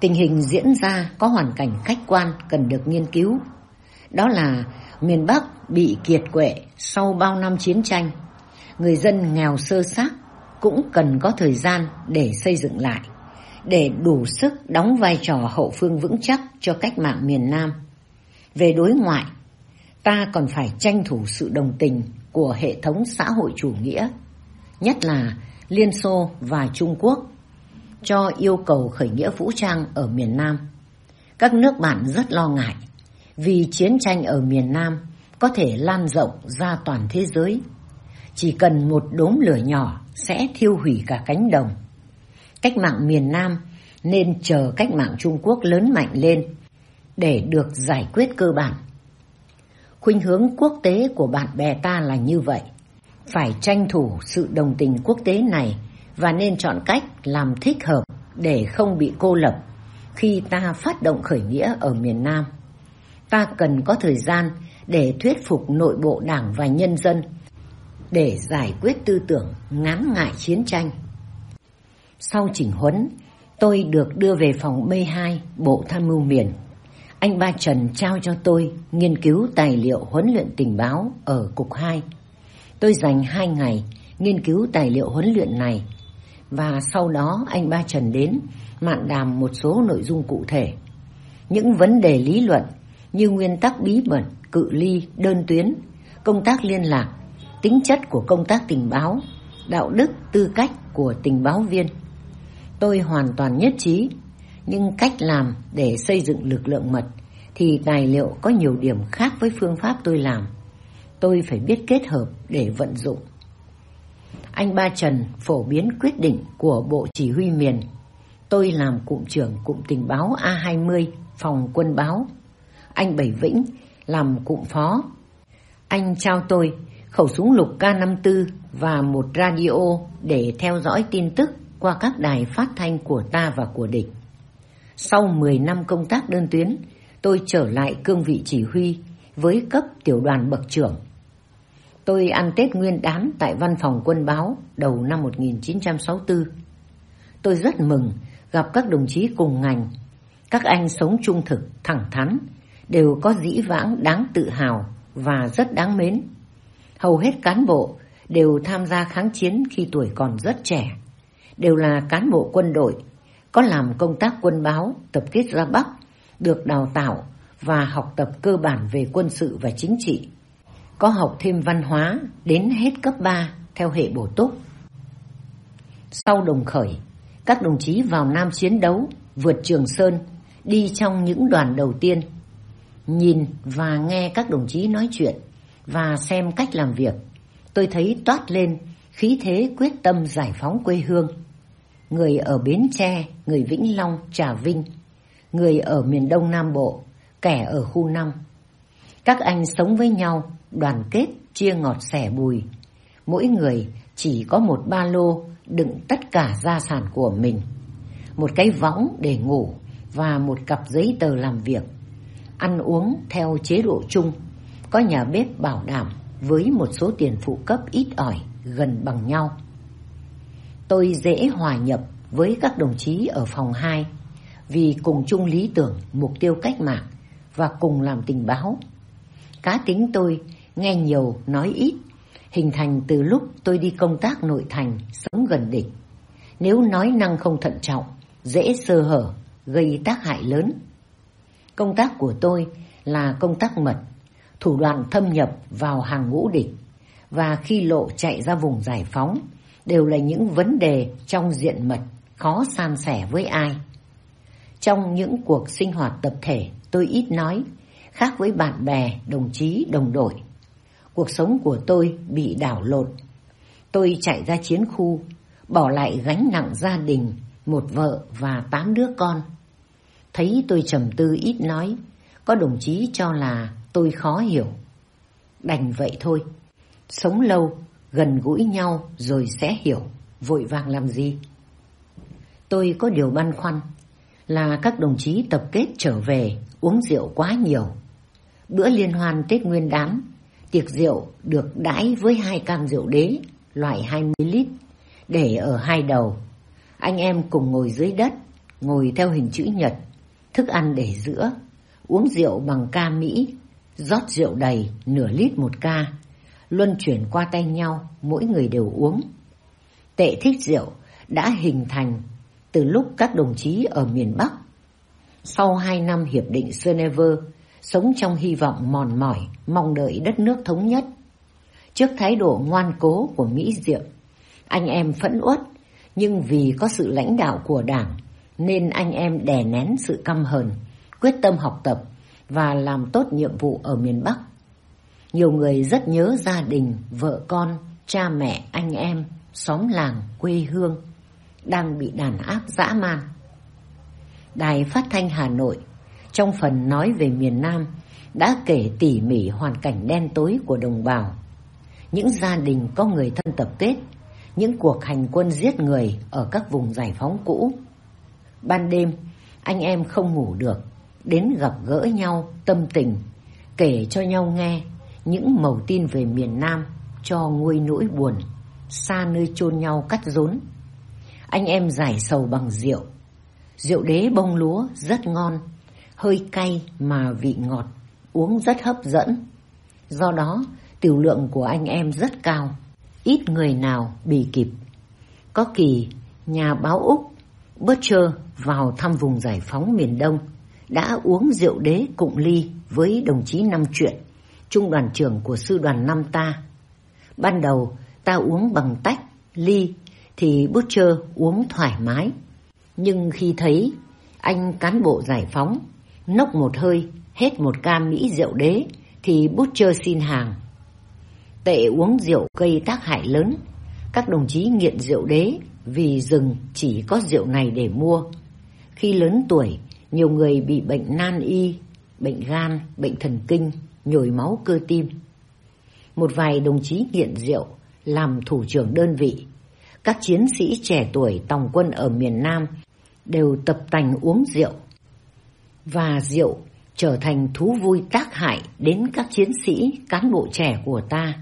Tình hình diễn ra có hoàn cảnh khách quan cần được nghiên cứu. Đó là miền Bắc bị kiệt quệ sau bao năm chiến tranh. Người dân nghèo sơ xác cũng cần có thời gian để xây dựng lại, để đủ sức đóng vai trò hậu phương vững chắc cho cách mạng miền Nam. Về đối ngoại, ta còn phải tranh thủ sự đồng tình của hệ thống xã hội chủ nghĩa, nhất là Liên Xô và Trung Quốc, cho yêu cầu khởi nghĩa vũ trang ở miền Nam. Các nước bạn rất lo ngại vì chiến tranh ở miền Nam có thể lan rộng ra toàn thế giới. Chỉ cần một đốm lửa nhỏ sẽ thiêu hủy cả cánh đồng. Cách mạng miền Nam nên chờ cách mạng Trung Quốc lớn mạnh lên để được giải quyết cơ bản. Khuynh hướng quốc tế của bạn bè ta là như vậy. Phải tranh thủ sự đồng tình quốc tế này và nên chọn cách làm thích hợp để không bị cô lập khi ta phát động khởi nghĩa ở miền Nam. Ta cần có thời gian để thuyết phục nội bộ đảng và nhân dân để giải quyết tư tưởng ngán ngại chiến tranh. Sau chỉnh huấn, tôi được đưa về phòng B2 Bộ Tham mưu miền. Anh Ba Trần trao cho tôi nghiên cứu tài liệu huấn luyện tình báo ở Cục 2. Tôi dành 2 ngày nghiên cứu tài liệu huấn luyện này và sau đó anh Ba Trần đến mạn đàm một số nội dung cụ thể. Những vấn đề lý luận như nguyên tắc bí mật, cự ly, đơn tuyến, công tác liên lạc, tính chất của công tác tình báo, đạo đức, tư cách của tình báo viên. Tôi hoàn toàn nhất trí, nhưng cách làm để xây dựng lực lượng mật thì tài liệu có nhiều điểm khác với phương pháp tôi làm. Tôi phải biết kết hợp để vận dụng. Anh Ba Trần phổ biến quyết định của Bộ Chỉ huy miền. Tôi làm cụm trưởng cụm tình báo A20 phòng quân báo. Anh Bảy Vĩnh làm cụm phó. Anh trao tôi khẩu súng lục K54 và một radio để theo dõi tin tức qua các đài phát thanh của ta và của địch. Sau 10 năm công tác đơn tuyến, tôi trở lại cương vị chỉ huy với cấp tiểu đoàn bậc trưởng. Tôi ăn Tết Nguyên đán tại văn phòng quân báo đầu năm 1964. Tôi rất mừng gặp các đồng chí cùng ngành. Các anh sống trung thực, thẳng thắn, đều có dĩ vãng đáng tự hào và rất đáng mến. Hầu hết cán bộ đều tham gia kháng chiến khi tuổi còn rất trẻ, đều là cán bộ quân đội, có làm công tác quân báo, tập kết ra Bắc, được đào tạo và học tập cơ bản về quân sự và chính trị. Có học thêm văn hóa đến hết cấp 3 theo hệ bổ túc. Sau đồng khởi, các đồng chí vào Nam chiến đấu, vượt Trường Sơn, đi trong những đoàn đầu tiên. Nhìn và nghe các đồng chí nói chuyện và xem cách làm việc, tôi thấy toát lên khí thế quyết tâm giải phóng quê hương. Người ở Bến Tre, người Vĩnh Long, Trà Vinh, người ở miền Đông Nam Bộ, kẻ ở khu 5. Các anh sống với nhau, đoàn kết, chia ngọt sẻ bùi. Mỗi người chỉ có một ba lô đựng tất cả gia sản của mình. Một cái võng để ngủ và một cặp giấy tờ làm việc. Ăn uống theo chế độ chung, có nhà bếp bảo đảm với một số tiền phụ cấp ít ỏi gần bằng nhau. Tôi dễ hòa nhập với các đồng chí ở phòng 2 vì cùng chung lý tưởng, mục tiêu cách mạng và cùng làm tình báo. Cá tính tôi nghe nhiều nói ít, hình thành từ lúc tôi đi công tác nội thành, sống gần địch. Nếu nói năng không thận trọng, dễ sơ hở, gây tác hại lớn. Công tác của tôi là công tác mật, thủ đoạn thâm nhập vào hàng ngũ địch và khi lộ chạy ra vùng giải phóng đều là những vấn đề trong diện mật khó san sẻ với ai. Trong những cuộc sinh hoạt tập thể tôi ít nói, khác với bạn bè, đồng chí, đồng đội. Cuộc sống của tôi bị đảo lộn. Tôi chạy ra chiến khu, bỏ lại gánh nặng gia đình, một vợ và tám đứa con. Thấy tôi trầm tư ít nói, có đồng chí cho là tôi khó hiểu. Đành vậy thôi, sống lâu, gần gũi nhau rồi sẽ hiểu, vội vàng làm gì. Tôi có điều băn khoăn là các đồng chí tập kết trở về uống rượu quá nhiều. Bữa liên hoan Tết Nguyên đán, tiệc rượu được đãi với hai can rượu đế loại 20 lít để ở hai đầu. Anh em cùng ngồi dưới đất, ngồi theo hình chữ nhật, thức ăn để giữa, uống rượu bằng ca Mỹ, rót rượu đầy nửa lít một ca, luân chuyển qua tay nhau, mỗi người đều uống. Tệ thích rượu đã hình thành từ lúc các đồng chí ở miền Bắc. Sau hai năm Hiệp định Geneva, sống trong hy vọng mòn mỏi, mong đợi đất nước thống nhất. Trước thái độ ngoan cố của Mỹ Diệm, anh em phẫn uất, nhưng vì có sự lãnh đạo của Đảng, nên anh em đè nén sự căm hờn, quyết tâm học tập và làm tốt nhiệm vụ ở miền Bắc. Nhiều người rất nhớ gia đình, vợ con, cha mẹ, anh em, xóm làng, quê hương đang bị đàn áp dã man. Đài Phát thanh Hà Nội trong phần nói về miền Nam đã kể tỉ mỉ hoàn cảnh đen tối của đồng bào. Những gia đình có người thân tập kết, những cuộc hành quân giết người ở các vùng giải phóng cũ. Ban đêm, anh em không ngủ được, đến gặp gỡ nhau tâm tình, kể cho nhau nghe những mẩu tin về miền Nam cho nguôi nỗi buồn, xa nơi chôn nhau cắt rốn. Anh em giải sầu bằng rượu. Rượu đế bông lúa rất ngon, hơi cay mà vị ngọt, uống rất hấp dẫn. Do đó, tiểu lượng của anh em rất cao, ít người nào bị kịp. Có kỳ, nhà báo Úc, Butcher vào thăm vùng giải phóng miền Đông, đã uống rượu đế cụng ly với đồng chí Năm chuyện trung đoàn trưởng của sư đoàn năm ta. Ban đầu, ta uống bằng tách, ly, thì Butcher uống thoải mái. Nhưng khi thấy anh cán bộ giải phóng nốc một hơi, hết một cam Mỹ rượu đế, thì Butcher xin hàng. Tệ uống rượu gây tác hại lớn. Các đồng chí nghiện rượu đế vì rừng chỉ có rượu này để mua. Khi lớn tuổi, nhiều người bị bệnh nan y, bệnh gan, bệnh thần kinh, nhồi máu cơ tim. Một vài đồng chí nghiện rượu làm thủ trưởng đơn vị. Các chiến sĩ trẻ tuổi tòng quân ở miền Nam đều tập tành uống rượu và rượu trở thành thú vui tác hại đến các chiến sĩ, cán bộ trẻ của ta.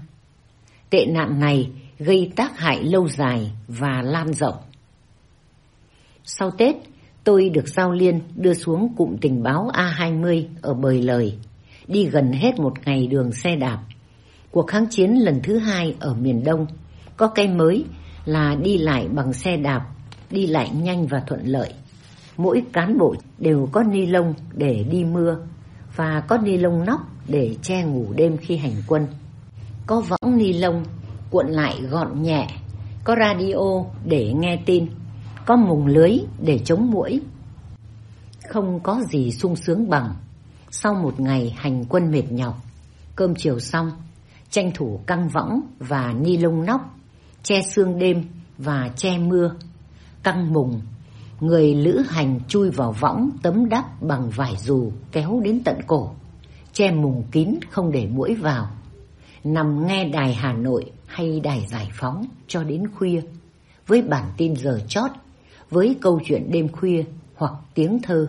Tệ nạn này gây tác hại lâu dài và lan rộng. Sau Tết, tôi được Giao Liên đưa xuống cụm tình báo A20 ở Bời Lời, đi gần hết một ngày đường xe đạp. Cuộc kháng chiến lần thứ hai ở miền Đông, có cái mới là đi lại bằng xe đạp, đi lại nhanh và thuận lợi mỗi cán bộ đều có ni lông để đi mưa và có ni lông nóc để che ngủ đêm khi hành quân. Có võng ni lông cuộn lại gọn nhẹ, có radio để nghe tin, có mùng lưới để chống muỗi. Không có gì sung sướng bằng sau một ngày hành quân mệt nhọc, cơm chiều xong, tranh thủ căng võng và ni lông nóc, che sương đêm và che mưa, căng mùng Người lữ hành chui vào võng tấm đắp bằng vải dù kéo đến tận cổ, che mùng kín không để mũi vào. Nằm nghe đài Hà Nội hay đài Giải Phóng cho đến khuya, với bản tin giờ chót, với câu chuyện đêm khuya hoặc tiếng thơ.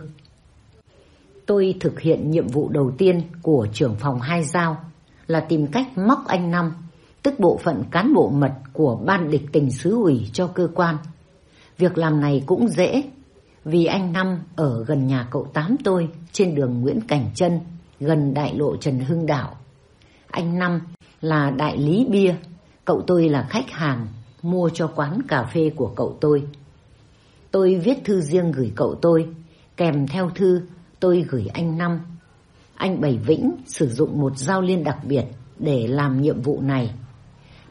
Tôi thực hiện nhiệm vụ đầu tiên của trưởng phòng hai giao là tìm cách móc anh Năm, tức bộ phận cán bộ mật của ban địch tình xứ ủy cho cơ quan Việc làm này cũng dễ, vì anh Năm ở gần nhà cậu Tám tôi trên đường Nguyễn Cảnh Trân, gần đại lộ Trần Hưng Đạo. Anh Năm là đại lý bia, cậu tôi là khách hàng mua cho quán cà phê của cậu tôi. Tôi viết thư riêng gửi cậu tôi, kèm theo thư tôi gửi anh Năm. Anh Bảy Vĩnh sử dụng một giao liên đặc biệt để làm nhiệm vụ này.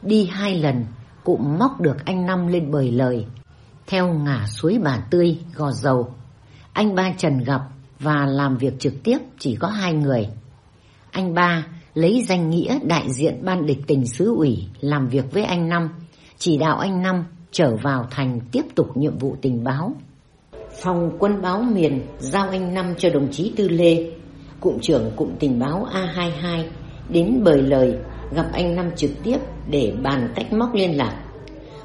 Đi hai lần, cũng móc được anh Năm lên bời lời theo ngả suối bà tươi, gò dầu. Anh ba Trần gặp và làm việc trực tiếp chỉ có hai người. Anh ba lấy danh nghĩa đại diện ban địch tình xứ ủy làm việc với anh Năm, chỉ đạo anh Năm trở vào thành tiếp tục nhiệm vụ tình báo. Phòng quân báo miền giao anh Năm cho đồng chí Tư Lê, cụm trưởng cụm tình báo A22 đến bời lời gặp anh Năm trực tiếp để bàn cách móc liên lạc.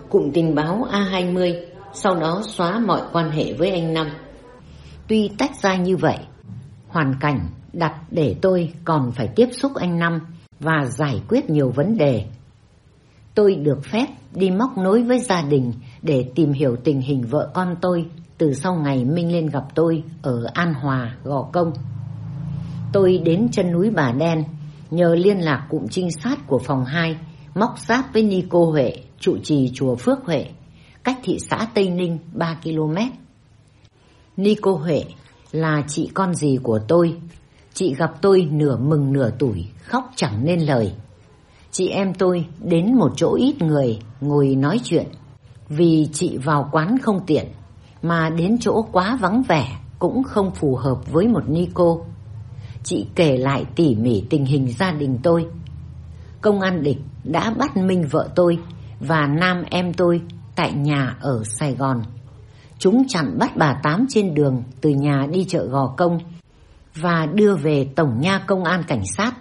Cụm tình báo A20 sau đó xóa mọi quan hệ với anh Năm. Tuy tách ra như vậy, hoàn cảnh đặt để tôi còn phải tiếp xúc anh Năm và giải quyết nhiều vấn đề. Tôi được phép đi móc nối với gia đình để tìm hiểu tình hình vợ con tôi từ sau ngày Minh lên gặp tôi ở An Hòa, Gò Công. Tôi đến chân núi Bà Đen, nhờ liên lạc cụm trinh sát của phòng 2, móc giáp với Nico Huệ, trụ trì chùa Phước Huệ, cách thị xã Tây Ninh 3 km. Nico Huệ là chị con dì của tôi. Chị gặp tôi nửa mừng nửa tủi, khóc chẳng nên lời. Chị em tôi đến một chỗ ít người ngồi nói chuyện. Vì chị vào quán không tiện, mà đến chỗ quá vắng vẻ cũng không phù hợp với một Nico. Chị kể lại tỉ mỉ tình hình gia đình tôi. Công an địch đã bắt Minh vợ tôi và Nam em tôi tại nhà ở Sài Gòn. Chúng chặn bắt bà Tám trên đường từ nhà đi chợ Gò Công và đưa về Tổng nha Công an Cảnh sát.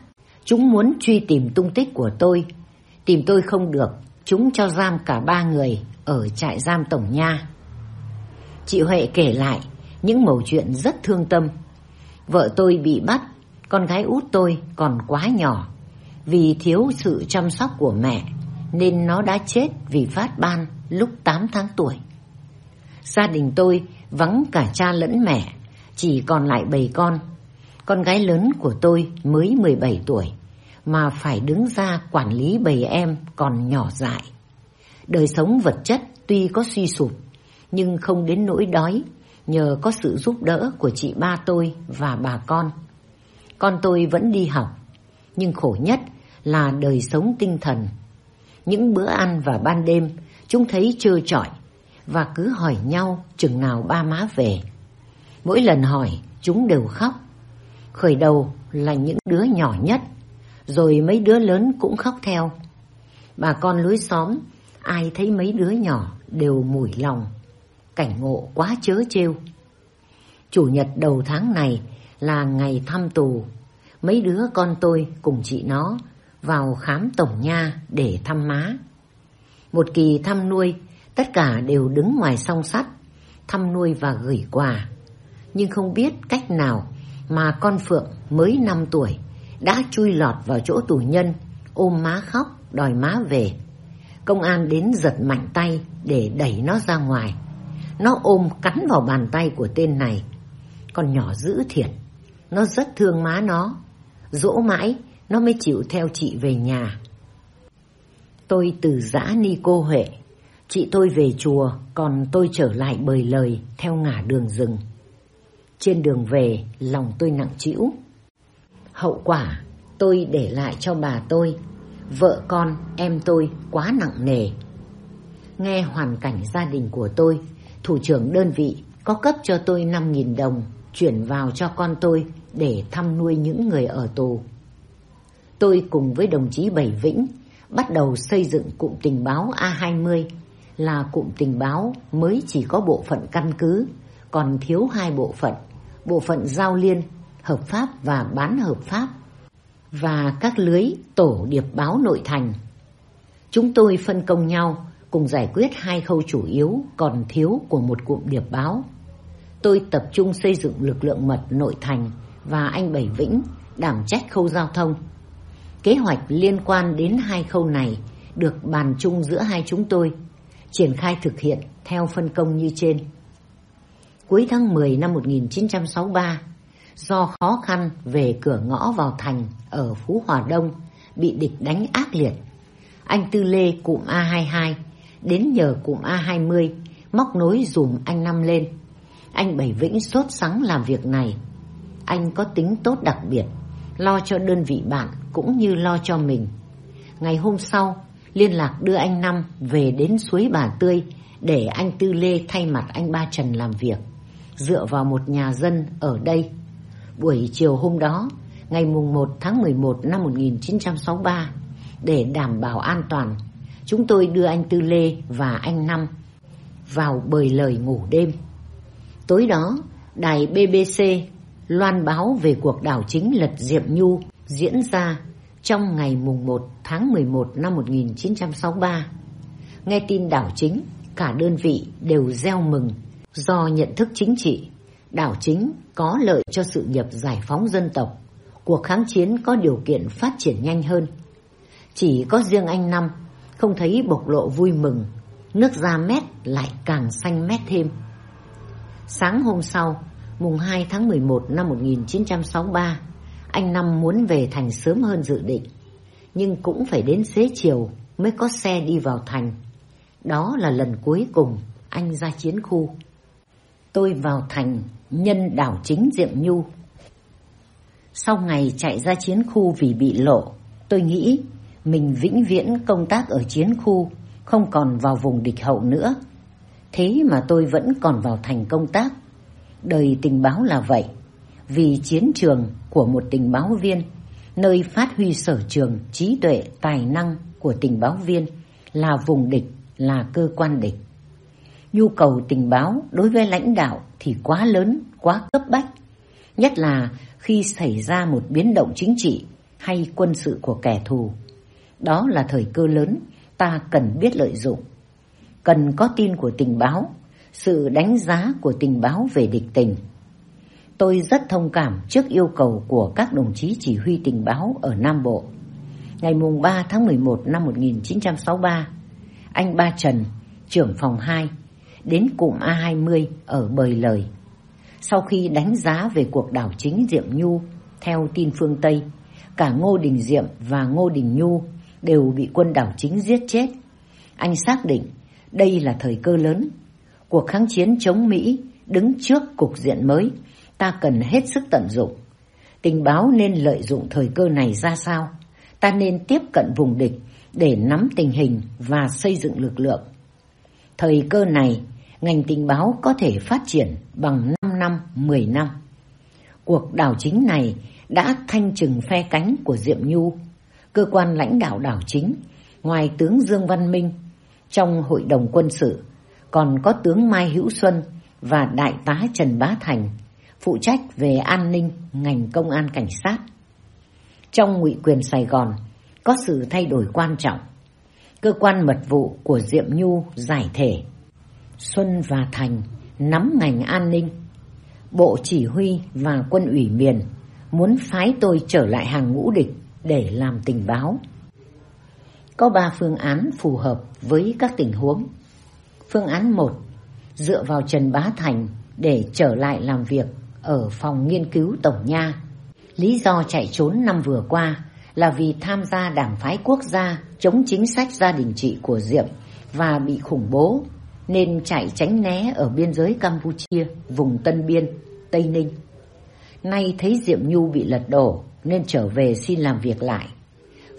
Chúng muốn truy tìm tung tích của tôi. Tìm tôi không được, chúng cho giam cả ba người ở trại giam Tổng nha. Chị Huệ kể lại những mẩu chuyện rất thương tâm. Vợ tôi bị bắt, con gái út tôi còn quá nhỏ. Vì thiếu sự chăm sóc của mẹ nên nó đã chết vì phát ban lúc 8 tháng tuổi. Gia đình tôi vắng cả cha lẫn mẹ, chỉ còn lại bầy con. Con gái lớn của tôi mới 17 tuổi, mà phải đứng ra quản lý bầy em còn nhỏ dại. Đời sống vật chất tuy có suy sụp, nhưng không đến nỗi đói, nhờ có sự giúp đỡ của chị ba tôi và bà con. Con tôi vẫn đi học, nhưng khổ nhất là đời sống tinh thần. Những bữa ăn và ban đêm, chúng thấy trơ trọi, và cứ hỏi nhau chừng nào ba má về. Mỗi lần hỏi, chúng đều khóc. Khởi đầu là những đứa nhỏ nhất, rồi mấy đứa lớn cũng khóc theo. Bà con lối xóm, ai thấy mấy đứa nhỏ đều mủi lòng. Cảnh ngộ quá chớ trêu. Chủ nhật đầu tháng này là ngày thăm tù. Mấy đứa con tôi cùng chị nó vào khám tổng nha để thăm má. Một kỳ thăm nuôi Tất cả đều đứng ngoài song sắt, thăm nuôi và gửi quà. Nhưng không biết cách nào mà con Phượng mới 5 tuổi đã chui lọt vào chỗ tù nhân, ôm má khóc, đòi má về. Công an đến giật mạnh tay để đẩy nó ra ngoài. Nó ôm cắn vào bàn tay của tên này. Con nhỏ dữ thiệt, nó rất thương má nó. Dỗ mãi, nó mới chịu theo chị về nhà. Tôi từ giã ni cô Huệ Chị tôi về chùa, còn tôi trở lại bời lời theo ngả đường rừng. Trên đường về, lòng tôi nặng trĩu. Hậu quả, tôi để lại cho bà tôi, vợ con, em tôi quá nặng nề. Nghe hoàn cảnh gia đình của tôi, thủ trưởng đơn vị có cấp cho tôi 5.000 đồng chuyển vào cho con tôi để thăm nuôi những người ở tù. Tôi cùng với đồng chí Bảy Vĩnh bắt đầu xây dựng cụm tình báo A20 là cụm tình báo mới chỉ có bộ phận căn cứ, còn thiếu hai bộ phận, bộ phận giao liên, hợp pháp và bán hợp pháp, và các lưới tổ điệp báo nội thành. Chúng tôi phân công nhau cùng giải quyết hai khâu chủ yếu còn thiếu của một cụm điệp báo. Tôi tập trung xây dựng lực lượng mật nội thành và anh Bảy Vĩnh đảm trách khâu giao thông. Kế hoạch liên quan đến hai khâu này được bàn chung giữa hai chúng tôi triển khai thực hiện theo phân công như trên. Cuối tháng 10 năm 1963, do khó khăn về cửa ngõ vào thành ở Phú Hòa Đông bị địch đánh ác liệt, anh Tư Lê cụm A22 đến nhờ cụm A20 móc nối dùm anh Năm lên. Anh Bảy Vĩnh sốt sắng làm việc này. Anh có tính tốt đặc biệt, lo cho đơn vị bạn cũng như lo cho mình. Ngày hôm sau, liên lạc đưa anh Năm về đến suối Bà Tươi để anh Tư Lê thay mặt anh Ba Trần làm việc, dựa vào một nhà dân ở đây. Buổi chiều hôm đó, ngày mùng 1 tháng 11 năm 1963, để đảm bảo an toàn, chúng tôi đưa anh Tư Lê và anh Năm vào bời lời ngủ đêm. Tối đó, đài BBC loan báo về cuộc đảo chính lật Diệm Nhu diễn ra trong ngày mùng 1 tháng 11 năm 1963. Nghe tin đảo chính, cả đơn vị đều gieo mừng do nhận thức chính trị, đảo chính có lợi cho sự nghiệp giải phóng dân tộc, cuộc kháng chiến có điều kiện phát triển nhanh hơn. Chỉ có riêng anh Năm không thấy bộc lộ vui mừng, nước da mét lại càng xanh mét thêm. Sáng hôm sau, mùng 2 tháng 11 năm 1963, anh Năm muốn về thành sớm hơn dự định. Nhưng cũng phải đến xế chiều mới có xe đi vào thành. Đó là lần cuối cùng anh ra chiến khu. Tôi vào thành nhân đảo chính Diệm Nhu. Sau ngày chạy ra chiến khu vì bị lộ, tôi nghĩ mình vĩnh viễn công tác ở chiến khu, không còn vào vùng địch hậu nữa. Thế mà tôi vẫn còn vào thành công tác. Đời tình báo là vậy, vì chiến trường của một tình báo viên, nơi phát huy sở trường, trí tuệ, tài năng của tình báo viên là vùng địch, là cơ quan địch. Nhu cầu tình báo đối với lãnh đạo thì quá lớn, quá cấp bách. Nhất là khi xảy ra một biến động chính trị hay quân sự của kẻ thù. Đó là thời cơ lớn, ta cần biết lợi dụng. Cần có tin của tình báo, sự đánh giá của tình báo về địch tình. Tôi rất thông cảm trước yêu cầu của các đồng chí chỉ huy tình báo ở Nam Bộ. Ngày mùng 3 tháng 11 năm 1963, anh Ba Trần, trưởng phòng 2, đến cụm A20 ở Bời Lời. Sau khi đánh giá về cuộc đảo chính Diệm Nhu, theo tin phương Tây, cả Ngô Đình Diệm và Ngô Đình Nhu đều bị quân đảo chính giết chết. Anh xác định đây là thời cơ lớn. Cuộc kháng chiến chống Mỹ đứng trước cục diện mới, ta cần hết sức tận dụng. Tình báo nên lợi dụng thời cơ này ra sao? Ta nên tiếp cận vùng địch để nắm tình hình và xây dựng lực lượng. Thời cơ này, ngành tình báo có thể phát triển bằng 5 năm, 10 năm. Cuộc đảo chính này đã thanh trừng phe cánh của Diệm Nhu, cơ quan lãnh đạo đảo chính, ngoài tướng Dương Văn Minh, trong hội đồng quân sự, còn có tướng Mai Hữu Xuân và đại tá Trần Bá Thành, phụ trách về an ninh ngành công an cảnh sát. Trong ngụy quyền Sài Gòn, có sự thay đổi quan trọng. Cơ quan mật vụ của Diệm Nhu giải thể. Xuân và Thành nắm ngành an ninh. Bộ chỉ huy và quân ủy miền muốn phái tôi trở lại hàng ngũ địch để làm tình báo. Có ba phương án phù hợp với các tình huống. Phương án 1 dựa vào Trần Bá Thành để trở lại làm việc ở phòng nghiên cứu Tổng Nha. Lý do chạy trốn năm vừa qua là vì tham gia đảng phái quốc gia chống chính sách gia đình trị của Diệm và bị khủng bố nên chạy tránh né ở biên giới Campuchia, vùng Tân Biên, Tây Ninh. Nay thấy Diệm Nhu bị lật đổ nên trở về xin làm việc lại.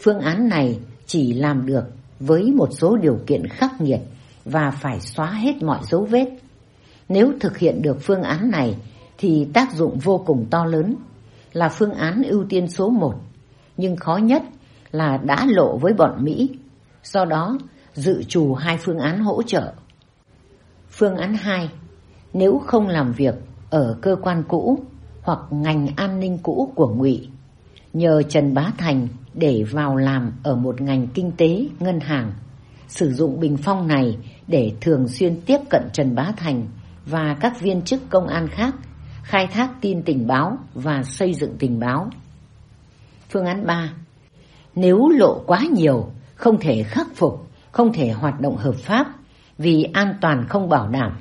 Phương án này chỉ làm được với một số điều kiện khắc nghiệt và phải xóa hết mọi dấu vết. Nếu thực hiện được phương án này thì tác dụng vô cùng to lớn, là phương án ưu tiên số một nhưng khó nhất là đã lộ với bọn Mỹ. Do đó, dự trù hai phương án hỗ trợ. Phương án 2, nếu không làm việc ở cơ quan cũ hoặc ngành an ninh cũ của Ngụy, nhờ Trần Bá Thành để vào làm ở một ngành kinh tế, ngân hàng, sử dụng bình phong này để thường xuyên tiếp cận Trần Bá Thành và các viên chức công an khác, khai thác tin tình báo và xây dựng tình báo. Phương án 3. Nếu lộ quá nhiều, không thể khắc phục, không thể hoạt động hợp pháp vì an toàn không bảo đảm,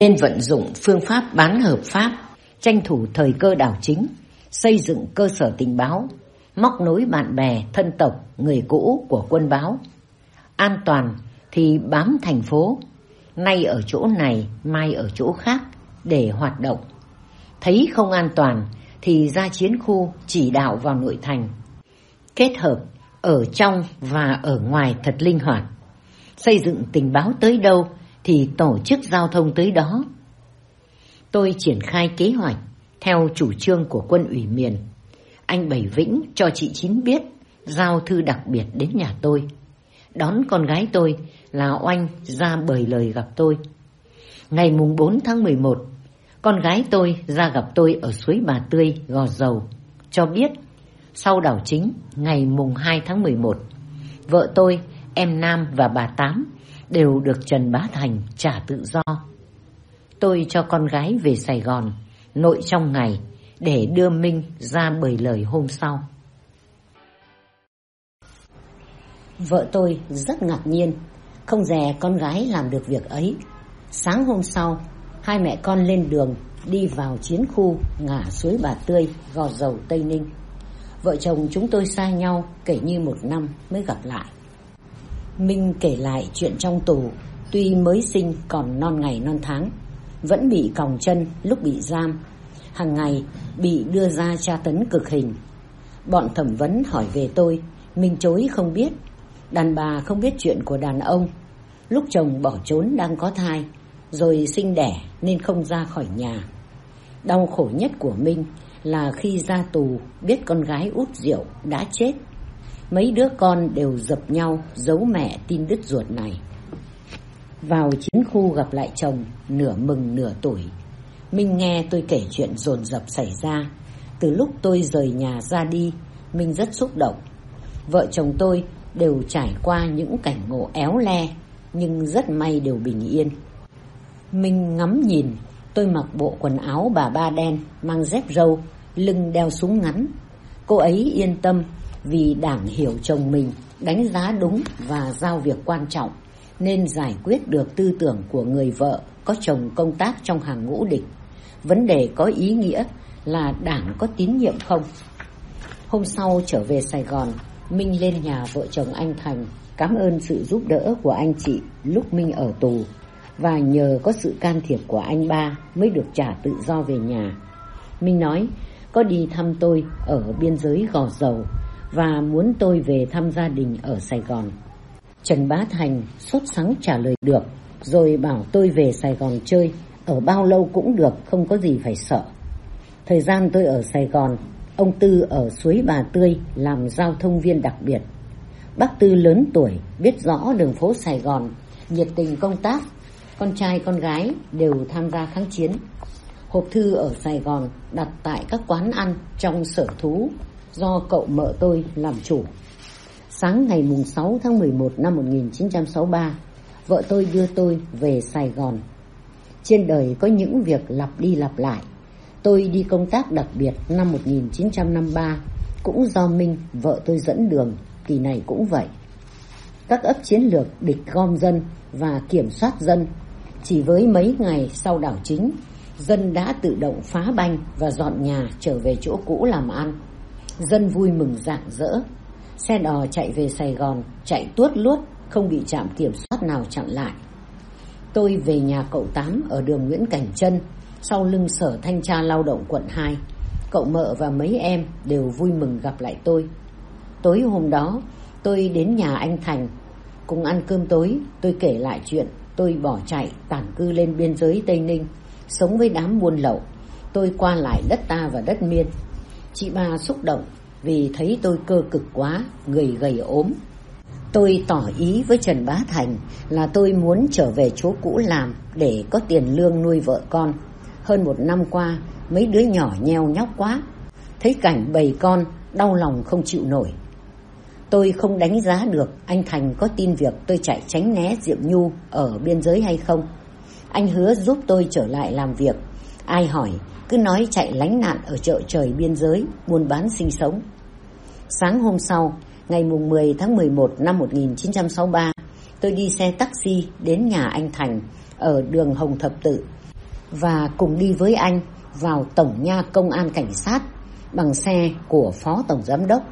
nên vận dụng phương pháp bán hợp pháp, tranh thủ thời cơ đảo chính, xây dựng cơ sở tình báo, móc nối bạn bè, thân tộc, người cũ của quân báo. An toàn thì bám thành phố, nay ở chỗ này, mai ở chỗ khác để hoạt động. Thấy không an toàn, thì ra chiến khu chỉ đạo vào nội thành. Kết hợp ở trong và ở ngoài thật linh hoạt. Xây dựng tình báo tới đâu thì tổ chức giao thông tới đó. Tôi triển khai kế hoạch theo chủ trương của quân ủy miền. Anh Bảy Vĩnh cho chị Chín biết, giao thư đặc biệt đến nhà tôi. Đón con gái tôi là Oanh ra bời lời gặp tôi. Ngày mùng 4 tháng 11 con gái tôi ra gặp tôi ở suối Bà Tươi, Gò Dầu, cho biết sau đảo chính ngày mùng 2 tháng 11, vợ tôi, em Nam và bà Tám đều được Trần Bá Thành trả tự do. Tôi cho con gái về Sài Gòn, nội trong ngày, để đưa Minh ra bời lời hôm sau. Vợ tôi rất ngạc nhiên, không dè con gái làm được việc ấy. Sáng hôm sau, Hai mẹ con lên đường đi vào chiến khu ngã suối Bà Tươi, Gò Dầu, Tây Ninh. Vợ chồng chúng tôi xa nhau kể như một năm mới gặp lại. Minh kể lại chuyện trong tù, tuy mới sinh còn non ngày non tháng, vẫn bị còng chân lúc bị giam, hàng ngày bị đưa ra tra tấn cực hình. Bọn thẩm vấn hỏi về tôi, Minh chối không biết, đàn bà không biết chuyện của đàn ông. Lúc chồng bỏ trốn đang có thai, rồi sinh đẻ nên không ra khỏi nhà. Đau khổ nhất của Minh là khi ra tù biết con gái út rượu đã chết. Mấy đứa con đều dập nhau giấu mẹ tin đứt ruột này. Vào chiến khu gặp lại chồng, nửa mừng nửa tuổi. Minh nghe tôi kể chuyện dồn dập xảy ra. Từ lúc tôi rời nhà ra đi, Minh rất xúc động. Vợ chồng tôi đều trải qua những cảnh ngộ éo le, nhưng rất may đều bình yên. Minh ngắm nhìn, tôi mặc bộ quần áo bà ba đen, mang dép râu, lưng đeo súng ngắn. Cô ấy yên tâm vì đảng hiểu chồng mình, đánh giá đúng và giao việc quan trọng, nên giải quyết được tư tưởng của người vợ có chồng công tác trong hàng ngũ địch. Vấn đề có ý nghĩa là đảng có tín nhiệm không? Hôm sau trở về Sài Gòn, Minh lên nhà vợ chồng anh Thành cảm ơn sự giúp đỡ của anh chị lúc Minh ở tù và nhờ có sự can thiệp của anh ba mới được trả tự do về nhà. Minh nói có đi thăm tôi ở biên giới Gò Dầu và muốn tôi về thăm gia đình ở Sài Gòn. Trần Bá Thành sốt sắng trả lời được, rồi bảo tôi về Sài Gòn chơi, ở bao lâu cũng được, không có gì phải sợ. Thời gian tôi ở Sài Gòn, ông Tư ở suối Bà Tươi làm giao thông viên đặc biệt. Bác Tư lớn tuổi, biết rõ đường phố Sài Gòn, nhiệt tình công tác, con trai con gái đều tham gia kháng chiến. Hộp thư ở Sài Gòn đặt tại các quán ăn trong sở thú do cậu mợ tôi làm chủ. Sáng ngày mùng 6 tháng 11 năm 1963, vợ tôi đưa tôi về Sài Gòn. Trên đời có những việc lặp đi lặp lại. Tôi đi công tác đặc biệt năm 1953, cũng do Minh, vợ tôi dẫn đường, kỳ này cũng vậy. Các ấp chiến lược địch gom dân và kiểm soát dân. Chỉ với mấy ngày sau đảo chính, dân đã tự động phá banh và dọn nhà trở về chỗ cũ làm ăn. Dân vui mừng rạng rỡ. Xe đò chạy về Sài Gòn, chạy tuốt luốt, không bị trạm kiểm soát nào chặn lại. Tôi về nhà cậu Tám ở đường Nguyễn Cảnh Trân, sau lưng sở thanh tra lao động quận 2. Cậu mợ và mấy em đều vui mừng gặp lại tôi. Tối hôm đó, tôi đến nhà anh Thành. Cùng ăn cơm tối, tôi kể lại chuyện tôi bỏ chạy tản cư lên biên giới Tây Ninh, sống với đám buôn lậu. Tôi qua lại đất ta và đất miên. Chị ba xúc động vì thấy tôi cơ cực quá, người gầy ốm. Tôi tỏ ý với Trần Bá Thành là tôi muốn trở về chỗ cũ làm để có tiền lương nuôi vợ con. Hơn một năm qua, mấy đứa nhỏ nheo nhóc quá. Thấy cảnh bầy con, đau lòng không chịu nổi. Tôi không đánh giá được anh Thành có tin việc tôi chạy tránh né Diệm Nhu ở biên giới hay không. Anh hứa giúp tôi trở lại làm việc. Ai hỏi, cứ nói chạy lánh nạn ở chợ trời biên giới, buôn bán sinh sống. Sáng hôm sau, ngày mùng 10 tháng 11 năm 1963, tôi đi xe taxi đến nhà anh Thành ở đường Hồng Thập Tự và cùng đi với anh vào Tổng nha Công an Cảnh sát bằng xe của Phó Tổng Giám đốc.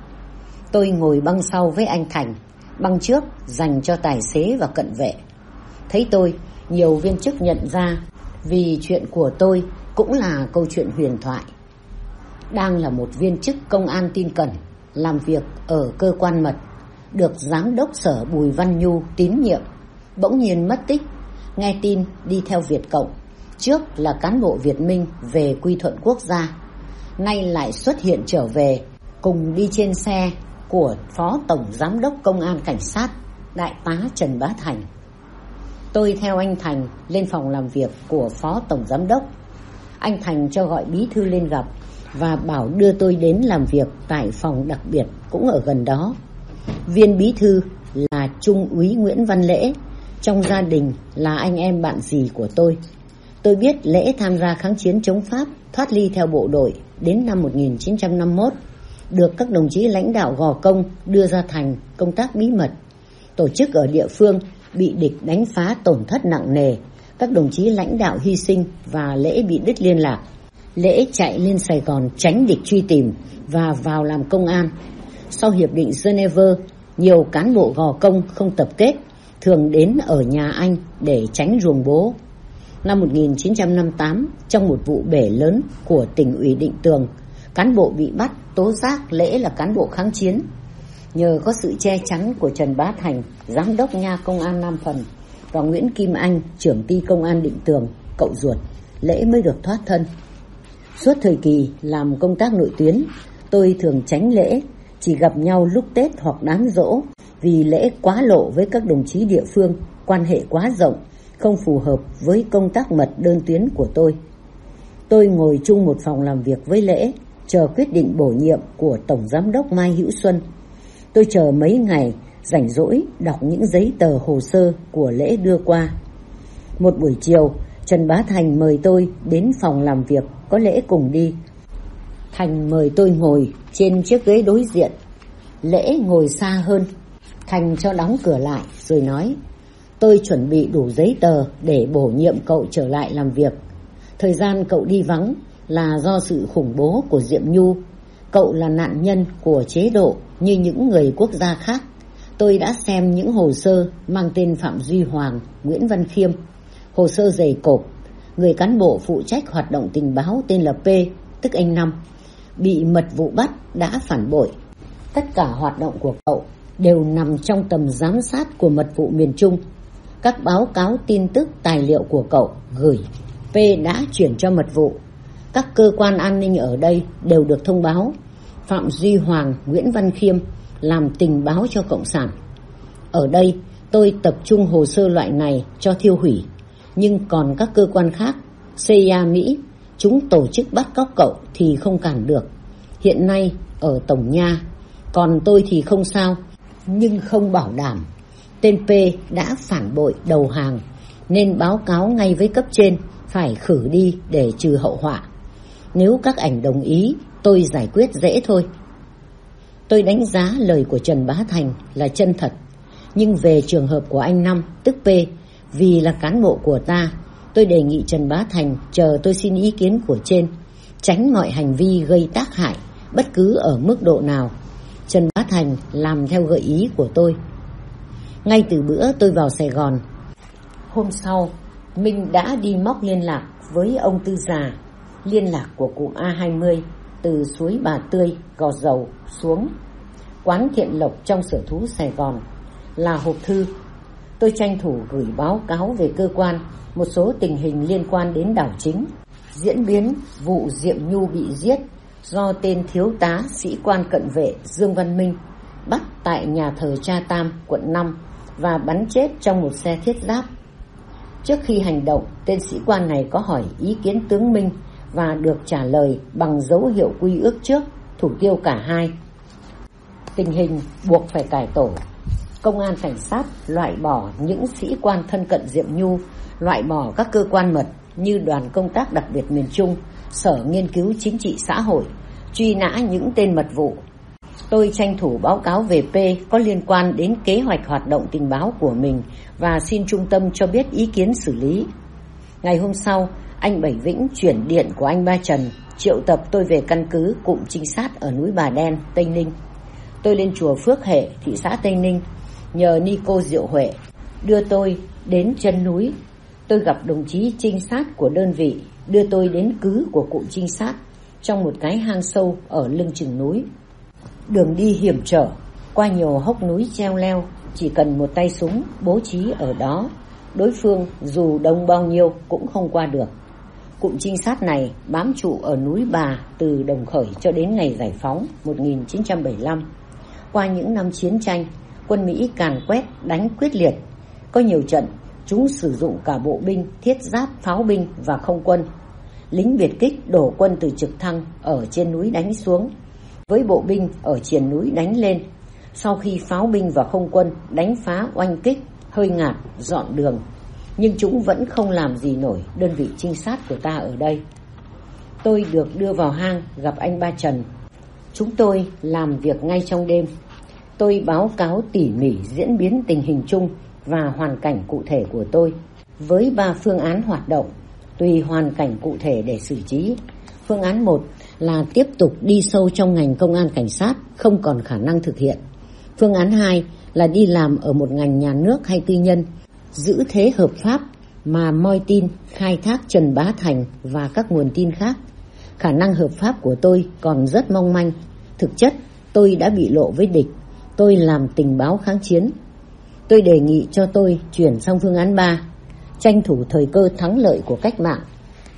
Tôi ngồi băng sau với anh Thành, băng trước dành cho tài xế và cận vệ. Thấy tôi, nhiều viên chức nhận ra vì chuyện của tôi cũng là câu chuyện huyền thoại. Đang là một viên chức công an tin cẩn, làm việc ở cơ quan mật, được giám đốc sở Bùi Văn Nhu tín nhiệm, bỗng nhiên mất tích, nghe tin đi theo Việt Cộng, trước là cán bộ Việt Minh về quy thuận quốc gia, nay lại xuất hiện trở về, cùng đi trên xe của Phó Tổng Giám đốc Công an Cảnh sát, Đại tá Trần Bá Thành. Tôi theo anh Thành lên phòng làm việc của Phó Tổng Giám đốc. Anh Thành cho gọi bí thư lên gặp và bảo đưa tôi đến làm việc tại phòng đặc biệt cũng ở gần đó. Viên bí thư là Trung úy Nguyễn Văn Lễ, trong gia đình là anh em bạn gì của tôi. Tôi biết Lễ tham gia kháng chiến chống Pháp, thoát ly theo bộ đội đến năm 1951, được các đồng chí lãnh đạo Gò Công đưa ra thành công tác bí mật. Tổ chức ở địa phương bị địch đánh phá tổn thất nặng nề, các đồng chí lãnh đạo hy sinh và lễ bị đứt liên lạc. Lễ chạy lên Sài Gòn tránh địch truy tìm và vào làm công an. Sau Hiệp định Geneva, nhiều cán bộ gò công không tập kết, thường đến ở nhà anh để tránh ruồng bố. Năm 1958, trong một vụ bể lớn của tỉnh ủy Định Tường, cán bộ bị bắt tố giác lễ là cán bộ kháng chiến. Nhờ có sự che chắn của Trần Bá Thành, giám đốc nha công an Nam Phần và Nguyễn Kim Anh, trưởng ty công an Định Tường, cậu ruột, lễ mới được thoát thân. Suốt thời kỳ làm công tác nội tuyến, tôi thường tránh lễ, chỉ gặp nhau lúc Tết hoặc đám rỗ vì lễ quá lộ với các đồng chí địa phương, quan hệ quá rộng, không phù hợp với công tác mật đơn tuyến của tôi. Tôi ngồi chung một phòng làm việc với lễ, chờ quyết định bổ nhiệm của Tổng Giám đốc Mai Hữu Xuân. Tôi chờ mấy ngày, rảnh rỗi đọc những giấy tờ hồ sơ của lễ đưa qua. Một buổi chiều, Trần Bá Thành mời tôi đến phòng làm việc có lễ cùng đi. Thành mời tôi ngồi trên chiếc ghế đối diện. Lễ ngồi xa hơn. Thành cho đóng cửa lại rồi nói Tôi chuẩn bị đủ giấy tờ để bổ nhiệm cậu trở lại làm việc. Thời gian cậu đi vắng là do sự khủng bố của Diệm Nhu. Cậu là nạn nhân của chế độ như những người quốc gia khác. Tôi đã xem những hồ sơ mang tên Phạm Duy Hoàng, Nguyễn Văn Khiêm. Hồ sơ dày cộp, người cán bộ phụ trách hoạt động tình báo tên là P, tức anh Năm, bị mật vụ bắt đã phản bội. Tất cả hoạt động của cậu đều nằm trong tầm giám sát của mật vụ miền Trung. Các báo cáo tin tức tài liệu của cậu gửi, P đã chuyển cho mật vụ. Các cơ quan an ninh ở đây đều được thông báo. Phạm Duy Hoàng, Nguyễn Văn Khiêm làm tình báo cho Cộng sản. Ở đây, tôi tập trung hồ sơ loại này cho thiêu hủy. Nhưng còn các cơ quan khác, CIA Mỹ, chúng tổ chức bắt cóc cậu thì không cản được. Hiện nay, ở Tổng Nha, còn tôi thì không sao, nhưng không bảo đảm. Tên P đã phản bội đầu hàng, nên báo cáo ngay với cấp trên phải khử đi để trừ hậu họa. Nếu các ảnh đồng ý, tôi giải quyết dễ thôi. Tôi đánh giá lời của Trần Bá Thành là chân thật. Nhưng về trường hợp của anh Năm, tức P, vì là cán bộ của ta, tôi đề nghị Trần Bá Thành chờ tôi xin ý kiến của trên, tránh mọi hành vi gây tác hại, bất cứ ở mức độ nào. Trần Bá Thành làm theo gợi ý của tôi. Ngay từ bữa tôi vào Sài Gòn, hôm sau, Minh đã đi móc liên lạc với ông Tư Già, liên lạc của cụm A20 từ suối Bà Tươi, Gò Dầu xuống quán Thiện Lộc trong sở thú Sài Gòn là hộp thư. Tôi tranh thủ gửi báo cáo về cơ quan một số tình hình liên quan đến đảo chính, diễn biến vụ Diệm Nhu bị giết do tên thiếu tá sĩ quan cận vệ Dương Văn Minh bắt tại nhà thờ Cha Tam, quận 5 và bắn chết trong một xe thiết giáp. Trước khi hành động, tên sĩ quan này có hỏi ý kiến tướng Minh và được trả lời bằng dấu hiệu quy ước trước, thủ tiêu cả hai. Tình hình buộc phải cải tổ. Công an cảnh sát loại bỏ những sĩ quan thân cận Diệm Nhu, loại bỏ các cơ quan mật như đoàn công tác đặc biệt miền Trung, sở nghiên cứu chính trị xã hội, truy nã những tên mật vụ. Tôi tranh thủ báo cáo về P có liên quan đến kế hoạch hoạt động tình báo của mình và xin trung tâm cho biết ý kiến xử lý. Ngày hôm sau, anh Bảy Vĩnh chuyển điện của anh Ba Trần triệu tập tôi về căn cứ cụm trinh sát ở núi Bà Đen, Tây Ninh. Tôi lên chùa Phước Hệ, thị xã Tây Ninh, nhờ Nico Diệu Huệ đưa tôi đến chân núi. Tôi gặp đồng chí trinh sát của đơn vị đưa tôi đến cứ của cụm trinh sát trong một cái hang sâu ở lưng chừng núi. Đường đi hiểm trở, qua nhiều hốc núi treo leo, chỉ cần một tay súng bố trí ở đó, đối phương dù đông bao nhiêu cũng không qua được. Cụm trinh sát này bám trụ ở núi Bà từ đồng khởi cho đến ngày giải phóng 1975. Qua những năm chiến tranh, quân Mỹ càn quét, đánh quyết liệt. Có nhiều trận, chúng sử dụng cả bộ binh, thiết giáp, pháo binh và không quân. Lính biệt kích đổ quân từ trực thăng ở trên núi đánh xuống, với bộ binh ở triền núi đánh lên. Sau khi pháo binh và không quân đánh phá oanh kích, hơi ngạt, dọn đường, nhưng chúng vẫn không làm gì nổi đơn vị trinh sát của ta ở đây. Tôi được đưa vào hang gặp anh Ba Trần. Chúng tôi làm việc ngay trong đêm. Tôi báo cáo tỉ mỉ diễn biến tình hình chung và hoàn cảnh cụ thể của tôi. với ba phương án hoạt động, tùy hoàn cảnh cụ thể để xử trí. Phương án 1 là tiếp tục đi sâu trong ngành công an cảnh sát, không còn khả năng thực hiện. Phương án 2 là đi làm ở một ngành nhà nước hay tư nhân, giữ thế hợp pháp mà moi tin, khai thác Trần Bá Thành và các nguồn tin khác. Khả năng hợp pháp của tôi còn rất mong manh. Thực chất, tôi đã bị lộ với địch. Tôi làm tình báo kháng chiến. Tôi đề nghị cho tôi chuyển sang phương án 3, tranh thủ thời cơ thắng lợi của cách mạng.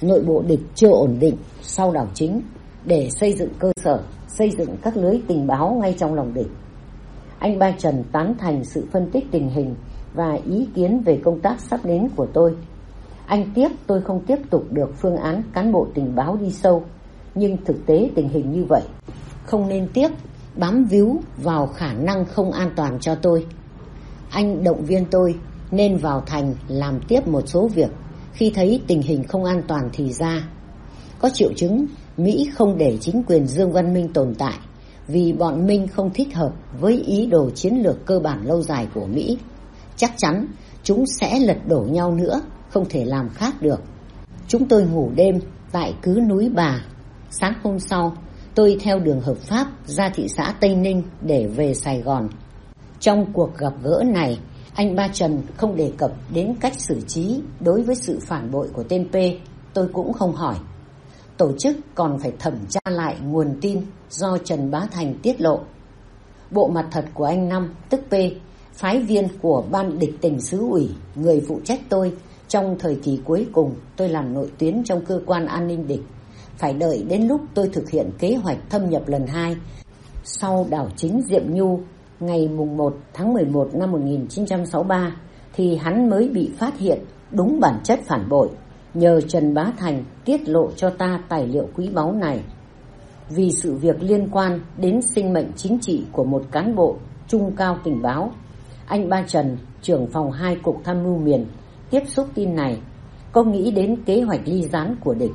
Nội bộ địch chưa ổn định sau đảo chính để xây dựng cơ sở, xây dựng các lưới tình báo ngay trong lòng địch. Anh Ba Trần tán thành sự phân tích tình hình và ý kiến về công tác sắp đến của tôi. Anh tiếc tôi không tiếp tục được phương án cán bộ tình báo đi sâu, nhưng thực tế tình hình như vậy. Không nên tiếc bám víu vào khả năng không an toàn cho tôi. Anh động viên tôi nên vào thành làm tiếp một số việc khi thấy tình hình không an toàn thì ra. Có triệu chứng Mỹ không để chính quyền Dương Văn Minh tồn tại vì bọn Minh không thích hợp với ý đồ chiến lược cơ bản lâu dài của Mỹ. Chắc chắn chúng sẽ lật đổ nhau nữa, không thể làm khác được. Chúng tôi ngủ đêm tại cứ núi Bà. Sáng hôm sau, tôi theo đường hợp pháp ra thị xã Tây Ninh để về Sài Gòn. Trong cuộc gặp gỡ này, anh Ba Trần không đề cập đến cách xử trí đối với sự phản bội của tên P. Tôi cũng không hỏi. Tổ chức còn phải thẩm tra lại nguồn tin do Trần Bá Thành tiết lộ. Bộ mặt thật của anh Năm, tức P, phái viên của ban địch tỉnh xứ ủy, người phụ trách tôi trong thời kỳ cuối cùng tôi làm nội tuyến trong cơ quan an ninh địch. Phải đợi đến lúc tôi thực hiện kế hoạch thâm nhập lần hai sau đảo chính Diệm Nhu ngày mùng 1 tháng 11 năm 1963 thì hắn mới bị phát hiện đúng bản chất phản bội nhờ Trần Bá Thành tiết lộ cho ta tài liệu quý báu này. Vì sự việc liên quan đến sinh mệnh chính trị của một cán bộ trung cao tình báo, anh Ba Trần, trưởng phòng 2 Cục Tham mưu miền, tiếp xúc tin này, có nghĩ đến kế hoạch ly gián của địch.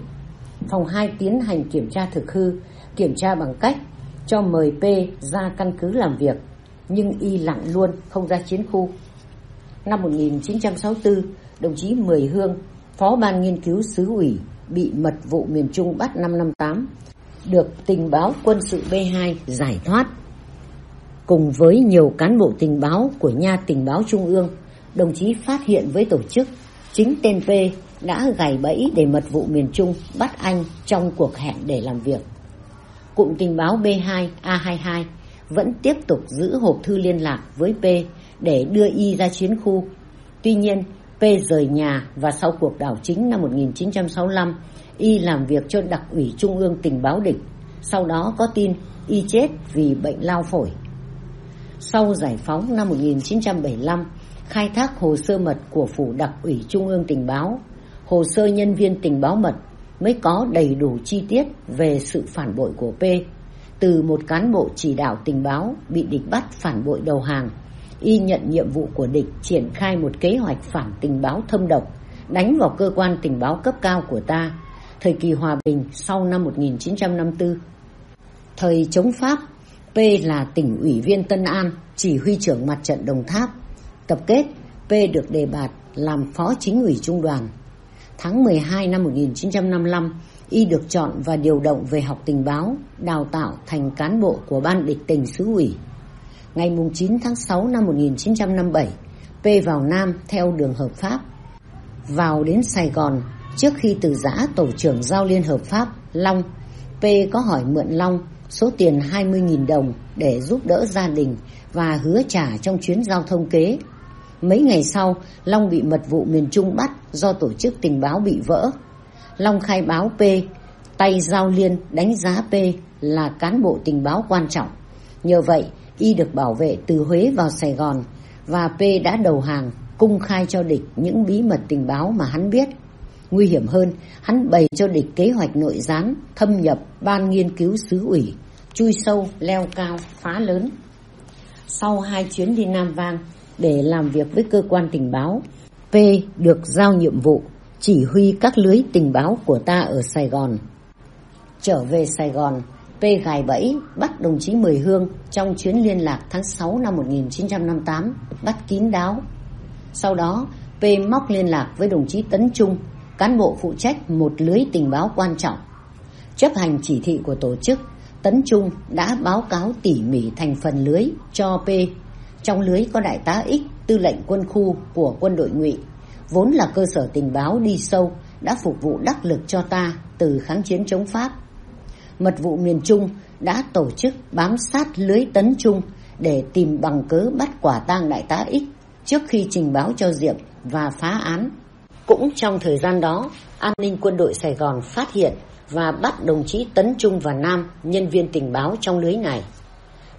Phòng 2 tiến hành kiểm tra thực hư, kiểm tra bằng cách cho mời P ra căn cứ làm việc, nhưng y lặng luôn không ra chiến khu. Năm 1964, đồng chí Mười Hương Phó Ban Nghiên cứu xứ ủy bị mật vụ miền Trung bắt năm năm tám được tình báo quân sự B2 giải thoát. Cùng với nhiều cán bộ tình báo của nha tình báo Trung ương, đồng chí phát hiện với tổ chức chính tên P đã gài bẫy để mật vụ miền Trung bắt anh trong cuộc hẹn để làm việc. Cụm tình báo B2 A22 vẫn tiếp tục giữ hộp thư liên lạc với P để đưa y ra chiến khu. Tuy nhiên, P rời nhà và sau cuộc đảo chính năm 1965, Y làm việc cho đặc ủy Trung ương tình báo địch. Sau đó có tin Y chết vì bệnh lao phổi. Sau giải phóng năm 1975, khai thác hồ sơ mật của Phủ đặc ủy Trung ương tình báo, hồ sơ nhân viên tình báo mật mới có đầy đủ chi tiết về sự phản bội của P. Từ một cán bộ chỉ đạo tình báo bị địch bắt phản bội đầu hàng y nhận nhiệm vụ của địch triển khai một kế hoạch phản tình báo thâm độc, đánh vào cơ quan tình báo cấp cao của ta, thời kỳ hòa bình sau năm 1954. Thời chống Pháp, P là tỉnh ủy viên Tân An, chỉ huy trưởng mặt trận Đồng Tháp. Tập kết, P được đề bạt làm phó chính ủy trung đoàn. Tháng 12 năm 1955, y được chọn và điều động về học tình báo, đào tạo thành cán bộ của ban địch tỉnh xứ ủy ngày 9 tháng 6 năm 1957, P vào Nam theo đường hợp pháp. Vào đến Sài Gòn, trước khi từ giã tổ trưởng giao liên hợp pháp Long, P có hỏi mượn Long số tiền 20.000 đồng để giúp đỡ gia đình và hứa trả trong chuyến giao thông kế. Mấy ngày sau, Long bị mật vụ miền Trung bắt do tổ chức tình báo bị vỡ. Long khai báo P, tay giao liên đánh giá P là cán bộ tình báo quan trọng. Nhờ vậy, Y được bảo vệ từ Huế vào Sài Gòn và P đã đầu hàng cung khai cho địch những bí mật tình báo mà hắn biết. Nguy hiểm hơn, hắn bày cho địch kế hoạch nội gián, thâm nhập ban nghiên cứu xứ ủy, chui sâu, leo cao, phá lớn. Sau hai chuyến đi Nam Vang để làm việc với cơ quan tình báo, P được giao nhiệm vụ chỉ huy các lưới tình báo của ta ở Sài Gòn. Trở về Sài Gòn, P gài bẫy bắt đồng chí Mười Hương trong chuyến liên lạc tháng 6 năm 1958, bắt kín đáo. Sau đó, P P móc liên lạc với đồng chí Tấn Trung, cán bộ phụ trách một lưới tình báo quan trọng. Chấp hành chỉ thị của tổ chức, Tấn Trung đã báo cáo tỉ mỉ thành phần lưới cho P. Trong lưới có đại tá X, tư lệnh quân khu của quân đội ngụy, vốn là cơ sở tình báo đi sâu, đã phục vụ đắc lực cho ta từ kháng chiến chống Pháp. Mật vụ miền Trung đã tổ chức bám sát lưới Tấn Trung để tìm bằng cớ bắt quả tang đại tá X trước khi trình báo cho Diệm và phá án. Cũng trong thời gian đó, an ninh quân đội Sài Gòn phát hiện và bắt đồng chí Tấn Trung và Nam, nhân viên tình báo trong lưới này.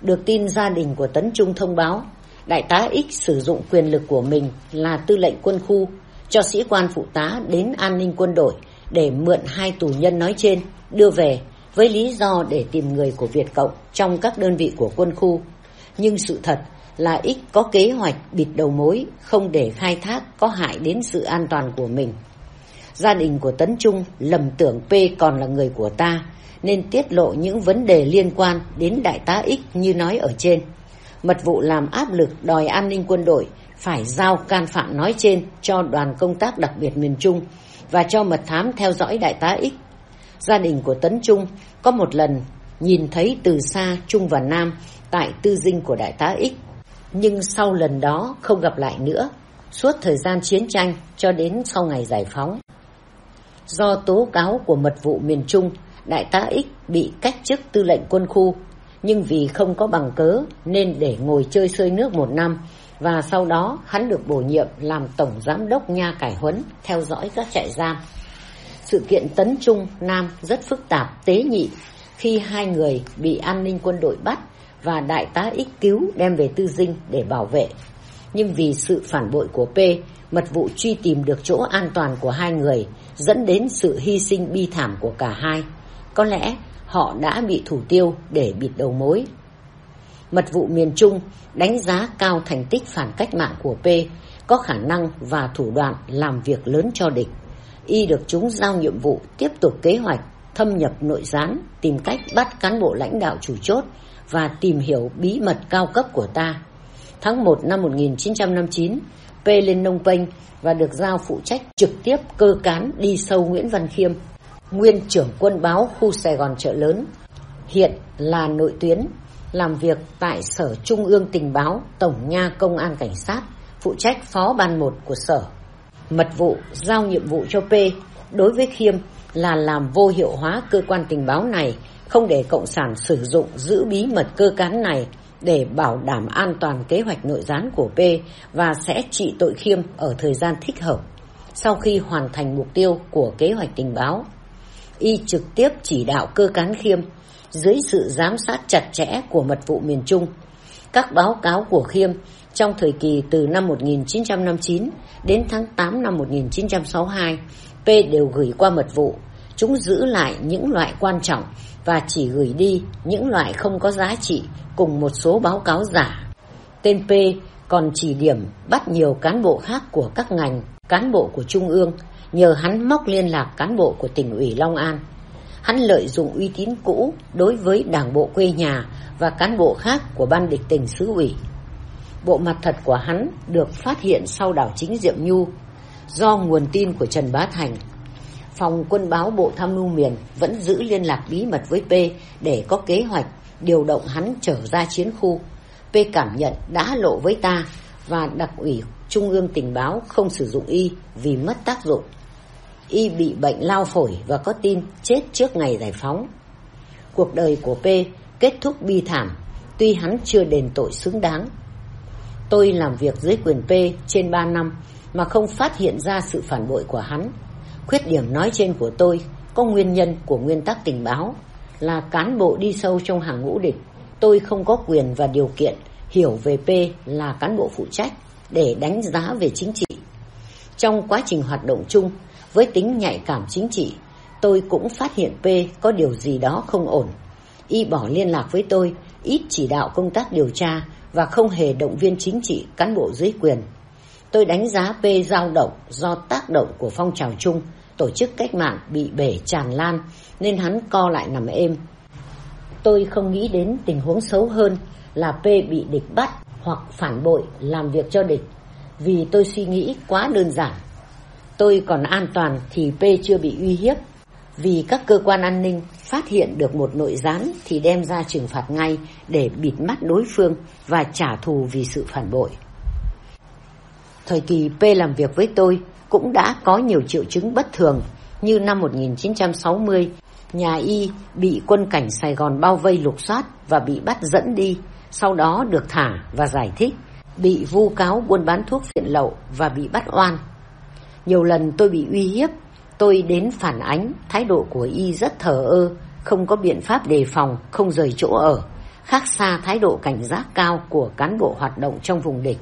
Được tin gia đình của Tấn Trung thông báo, Đại tá X sử dụng quyền lực của mình là tư lệnh quân khu cho sĩ quan phụ tá đến an ninh quân đội để mượn hai tù nhân nói trên đưa về với lý do để tìm người của Việt Cộng trong các đơn vị của quân khu. Nhưng sự thật là ít có kế hoạch bịt đầu mối, không để khai thác có hại đến sự an toàn của mình. Gia đình của Tấn Trung lầm tưởng P còn là người của ta, nên tiết lộ những vấn đề liên quan đến đại tá X như nói ở trên. Mật vụ làm áp lực đòi an ninh quân đội, phải giao can phạm nói trên cho đoàn công tác đặc biệt miền Trung và cho mật thám theo dõi đại tá X. Gia đình của Tấn Trung có một lần nhìn thấy từ xa Trung và Nam tại tư dinh của đại tá X. Nhưng sau lần đó không gặp lại nữa, suốt thời gian chiến tranh cho đến sau ngày giải phóng. Do tố cáo của mật vụ miền Trung, đại tá X bị cách chức tư lệnh quân khu, nhưng vì không có bằng cớ nên để ngồi chơi sơi nước một năm và sau đó hắn được bổ nhiệm làm tổng giám đốc nha cải huấn theo dõi các trại giam. Sự kiện tấn trung Nam rất phức tạp, tế nhị khi hai người bị an ninh quân đội bắt và đại tá ích cứu đem về tư dinh để bảo vệ. Nhưng vì sự phản bội của P, mật vụ truy tìm được chỗ an toàn của hai người dẫn đến sự hy sinh bi thảm của cả hai. Có lẽ họ đã bị thủ tiêu để bịt đầu mối. Mật vụ miền Trung đánh giá cao thành tích phản cách mạng của P, có khả năng và thủ đoạn làm việc lớn cho địch. Y được chúng giao nhiệm vụ tiếp tục kế hoạch, thâm nhập nội gián, tìm cách bắt cán bộ lãnh đạo chủ chốt và tìm hiểu bí mật cao cấp của ta. Tháng 1 năm 1959, P lên Nông Penh và được giao phụ trách trực tiếp cơ cán đi sâu Nguyễn Văn Khiêm, nguyên trưởng quân báo khu Sài Gòn chợ lớn, hiện là nội tuyến, làm việc tại Sở Trung ương Tình báo Tổng nha Công an Cảnh sát, phụ trách phó ban 1 của Sở. Mật vụ giao nhiệm vụ cho P đối với Khiêm là làm vô hiệu hóa cơ quan tình báo này, không để Cộng sản sử dụng giữ bí mật cơ cán này để bảo đảm an toàn kế hoạch nội gián của P và sẽ trị tội Khiêm ở thời gian thích hợp sau khi hoàn thành mục tiêu của kế hoạch tình báo. Y trực tiếp chỉ đạo cơ cán Khiêm dưới sự giám sát chặt chẽ của mật vụ miền Trung. Các báo cáo của Khiêm trong thời kỳ từ năm 1959 đến tháng 8 năm 1962, P đều gửi qua mật vụ. Chúng giữ lại những loại quan trọng và chỉ gửi đi những loại không có giá trị cùng một số báo cáo giả. Tên P còn chỉ điểm bắt nhiều cán bộ khác của các ngành, cán bộ của Trung ương, nhờ hắn móc liên lạc cán bộ của tỉnh ủy Long An. Hắn lợi dụng uy tín cũ đối với đảng bộ quê nhà và cán bộ khác của ban địch tỉnh xứ ủy. Bộ mặt thật của hắn được phát hiện sau đảo chính Diệm Nhu do nguồn tin của Trần Bá Thành. Phòng quân báo Bộ Tham mưu miền vẫn giữ liên lạc bí mật với P để có kế hoạch điều động hắn trở ra chiến khu. P cảm nhận đã lộ với ta và đặc ủy Trung ương tình báo không sử dụng y vì mất tác dụng. Y bị bệnh lao phổi và có tin chết trước ngày giải phóng. Cuộc đời của P kết thúc bi thảm, tuy hắn chưa đền tội xứng đáng. Tôi làm việc dưới quyền P trên 3 năm mà không phát hiện ra sự phản bội của hắn. Khuyết điểm nói trên của tôi có nguyên nhân của nguyên tắc tình báo là cán bộ đi sâu trong hàng ngũ địch. Tôi không có quyền và điều kiện hiểu về P là cán bộ phụ trách để đánh giá về chính trị. Trong quá trình hoạt động chung, với tính nhạy cảm chính trị, tôi cũng phát hiện P có điều gì đó không ổn. Y bỏ liên lạc với tôi, ít chỉ đạo công tác điều tra và không hề động viên chính trị cán bộ dưới quyền. Tôi đánh giá P dao động do tác động của phong trào chung, tổ chức cách mạng bị bể tràn lan nên hắn co lại nằm êm. Tôi không nghĩ đến tình huống xấu hơn là P bị địch bắt hoặc phản bội làm việc cho địch. Vì tôi suy nghĩ quá đơn giản. Tôi còn an toàn thì P chưa bị uy hiếp. Vì các cơ quan an ninh phát hiện được một nội gián thì đem ra trừng phạt ngay để bịt mắt đối phương và trả thù vì sự phản bội. Thời kỳ P làm việc với tôi cũng đã có nhiều triệu chứng bất thường như năm 1960 nhà y bị quân cảnh Sài Gòn bao vây lục soát và bị bắt dẫn đi, sau đó được thả và giải thích, bị vu cáo buôn bán thuốc phiện lậu và bị bắt oan. Nhiều lần tôi bị uy hiếp, tôi đến phản ánh thái độ của y rất thờ ơ, không có biện pháp đề phòng, không rời chỗ ở, khác xa thái độ cảnh giác cao của cán bộ hoạt động trong vùng địch.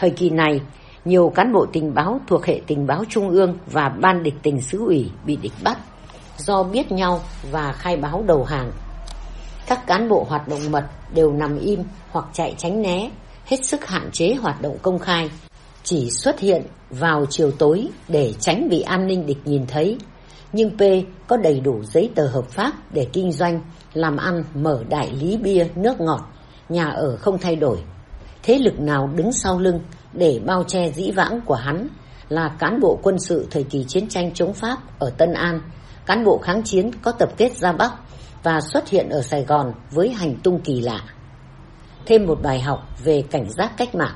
Thời kỳ này, nhiều cán bộ tình báo thuộc hệ tình báo trung ương và ban địch tình xứ ủy bị địch bắt do biết nhau và khai báo đầu hàng. Các cán bộ hoạt động mật đều nằm im hoặc chạy tránh né, hết sức hạn chế hoạt động công khai, chỉ xuất hiện vào chiều tối để tránh bị an ninh địch nhìn thấy. Nhưng P có đầy đủ giấy tờ hợp pháp để kinh doanh, làm ăn, mở đại lý bia, nước ngọt, nhà ở không thay đổi. Thế lực nào đứng sau lưng để bao che dĩ vãng của hắn là cán bộ quân sự thời kỳ chiến tranh chống Pháp ở Tân An cán bộ kháng chiến có tập kết ra Bắc và xuất hiện ở Sài Gòn với hành tung kỳ lạ. Thêm một bài học về cảnh giác cách mạng.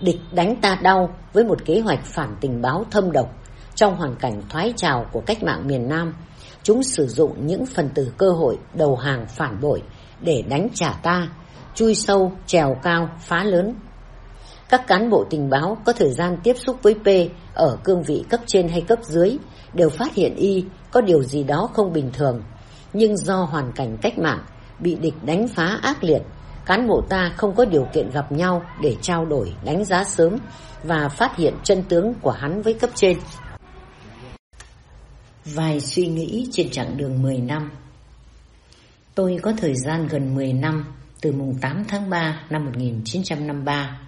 Địch đánh ta đau với một kế hoạch phản tình báo thâm độc trong hoàn cảnh thoái trào của cách mạng miền Nam. Chúng sử dụng những phần tử cơ hội đầu hàng phản bội để đánh trả ta, chui sâu, trèo cao, phá lớn. Các cán bộ tình báo có thời gian tiếp xúc với P ở cương vị cấp trên hay cấp dưới đều phát hiện y có điều gì đó không bình thường. Nhưng do hoàn cảnh cách mạng, bị địch đánh phá ác liệt, cán bộ ta không có điều kiện gặp nhau để trao đổi, đánh giá sớm và phát hiện chân tướng của hắn với cấp trên. Vài suy nghĩ trên chặng đường 10 năm Tôi có thời gian gần 10 năm từ mùng 8 tháng 3 năm 1953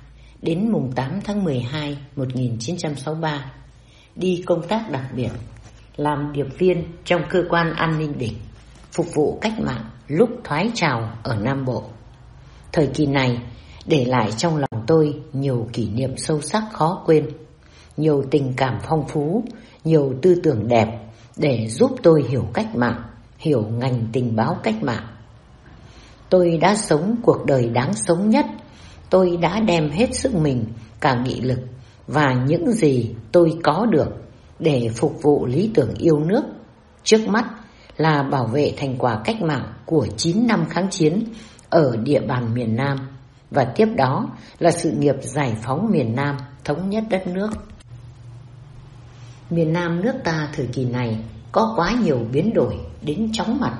đến mùng 8 tháng 12 1963 đi công tác đặc biệt làm điệp viên trong cơ quan an ninh địch, phục vụ cách mạng lúc thoái trào ở Nam Bộ. Thời kỳ này để lại trong lòng tôi nhiều kỷ niệm sâu sắc khó quên, nhiều tình cảm phong phú, nhiều tư tưởng đẹp để giúp tôi hiểu cách mạng, hiểu ngành tình báo cách mạng. Tôi đã sống cuộc đời đáng sống nhất, tôi đã đem hết sức mình, cả nghị lực và những gì tôi có được để phục vụ lý tưởng yêu nước. Trước mắt là bảo vệ thành quả cách mạng của 9 năm kháng chiến ở địa bàn miền Nam và tiếp đó là sự nghiệp giải phóng miền Nam, thống nhất đất nước. Miền Nam nước ta thời kỳ này có quá nhiều biến đổi đến chóng mặt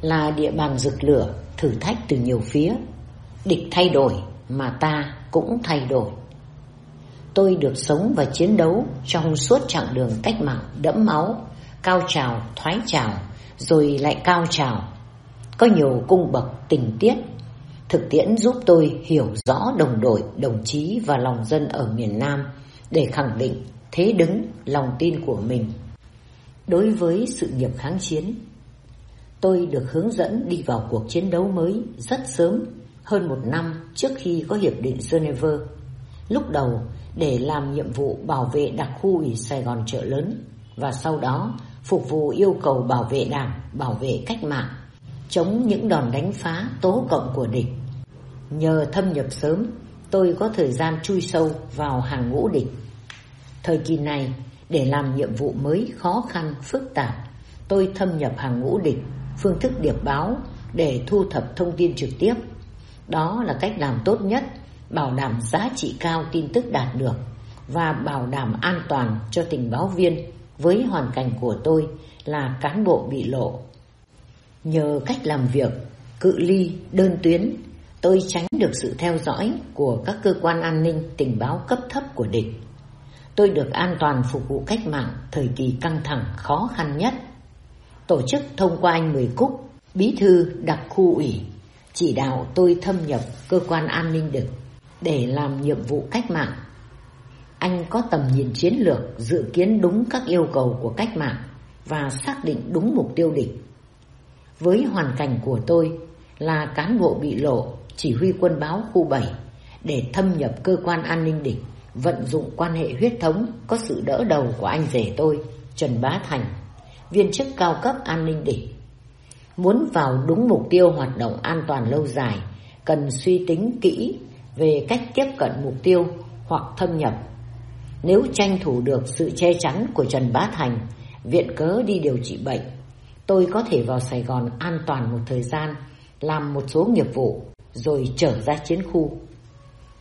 là địa bàn rực lửa, thử thách từ nhiều phía. Địch thay đổi mà ta cũng thay đổi tôi được sống và chiến đấu trong suốt chặng đường cách mạng đẫm máu, cao trào, thoái trào, rồi lại cao trào. Có nhiều cung bậc tình tiết, thực tiễn giúp tôi hiểu rõ đồng đội, đồng chí và lòng dân ở miền Nam để khẳng định thế đứng, lòng tin của mình. Đối với sự nghiệp kháng chiến, tôi được hướng dẫn đi vào cuộc chiến đấu mới rất sớm, hơn một năm trước khi có Hiệp định Geneva. Lúc đầu, để làm nhiệm vụ bảo vệ đặc khu ủy Sài Gòn chợ lớn và sau đó phục vụ yêu cầu bảo vệ đảng, bảo vệ cách mạng, chống những đòn đánh phá tố cộng của địch. Nhờ thâm nhập sớm, tôi có thời gian chui sâu vào hàng ngũ địch. Thời kỳ này, để làm nhiệm vụ mới khó khăn, phức tạp, tôi thâm nhập hàng ngũ địch, phương thức điệp báo để thu thập thông tin trực tiếp. Đó là cách làm tốt nhất bảo đảm giá trị cao tin tức đạt được và bảo đảm an toàn cho tình báo viên với hoàn cảnh của tôi là cán bộ bị lộ. Nhờ cách làm việc, cự ly, đơn tuyến, tôi tránh được sự theo dõi của các cơ quan an ninh tình báo cấp thấp của địch. Tôi được an toàn phục vụ cách mạng thời kỳ căng thẳng khó khăn nhất. Tổ chức thông qua anh Mười Cúc, bí thư đặc khu ủy, chỉ đạo tôi thâm nhập cơ quan an ninh địch để làm nhiệm vụ cách mạng. Anh có tầm nhìn chiến lược, dự kiến đúng các yêu cầu của cách mạng và xác định đúng mục tiêu địch. Với hoàn cảnh của tôi là cán bộ bị lộ, chỉ huy quân báo khu 7 để thâm nhập cơ quan an ninh địch vận dụng quan hệ huyết thống có sự đỡ đầu của anh rể tôi, Trần Bá Thành, viên chức cao cấp an ninh địch. Muốn vào đúng mục tiêu hoạt động an toàn lâu dài, cần suy tính kỹ về cách tiếp cận mục tiêu hoặc thâm nhập. Nếu tranh thủ được sự che chắn của Trần Bá Thành, viện cớ đi điều trị bệnh, tôi có thể vào Sài Gòn an toàn một thời gian, làm một số nghiệp vụ, rồi trở ra chiến khu.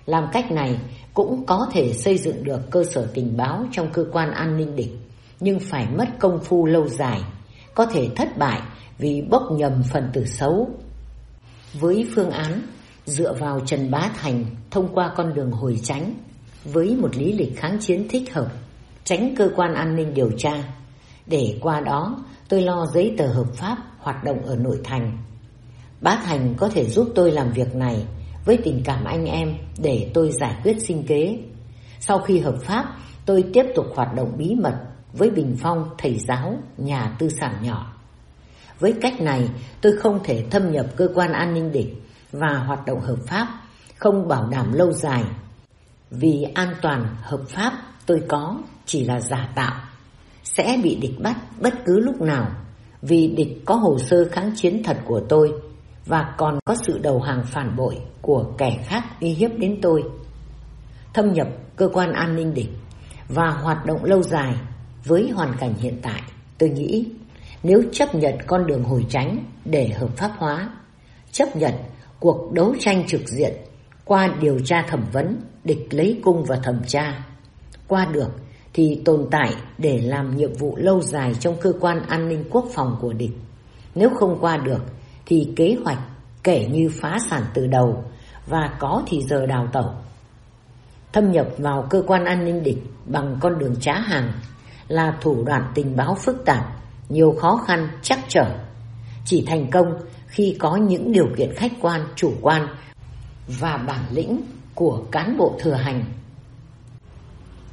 Làm cách này cũng có thể xây dựng được cơ sở tình báo trong cơ quan an ninh địch, nhưng phải mất công phu lâu dài, có thể thất bại vì bốc nhầm phần tử xấu. Với phương án dựa vào Trần Bá Thành thông qua con đường hồi tránh, với một lý lịch kháng chiến thích hợp, tránh cơ quan an ninh điều tra, để qua đó tôi lo giấy tờ hợp pháp hoạt động ở nội thành. Bá Thành có thể giúp tôi làm việc này với tình cảm anh em để tôi giải quyết sinh kế. Sau khi hợp pháp, tôi tiếp tục hoạt động bí mật với Bình Phong, thầy giáo, nhà tư sản nhỏ. Với cách này, tôi không thể thâm nhập cơ quan an ninh địch và hoạt động hợp pháp, không bảo đảm lâu dài. Vì an toàn hợp pháp tôi có chỉ là giả tạo, sẽ bị địch bắt bất cứ lúc nào vì địch có hồ sơ kháng chiến thật của tôi và còn có sự đầu hàng phản bội của kẻ khác uy hiếp đến tôi. Thâm nhập cơ quan an ninh địch và hoạt động lâu dài với hoàn cảnh hiện tại, tôi nghĩ nếu chấp nhận con đường hồi tránh để hợp pháp hóa, chấp nhận cuộc đấu tranh trực diện qua điều tra thẩm vấn, địch lấy cung và thẩm tra, qua được thì tồn tại để làm nhiệm vụ lâu dài trong cơ quan an ninh quốc phòng của địch. Nếu không qua được thì kế hoạch kể như phá sản từ đầu và có thì giờ đào tẩu. Thâm nhập vào cơ quan an ninh địch bằng con đường trá hàng là thủ đoạn tình báo phức tạp, nhiều khó khăn, chắc trở. Chỉ thành công khi có những điều kiện khách quan, chủ quan và bản lĩnh của cán bộ thừa hành.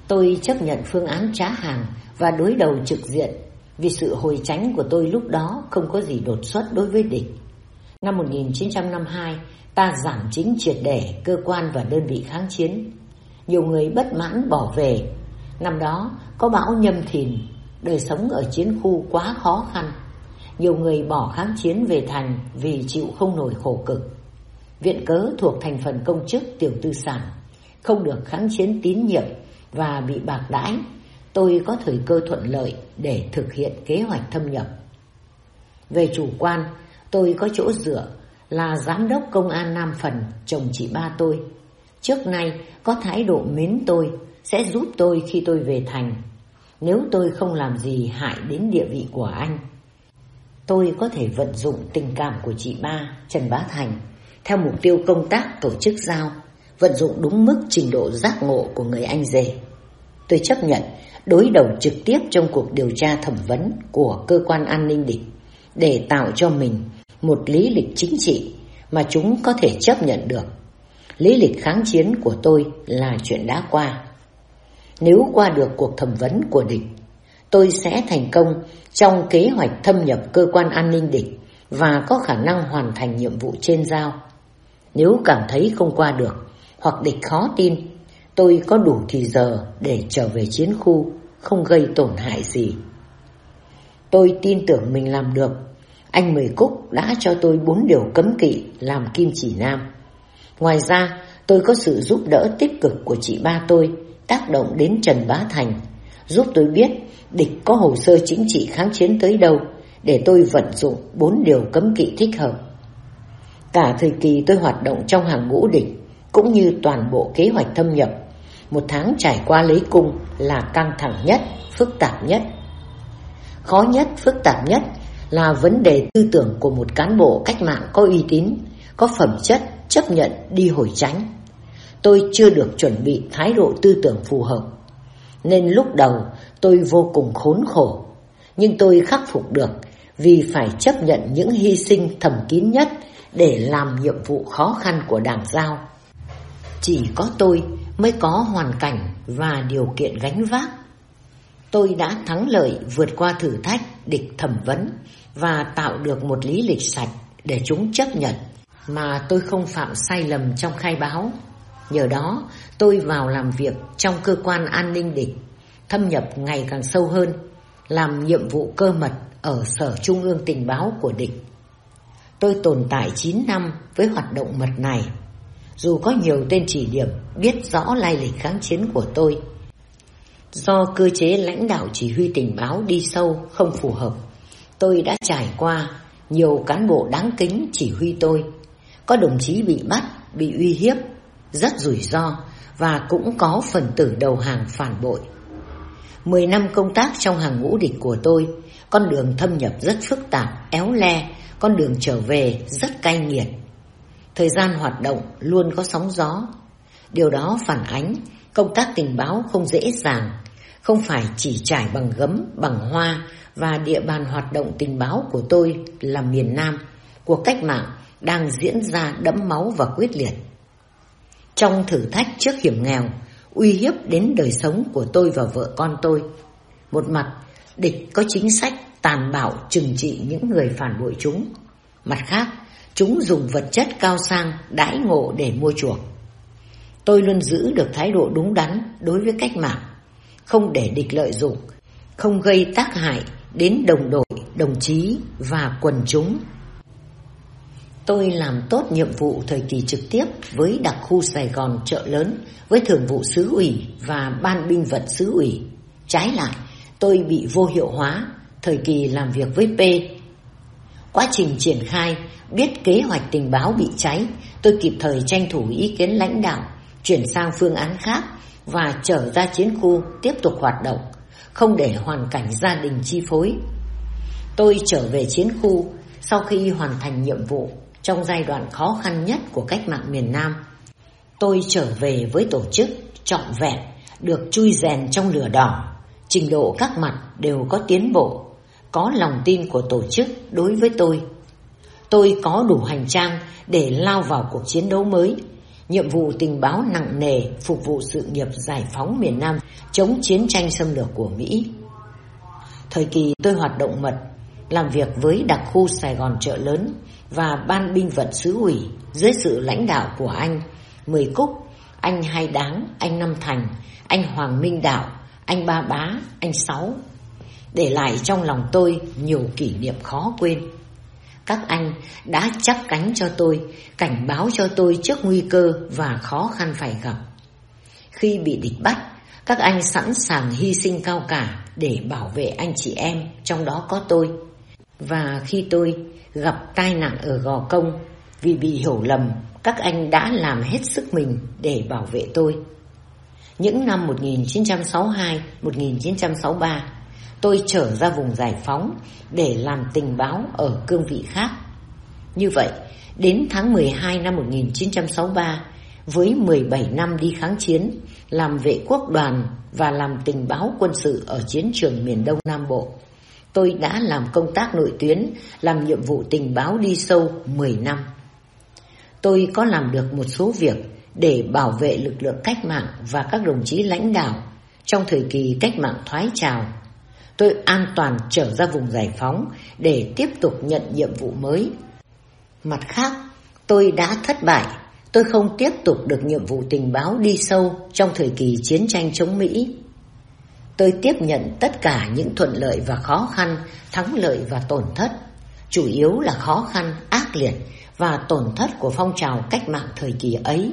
Tôi chấp nhận phương án trá hàng và đối đầu trực diện vì sự hồi tránh của tôi lúc đó không có gì đột xuất đối với địch. Năm 1952, ta giảm chính triệt để cơ quan và đơn vị kháng chiến. Nhiều người bất mãn bỏ về. Năm đó có bão nhâm thìn, đời sống ở chiến khu quá khó khăn. Nhiều người bỏ kháng chiến về thành vì chịu không nổi khổ cực. Viện cớ thuộc thành phần công chức tiểu tư sản, không được kháng chiến tín nhiệm và bị bạc đãi. Tôi có thời cơ thuận lợi để thực hiện kế hoạch thâm nhập. Về chủ quan, tôi có chỗ dựa là giám đốc công an Nam Phần, chồng chị ba tôi. Trước nay có thái độ mến tôi, sẽ giúp tôi khi tôi về thành. Nếu tôi không làm gì hại đến địa vị của anh, tôi có thể vận dụng tình cảm của chị ba, Trần Bá Thành, theo mục tiêu công tác tổ chức giao, vận dụng đúng mức trình độ giác ngộ của người anh rể. Tôi chấp nhận đối đầu trực tiếp trong cuộc điều tra thẩm vấn của cơ quan an ninh địch để tạo cho mình một lý lịch chính trị mà chúng có thể chấp nhận được. Lý lịch kháng chiến của tôi là chuyện đã qua. Nếu qua được cuộc thẩm vấn của địch, tôi sẽ thành công trong kế hoạch thâm nhập cơ quan an ninh địch và có khả năng hoàn thành nhiệm vụ trên giao. Nếu cảm thấy không qua được hoặc địch khó tin, tôi có đủ thì giờ để trở về chiến khu, không gây tổn hại gì. Tôi tin tưởng mình làm được anh Mười Cúc đã cho tôi bốn điều cấm kỵ làm kim chỉ nam. Ngoài ra, tôi có sự giúp đỡ tích cực của chị ba tôi tác động đến Trần Bá Thành, giúp tôi biết địch có hồ sơ chính trị kháng chiến tới đâu để tôi vận dụng bốn điều cấm kỵ thích hợp. Cả thời kỳ tôi hoạt động trong hàng ngũ địch, cũng như toàn bộ kế hoạch thâm nhập, một tháng trải qua lấy cung là căng thẳng nhất, phức tạp nhất. Khó nhất, phức tạp nhất là vấn đề tư tưởng của một cán bộ cách mạng có uy tín, có phẩm chất, chấp nhận đi hồi tránh. Tôi chưa được chuẩn bị thái độ tư tưởng phù hợp. Nên lúc đầu tôi vô cùng khốn khổ, nhưng tôi khắc phục được vì phải chấp nhận những hy sinh thầm kín nhất để làm nhiệm vụ khó khăn của đảng giao. Chỉ có tôi mới có hoàn cảnh và điều kiện gánh vác. Tôi đã thắng lợi vượt qua thử thách địch thẩm vấn và tạo được một lý lịch sạch để chúng chấp nhận mà tôi không phạm sai lầm trong khai báo. Nhờ đó, tôi vào làm việc trong cơ quan an ninh địch, thâm nhập ngày càng sâu hơn, làm nhiệm vụ cơ mật ở Sở Trung ương Tình báo của địch. Tôi tồn tại 9 năm với hoạt động mật này, dù có nhiều tên chỉ điểm biết rõ lai lịch kháng chiến của tôi. Do cơ chế lãnh đạo chỉ huy tình báo đi sâu không phù hợp, tôi đã trải qua nhiều cán bộ đáng kính chỉ huy tôi. Có đồng chí bị bắt, bị uy hiếp, rất rủi ro và cũng có phần tử đầu hàng phản bội. Mười năm công tác trong hàng ngũ địch của tôi, con đường thâm nhập rất phức tạp, éo le, con đường trở về rất cay nghiệt. Thời gian hoạt động luôn có sóng gió. Điều đó phản ánh công tác tình báo không dễ dàng, không phải chỉ trải bằng gấm, bằng hoa và địa bàn hoạt động tình báo của tôi là miền Nam, cuộc cách mạng đang diễn ra đẫm máu và quyết liệt. Trong thử thách trước hiểm nghèo, uy hiếp đến đời sống của tôi và vợ con tôi. Một mặt, địch có chính sách tàn bạo trừng trị những người phản bội chúng. Mặt khác, chúng dùng vật chất cao sang đãi ngộ để mua chuộc. Tôi luôn giữ được thái độ đúng đắn đối với cách mạng, không để địch lợi dụng, không gây tác hại đến đồng đội, đồng chí và quần chúng. Tôi làm tốt nhiệm vụ thời kỳ trực tiếp với đặc khu Sài Gòn chợ lớn, với thường vụ xứ ủy và ban binh vận xứ ủy. Trái lại, tôi bị vô hiệu hóa thời kỳ làm việc với P. Quá trình triển khai, biết kế hoạch tình báo bị cháy, tôi kịp thời tranh thủ ý kiến lãnh đạo, chuyển sang phương án khác và trở ra chiến khu tiếp tục hoạt động, không để hoàn cảnh gia đình chi phối. Tôi trở về chiến khu sau khi hoàn thành nhiệm vụ trong giai đoạn khó khăn nhất của cách mạng miền Nam. Tôi trở về với tổ chức trọn vẹn, được chui rèn trong lửa đỏ, trình độ các mặt đều có tiến bộ, có lòng tin của tổ chức đối với tôi. Tôi có đủ hành trang để lao vào cuộc chiến đấu mới, nhiệm vụ tình báo nặng nề phục vụ sự nghiệp giải phóng miền Nam chống chiến tranh xâm lược của Mỹ. Thời kỳ tôi hoạt động mật, làm việc với đặc khu Sài Gòn chợ lớn và ban binh vận xứ ủy dưới sự lãnh đạo của anh Mười Cúc, anh Hai Đáng, anh Năm Thành, anh Hoàng Minh Đạo, anh Ba Bá, anh Sáu. Để lại trong lòng tôi nhiều kỷ niệm khó quên. Các anh đã chắp cánh cho tôi, cảnh báo cho tôi trước nguy cơ và khó khăn phải gặp. Khi bị địch bắt, các anh sẵn sàng hy sinh cao cả để bảo vệ anh chị em, trong đó có tôi. Và khi tôi gặp tai nạn ở Gò Công vì bị hiểu lầm, các anh đã làm hết sức mình để bảo vệ tôi. Những năm 1962-1963, tôi trở ra vùng giải phóng để làm tình báo ở cương vị khác. Như vậy, đến tháng 12 năm 1963, với 17 năm đi kháng chiến, làm vệ quốc đoàn và làm tình báo quân sự ở chiến trường miền Đông Nam Bộ, tôi đã làm công tác nội tuyến, làm nhiệm vụ tình báo đi sâu 10 năm. Tôi có làm được một số việc để bảo vệ lực lượng cách mạng và các đồng chí lãnh đạo trong thời kỳ cách mạng thoái trào. Tôi an toàn trở ra vùng giải phóng để tiếp tục nhận nhiệm vụ mới. Mặt khác, tôi đã thất bại. Tôi không tiếp tục được nhiệm vụ tình báo đi sâu trong thời kỳ chiến tranh chống Mỹ. Tôi tiếp nhận tất cả những thuận lợi và khó khăn, thắng lợi và tổn thất. Chủ yếu là khó khăn, ác liệt và tổn thất của phong trào cách mạng thời kỳ ấy.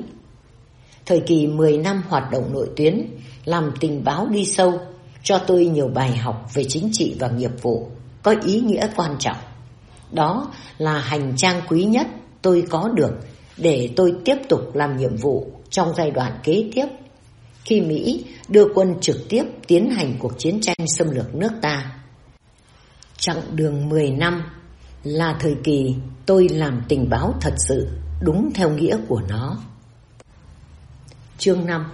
Thời kỳ 10 năm hoạt động nội tuyến, làm tình báo đi sâu, cho tôi nhiều bài học về chính trị và nghiệp vụ, có ý nghĩa quan trọng. Đó là hành trang quý nhất tôi có được để tôi tiếp tục làm nhiệm vụ trong giai đoạn kế tiếp khi Mỹ đưa quân trực tiếp tiến hành cuộc chiến tranh xâm lược nước ta. Chặng đường 10 năm là thời kỳ tôi làm tình báo thật sự đúng theo nghĩa của nó. Chương 5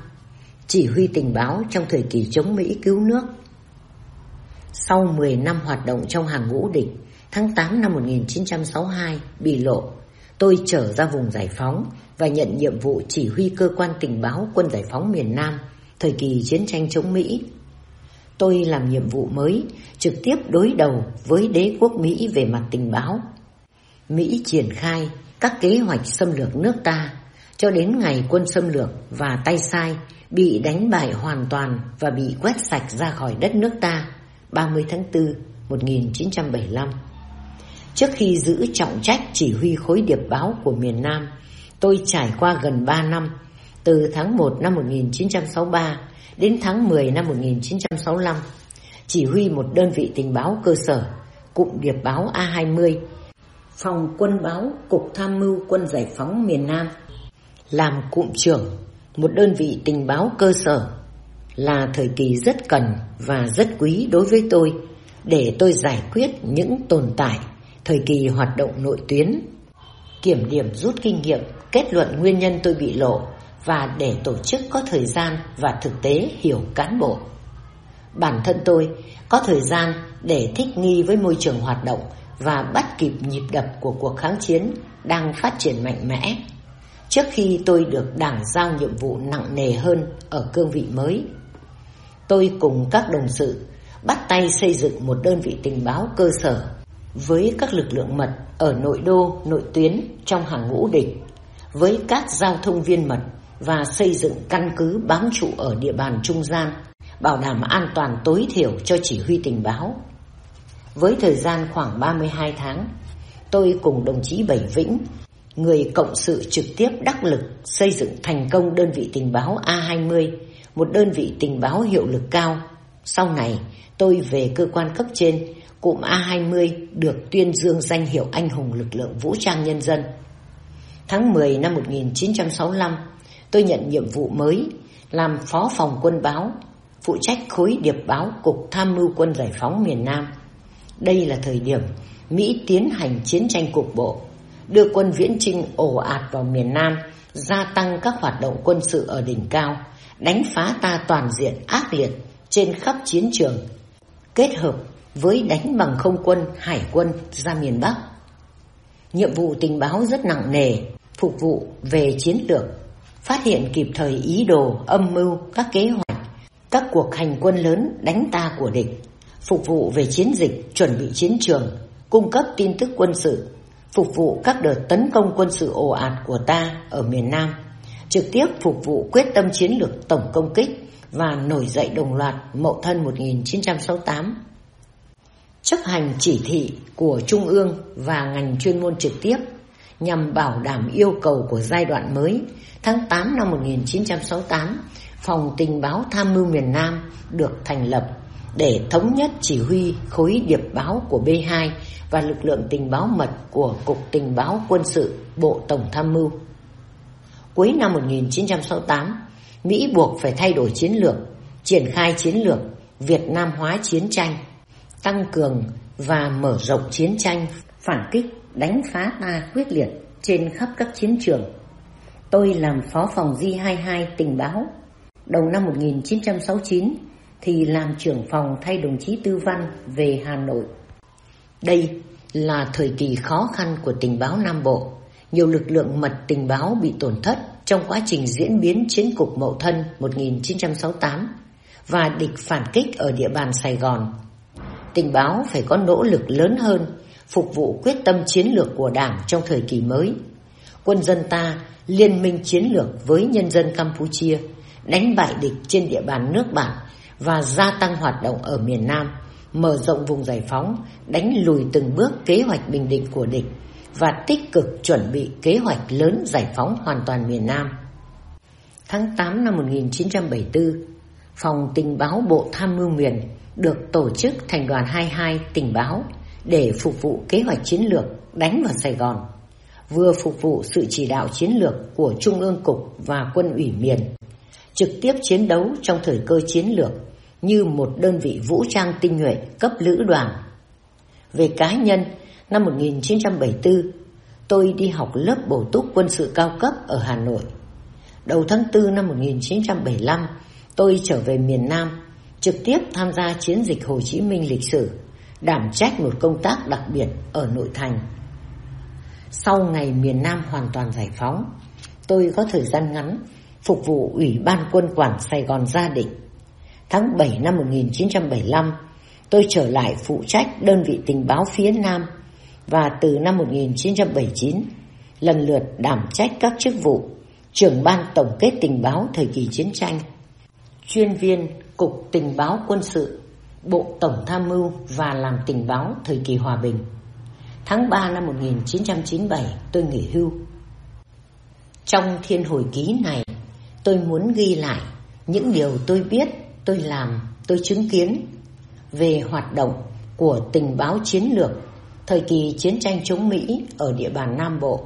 Chỉ huy tình báo trong thời kỳ chống Mỹ cứu nước Sau 10 năm hoạt động trong hàng ngũ địch, tháng 8 năm 1962 bị lộ, tôi trở ra vùng giải phóng và nhận nhiệm vụ chỉ huy cơ quan tình báo quân giải phóng miền Nam thời kỳ chiến tranh chống Mỹ. Tôi làm nhiệm vụ mới, trực tiếp đối đầu với đế quốc Mỹ về mặt tình báo. Mỹ triển khai các kế hoạch xâm lược nước ta, cho đến ngày quân xâm lược và tay sai bị đánh bại hoàn toàn và bị quét sạch ra khỏi đất nước ta 30 tháng 4 1975. Trước khi giữ trọng trách chỉ huy khối điệp báo của miền Nam, tôi trải qua gần 3 năm, từ tháng 1 năm 1963 đến tháng 10 năm 1965, chỉ huy một đơn vị tình báo cơ sở, cụm điệp báo A20, phòng quân báo Cục Tham mưu Quân Giải phóng miền Nam, làm cụm trưởng một đơn vị tình báo cơ sở là thời kỳ rất cần và rất quý đối với tôi để tôi giải quyết những tồn tại thời kỳ hoạt động nội tuyến, kiểm điểm rút kinh nghiệm, kết luận nguyên nhân tôi bị lộ và để tổ chức có thời gian và thực tế hiểu cán bộ. Bản thân tôi có thời gian để thích nghi với môi trường hoạt động và bắt kịp nhịp đập của cuộc kháng chiến đang phát triển mạnh mẽ trước khi tôi được đảng giao nhiệm vụ nặng nề hơn ở cương vị mới. Tôi cùng các đồng sự bắt tay xây dựng một đơn vị tình báo cơ sở với các lực lượng mật ở nội đô, nội tuyến trong hàng ngũ địch, với các giao thông viên mật và xây dựng căn cứ bám trụ ở địa bàn trung gian, bảo đảm an toàn tối thiểu cho chỉ huy tình báo. Với thời gian khoảng 32 tháng, tôi cùng đồng chí Bảy Vĩnh, người cộng sự trực tiếp đắc lực xây dựng thành công đơn vị tình báo A20, một đơn vị tình báo hiệu lực cao. Sau này, tôi về cơ quan cấp trên, cụm A20 được tuyên dương danh hiệu anh hùng lực lượng vũ trang nhân dân. Tháng 10 năm 1965, tôi nhận nhiệm vụ mới làm phó phòng quân báo, phụ trách khối điệp báo Cục Tham mưu quân giải phóng miền Nam. Đây là thời điểm Mỹ tiến hành chiến tranh cục bộ, đưa quân viễn trinh ồ ạt vào miền Nam, gia tăng các hoạt động quân sự ở đỉnh cao, đánh phá ta toàn diện ác liệt trên khắp chiến trường, kết hợp với đánh bằng không quân, hải quân ra miền Bắc. Nhiệm vụ tình báo rất nặng nề, phục vụ về chiến lược, phát hiện kịp thời ý đồ, âm mưu, các kế hoạch, các cuộc hành quân lớn đánh ta của địch, phục vụ về chiến dịch, chuẩn bị chiến trường, cung cấp tin tức quân sự, phục vụ các đợt tấn công quân sự ồ ạt của ta ở miền Nam, trực tiếp phục vụ quyết tâm chiến lược tổng công kích và nổi dậy đồng loạt Mậu Thân 1968. Chấp hành chỉ thị của Trung ương và ngành chuyên môn trực tiếp nhằm bảo đảm yêu cầu của giai đoạn mới, tháng 8 năm 1968, Phòng Tình báo Tham mưu miền Nam được thành lập để thống nhất chỉ huy khối điệp báo của B2 và lực lượng tình báo mật của Cục Tình báo Quân sự Bộ Tổng Tham mưu. Cuối năm 1968, Mỹ buộc phải thay đổi chiến lược, triển khai chiến lược Việt Nam hóa chiến tranh, tăng cường và mở rộng chiến tranh, phản kích, đánh phá ta quyết liệt trên khắp các chiến trường. Tôi làm phó phòng Di22 tình báo. Đầu năm 1969 thì làm trưởng phòng thay đồng chí Tư Văn về Hà Nội. Đây là thời kỳ khó khăn của tình báo Nam Bộ. Nhiều lực lượng mật tình báo bị tổn thất trong quá trình diễn biến chiến cục Mậu Thân 1968 và địch phản kích ở địa bàn Sài Gòn. Tình báo phải có nỗ lực lớn hơn phục vụ quyết tâm chiến lược của Đảng trong thời kỳ mới. Quân dân ta liên minh chiến lược với nhân dân Campuchia, đánh bại địch trên địa bàn nước bạn và gia tăng hoạt động ở miền Nam, mở rộng vùng giải phóng, đánh lùi từng bước kế hoạch bình định của địch và tích cực chuẩn bị kế hoạch lớn giải phóng hoàn toàn miền Nam. Tháng 8 năm 1974, Phòng Tình báo Bộ Tham mưu miền được tổ chức thành đoàn 22 tình báo để phục vụ kế hoạch chiến lược đánh vào Sài Gòn, vừa phục vụ sự chỉ đạo chiến lược của Trung ương Cục và Quân ủy miền, trực tiếp chiến đấu trong thời cơ chiến lược như một đơn vị vũ trang tinh nhuệ cấp lữ đoàn. Về cá nhân, năm 1974, tôi đi học lớp bổ túc quân sự cao cấp ở Hà Nội. Đầu tháng 4 năm 1975, tôi trở về miền Nam, trực tiếp tham gia chiến dịch Hồ Chí Minh lịch sử, đảm trách một công tác đặc biệt ở nội thành. Sau ngày miền Nam hoàn toàn giải phóng, tôi có thời gian ngắn phục vụ Ủy ban quân quản Sài Gòn gia định. Tháng 7 năm 1975, tôi trở lại phụ trách đơn vị tình báo phía Nam và từ năm 1979 lần lượt đảm trách các chức vụ trưởng ban tổng kết tình báo thời kỳ chiến tranh, chuyên viên Cục Tình báo Quân sự, Bộ Tổng Tham mưu và làm tình báo thời kỳ hòa bình. Tháng 3 năm 1997 tôi nghỉ hưu. Trong thiên hồi ký này, tôi muốn ghi lại những điều tôi biết, tôi làm, tôi chứng kiến về hoạt động của tình báo chiến lược thời kỳ chiến tranh chống Mỹ ở địa bàn Nam Bộ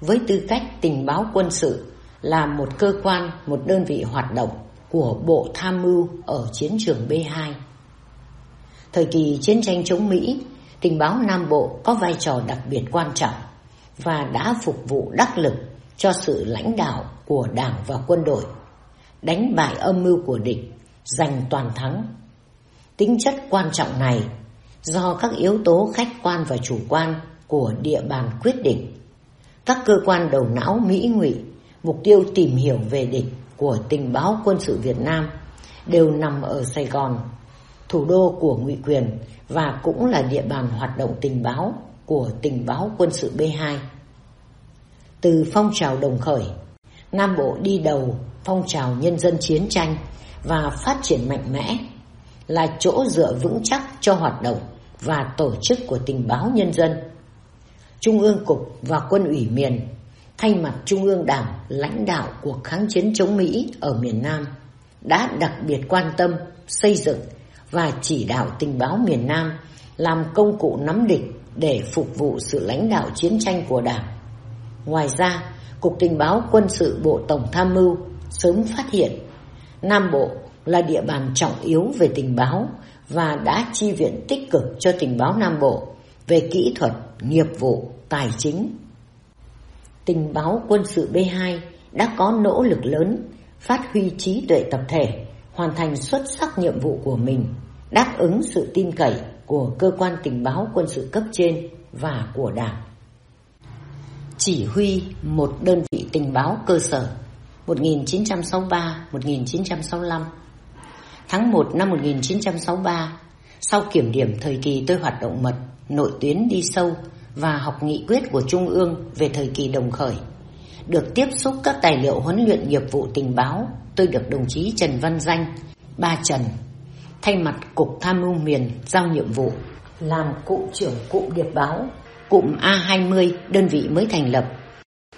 với tư cách tình báo quân sự là một cơ quan, một đơn vị hoạt động của Bộ Tham mưu ở chiến trường B2. Thời kỳ chiến tranh chống Mỹ, tình báo Nam Bộ có vai trò đặc biệt quan trọng và đã phục vụ đắc lực cho sự lãnh đạo của Đảng và quân đội, đánh bại âm mưu của địch, giành toàn thắng. Tính chất quan trọng này do các yếu tố khách quan và chủ quan của địa bàn quyết định. Các cơ quan đầu não Mỹ ngụy mục tiêu tìm hiểu về địch của tình báo quân sự Việt Nam đều nằm ở Sài Gòn, thủ đô của ngụy quyền và cũng là địa bàn hoạt động tình báo của tình báo quân sự B2. Từ phong trào đồng khởi, Nam Bộ đi đầu phong trào nhân dân chiến tranh và phát triển mạnh mẽ là chỗ dựa vững chắc cho hoạt động và tổ chức của tình báo nhân dân. Trung ương Cục và Quân ủy miền thay mặt Trung ương Đảng lãnh đạo cuộc kháng chiến chống Mỹ ở miền Nam đã đặc biệt quan tâm xây dựng và chỉ đạo tình báo miền Nam làm công cụ nắm địch để phục vụ sự lãnh đạo chiến tranh của Đảng. Ngoài ra, Cục Tình báo Quân sự Bộ Tổng Tham mưu sớm phát hiện Nam Bộ là địa bàn trọng yếu về tình báo và đã chi viện tích cực cho tình báo Nam Bộ về kỹ thuật, nghiệp vụ, tài chính. Tình báo quân sự B2 đã có nỗ lực lớn phát huy trí tuệ tập thể, hoàn thành xuất sắc nhiệm vụ của mình, đáp ứng sự tin cậy của cơ quan tình báo quân sự cấp trên và của Đảng. Chỉ huy một đơn vị tình báo cơ sở 1963-1965 Tháng 1 năm 1963, sau kiểm điểm thời kỳ tôi hoạt động mật, nội tuyến đi sâu và học nghị quyết của Trung ương về thời kỳ đồng khởi, được tiếp xúc các tài liệu huấn luyện nghiệp vụ tình báo, tôi được đồng chí Trần Văn Danh, ba Trần, thay mặt Cục Tham mưu miền giao nhiệm vụ, làm cụm trưởng cụm điệp báo, cụm A20 đơn vị mới thành lập.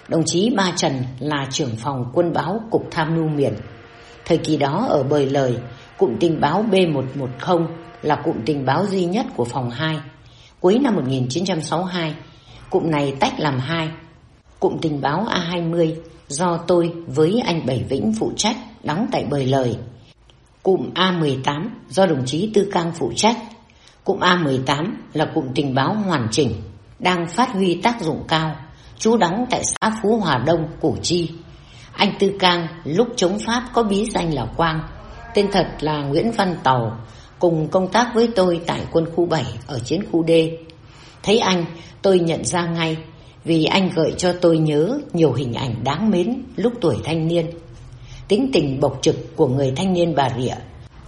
Đồng chí Ba Trần là trưởng phòng quân báo Cục Tham mưu miền. Thời kỳ đó ở Bời Lời, Cụm tình báo B110 là cụm tình báo duy nhất của phòng 2. Cuối năm 1962, cụm này tách làm hai. Cụm tình báo A20 do tôi với anh Bảy Vĩnh phụ trách đóng tại Bời Lời. Cụm A18 do đồng chí Tư Cang phụ trách. Cụm A18 là cụm tình báo hoàn chỉnh, đang phát huy tác dụng cao, trú đóng tại xã Phú Hòa Đông, Củ Chi. Anh Tư Cang lúc chống Pháp có bí danh là Quang, tên thật là Nguyễn Văn Tàu, cùng công tác với tôi tại quân khu 7 ở chiến khu D. Thấy anh, tôi nhận ra ngay, vì anh gợi cho tôi nhớ nhiều hình ảnh đáng mến lúc tuổi thanh niên. Tính tình bộc trực của người thanh niên bà rịa,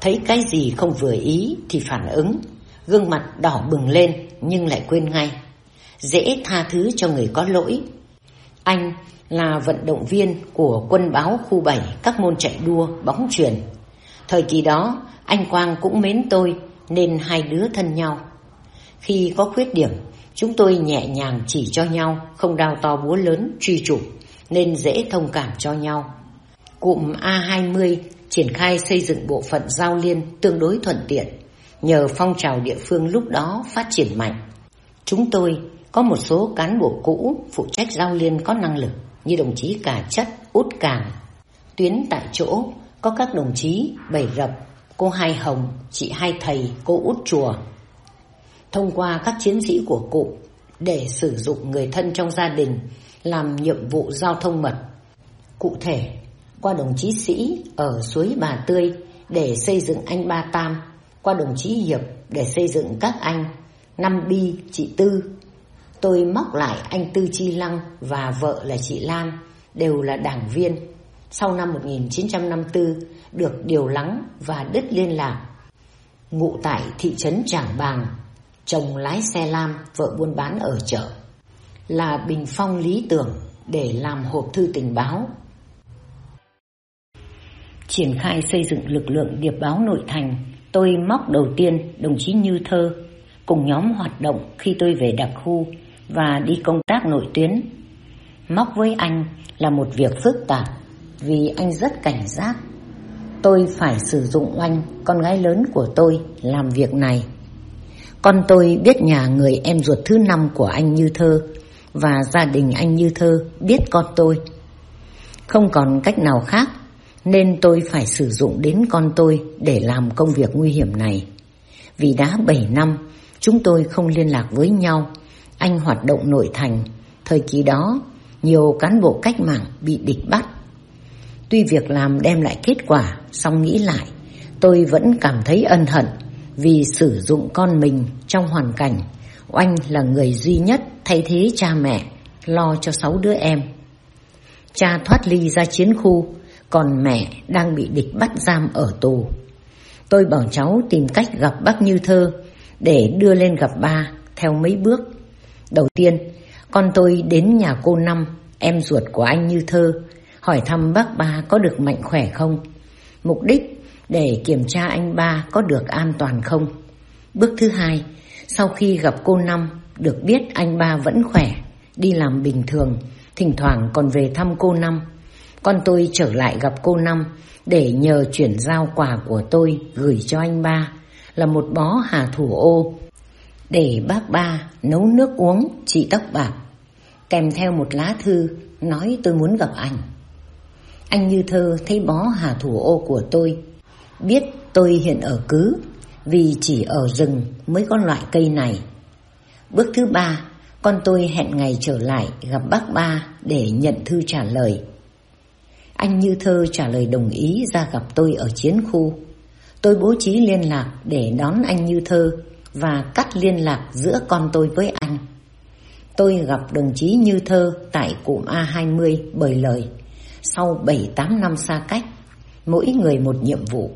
thấy cái gì không vừa ý thì phản ứng, gương mặt đỏ bừng lên nhưng lại quên ngay. Dễ tha thứ cho người có lỗi. Anh là vận động viên của quân báo khu 7 các môn chạy đua, bóng chuyền Thời kỳ đó, anh Quang cũng mến tôi nên hai đứa thân nhau. Khi có khuyết điểm, chúng tôi nhẹ nhàng chỉ cho nhau, không đào to búa lớn truy trục nên dễ thông cảm cho nhau. Cụm A20 triển khai xây dựng bộ phận giao liên tương đối thuận tiện, nhờ phong trào địa phương lúc đó phát triển mạnh. Chúng tôi có một số cán bộ cũ phụ trách giao liên có năng lực như đồng chí Cả Chất, Út Càng. Tuyến tại chỗ có các đồng chí Bảy Rập, cô Hai Hồng, chị Hai Thầy, cô Út Chùa. Thông qua các chiến sĩ của cụ để sử dụng người thân trong gia đình làm nhiệm vụ giao thông mật. Cụ thể, qua đồng chí Sĩ ở suối Bà Tươi để xây dựng anh Ba Tam, qua đồng chí Hiệp để xây dựng các anh Năm Bi, chị Tư. Tôi móc lại anh Tư Chi Lăng và vợ là chị Lan, đều là đảng viên sau năm 1954 được điều lắng và đứt liên lạc. Ngụ tại thị trấn Trảng Bàng, chồng lái xe lam, vợ buôn bán ở chợ. Là bình phong lý tưởng để làm hộp thư tình báo triển khai xây dựng lực lượng điệp báo nội thành, tôi móc đầu tiên đồng chí Như Thơ cùng nhóm hoạt động khi tôi về đặc khu và đi công tác nội tuyến. Móc với anh là một việc phức tạp vì anh rất cảnh giác. Tôi phải sử dụng oanh, con gái lớn của tôi, làm việc này. Con tôi biết nhà người em ruột thứ năm của anh Như Thơ và gia đình anh Như Thơ biết con tôi. Không còn cách nào khác nên tôi phải sử dụng đến con tôi để làm công việc nguy hiểm này. Vì đã 7 năm chúng tôi không liên lạc với nhau, anh hoạt động nội thành. Thời kỳ đó, nhiều cán bộ cách mạng bị địch bắt. Tuy việc làm đem lại kết quả, song nghĩ lại, tôi vẫn cảm thấy ân hận vì sử dụng con mình trong hoàn cảnh Oanh là người duy nhất thay thế cha mẹ lo cho sáu đứa em. Cha thoát ly ra chiến khu, còn mẹ đang bị địch bắt giam ở tù. Tôi bảo cháu tìm cách gặp bác Như Thơ để đưa lên gặp ba theo mấy bước. Đầu tiên, con tôi đến nhà cô Năm, em ruột của anh Như Thơ, hỏi thăm bác ba có được mạnh khỏe không. Mục đích để kiểm tra anh ba có được an toàn không. Bước thứ hai, sau khi gặp cô Năm, được biết anh ba vẫn khỏe, đi làm bình thường, thỉnh thoảng còn về thăm cô Năm. Con tôi trở lại gặp cô Năm để nhờ chuyển giao quà của tôi gửi cho anh ba là một bó hà thủ ô để bác ba nấu nước uống trị tóc bạc kèm theo một lá thư nói tôi muốn gặp anh. Anh như thơ thấy bó hà thủ ô của tôi biết tôi hiện ở cứ vì chỉ ở rừng mới có loại cây này. Bước thứ ba, con tôi hẹn ngày trở lại gặp bác ba để nhận thư trả lời. Anh Như Thơ trả lời đồng ý ra gặp tôi ở chiến khu. Tôi bố trí liên lạc để đón anh Như Thơ và cắt liên lạc giữa con tôi với anh. Tôi gặp đồng chí Như Thơ tại cụm A20 bởi lời. Sau 7-8 năm xa cách, mỗi người một nhiệm vụ.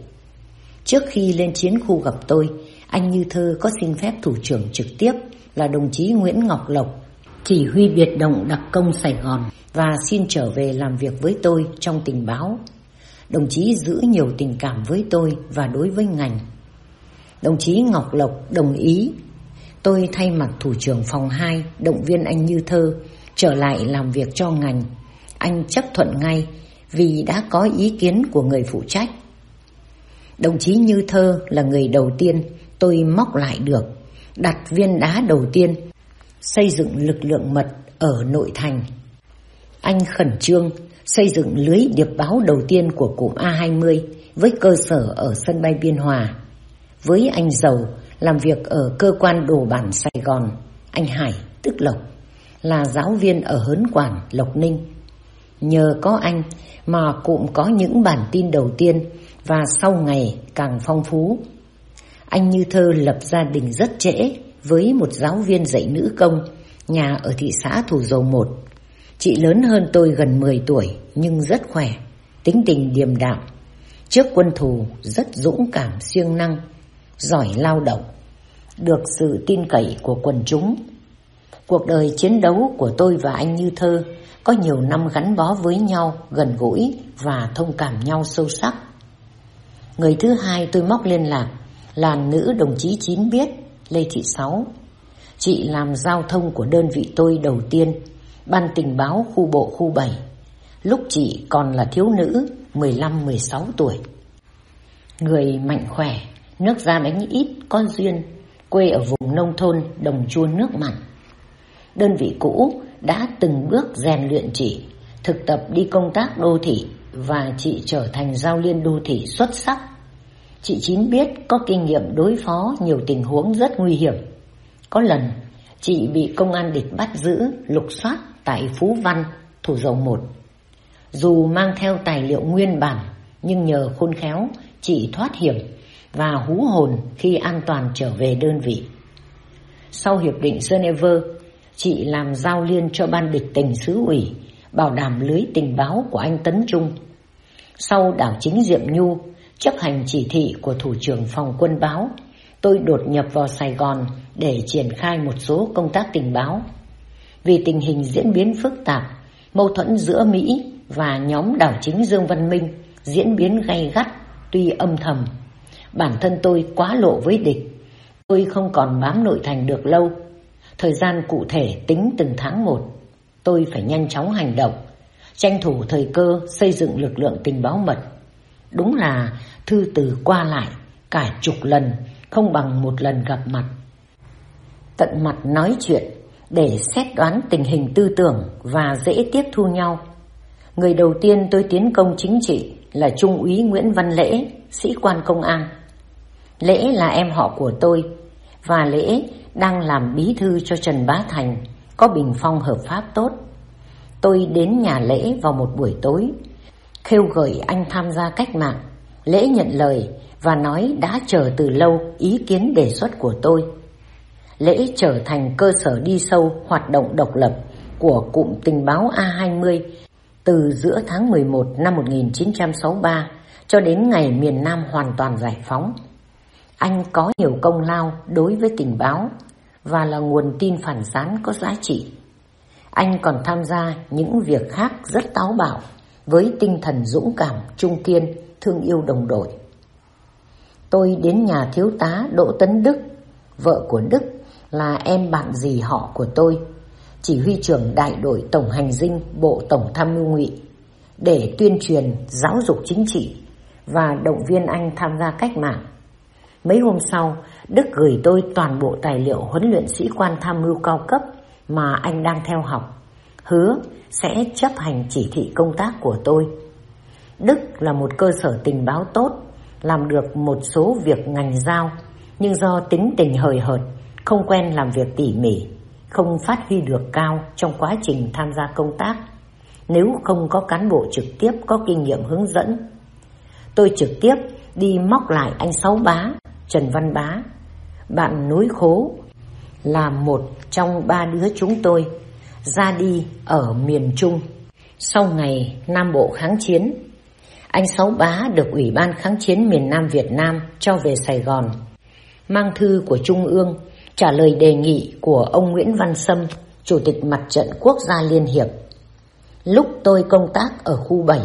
Trước khi lên chiến khu gặp tôi, anh Như Thơ có xin phép thủ trưởng trực tiếp là đồng chí Nguyễn Ngọc Lộc, chỉ huy biệt động đặc công Sài Gòn và xin trở về làm việc với tôi trong tình báo. Đồng chí giữ nhiều tình cảm với tôi và đối với ngành. Đồng chí Ngọc Lộc đồng ý. Tôi thay mặt thủ trưởng phòng 2 động viên anh Như Thơ trở lại làm việc cho ngành. Anh chấp thuận ngay vì đã có ý kiến của người phụ trách. Đồng chí Như Thơ là người đầu tiên tôi móc lại được, đặt viên đá đầu tiên, xây dựng lực lượng mật ở nội thành. Anh khẩn trương xây dựng lưới điệp báo đầu tiên của cụm A20 với cơ sở ở sân bay Biên Hòa. Với anh Dầu làm việc ở cơ quan đồ bản Sài Gòn, anh Hải tức Lộc là giáo viên ở Hớn Quản, Lộc Ninh. Nhờ có anh mà cụm có những bản tin đầu tiên và sau ngày càng phong phú. Anh Như Thơ lập gia đình rất trễ với một giáo viên dạy nữ công, nhà ở thị xã Thủ Dầu Một. Chị lớn hơn tôi gần 10 tuổi nhưng rất khỏe, tính tình điềm đạm. Trước quân thù rất dũng cảm siêng năng, giỏi lao động, được sự tin cậy của quần chúng. Cuộc đời chiến đấu của tôi và anh Như Thơ có nhiều năm gắn bó với nhau, gần gũi và thông cảm nhau sâu sắc. Người thứ hai tôi móc liên lạc là nữ đồng chí Chín biết, Lê Thị Sáu. Chị làm giao thông của đơn vị tôi đầu tiên, ban tình báo khu bộ khu 7. Lúc chị còn là thiếu nữ, 15-16 tuổi. Người mạnh khỏe, nước da đánh ít, con duyên, quê ở vùng nông thôn, đồng chua nước mặn. Đơn vị cũ đã từng bước rèn luyện chị, thực tập đi công tác đô thị và chị trở thành giao liên đô thị xuất sắc. Chị Chín biết có kinh nghiệm đối phó nhiều tình huống rất nguy hiểm. Có lần, chị bị công an địch bắt giữ, lục soát tại Phú Văn, Thủ Dầu Một. Dù mang theo tài liệu nguyên bản, nhưng nhờ khôn khéo, chị thoát hiểm và hú hồn khi an toàn trở về đơn vị. Sau Hiệp định Geneva, chị làm giao liên cho ban địch tình xứ ủy, bảo đảm lưới tình báo của anh Tấn Trung. Sau đảo chính Diệm Nhu, chấp hành chỉ thị của thủ trưởng phòng quân báo, tôi đột nhập vào Sài Gòn để triển khai một số công tác tình báo. Vì tình hình diễn biến phức tạp, mâu thuẫn giữa Mỹ và nhóm đảo chính Dương Văn Minh diễn biến gay gắt, tuy âm thầm. Bản thân tôi quá lộ với địch. Tôi không còn bám nội thành được lâu. Thời gian cụ thể tính từng tháng một. Tôi phải nhanh chóng hành động, tranh thủ thời cơ xây dựng lực lượng tình báo mật. Đúng là thư từ qua lại cả chục lần không bằng một lần gặp mặt. Tận mặt nói chuyện để xét đoán tình hình tư tưởng và dễ tiếp thu nhau. Người đầu tiên tôi tiến công chính trị là Trung úy Nguyễn Văn Lễ, sĩ quan công an. Lễ là em họ của tôi và Lễ đang làm bí thư cho Trần Bá Thành, có bình phong hợp pháp tốt. Tôi đến nhà Lễ vào một buổi tối, khêu gợi anh tham gia cách mạng. Lễ nhận lời và nói đã chờ từ lâu ý kiến đề xuất của tôi. Lễ trở thành cơ sở đi sâu hoạt động độc lập của cụm tình báo A20 từ giữa tháng 11 năm 1963 cho đến ngày miền Nam hoàn toàn giải phóng. Anh có nhiều công lao đối với tình báo và là nguồn tin phản gián có giá trị. Anh còn tham gia những việc khác rất táo bạo với tinh thần dũng cảm, trung kiên, thương yêu đồng đội. Tôi đến nhà thiếu tá Đỗ Tấn Đức, vợ của Đức là em bạn dì họ của tôi, chỉ huy trưởng đại đội tổng hành dinh Bộ Tổng tham mưu ngụy để tuyên truyền giáo dục chính trị và động viên anh tham gia cách mạng. Mấy hôm sau, Đức gửi tôi toàn bộ tài liệu huấn luyện sĩ quan tham mưu cao cấp mà anh đang theo học, hứa sẽ chấp hành chỉ thị công tác của tôi. Đức là một cơ sở tình báo tốt, làm được một số việc ngành giao, nhưng do tính tình hời hợt, không quen làm việc tỉ mỉ, không phát huy được cao trong quá trình tham gia công tác, nếu không có cán bộ trực tiếp có kinh nghiệm hướng dẫn. Tôi trực tiếp đi móc lại anh Sáu Bá, Trần Văn Bá, bạn núi khố, là một trong ba đứa chúng tôi ra đi ở miền Trung. Sau ngày Nam Bộ kháng chiến, anh Sáu Bá được Ủy ban kháng chiến miền Nam Việt Nam cho về Sài Gòn. Mang thư của Trung ương trả lời đề nghị của ông Nguyễn Văn Sâm, Chủ tịch Mặt trận Quốc gia Liên Hiệp. Lúc tôi công tác ở khu 7,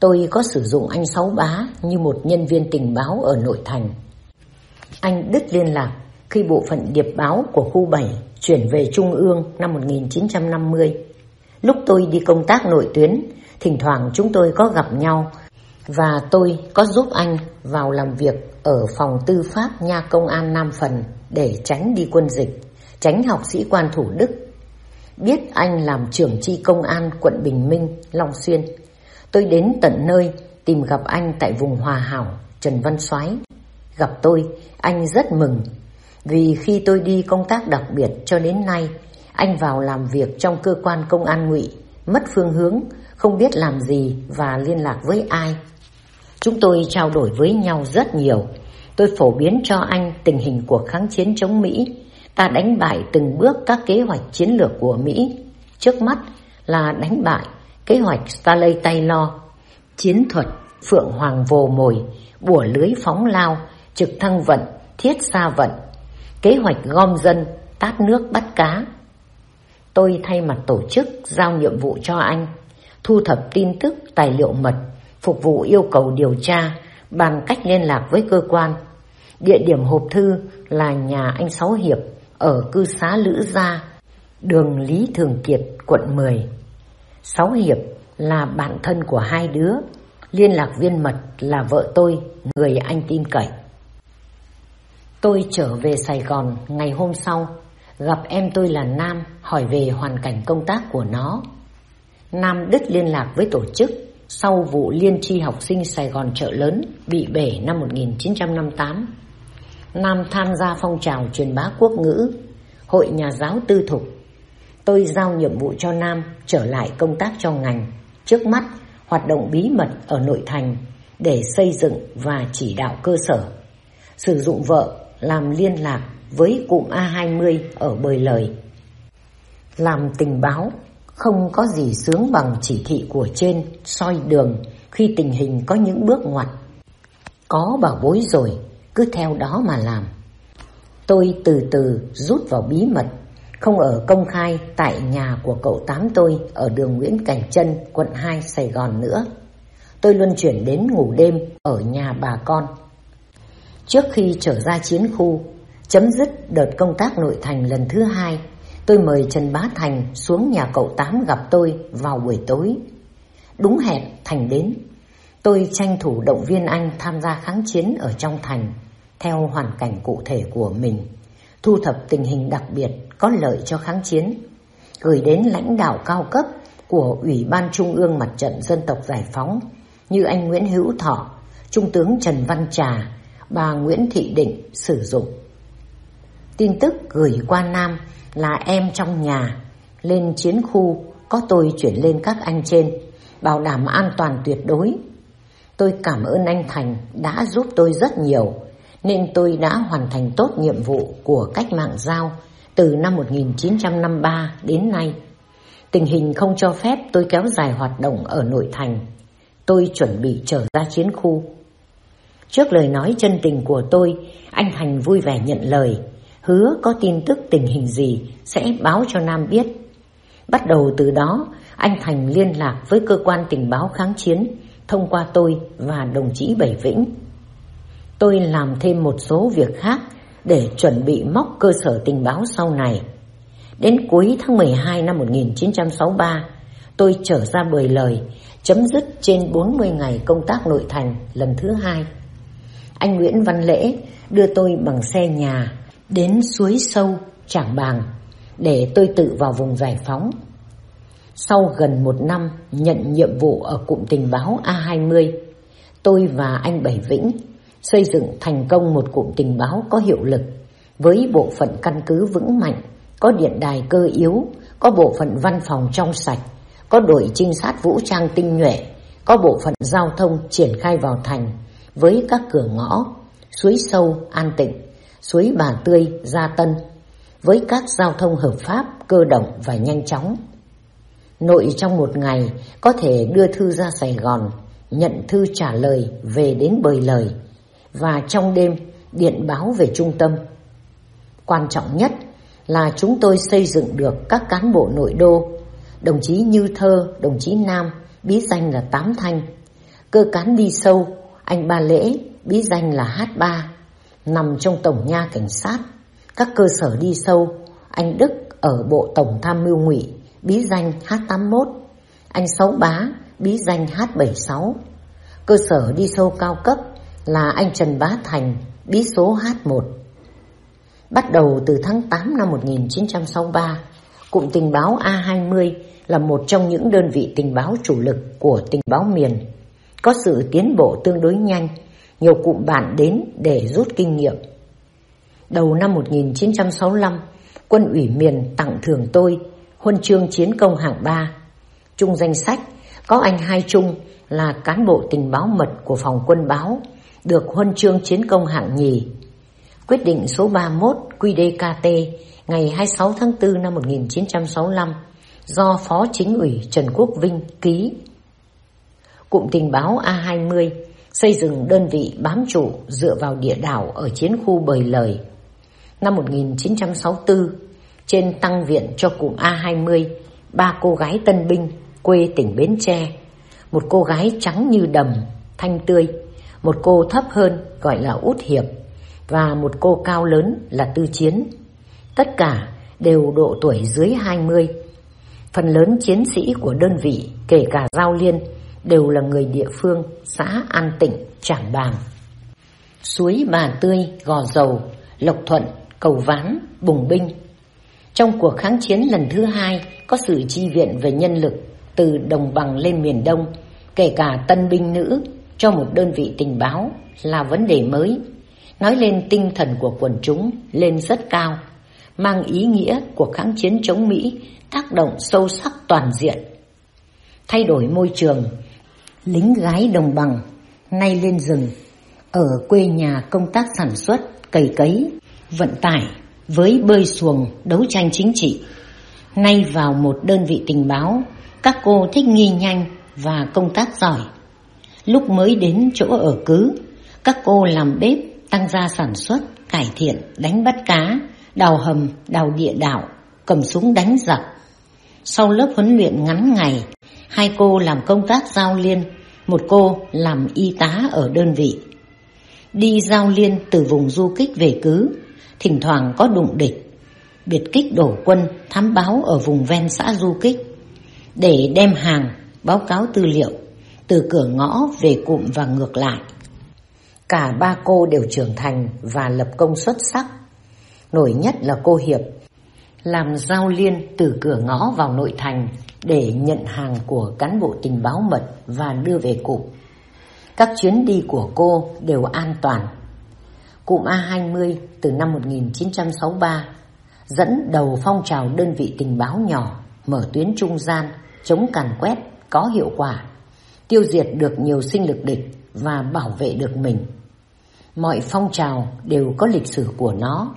tôi có sử dụng anh Sáu Bá như một nhân viên tình báo ở nội thành. Anh đứt liên lạc khi bộ phận điệp báo của khu 7 chuyển về Trung ương năm 1950. Lúc tôi đi công tác nội tuyến, thỉnh thoảng chúng tôi có gặp nhau và tôi có giúp anh vào làm việc ở phòng tư pháp nha công an Nam Phần để tránh đi quân dịch, tránh học sĩ quan thủ đức. Biết anh làm trưởng chi công an quận Bình Minh, Long Xuyên. Tôi đến tận nơi tìm gặp anh tại vùng Hòa Hảo, Trần Văn Soái. Gặp tôi, anh rất mừng vì khi tôi đi công tác đặc biệt cho đến nay, anh vào làm việc trong cơ quan công an ngụy, mất phương hướng, không biết làm gì và liên lạc với ai. Chúng tôi trao đổi với nhau rất nhiều. Tôi phổ biến cho anh tình hình cuộc kháng chiến chống Mỹ. Ta đánh bại từng bước các kế hoạch chiến lược của Mỹ. Trước mắt là đánh bại kế hoạch Starley Taylor, chiến thuật Phượng Hoàng Vồ Mồi, bùa lưới phóng lao, trực thăng vận, thiết xa vận, kế hoạch gom dân, tát nước bắt cá. Tôi thay mặt tổ chức giao nhiệm vụ cho anh, thu thập tin tức, tài liệu mật phục vụ yêu cầu điều tra bằng cách liên lạc với cơ quan. Địa điểm hộp thư là nhà anh Sáu Hiệp ở cư xá Lữ Gia, đường Lý Thường Kiệt, quận 10. Sáu Hiệp là bạn thân của hai đứa, liên lạc viên mật là vợ tôi, người anh tin cậy. Tôi trở về Sài Gòn ngày hôm sau, gặp em tôi là Nam hỏi về hoàn cảnh công tác của nó. Nam đứt liên lạc với tổ chức sau vụ liên tri học sinh Sài Gòn chợ lớn bị bể năm 1958. Nam tham gia phong trào truyền bá quốc ngữ, hội nhà giáo tư thục. Tôi giao nhiệm vụ cho Nam trở lại công tác trong ngành, trước mắt hoạt động bí mật ở nội thành để xây dựng và chỉ đạo cơ sở. Sử dụng vợ làm liên lạc với cụm A20 ở bời lời. Làm tình báo không có gì sướng bằng chỉ thị của trên soi đường khi tình hình có những bước ngoặt. Có bảo bối rồi, cứ theo đó mà làm. Tôi từ từ rút vào bí mật, không ở công khai tại nhà của cậu tám tôi ở đường Nguyễn Cảnh Trân, quận 2, Sài Gòn nữa. tôi luân chuyển đến ngủ đêm ở nhà bà con. Trước khi trở ra chiến khu, chấm dứt đợt công tác nội thành lần thứ hai, tôi mời Trần Bá Thành xuống nhà cậu Tám gặp tôi vào buổi tối. Đúng hẹn, Thành đến. Tôi tranh thủ động viên anh tham gia kháng chiến ở trong thành, theo hoàn cảnh cụ thể của mình, thu thập tình hình đặc biệt có lợi cho kháng chiến, gửi đến lãnh đạo cao cấp của Ủy ban Trung ương Mặt trận Dân tộc Giải phóng như anh Nguyễn Hữu Thọ, Trung tướng Trần Văn Trà, bà Nguyễn Thị Định sử dụng. Tin tức gửi qua Nam là em trong nhà, lên chiến khu có tôi chuyển lên các anh trên, bảo đảm an toàn tuyệt đối. Tôi cảm ơn anh Thành đã giúp tôi rất nhiều, nên tôi đã hoàn thành tốt nhiệm vụ của cách mạng giao từ năm 1953 đến nay. Tình hình không cho phép tôi kéo dài hoạt động ở nội thành. Tôi chuẩn bị trở ra chiến khu. Trước lời nói chân tình của tôi, anh Thành vui vẻ nhận lời, hứa có tin tức tình hình gì sẽ báo cho Nam biết. Bắt đầu từ đó, anh Thành liên lạc với cơ quan tình báo kháng chiến thông qua tôi và đồng chí Bảy Vĩnh. Tôi làm thêm một số việc khác để chuẩn bị móc cơ sở tình báo sau này. Đến cuối tháng 12 năm 1963, tôi trở ra bời lời, chấm dứt trên 40 ngày công tác nội thành lần thứ hai. Anh Nguyễn Văn Lễ đưa tôi bằng xe nhà đến suối sâu Trảng Bàng để tôi tự vào vùng giải phóng. Sau gần một năm nhận nhiệm vụ ở cụm tình báo A20, tôi và anh Bảy Vĩnh xây dựng thành công một cụm tình báo có hiệu lực với bộ phận căn cứ vững mạnh, có điện đài cơ yếu, có bộ phận văn phòng trong sạch, có đội trinh sát vũ trang tinh nhuệ, có bộ phận giao thông triển khai vào thành với các cửa ngõ, suối sâu, an tịnh, suối bà tươi, gia tân, với các giao thông hợp pháp, cơ động và nhanh chóng. Nội trong một ngày có thể đưa thư ra Sài Gòn, nhận thư trả lời về đến bời lời, và trong đêm điện báo về trung tâm. Quan trọng nhất là chúng tôi xây dựng được các cán bộ nội đô, đồng chí Như Thơ, đồng chí Nam, bí danh là Tám Thanh, cơ cán đi sâu, anh Ba Lễ, bí danh là H3, nằm trong tổng nha cảnh sát, các cơ sở đi sâu, anh Đức ở bộ tổng tham mưu ngụy, bí danh H81, anh Sáu Bá, bí danh H76, cơ sở đi sâu cao cấp là anh Trần Bá Thành, bí số H1. Bắt đầu từ tháng 8 năm 1963, cụm tình báo A20 là một trong những đơn vị tình báo chủ lực của tình báo miền. Có sự tiến bộ tương đối nhanh, nhiều cụm bản đến để rút kinh nghiệm. Đầu năm 1965, quân ủy miền tặng thưởng tôi huân chương chiến công hạng 3. Trung danh sách có anh Hai Trung là cán bộ tình báo mật của phòng quân báo được huân chương chiến công hạng nhì. Quyết định số 31 QDKT ngày 26 tháng 4 năm 1965 do Phó Chính ủy Trần Quốc Vinh ký. Cụm tình báo A20 xây dựng đơn vị bám trụ dựa vào địa đảo ở chiến khu Bời Lời. Năm 1964, trên tăng viện cho cụm A20, ba cô gái tân binh quê tỉnh Bến Tre, một cô gái trắng như đầm, thanh tươi, một cô thấp hơn gọi là út hiệp và một cô cao lớn là tư chiến. Tất cả đều độ tuổi dưới 20. Phần lớn chiến sĩ của đơn vị, kể cả giao liên, đều là người địa phương, xã An Tịnh, Trảng Bàng. Suối Bà Tươi, Gò Dầu, Lộc Thuận, Cầu Ván, Bùng Binh. Trong cuộc kháng chiến lần thứ hai có sự chi viện về nhân lực từ đồng bằng lên miền Đông, kể cả tân binh nữ cho một đơn vị tình báo là vấn đề mới, nói lên tinh thần của quần chúng lên rất cao, mang ý nghĩa của kháng chiến chống Mỹ tác động sâu sắc toàn diện. Thay đổi môi trường, lính gái đồng bằng, nay lên rừng, ở quê nhà công tác sản xuất, cày cấy, vận tải, với bơi xuồng đấu tranh chính trị. Nay vào một đơn vị tình báo, các cô thích nghi nhanh và công tác giỏi. Lúc mới đến chỗ ở cứ, các cô làm bếp, tăng gia sản xuất, cải thiện, đánh bắt cá, đào hầm, đào địa đạo, cầm súng đánh giặc. Sau lớp huấn luyện ngắn ngày, hai cô làm công tác giao liên, một cô làm y tá ở đơn vị. Đi giao liên từ vùng du kích về cứ, thỉnh thoảng có đụng địch, biệt kích đổ quân thám báo ở vùng ven xã du kích, để đem hàng, báo cáo tư liệu, từ cửa ngõ về cụm và ngược lại. Cả ba cô đều trưởng thành và lập công xuất sắc. Nổi nhất là cô Hiệp, làm giao liên từ cửa ngõ vào nội thành để nhận hàng của cán bộ tình báo mật và đưa về cụm. Các chuyến đi của cô đều an toàn. Cụm A20 từ năm 1963 dẫn đầu phong trào đơn vị tình báo nhỏ mở tuyến trung gian chống càn quét có hiệu quả, tiêu diệt được nhiều sinh lực địch và bảo vệ được mình. Mọi phong trào đều có lịch sử của nó.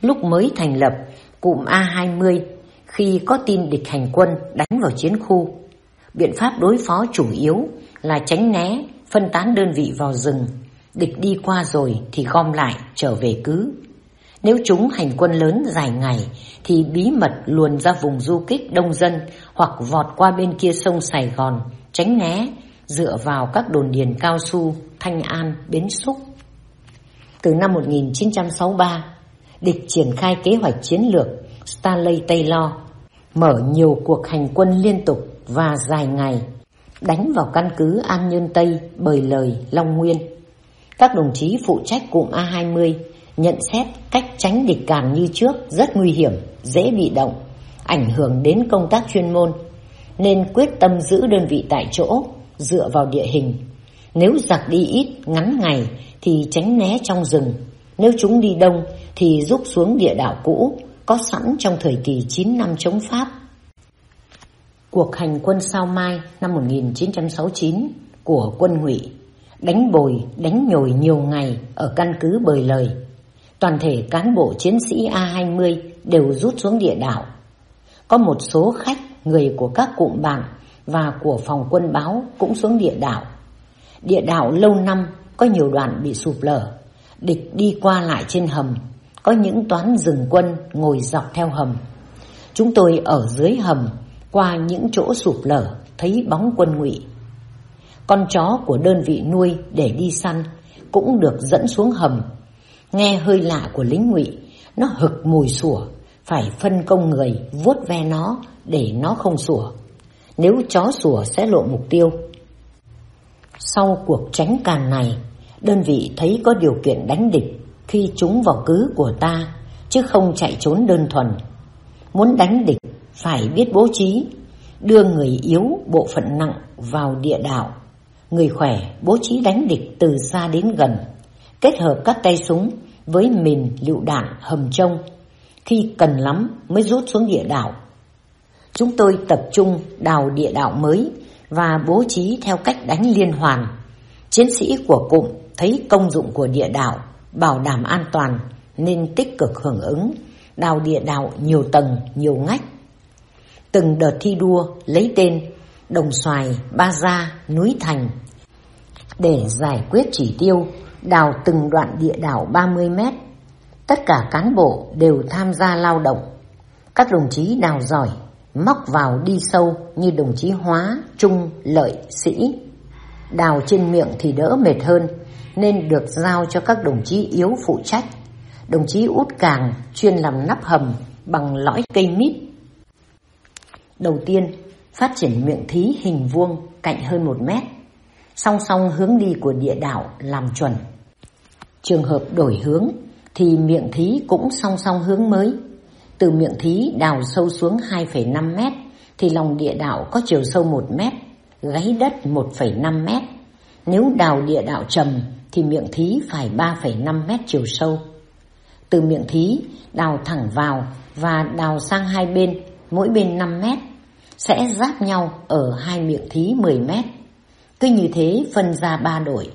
Lúc mới thành lập, cụm A20 khi có tin địch hành quân đánh vào chiến khu. Biện pháp đối phó chủ yếu là tránh né, phân tán đơn vị vào rừng. Địch đi qua rồi thì gom lại trở về cứ. Nếu chúng hành quân lớn dài ngày thì bí mật luồn ra vùng du kích đông dân hoặc vọt qua bên kia sông Sài Gòn, tránh né, dựa vào các đồn điền cao su, Thanh An, Bến Xúc. Từ năm 1963, địch triển khai kế hoạch chiến lược Stanley Taylor mở nhiều cuộc hành quân liên tục và dài ngày, đánh vào căn cứ An Nhơn Tây, bởi Lời, Long Nguyên. Các đồng chí phụ trách cụm A20 nhận xét cách tránh địch càn như trước rất nguy hiểm, dễ bị động, ảnh hưởng đến công tác chuyên môn, nên quyết tâm giữ đơn vị tại chỗ, dựa vào địa hình. Nếu giặc đi ít, ngắn ngày thì tránh né trong rừng, nếu chúng đi đông thì rút xuống địa đạo cũ, có sẵn trong thời kỳ 9 năm chống Pháp. Cuộc hành quân sao Mai năm 1969 của quân ngụy đánh bồi, đánh nhồi nhiều ngày ở căn cứ bời lời. Toàn thể cán bộ chiến sĩ A20 đều rút xuống địa đảo. Có một số khách, người của các cụm bạn và của phòng quân báo cũng xuống địa đảo. Địa đảo lâu năm có nhiều đoạn bị sụp lở, địch đi qua lại trên hầm có những toán rừng quân ngồi dọc theo hầm. Chúng tôi ở dưới hầm, qua những chỗ sụp lở, thấy bóng quân ngụy. Con chó của đơn vị nuôi để đi săn cũng được dẫn xuống hầm. Nghe hơi lạ của lính ngụy, nó hực mùi sủa, phải phân công người vuốt ve nó để nó không sủa. Nếu chó sủa sẽ lộ mục tiêu. Sau cuộc tránh càn này, đơn vị thấy có điều kiện đánh địch khi chúng vào cứ của ta, chứ không chạy trốn đơn thuần. Muốn đánh địch, phải biết bố trí, đưa người yếu bộ phận nặng vào địa đạo, người khỏe bố trí đánh địch từ xa đến gần, kết hợp các tay súng với mìn lựu đạn hầm trông, khi cần lắm mới rút xuống địa đạo. Chúng tôi tập trung đào địa đạo mới và bố trí theo cách đánh liên hoàn. Chiến sĩ của cụm thấy công dụng của địa đạo bảo đảm an toàn nên tích cực hưởng ứng, đào địa đạo nhiều tầng, nhiều ngách. Từng đợt thi đua lấy tên Đồng Xoài, Ba Gia, Núi Thành để giải quyết chỉ tiêu đào từng đoạn địa đảo 30 mét. Tất cả cán bộ đều tham gia lao động. Các đồng chí đào giỏi, móc vào đi sâu như đồng chí Hóa, Trung, Lợi, Sĩ. Đào trên miệng thì đỡ mệt hơn, nên được giao cho các đồng chí yếu phụ trách. Đồng chí út càng chuyên làm nắp hầm bằng lõi cây mít. Đầu tiên, phát triển miệng thí hình vuông cạnh hơn một mét, song song hướng đi của địa đảo làm chuẩn. Trường hợp đổi hướng thì miệng thí cũng song song hướng mới. Từ miệng thí đào sâu xuống 2,5 mét thì lòng địa đạo có chiều sâu 1 mét, gáy đất 1,5 mét. Nếu đào địa đạo trầm thì miệng thí phải 3,5 mét chiều sâu. Từ miệng thí đào thẳng vào và đào sang hai bên, mỗi bên 5 mét, sẽ giáp nhau ở hai miệng thí 10 mét. Cứ như thế phân ra ba đội,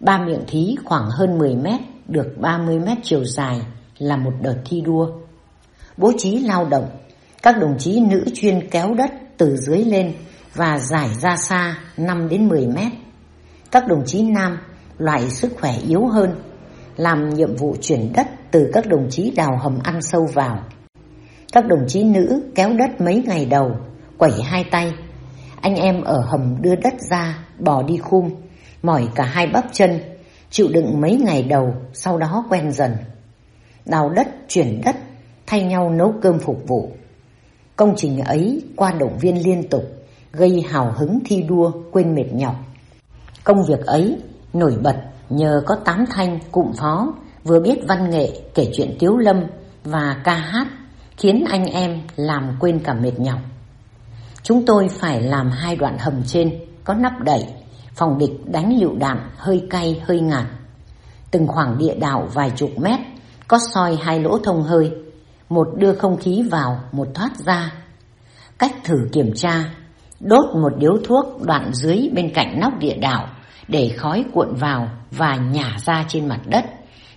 ba miệng thí khoảng hơn 10 mét, được 30 mét chiều dài là một đợt thi đua. Bố trí lao động, các đồng chí nữ chuyên kéo đất từ dưới lên và giải ra xa 5 đến 10 mét. Các đồng chí nam loại sức khỏe yếu hơn, làm nhiệm vụ chuyển đất từ các đồng chí đào hầm ăn sâu vào. Các đồng chí nữ kéo đất mấy ngày đầu, quẩy hai tay. Anh em ở hầm đưa đất ra, bỏ đi khum, mỏi cả hai bắp chân, chịu đựng mấy ngày đầu, sau đó quen dần. Đào đất, chuyển đất, thay nhau nấu cơm phục vụ. Công trình ấy qua động viên liên tục, gây hào hứng thi đua, quên mệt nhọc. Công việc ấy nổi bật nhờ có tám thanh cụm phó vừa biết văn nghệ kể chuyện tiếu lâm và ca hát khiến anh em làm quên cả mệt nhọc. Chúng tôi phải làm hai đoạn hầm trên có nắp đậy, phòng địch đánh lựu đạn hơi cay hơi ngạt. Từng khoảng địa đạo vài chục mét có soi hai lỗ thông hơi, một đưa không khí vào, một thoát ra. Cách thử kiểm tra, đốt một điếu thuốc đoạn dưới bên cạnh nóc địa đạo để khói cuộn vào và nhả ra trên mặt đất.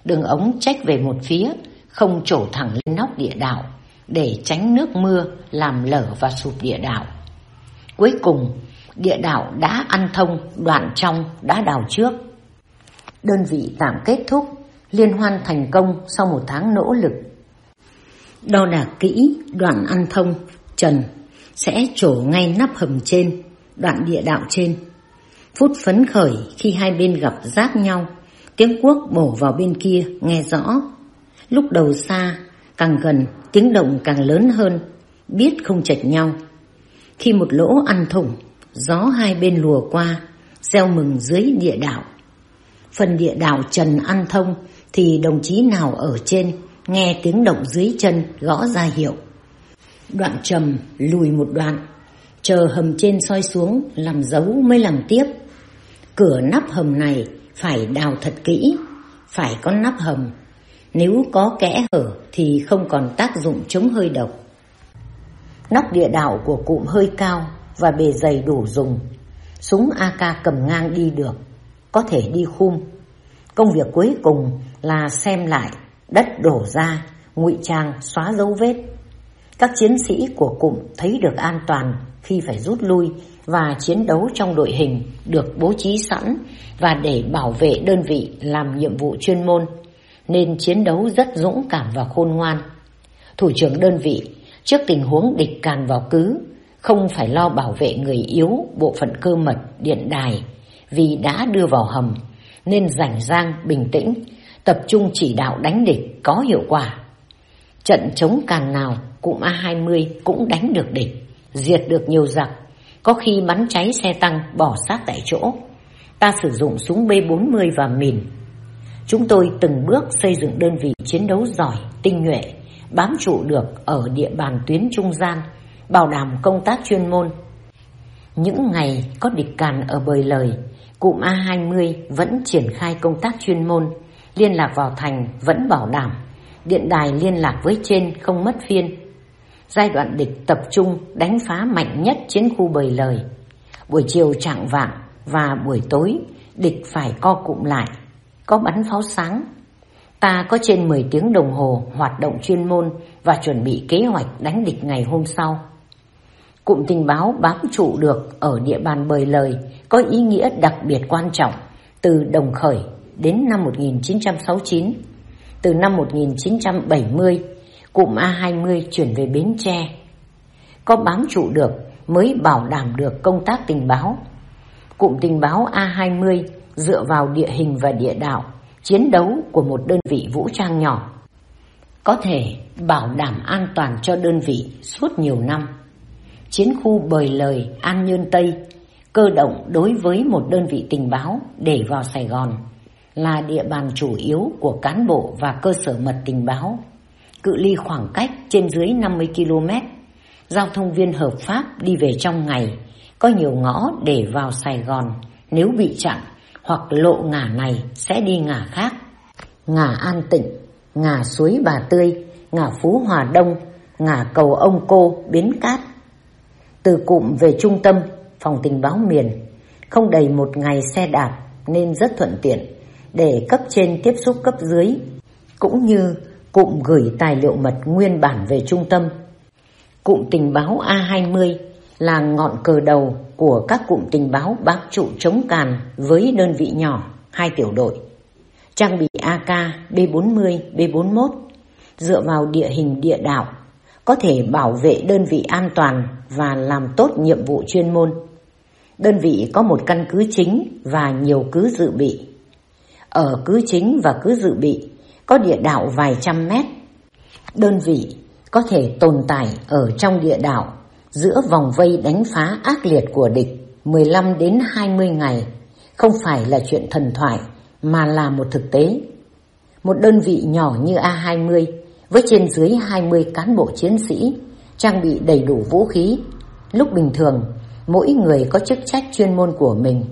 Đường ống trách về một phía, không trổ thẳng lên nóc địa đạo để tránh nước mưa làm lở và sụp địa đạo. Cuối cùng, địa đạo đã ăn thông, đoạn trong đã đào trước. Đơn vị tạm kết thúc, liên hoan thành công sau một tháng nỗ lực. Đo đạc kỹ đoạn ăn thông, trần, sẽ trổ ngay nắp hầm trên, đoạn địa đạo trên. Phút phấn khởi khi hai bên gặp giáp nhau, tiếng quốc bổ vào bên kia nghe rõ. Lúc đầu xa, càng gần tiếng động càng lớn hơn, biết không chạch nhau. Khi một lỗ ăn thủng, gió hai bên lùa qua, gieo mừng dưới địa đạo. Phần địa đạo trần ăn thông thì đồng chí nào ở trên nghe tiếng động dưới chân gõ ra hiệu. Đoạn trầm lùi một đoạn, chờ hầm trên soi xuống làm dấu mới làm tiếp. Cửa nắp hầm này phải đào thật kỹ, phải có nắp hầm. Nếu có kẽ hở thì không còn tác dụng chống hơi độc. Nóc địa đạo của cụm hơi cao và bề dày đủ dùng. Súng AK cầm ngang đi được, có thể đi khum. Công việc cuối cùng là xem lại đất đổ ra, ngụy trang xóa dấu vết. Các chiến sĩ của cụm thấy được an toàn khi phải rút lui và chiến đấu trong đội hình được bố trí sẵn và để bảo vệ đơn vị làm nhiệm vụ chuyên môn, nên chiến đấu rất dũng cảm và khôn ngoan. Thủ trưởng đơn vị trước tình huống địch càn vào cứ, không phải lo bảo vệ người yếu bộ phận cơ mật điện đài vì đã đưa vào hầm, nên rảnh rang bình tĩnh, tập trung chỉ đạo đánh địch có hiệu quả. Trận chống càn nào cụm A-20 cũng đánh được địch, diệt được nhiều giặc, có khi bắn cháy xe tăng bỏ sát tại chỗ. Ta sử dụng súng B-40 và mìn. Chúng tôi từng bước xây dựng đơn vị chiến đấu giỏi, tinh nhuệ, bám trụ được ở địa bàn tuyến trung gian, bảo đảm công tác chuyên môn. Những ngày có địch càn ở bời lời, cụm A-20 vẫn triển khai công tác chuyên môn, liên lạc vào thành vẫn bảo đảm, điện đài liên lạc với trên không mất phiên. Giai đoạn địch tập trung đánh phá mạnh nhất chiến khu bời lời. Buổi chiều trạng vạng và buổi tối địch phải co cụm lại, có bắn pháo sáng Ta có trên 10 tiếng đồng hồ hoạt động chuyên môn và chuẩn bị kế hoạch đánh địch ngày hôm sau. Cụm tình báo bám trụ được ở địa bàn bời lời có ý nghĩa đặc biệt quan trọng từ đồng khởi đến năm 1969. Từ năm 1970, cụm A20 chuyển về Bến Tre. Có bám trụ được mới bảo đảm được công tác tình báo. Cụm tình báo A20 dựa vào địa hình và địa đạo, chiến đấu của một đơn vị vũ trang nhỏ có thể bảo đảm an toàn cho đơn vị suốt nhiều năm. Chiến khu bời lời An Nhơn Tây cơ động đối với một đơn vị tình báo để vào Sài Gòn là địa bàn chủ yếu của cán bộ và cơ sở mật tình báo. Cự ly khoảng cách trên dưới 50 km, giao thông viên hợp pháp đi về trong ngày, có nhiều ngõ để vào Sài Gòn nếu bị chặn hoặc lộ ngả này sẽ đi ngả khác. Ngả An Tịnh, ngả suối Bà Tươi, ngả Phú Hòa Đông, ngả cầu ông cô, Bến Cát. Từ cụm về trung tâm, phòng tình báo miền, không đầy một ngày xe đạp nên rất thuận tiện để cấp trên tiếp xúc cấp dưới, cũng như cụm gửi tài liệu mật nguyên bản về trung tâm. Cụm tình báo A20 là ngọn cờ đầu của các cụm tình báo bám trụ chống càn với đơn vị nhỏ, hai tiểu đội. Trang bị AK, B40, B41 dựa vào địa hình địa đạo có thể bảo vệ đơn vị an toàn và làm tốt nhiệm vụ chuyên môn. Đơn vị có một căn cứ chính và nhiều cứ dự bị. Ở cứ chính và cứ dự bị có địa đạo vài trăm mét. Đơn vị có thể tồn tại ở trong địa đạo giữa vòng vây đánh phá ác liệt của địch 15 đến 20 ngày không phải là chuyện thần thoại mà là một thực tế. Một đơn vị nhỏ như A20 với trên dưới 20 cán bộ chiến sĩ trang bị đầy đủ vũ khí. Lúc bình thường, mỗi người có chức trách chuyên môn của mình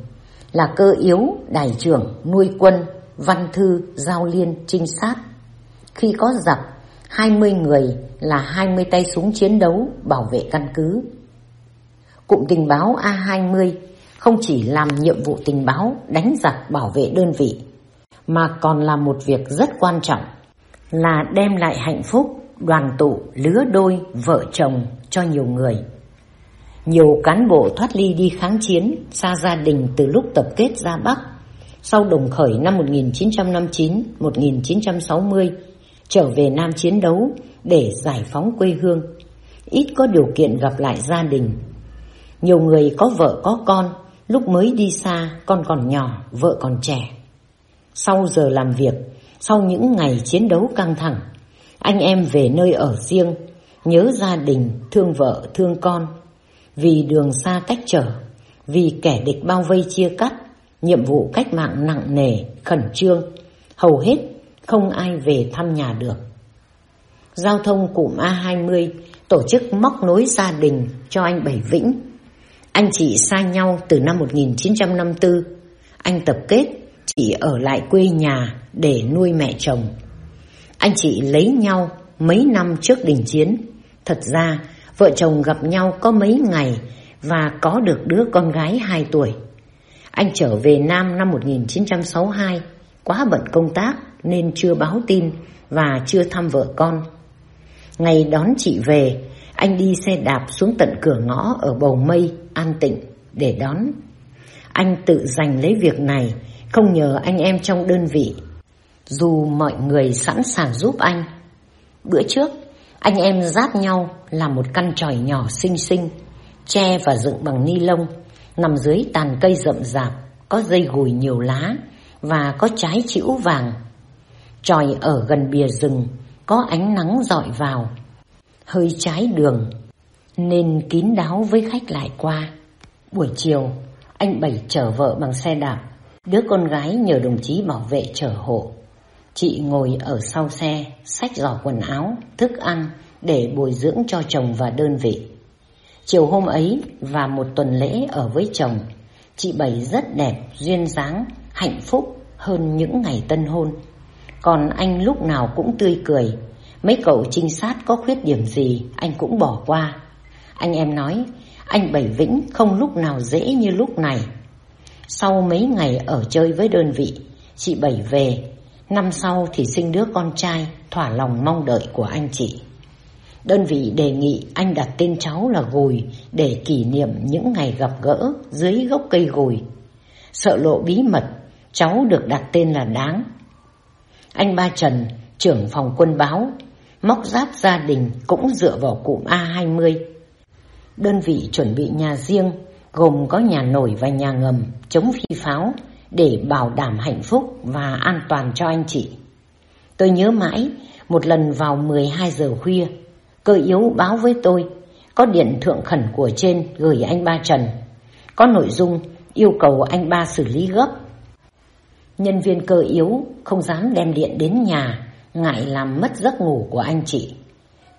là cơ yếu, đài trưởng, nuôi quân, văn thư, giao liên, trinh sát. Khi có giặc, 20 người là 20 tay súng chiến đấu bảo vệ căn cứ. Cụm tình báo A20 không chỉ làm nhiệm vụ tình báo đánh giặc bảo vệ đơn vị, mà còn là một việc rất quan trọng là đem lại hạnh phúc, đoàn tụ, lứa đôi, vợ chồng cho nhiều người. Nhiều cán bộ thoát ly đi kháng chiến, xa gia đình từ lúc tập kết ra Bắc. Sau đồng khởi năm 1959-1960, trở về Nam chiến đấu để giải phóng quê hương. Ít có điều kiện gặp lại gia đình. Nhiều người có vợ có con, lúc mới đi xa, con còn nhỏ, vợ còn trẻ. Sau giờ làm việc, sau những ngày chiến đấu căng thẳng, anh em về nơi ở riêng, nhớ gia đình, thương vợ, thương con. Vì đường xa cách trở, vì kẻ địch bao vây chia cắt, nhiệm vụ cách mạng nặng nề, khẩn trương, hầu hết không ai về thăm nhà được. Giao thông cụm A20 tổ chức móc nối gia đình cho anh Bảy Vĩnh. Anh chị xa nhau từ năm 1954, anh tập kết chỉ ở lại quê nhà để nuôi mẹ chồng. Anh chị lấy nhau mấy năm trước đình chiến. Thật ra, vợ chồng gặp nhau có mấy ngày và có được đứa con gái 2 tuổi. Anh trở về Nam năm 1962, quá bận công tác nên chưa báo tin và chưa thăm vợ con. Ngày đón chị về, anh đi xe đạp xuống tận cửa ngõ ở bầu mây, an tịnh để đón. Anh tự giành lấy việc này, không nhờ anh em trong đơn vị dù mọi người sẵn sàng giúp anh. Bữa trước, anh em giáp nhau làm một căn tròi nhỏ xinh xinh, che và dựng bằng ni lông, nằm dưới tàn cây rậm rạp, có dây gùi nhiều lá và có trái chĩu vàng. Tròi ở gần bìa rừng, có ánh nắng dọi vào, hơi trái đường, nên kín đáo với khách lại qua. Buổi chiều, anh Bảy chở vợ bằng xe đạp, đứa con gái nhờ đồng chí bảo vệ chở hộ. Chị ngồi ở sau xe, xách giỏ quần áo, thức ăn để bồi dưỡng cho chồng và đơn vị. Chiều hôm ấy và một tuần lễ ở với chồng, chị Bảy rất đẹp, duyên dáng, hạnh phúc hơn những ngày tân hôn. Còn anh lúc nào cũng tươi cười, mấy cậu trinh sát có khuyết điểm gì anh cũng bỏ qua. Anh em nói, anh Bảy Vĩnh không lúc nào dễ như lúc này. Sau mấy ngày ở chơi với đơn vị, chị Bảy về Năm sau thì sinh đứa con trai Thỏa lòng mong đợi của anh chị Đơn vị đề nghị anh đặt tên cháu là Gùi Để kỷ niệm những ngày gặp gỡ Dưới gốc cây gùi. Sợ lộ bí mật Cháu được đặt tên là Đáng. Anh Ba Trần Trưởng phòng quân báo Móc giáp gia đình cũng dựa vào cụm A20 Đơn vị chuẩn bị nhà riêng Gồm có nhà nổi và nhà ngầm Chống phi pháo để bảo đảm hạnh phúc và an toàn cho anh chị. Tôi nhớ mãi, một lần vào 12 giờ khuya, cơ yếu báo với tôi, có điện thượng khẩn của trên gửi anh ba Trần. Có nội dung yêu cầu anh ba xử lý gấp. Nhân viên cơ yếu không dám đem điện đến nhà, ngại làm mất giấc ngủ của anh chị.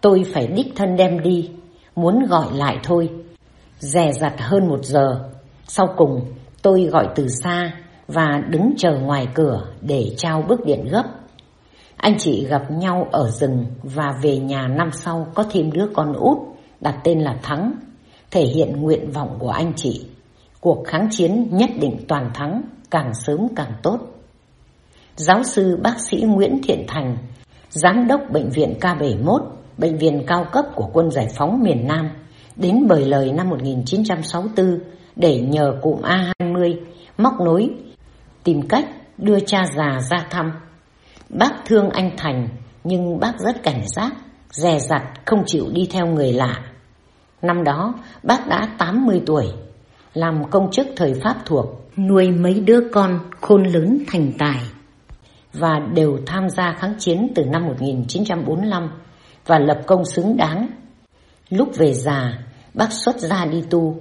Tôi phải đích thân đem đi, muốn gọi lại thôi. Dè dặt hơn một giờ, sau cùng tôi gọi từ xa và đứng chờ ngoài cửa để trao bức điện gấp. Anh chị gặp nhau ở rừng và về nhà năm sau có thêm đứa con út đặt tên là Thắng, thể hiện nguyện vọng của anh chị. Cuộc kháng chiến nhất định toàn thắng, càng sớm càng tốt. Giáo sư bác sĩ Nguyễn Thiện Thành, giám đốc bệnh viện K71, bệnh viện cao cấp của quân giải phóng miền Nam, đến bời lời năm 1964 để nhờ cụm A20 móc nối tìm cách đưa cha già ra thăm. Bác thương anh Thành, nhưng bác rất cảnh giác, dè dặt không chịu đi theo người lạ. Năm đó, bác đã 80 tuổi. làm công chức thời Pháp thuộc, nuôi mấy đứa con khôn lớn thành tài và đều tham gia kháng chiến từ năm 1945 và lập công xứng đáng. Lúc về già, bác xuất gia đi tu.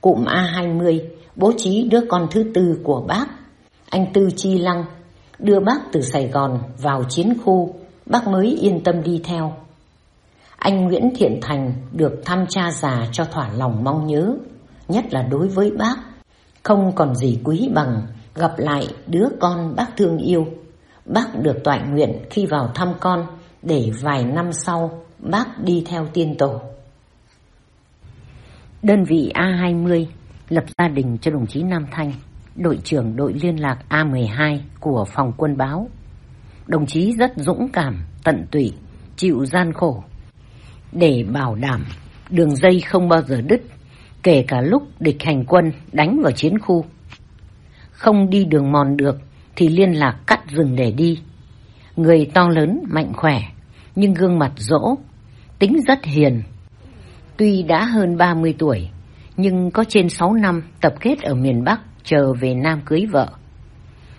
Cụm A20 bố trí đứa con thứ tư của bác, anh Tư Chi Lăng, đưa bác từ Sài Gòn vào chiến khu, bác mới yên tâm đi theo. Anh Nguyễn Thiện Thành được thăm cha già cho thỏa lòng mong nhớ, nhất là đối với bác. Không còn gì quý bằng gặp lại đứa con bác thương yêu. Bác được tọa nguyện khi vào thăm con để vài năm sau bác đi theo tiên tổ. Đơn vị A20 lập gia đình cho đồng chí Nam Thanh, đội trưởng đội liên lạc A12 của phòng quân báo. Đồng chí rất dũng cảm, tận tụy, chịu gian khổ để bảo đảm đường dây không bao giờ đứt, kể cả lúc địch hành quân đánh vào chiến khu. Không đi đường mòn được thì liên lạc cắt rừng để đi. Người to lớn, mạnh khỏe, nhưng gương mặt rỗ, tính rất hiền. Tuy đã hơn 30 tuổi, nhưng có trên 6 năm tập kết ở miền Bắc chờ về Nam cưới vợ.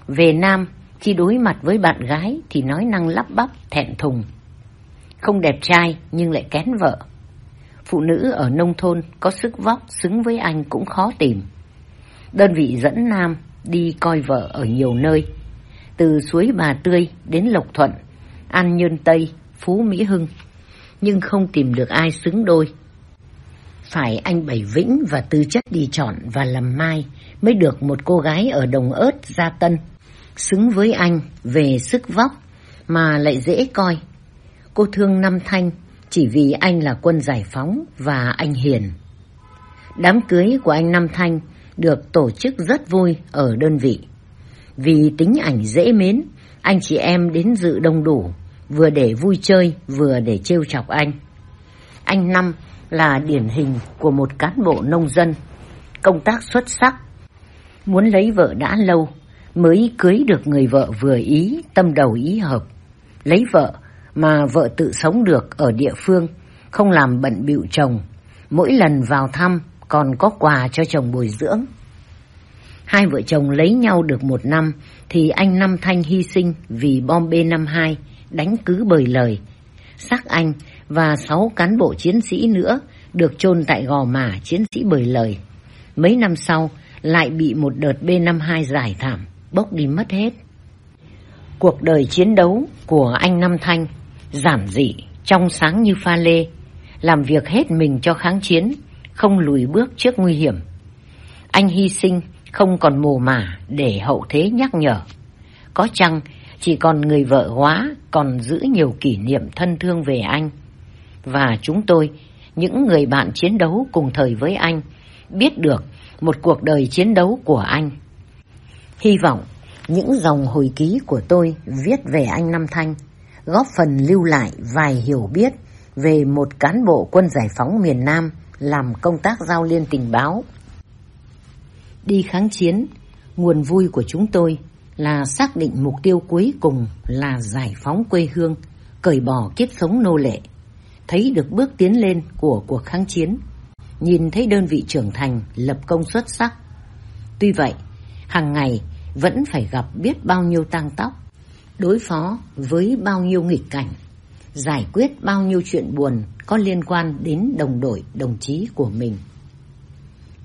Về Nam, khi đối mặt với bạn gái thì nói năng lắp bắp, thẹn thùng. Không đẹp trai nhưng lại kén vợ. Phụ nữ ở nông thôn có sức vóc xứng với anh cũng khó tìm. Đơn vị dẫn Nam đi coi vợ ở nhiều nơi, từ suối Bà Tươi đến Lộc Thuận, An Nhơn Tây, Phú Mỹ Hưng, nhưng không tìm được ai xứng đôi. Phải anh Bảy Vĩnh và Tư Chất đi chọn và làm mai mới được một cô gái ở Đồng Ớt Gia Tân, xứng với anh về sức vóc mà lại dễ coi. Cô thương Năm Thanh chỉ vì anh là quân giải phóng và anh hiền. Đám cưới của anh Năm Thanh được tổ chức rất vui ở đơn vị. Vì tính ảnh dễ mến, anh chị em đến dự đông đủ, vừa để vui chơi, vừa để trêu chọc anh. Anh Năm là điển hình của một cán bộ nông dân, công tác xuất sắc. Muốn lấy vợ đã lâu, mới cưới được người vợ vừa ý, tâm đầu ý hợp. Lấy vợ mà vợ tự sống được ở địa phương, không làm bận bịu chồng. Mỗi lần vào thăm còn có quà cho chồng bồi dưỡng. Hai vợ chồng lấy nhau được một năm thì anh Năm Thanh hy sinh vì bom B-52 đánh cứ bời lời. Xác anh và sáu cán bộ chiến sĩ nữa được chôn tại Gò Mả chiến sĩ bời lời. Mấy năm sau lại bị một đợt B-52 giải thảm, bốc đi mất hết. Cuộc đời chiến đấu của anh Nam Thanh giản dị, trong sáng như pha lê, làm việc hết mình cho kháng chiến, không lùi bước trước nguy hiểm. Anh hy sinh không còn mồ mả để hậu thế nhắc nhở. Có chăng chỉ còn người vợ hóa còn giữ nhiều kỷ niệm thân thương về anh. Và chúng tôi, những người bạn chiến đấu cùng thời với anh, biết được một cuộc đời chiến đấu của anh. Hy vọng những dòng hồi ký của tôi viết về anh Năm Thanh góp phần lưu lại vài hiểu biết về một cán bộ quân giải phóng miền Nam làm công tác giao liên tình báo. Đi kháng chiến, nguồn vui của chúng tôi là xác định mục tiêu cuối cùng là giải phóng quê hương, cởi bỏ kiếp sống nô lệ, thấy được bước tiến lên của cuộc kháng chiến, nhìn thấy đơn vị trưởng thành lập công xuất sắc. Tuy vậy, hàng ngày vẫn phải gặp biết bao nhiêu tang tóc, đối phó với bao nhiêu nghịch cảnh, giải quyết bao nhiêu chuyện buồn có liên quan đến đồng đội, đồng chí của mình.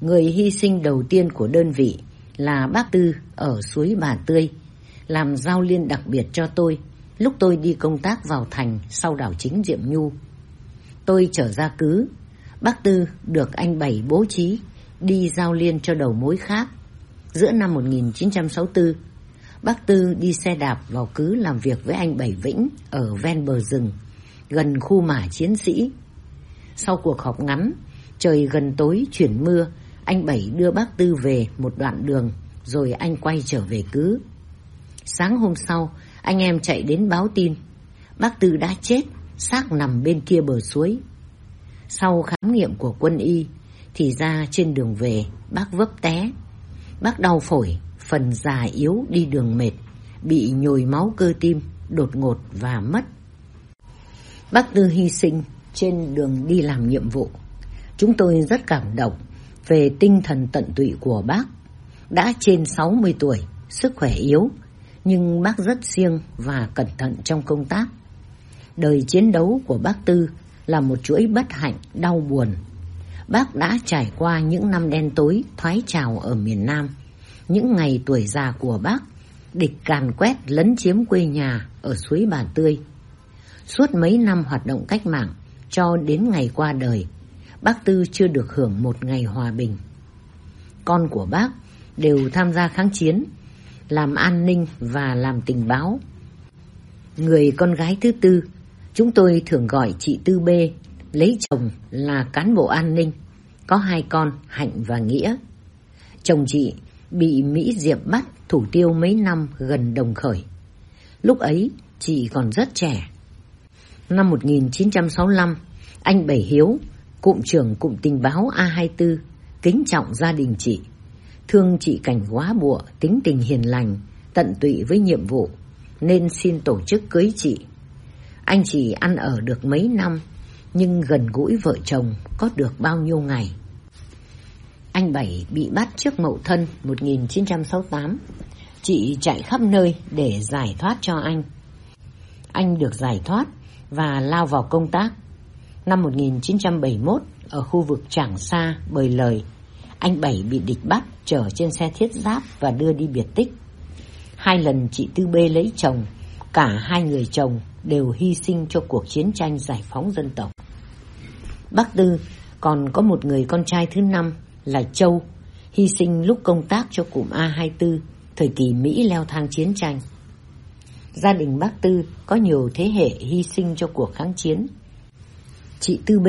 Người hy sinh đầu tiên của đơn vị là bác Tư ở suối Bà Tươi, làm giao liên đặc biệt cho tôi lúc tôi đi công tác vào thành sau đảo chính Diệm Nhu. Tôi trở ra cứ, bác Tư được anh Bảy bố trí đi giao liên cho đầu mối khác. Giữa năm 1964, bác Tư đi xe đạp vào cứ làm việc với anh Bảy Vĩnh ở ven bờ rừng, gần khu mả chiến sĩ. Sau cuộc họp ngắn, trời gần tối chuyển mưa, anh Bảy đưa bác Tư về một đoạn đường, rồi anh quay trở về cứ. Sáng hôm sau, anh em chạy đến báo tin. Bác Tư đã chết, xác nằm bên kia bờ suối. Sau khám nghiệm của quân y, thì ra trên đường về, bác vấp té. Bác đau phổi, phần già yếu đi đường mệt, bị nhồi máu cơ tim, đột ngột và mất. Bác Tư hy sinh trên đường đi làm nhiệm vụ. Chúng tôi rất cảm động về tinh thần tận tụy của bác. Đã trên 60 tuổi, sức khỏe yếu, nhưng bác rất siêng và cẩn thận trong công tác. Đời chiến đấu của bác Tư là một chuỗi bất hạnh, đau buồn. Bác đã trải qua những năm đen tối, thoái trào ở miền Nam. Những ngày tuổi già của bác, địch càn quét lấn chiếm quê nhà ở suối Bà Tươi. Suốt mấy năm hoạt động cách mạng, cho đến ngày qua đời, bác Tư chưa được hưởng một ngày hòa bình. Con của bác đều tham gia kháng chiến, làm an ninh và làm tình báo. Người con gái thứ tư, chúng tôi thường gọi chị Tư B, lấy chồng là cán bộ an ninh, có hai con Hạnh và Nghĩa. Chồng chị bị Mỹ Diệp bắt thủ tiêu mấy năm gần đồng khởi. Lúc ấy chị còn rất trẻ. Năm 1965, anh Bảy Hiếu, cụm trưởng cụm tình báo A24, kính trọng gia đình chị. Thương chị cảnh quá bụa, tính tình hiền lành, tận tụy với nhiệm vụ, nên xin tổ chức cưới chị. Anh chỉ ăn ở được mấy năm, nhưng gần gũi vợ chồng có được bao nhiêu ngày. Anh Bảy bị bắt trước mậu thân 1968. Chị chạy khắp nơi để giải thoát cho anh. Anh được giải thoát và lao vào công tác. Năm 1971, ở khu vực Trảng Sa, Bời Lời, anh Bảy bị địch bắt chở trên xe thiết giáp và đưa đi biệt tích. Hai lần chị Tư Bê lấy chồng, cả hai người chồng đều hy sinh cho cuộc chiến tranh giải phóng dân tộc. Bác Tư còn có một người con trai thứ năm là Châu, hy sinh lúc công tác cho cụm A24, thời kỳ Mỹ leo thang chiến tranh. Gia đình bác Tư có nhiều thế hệ hy sinh cho cuộc kháng chiến. Chị Tư B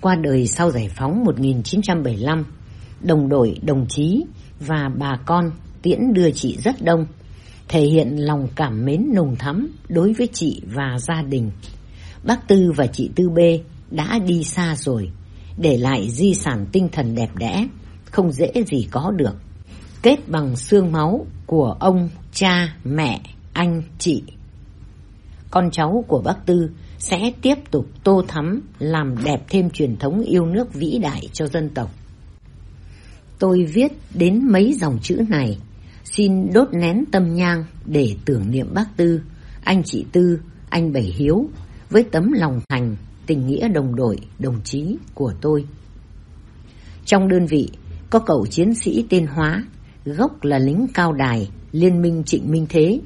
qua đời sau giải phóng 1975, đồng đội, đồng chí và bà con tiễn đưa chị rất đông, thể hiện lòng cảm mến nồng thắm đối với chị và gia đình. Bác Tư và chị Tư B đã đi xa rồi, để lại di sản tinh thần đẹp đẽ, không dễ gì có được. Kết bằng xương máu của ông, cha, mẹ, anh, chị. Con cháu của bác Tư sẽ tiếp tục tô thắm làm đẹp thêm truyền thống yêu nước vĩ đại cho dân tộc. Tôi viết đến mấy dòng chữ này, xin đốt nén tâm nhang để tưởng niệm bác Tư, anh chị Tư, anh Bảy Hiếu với tấm lòng thành, tình nghĩa đồng đội, đồng chí của tôi. Trong đơn vị có cậu chiến sĩ tên Hóa, gốc là lính cao đài, liên minh trịnh minh thế,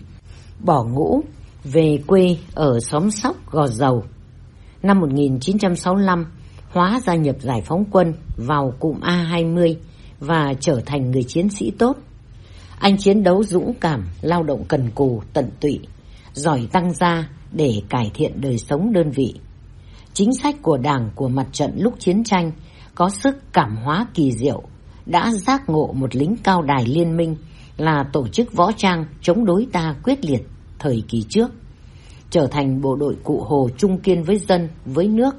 bỏ ngũ về quê ở xóm Sóc Gò Dầu. Năm 1965, Hóa gia nhập giải phóng quân vào cụm A20 và trở thành người chiến sĩ tốt. Anh chiến đấu dũng cảm, lao động cần cù, tận tụy, giỏi tăng gia để cải thiện đời sống đơn vị. Chính sách của Đảng của mặt trận lúc chiến tranh có sức cảm hóa kỳ diệu, đã giác ngộ một lính cao đài liên minh là tổ chức võ trang chống đối ta quyết liệt thời kỳ trước, trở thành bộ đội cụ hồ trung kiên với dân, với nước.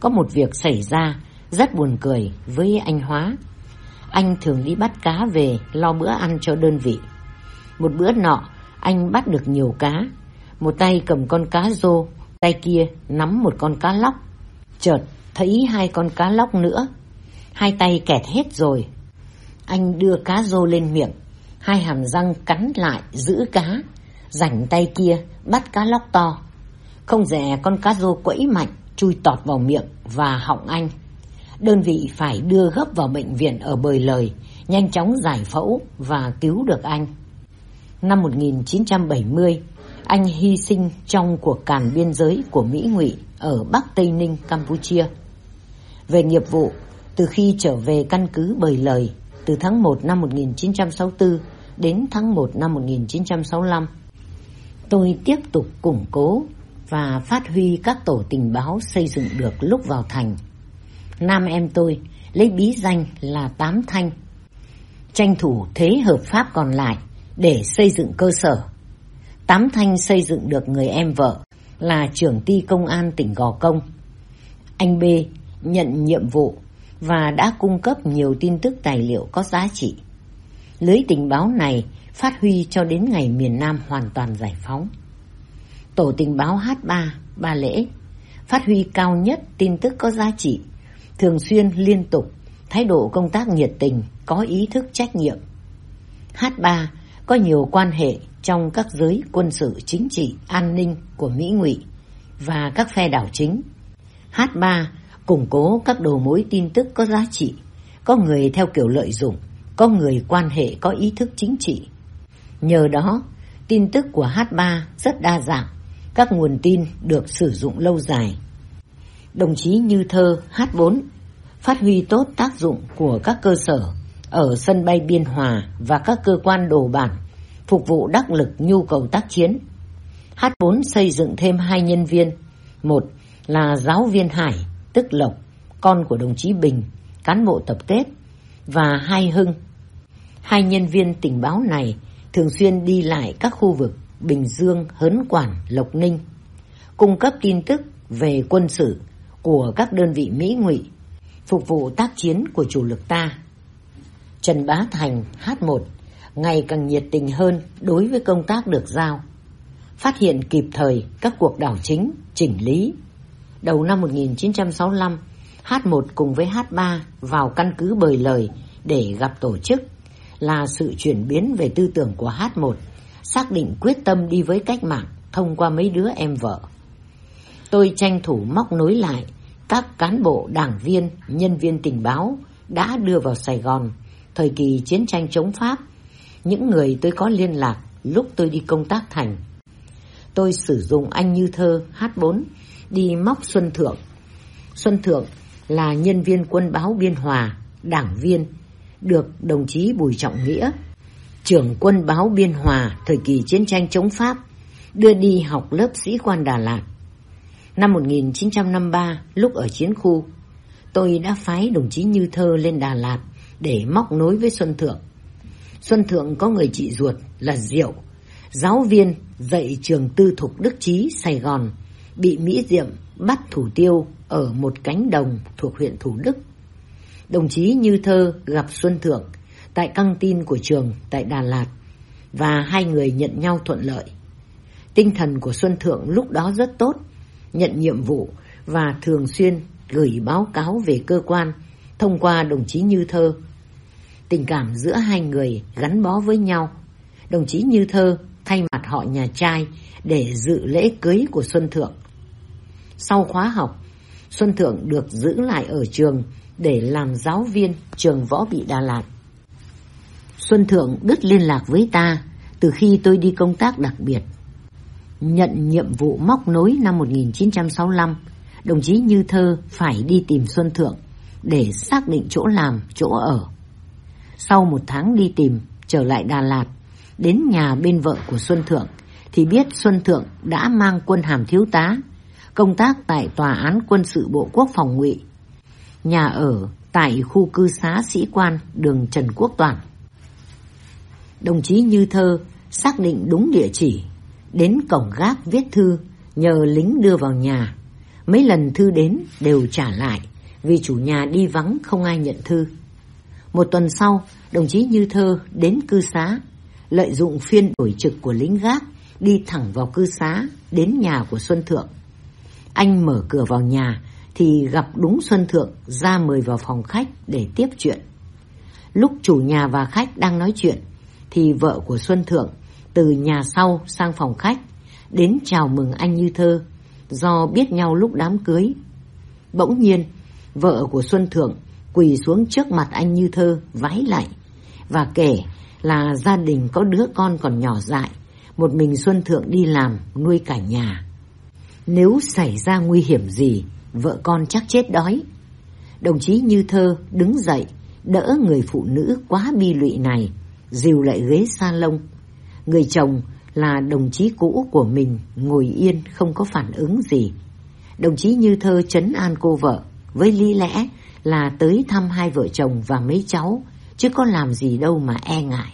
Có một việc xảy ra rất buồn cười với anh Hóa. Anh thường đi bắt cá về lo bữa ăn cho đơn vị. Một bữa nọ, anh bắt được nhiều cá. Một tay cầm con cá rô, tay kia nắm một con cá lóc. Chợt thấy hai con cá lóc nữa. Hai tay kẹt hết rồi. Anh đưa cá rô lên miệng, hai hàm răng cắn lại giữ cá, rảnh tay kia bắt cá lóc to. Không rẻ con cá rô quẫy mạnh, chui tọt vào miệng và họng anh. Đơn vị phải đưa gấp vào bệnh viện ở bời lời, nhanh chóng giải phẫu và cứu được anh. Năm 1970, anh hy sinh trong cuộc càn biên giới của Mỹ Ngụy ở Bắc Tây Ninh, Campuchia. Về nghiệp vụ, từ khi trở về căn cứ bời lời từ tháng 1 năm 1964 đến tháng 1 năm 1965, tôi tiếp tục củng cố và phát huy các tổ tình báo xây dựng được lúc vào thành. Nam em tôi lấy bí danh là Tám Thanh, tranh thủ thế hợp pháp còn lại để xây dựng cơ sở. Tám Thanh xây dựng được người em vợ là trưởng ty công an tỉnh Gò Công. Anh B nhận nhiệm vụ và đã cung cấp nhiều tin tức tài liệu có giá trị. Lưới tình báo này phát huy cho đến ngày miền Nam hoàn toàn giải phóng. Tổ tình báo H3, Ba Lễ, phát huy cao nhất tin tức có giá trị, thường xuyên liên tục thái độ công tác nhiệt tình, có ý thức trách nhiệm. H3 có nhiều quan hệ trong các giới quân sự chính trị, an ninh của Mỹ ngụy và các phe đảo chính. H3 củng cố các đầu mối tin tức có giá trị, có người theo kiểu lợi dụng, có người quan hệ có ý thức chính trị. Nhờ đó, tin tức của H3 rất đa dạng, các nguồn tin được sử dụng lâu dài. Đồng chí Như Thơ H4 phát huy tốt tác dụng của các cơ sở ở sân bay Biên Hòa và các cơ quan đồ bản phục vụ đắc lực nhu cầu tác chiến. H4 xây dựng thêm hai nhân viên, một là giáo viên Hải, tức Lộc, con của đồng chí Bình, cán bộ tập kết, và hai Hưng. Hai nhân viên tình báo này thường xuyên đi lại các khu vực Bình Dương, Hớn Quản, Lộc Ninh, cung cấp tin tức về quân sự của các đơn vị Mỹ ngụy, phục vụ tác chiến của chủ lực ta. Trần Bá Thành H1 ngày càng nhiệt tình hơn đối với công tác được giao, phát hiện kịp thời các cuộc đảo chính, chỉnh lý. Đầu năm 1965, H1 cùng với H3 vào căn cứ bời lời để gặp tổ chức là sự chuyển biến về tư tưởng của H1, xác định quyết tâm đi với cách mạng thông qua mấy đứa em vợ. Tôi tranh thủ móc nối lại các cán bộ, đảng viên, nhân viên tình báo đã đưa vào Sài Gòn thời kỳ chiến tranh chống Pháp, những người tôi có liên lạc lúc tôi đi công tác thành. Tôi sử dụng anh Như Thơ H4 đi móc Xuân Thượng. Xuân Thượng là nhân viên quân báo Biên Hòa, đảng viên, được đồng chí Bùi Trọng Nghĩa, trưởng quân báo Biên Hòa thời kỳ chiến tranh chống Pháp, đưa đi học lớp sĩ quan Đà Lạt. Năm 1953, lúc ở chiến khu, tôi đã phái đồng chí Như Thơ lên Đà Lạt để móc nối với Xuân Thượng. Xuân Thượng có người chị ruột là Diệu, giáo viên dạy trường tư thục Đức Trí, Sài Gòn, bị Mỹ Diệm bắt thủ tiêu ở một cánh đồng thuộc huyện Thủ Đức. Đồng chí Như Thơ gặp Xuân Thượng tại căng tin của trường tại Đà Lạt và hai người nhận nhau thuận lợi. Tinh thần của Xuân Thượng lúc đó rất tốt, nhận nhiệm vụ và thường xuyên gửi báo cáo về cơ quan thông qua đồng chí Như Thơ. Tình cảm giữa hai người gắn bó với nhau. Đồng chí Như Thơ thay mặt họ nhà trai để dự lễ cưới của Xuân Thượng. Sau khóa học, Xuân Thượng được giữ lại ở trường để làm giáo viên trường võ bị Đà Lạt. Xuân Thượng đứt liên lạc với ta từ khi tôi đi công tác đặc biệt. Nhận nhiệm vụ móc nối năm 1965, đồng chí Như Thơ phải đi tìm Xuân Thượng để xác định chỗ làm, chỗ ở. Sau một tháng đi tìm, trở lại Đà Lạt, đến nhà bên vợ của Xuân Thượng, thì biết Xuân Thượng đã mang quân hàm thiếu tá, công tác tại Tòa án Quân sự Bộ Quốc phòng ngụy, nhà ở tại khu cư xá sĩ quan đường Trần Quốc Toản. Đồng chí Như Thơ xác định đúng địa chỉ, đến cổng gác viết thư, nhờ lính đưa vào nhà. Mấy lần thư đến đều trả lại, vì chủ nhà đi vắng không ai nhận thư. Một tuần sau, đồng chí Như Thơ đến cư xá, lợi dụng phiên đổi trực của lính gác, đi thẳng vào cư xá, đến nhà của Xuân Thượng. Anh mở cửa vào nhà thì gặp đúng Xuân Thượng ra mời vào phòng khách để tiếp chuyện. Lúc chủ nhà và khách đang nói chuyện thì vợ của Xuân Thượng từ nhà sau sang phòng khách đến chào mừng anh Như Thơ do biết nhau lúc đám cưới. Bỗng nhiên, vợ của Xuân Thượng quỳ xuống trước mặt anh Như Thơ vái lại và kể là gia đình có đứa con còn nhỏ dại, một mình Xuân Thượng đi làm nuôi cả nhà. Nếu xảy ra nguy hiểm gì, vợ con chắc chết đói. Đồng chí Như Thơ đứng dậy, đỡ người phụ nữ quá bi lụy này, dìu lại ghế salon. Người chồng là đồng chí cũ của mình ngồi yên không có phản ứng gì. Đồng chí Như Thơ chấn an cô vợ với lý lẽ là tới thăm hai vợ chồng và mấy cháu, chứ có làm gì đâu mà e ngại.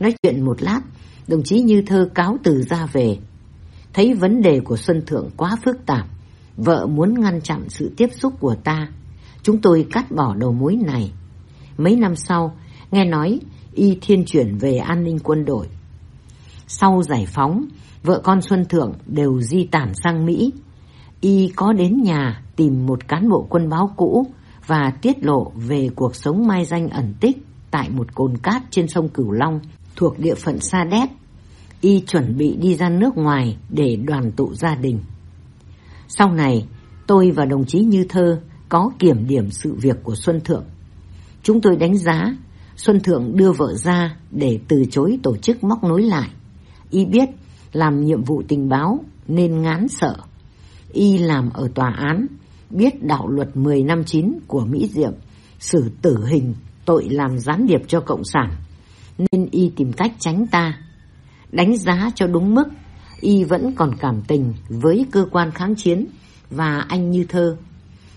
Nói chuyện một lát, đồng chí Như Thơ cáo từ ra về. Thấy vấn đề của Xuân Thượng quá phức tạp, vợ muốn ngăn chặn sự tiếp xúc của ta. Chúng tôi cắt bỏ đầu mối này. Mấy năm sau, nghe nói y thiên chuyển về an ninh quân đội. Sau giải phóng, vợ con Xuân Thượng đều di tản sang Mỹ. Y có đến nhà tìm một cán bộ quân báo cũ và tiết lộ về cuộc sống mai danh ẩn tích tại một cồn cát trên sông Cửu Long thuộc địa phận Sa Đéc. Y chuẩn bị đi ra nước ngoài để đoàn tụ gia đình. Sau này, tôi và đồng chí Như Thơ có kiểm điểm sự việc của Xuân Thượng. Chúng tôi đánh giá Xuân Thượng đưa vợ ra để từ chối tổ chức móc nối lại. Y biết làm nhiệm vụ tình báo nên ngán sợ. Y làm ở tòa án, biết đạo luật 10 năm 9 của Mỹ Diệm xử tử hình tội làm gián điệp cho Cộng sản, nên Y tìm cách tránh ta. Đánh giá cho đúng mức, Y vẫn còn cảm tình với cơ quan kháng chiến và anh Như Thơ.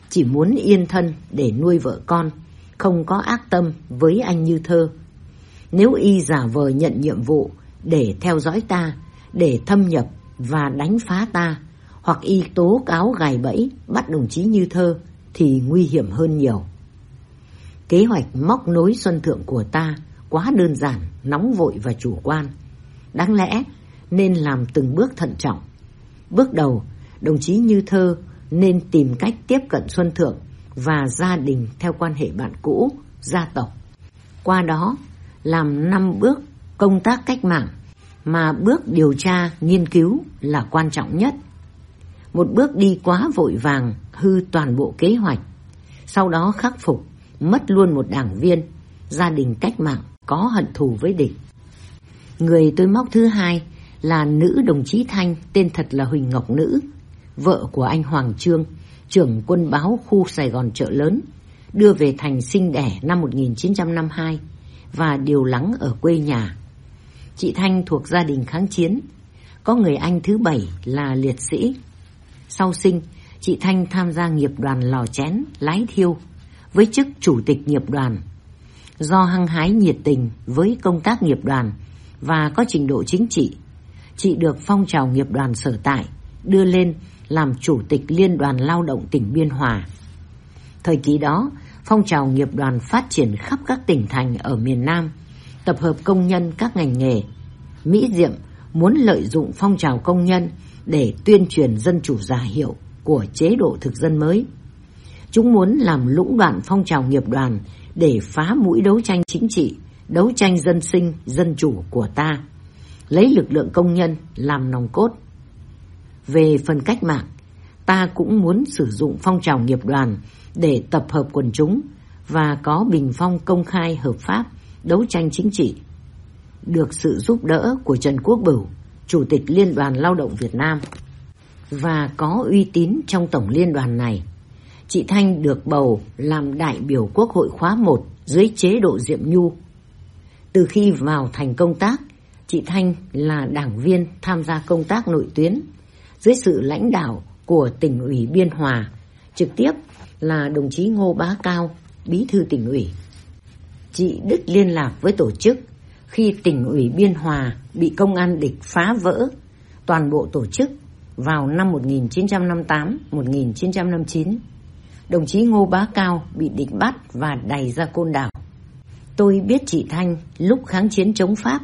Chỉ muốn yên thân để nuôi vợ con, không có ác tâm với anh Như Thơ. Nếu Y giả vờ nhận nhiệm vụ để theo dõi ta, để thâm nhập và đánh phá ta, hoặc y tố cáo gài bẫy bắt đồng chí Như Thơ thì nguy hiểm hơn nhiều. Kế hoạch móc nối xuân thượng của ta quá đơn giản, nóng vội và chủ quan. Đáng lẽ nên làm từng bước thận trọng. Bước đầu, đồng chí Như Thơ nên tìm cách tiếp cận Xuân Thượng và gia đình theo quan hệ bạn cũ, gia tộc. Qua đó, làm năm bước công tác cách mạng mà bước điều tra, nghiên cứu là quan trọng nhất. Một bước đi quá vội vàng hư toàn bộ kế hoạch, sau đó khắc phục, mất luôn một đảng viên, gia đình cách mạng có hận thù với địch. Người tôi móc thứ hai là nữ đồng chí Thanh tên thật là Huỳnh Ngọc Nữ, vợ của anh Hoàng Trương, trưởng quân báo khu Sài Gòn chợ lớn, đưa về thành sinh đẻ năm 1952 và điều lắng ở quê nhà. Chị Thanh thuộc gia đình kháng chiến, có người anh thứ bảy là liệt sĩ. Sau sinh, chị Thanh tham gia nghiệp đoàn lò chén, lái thiêu, với chức chủ tịch nghiệp đoàn. Do hăng hái nhiệt tình với công tác nghiệp đoàn và có trình độ chính trị, chị được phong trào nghiệp đoàn sở tại đưa lên làm chủ tịch Liên đoàn Lao động tỉnh Biên Hòa. Thời kỳ đó, phong trào nghiệp đoàn phát triển khắp các tỉnh thành ở miền Nam, tập hợp công nhân các ngành nghề. Mỹ Diệm muốn lợi dụng phong trào công nhân để tuyên truyền dân chủ giả hiệu của chế độ thực dân mới. Chúng muốn làm lũng đoạn phong trào nghiệp đoàn để phá mũi đấu tranh chính trị, đấu tranh dân sinh, dân chủ của ta, lấy lực lượng công nhân làm nòng cốt. Về phần cách mạng, ta cũng muốn sử dụng phong trào nghiệp đoàn để tập hợp quần chúng và có bình phong công khai hợp pháp đấu tranh chính trị. Được sự giúp đỡ của Trần Quốc Bửu, Chủ tịch Liên đoàn Lao động Việt Nam và có uy tín trong Tổng Liên đoàn này, chị Thanh được bầu làm đại biểu Quốc hội khóa 1 dưới chế độ Diệm Nhu. Từ khi vào thành công tác, chị Thanh là đảng viên tham gia công tác nội tuyến dưới sự lãnh đạo của tỉnh ủy Biên Hòa, trực tiếp là đồng chí Ngô Bá Cao, bí thư tỉnh ủy. Chị đứt liên lạc với tổ chức khi tỉnh ủy Biên Hòa bị công an địch phá vỡ toàn bộ tổ chức vào năm 1958-1959. Đồng chí Ngô Bá Cao bị địch bắt và đày ra côn đảo. Tôi biết chị Thanh lúc kháng chiến chống Pháp.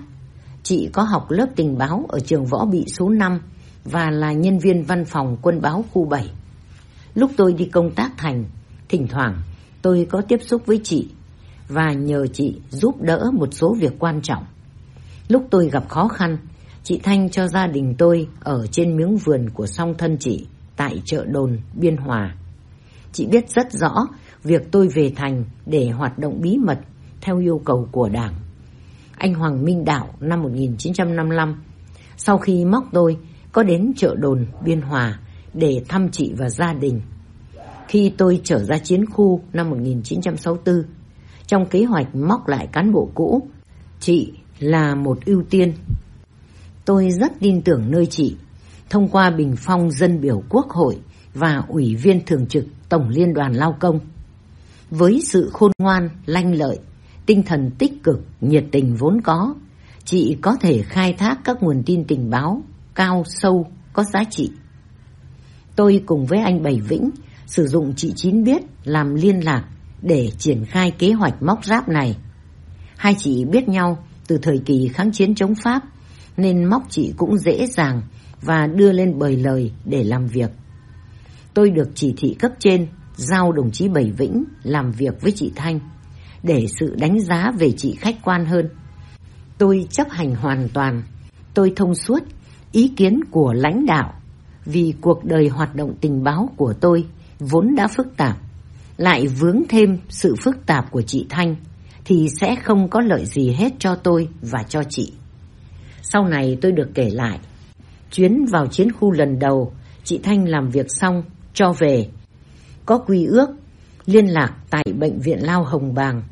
Chị có học lớp tình báo ở trường võ bị số 5 và là nhân viên văn phòng quân báo khu 7. Lúc tôi đi công tác thành, thỉnh thoảng tôi có tiếp xúc với chị và nhờ chị giúp đỡ một số việc quan trọng. Lúc tôi gặp khó khăn, chị Thanh cho gia đình tôi ở trên miếng vườn của song thân chị tại chợ đồn Biên Hòa. Chị biết rất rõ việc tôi về thành để hoạt động bí mật theo yêu cầu của Đảng. Anh Hoàng Minh Đạo năm 1955, sau khi móc tôi, có đến chợ đồn Biên Hòa để thăm chị và gia đình. Khi tôi trở ra chiến khu năm 1964, trong kế hoạch móc lại cán bộ cũ, chị là một ưu tiên. Tôi rất tin tưởng nơi chị, thông qua bình phong dân biểu quốc hội và ủy viên thường trực Tổng Liên đoàn Lao Công. Với sự khôn ngoan, lanh lợi, tinh thần tích cực, nhiệt tình vốn có, chị có thể khai thác các nguồn tin tình báo cao, sâu, có giá trị. Tôi cùng với anh Bảy Vĩnh sử dụng chị Chín biết làm liên lạc để triển khai kế hoạch móc giáp này. Hai chị biết nhau từ thời kỳ kháng chiến chống Pháp nên móc chị cũng dễ dàng và đưa lên bời lời để làm việc. Tôi được chỉ thị cấp trên giao đồng chí Bảy Vĩnh làm việc với chị Thanh để sự đánh giá về chị khách quan hơn. Tôi chấp hành hoàn toàn, tôi thông suốt ý kiến của lãnh đạo vì cuộc đời hoạt động tình báo của tôi vốn đã phức tạp, lại vướng thêm sự phức tạp của chị Thanh thì sẽ không có lợi gì hết cho tôi và cho chị. Sau này tôi được kể lại, chuyến vào chiến khu lần đầu, chị Thanh làm việc xong, cho về. Có quy ước, liên lạc tại Bệnh viện Lao Hồng Bàng.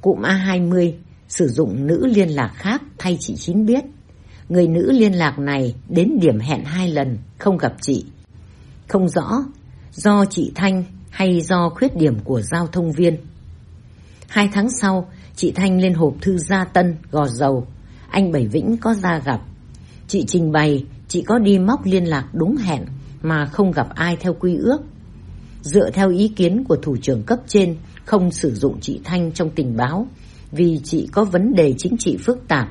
Cụm A20 sử dụng nữ liên lạc khác thay chị Chín biết. Người nữ liên lạc này đến điểm hẹn hai lần, không gặp chị. Không rõ do chị Thanh hay do khuyết điểm của giao thông viên. Hai tháng sau, chị Thanh lên hộp thư gia tân, gò dầu. Anh Bảy Vĩnh có ra gặp. Chị trình bày chị có đi móc liên lạc đúng hẹn mà không gặp ai theo quy ước. Dựa theo ý kiến của thủ trưởng cấp trên không sử dụng chị Thanh trong tình báo vì chị có vấn đề chính trị phức tạp,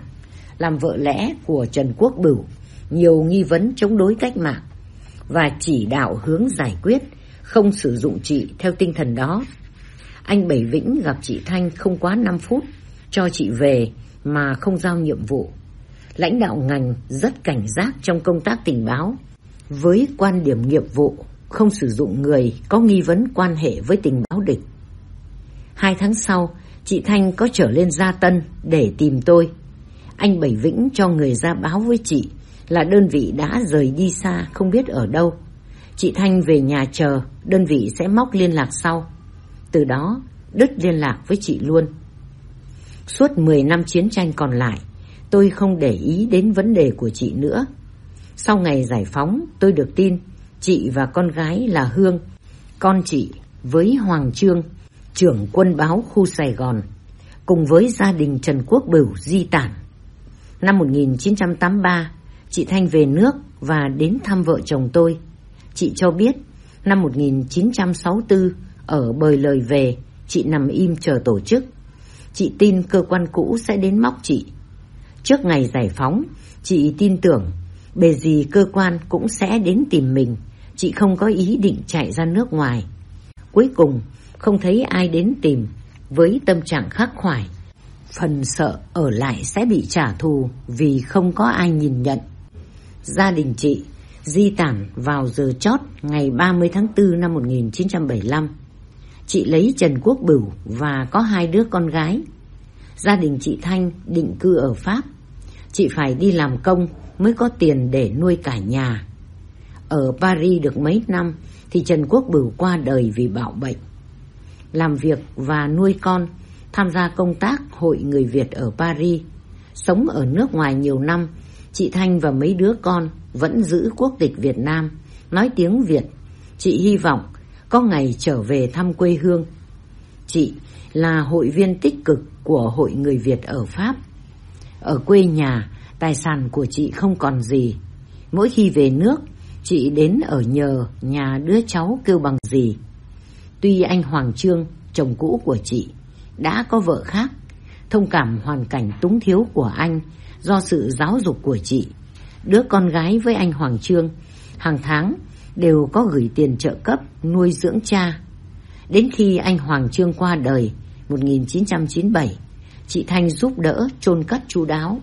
làm vợ lẽ của Trần Quốc Bửu, nhiều nghi vấn chống đối cách mạng và chỉ đạo hướng giải quyết không sử dụng chị theo tinh thần đó. Anh Bảy Vĩnh gặp chị Thanh không quá 5 phút, cho chị về mà không giao nhiệm vụ. Lãnh đạo ngành rất cảnh giác trong công tác tình báo, với quan điểm nghiệp vụ không sử dụng người có nghi vấn quan hệ với tình báo địch. Hai tháng sau, chị Thanh có trở lên Gia Tân để tìm tôi. Anh Bảy Vĩnh cho người ra báo với chị là đơn vị đã rời đi xa không biết ở đâu. Chị Thanh về nhà chờ, đơn vị sẽ móc liên lạc sau. Từ đó, đứt liên lạc với chị luôn. Suốt 10 năm chiến tranh còn lại, tôi không để ý đến vấn đề của chị nữa. Sau ngày giải phóng, tôi được tin chị và con gái là Hương, con chị với Hoàng Trương, trưởng quân báo khu Sài Gòn, cùng với gia đình Trần Quốc Bửu di tản. Năm 1983, chị Thanh về nước và đến thăm vợ chồng tôi. Chị cho biết, năm 1964, ở bời lời về, chị nằm im chờ tổ chức. Chị tin cơ quan cũ sẽ đến móc chị. Trước ngày giải phóng, chị tin tưởng bề gì cơ quan cũng sẽ đến tìm mình. Chị không có ý định chạy ra nước ngoài. Cuối cùng, không thấy ai đến tìm với tâm trạng khắc khoải. Phần sợ ở lại sẽ bị trả thù vì không có ai nhìn nhận. Gia đình chị di tản vào giờ chót ngày 30 tháng 4 năm 1975. Chị lấy Trần Quốc Bửu và có hai đứa con gái. Gia đình chị Thanh định cư ở Pháp. Chị phải đi làm công mới có tiền để nuôi cả nhà. Ở Paris được mấy năm thì Trần Quốc Bửu qua đời vì bạo bệnh. Làm việc và nuôi con, tham gia công tác Hội Người Việt ở Paris. Sống ở nước ngoài nhiều năm, chị Thanh và mấy đứa con vẫn giữ quốc tịch Việt Nam, nói tiếng Việt. Chị hy vọng có ngày trở về thăm quê hương. Chị là hội viên tích cực của Hội Người Việt ở Pháp. Ở quê nhà, tài sản của chị không còn gì. Mỗi khi về nước, chị đến ở nhờ nhà đứa cháu kêu bằng gì. Tuy anh Hoàng Trương, chồng cũ của chị, đã có vợ khác, thông cảm hoàn cảnh túng thiếu của anh do sự giáo dục của chị. Đứa con gái với anh Hoàng Trương, hàng tháng đều có gửi tiền trợ cấp nuôi dưỡng cha. Đến khi anh Hoàng Trương qua đời 1997, chị Thanh giúp đỡ chôn cất chu đáo.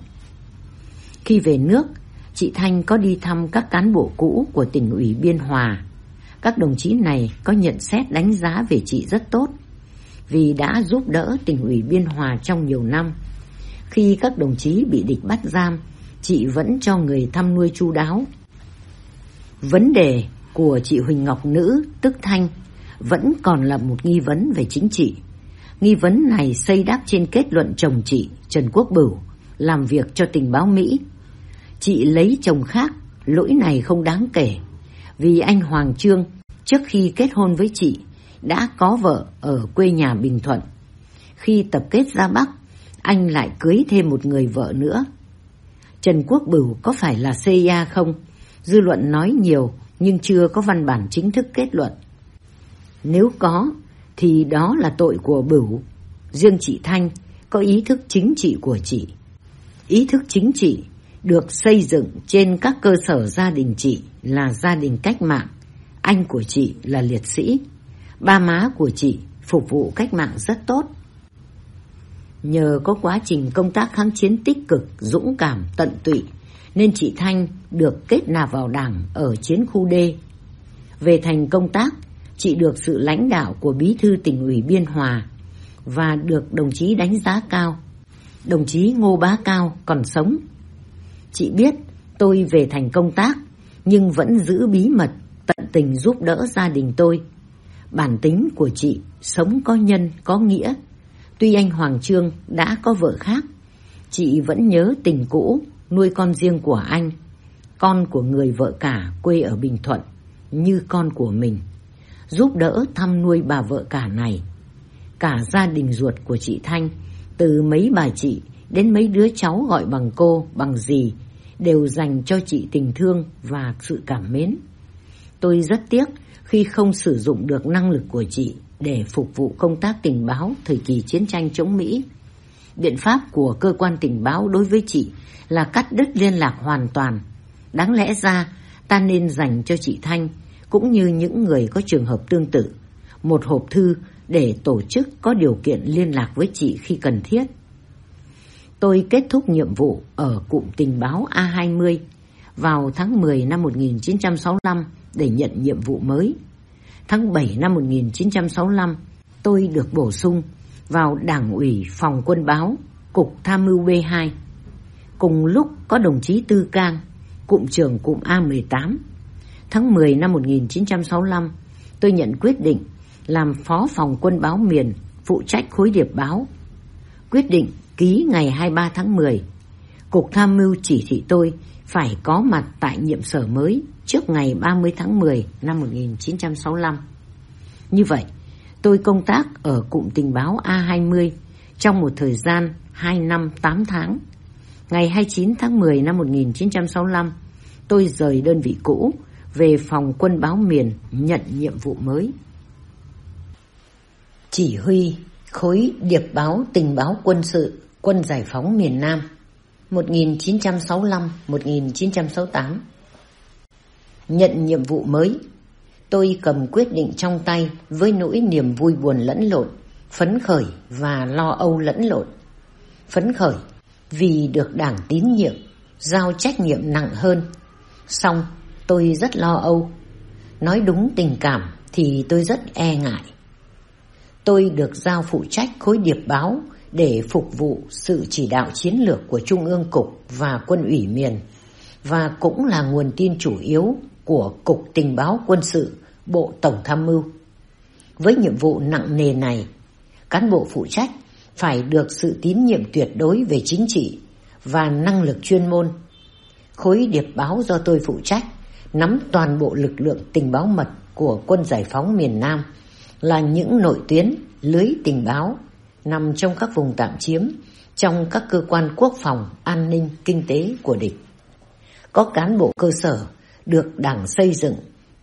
Khi về nước, chị Thanh có đi thăm các cán bộ cũ của tỉnh ủy Biên Hòa. Các đồng chí này có nhận xét đánh giá về chị rất tốt vì đã giúp đỡ tỉnh ủy Biên Hòa trong nhiều năm. Khi các đồng chí bị địch bắt giam, chị vẫn cho người thăm nuôi chu đáo. Vấn đề của chị Huỳnh Ngọc Nữ, tức Thanh, vẫn còn là một nghi vấn về chính trị. Nghi vấn này xây đáp trên kết luận chồng chị, Trần Quốc Bửu, làm việc cho tình báo Mỹ. Chị lấy chồng khác, lỗi này không đáng kể, vì anh Hoàng Trương, trước khi kết hôn với chị, đã có vợ ở quê nhà Bình Thuận. Khi tập kết ra Bắc, anh lại cưới thêm một người vợ nữa. Trần Quốc Bửu có phải là CIA không? Dư luận nói nhiều nhưng chưa có văn bản chính thức kết luận. Nếu có, thì đó là tội của Bửu. Riêng chị Thanh có ý thức chính trị của chị. Ý thức chính trị được xây dựng trên các cơ sở gia đình chị là gia đình cách mạng. Anh của chị là liệt sĩ. ba má của chị phục vụ cách mạng rất tốt. Nhờ có quá trình công tác kháng chiến tích cực, dũng cảm, tận tụy, nên chị Thanh được kết nạp vào đảng ở chiến khu D. Về thành công tác, chị được sự lãnh đạo của Bí thư tỉnh ủy Biên Hòa và được đồng chí đánh giá cao. Đồng chí Ngô Bá Cao còn sống. Chị biết tôi về thành công tác nhưng vẫn giữ bí mật, tận tình giúp đỡ gia đình tôi. Bản tính của chị sống có nhân, có nghĩa. Tuy anh Hoàng Trương đã có vợ khác, chị vẫn nhớ tình cũ, nuôi con riêng của anh, con của người vợ cả quê ở Bình Thuận, như con của mình. Giúp đỡ thăm nuôi bà vợ cả này. Cả gia đình ruột của chị Thanh, từ mấy bà chị đến mấy đứa cháu gọi bằng cô, bằng dì, đều dành cho chị tình thương và sự cảm mến. Tôi rất tiếc khi không sử dụng được năng lực của chị để phục vụ công tác tình báo thời kỳ chiến tranh chống Mỹ. Biện pháp của cơ quan tình báo đối với chị là cắt đứt liên lạc hoàn toàn. Đáng lẽ ra, ta nên dành cho chị Thanh cũng như những người có trường hợp tương tự, một hộp thư để tổ chức có điều kiện liên lạc với chị khi cần thiết. Tôi kết thúc nhiệm vụ ở cụm tình báo A20 vào tháng 10 năm 1965 để nhận nhiệm vụ mới. Tháng 7 năm 1965, tôi được bổ sung vào Đảng ủy Phòng Quân báo, Cục Tham mưu B2. Cùng lúc có đồng chí Tư Cang, cụm trưởng cụm A18. Tháng 10 năm 1965, tôi nhận quyết định làm Phó Phòng Quân báo miền, phụ trách khối điệp báo. Quyết định ký ngày 23 tháng 10. Cục Tham mưu chỉ thị tôi phải có mặt tại nhiệm sở mới trước ngày 30 tháng 10 năm 1965. Như vậy, tôi công tác ở cụm tình báo A20 trong một thời gian 2 năm 8 tháng. Ngày 29 tháng 10 năm 1965, tôi rời đơn vị cũ về phòng quân báo miền nhận nhiệm vụ mới. Chỉ huy khối điệp báo tình báo quân sự quân giải phóng miền Nam 1965-1968 Nhận nhiệm vụ mới Tôi cầm quyết định trong tay với nỗi niềm vui buồn lẫn lộn, phấn khởi và lo âu lẫn lộn. Phấn khởi vì được đảng tín nhiệm, giao trách nhiệm nặng hơn. Xong, tôi rất lo âu. Nói đúng tình cảm thì tôi rất e ngại. Tôi được giao phụ trách khối điệp báo để phục vụ sự chỉ đạo chiến lược của Trung ương Cục và quân ủy miền và cũng là nguồn tin chủ yếu của Cục Tình báo Quân sự Bộ Tổng Tham mưu. Với nhiệm vụ nặng nề này, cán bộ phụ trách phải được sự tín nhiệm tuyệt đối về chính trị và năng lực chuyên môn. Khối điệp báo do tôi phụ trách nắm toàn bộ lực lượng tình báo mật của quân giải phóng miền Nam là những nội tuyến, lưới tình báo nằm trong các vùng tạm chiếm, trong các cơ quan quốc phòng, an ninh, kinh tế của địch. Có cán bộ cơ sở được đảng xây dựng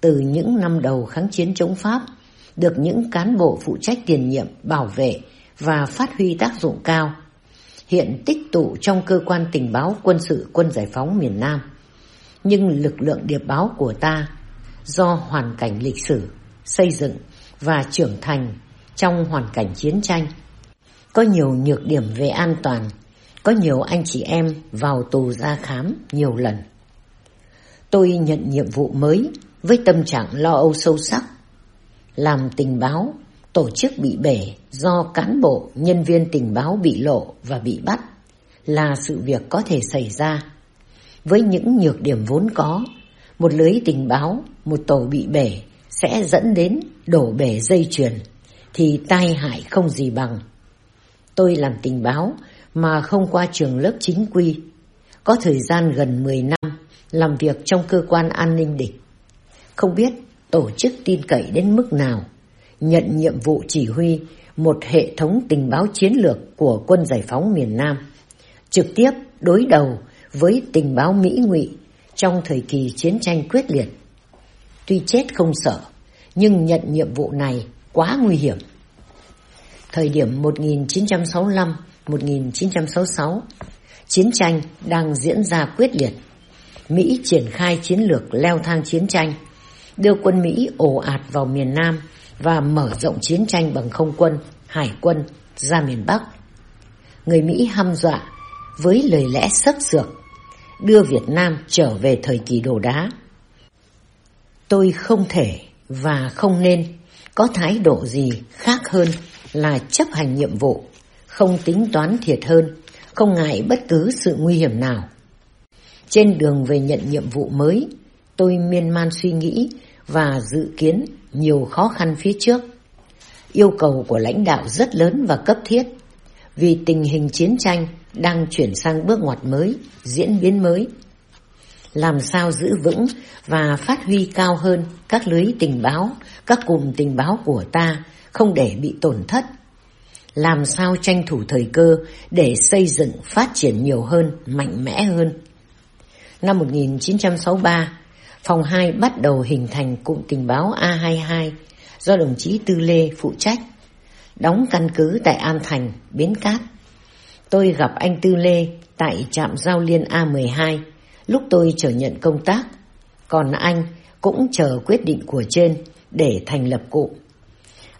từ những năm đầu kháng chiến chống Pháp, được những cán bộ phụ trách tiền nhiệm bảo vệ và phát huy tác dụng cao. Hiện tích tụ trong cơ quan tình báo quân sự quân giải phóng miền Nam. Nhưng lực lượng điệp báo của ta do hoàn cảnh lịch sử, xây dựng và trưởng thành trong hoàn cảnh chiến tranh có nhiều nhược điểm về an toàn, có nhiều anh chị em vào tù ra khám nhiều lần. Tôi nhận nhiệm vụ mới với tâm trạng lo âu sâu sắc. Làm tình báo, tổ chức bị bể do cán bộ, nhân viên tình báo bị lộ và bị bắt là sự việc có thể xảy ra. Với những nhược điểm vốn có, một lưới tình báo, một tổ bị bể sẽ dẫn đến đổ bể dây chuyền, thì tai hại không gì bằng. Tôi làm tình báo mà không qua trường lớp chính quy, có thời gian gần 10 năm làm việc trong cơ quan an ninh địch. Không biết tổ chức tin cậy đến mức nào, nhận nhiệm vụ chỉ huy một hệ thống tình báo chiến lược của quân giải phóng miền Nam, trực tiếp đối đầu với tình báo Mỹ ngụy trong thời kỳ chiến tranh quyết liệt. Tuy chết không sợ, nhưng nhận nhiệm vụ này quá nguy hiểm thời điểm 1965-1966, chiến tranh đang diễn ra quyết liệt. Mỹ triển khai chiến lược leo thang chiến tranh, đưa quân Mỹ ồ ạt vào miền Nam và mở rộng chiến tranh bằng không quân, hải quân ra miền Bắc. Người Mỹ hăm dọa với lời lẽ sắc sược đưa Việt Nam trở về thời kỳ đồ đá. Tôi không thể và không nên có thái độ gì khác hơn là chấp hành nhiệm vụ, không tính toán thiệt hơn, không ngại bất cứ sự nguy hiểm nào. Trên đường về nhận nhiệm vụ mới, tôi miên man suy nghĩ và dự kiến nhiều khó khăn phía trước. Yêu cầu của lãnh đạo rất lớn và cấp thiết vì tình hình chiến tranh đang chuyển sang bước ngoặt mới, diễn biến mới. Làm sao giữ vững và phát huy cao hơn các lưới tình báo, các cụm tình báo của ta không để bị tổn thất. Làm sao tranh thủ thời cơ để xây dựng phát triển nhiều hơn, mạnh mẽ hơn. Năm 1963, Phòng 2 bắt đầu hình thành cụm tình báo A22 do đồng chí Tư Lê phụ trách, đóng căn cứ tại An Thành, Bến Cát. Tôi gặp anh Tư Lê tại trạm giao liên A12 lúc tôi trở nhận công tác, còn anh cũng chờ quyết định của trên để thành lập cụm.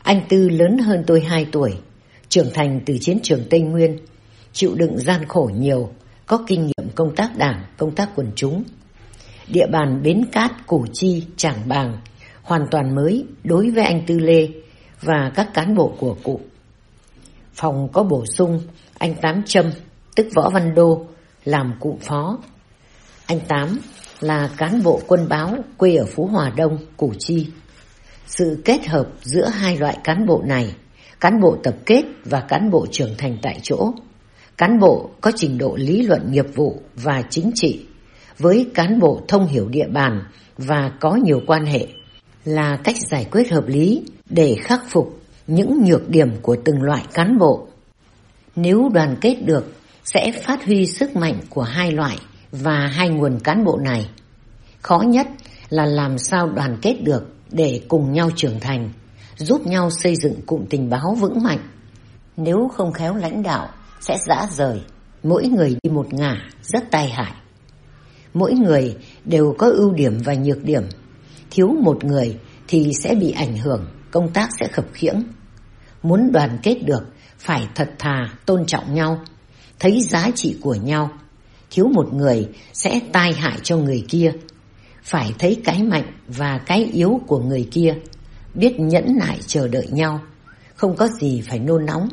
Anh Tư lớn hơn tôi 2 tuổi, trưởng thành từ chiến trường Tây Nguyên, chịu đựng gian khổ nhiều, có kinh nghiệm công tác đảng, công tác quần chúng. Địa bàn Bến Cát, Củ Chi, Trảng Bàng hoàn toàn mới đối với anh Tư Lê và các cán bộ của cụ. Phòng có bổ sung anh Tám Trâm, tức Võ Văn Đô, làm cụ phó. Anh Tám là cán bộ quân báo quê ở Phú Hòa Đông, Củ Chi. Sự kết hợp giữa hai loại cán bộ này, cán bộ tập kết và cán bộ trưởng thành tại chỗ, cán bộ có trình độ lý luận nghiệp vụ và chính trị, với cán bộ thông hiểu địa bàn và có nhiều quan hệ, là cách giải quyết hợp lý để khắc phục những nhược điểm của từng loại cán bộ. Nếu đoàn kết được, sẽ phát huy sức mạnh của hai loại và hai nguồn cán bộ này. Khó nhất là làm sao đoàn kết được để cùng nhau trưởng thành, giúp nhau xây dựng cụm tình báo vững mạnh. Nếu không khéo lãnh đạo, sẽ dã rời, mỗi người đi một ngả, rất tai hại. Mỗi người đều có ưu điểm và nhược điểm. Thiếu một người thì sẽ bị ảnh hưởng, công tác sẽ khập khiễng. Muốn đoàn kết được, phải thật thà, tôn trọng nhau, thấy giá trị của nhau. Thiếu một người sẽ tai hại cho người kia. Phải thấy cái mạnh và cái yếu của người kia, biết nhẫn nại chờ đợi nhau, không có gì phải nôn nóng.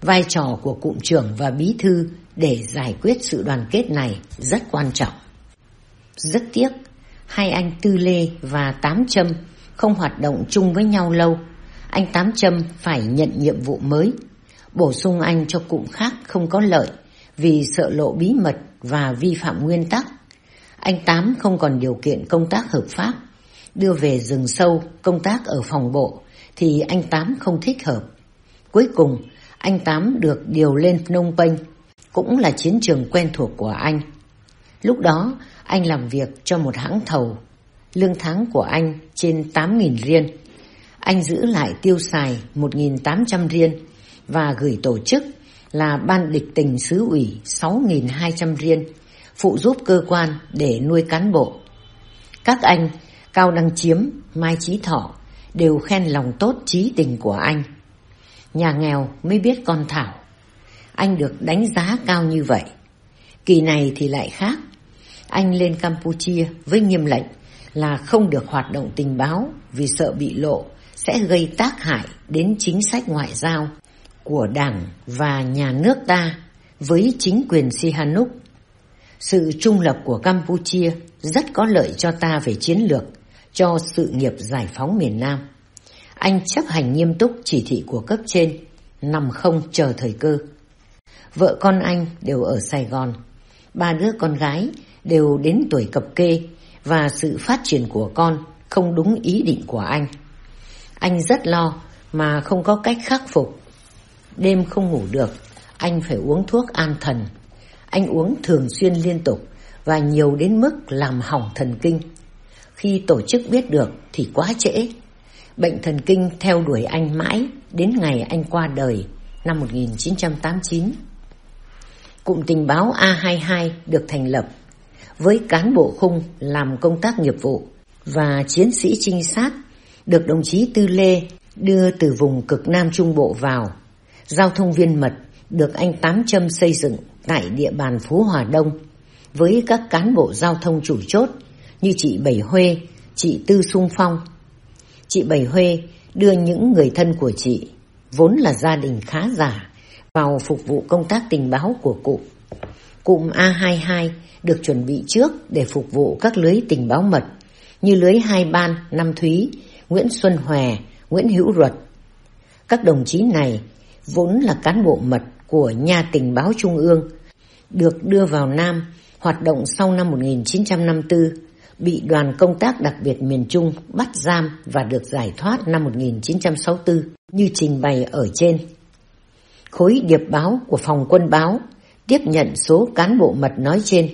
Vai trò của cụm trưởng và bí thư để giải quyết sự đoàn kết này rất quan trọng. Rất tiếc, hai anh Tư Lê và Tám Trâm không hoạt động chung với nhau lâu. Anh Tám Trâm phải nhận nhiệm vụ mới, bổ sung anh cho cụm khác không có lợi vì sợ lộ bí mật và vi phạm nguyên tắc. Anh Tám không còn điều kiện công tác hợp pháp, đưa về rừng sâu công tác ở phòng bộ thì anh Tám không thích hợp. Cuối cùng, anh Tám được điều lên Phnom Penh, cũng là chiến trường quen thuộc của anh. Lúc đó, anh làm việc cho một hãng thầu. Lương tháng của anh trên 8.000 riên. Anh giữ lại tiêu xài 1.800 riên và gửi tổ chức là Ban địch tình xứ ủy 6.200 riên, phụ giúp cơ quan để nuôi cán bộ. Các anh, Cao Đăng Chiếm, Mai Chí Thọ đều khen lòng tốt trí tình của anh. Nhà nghèo mới biết con Thảo. Anh được đánh giá cao như vậy. Kỳ này thì lại khác. Anh lên Campuchia với nghiêm lệnh là không được hoạt động tình báo vì sợ bị lộ sẽ gây tác hại đến chính sách ngoại giao của Đảng và nhà nước ta với chính quyền Sihanouk. Sự trung lập của Campuchia rất có lợi cho ta về chiến lược, cho sự nghiệp giải phóng miền Nam. Anh chấp hành nghiêm túc chỉ thị của cấp trên, nằm không chờ thời cơ. Vợ con anh đều ở Sài Gòn, ba đứa con gái đều đến tuổi cập kê và sự phát triển của con không đúng ý định của anh. Anh rất lo mà không có cách khắc phục. Đêm không ngủ được, anh phải uống thuốc an thần. Anh uống thường xuyên liên tục và nhiều đến mức làm hỏng thần kinh. Khi tổ chức biết được thì quá trễ. Bệnh thần kinh theo đuổi anh mãi đến ngày anh qua đời năm 1989. Cụm tình báo A22 được thành lập với cán bộ khung làm công tác nghiệp vụ và chiến sĩ trinh sát được đồng chí Tư Lê đưa từ vùng cực Nam Trung Bộ vào. Giao thông viên mật được anh Tám Trâm xây dựng tại địa bàn Phú Hòa Đông với các cán bộ giao thông chủ chốt như chị Bảy Huê, chị Tư Sung Phong. Chị Bảy Huê đưa những người thân của chị, vốn là gia đình khá giả, vào phục vụ công tác tình báo của cụ Cụm A22 được chuẩn bị trước để phục vụ các lưới tình báo mật như lưới Hai Ban, Nam Thúy, Nguyễn Xuân Hòe, Nguyễn Hữu Luật. Các đồng chí này vốn là cán bộ mật của nhà tình báo Trung ương, được đưa vào Nam hoạt động sau năm 1954, bị đoàn công tác đặc biệt miền Trung bắt giam và được giải thoát năm 1964 như trình bày ở trên. Khối điệp báo của phòng quân báo tiếp nhận số cán bộ mật nói trên,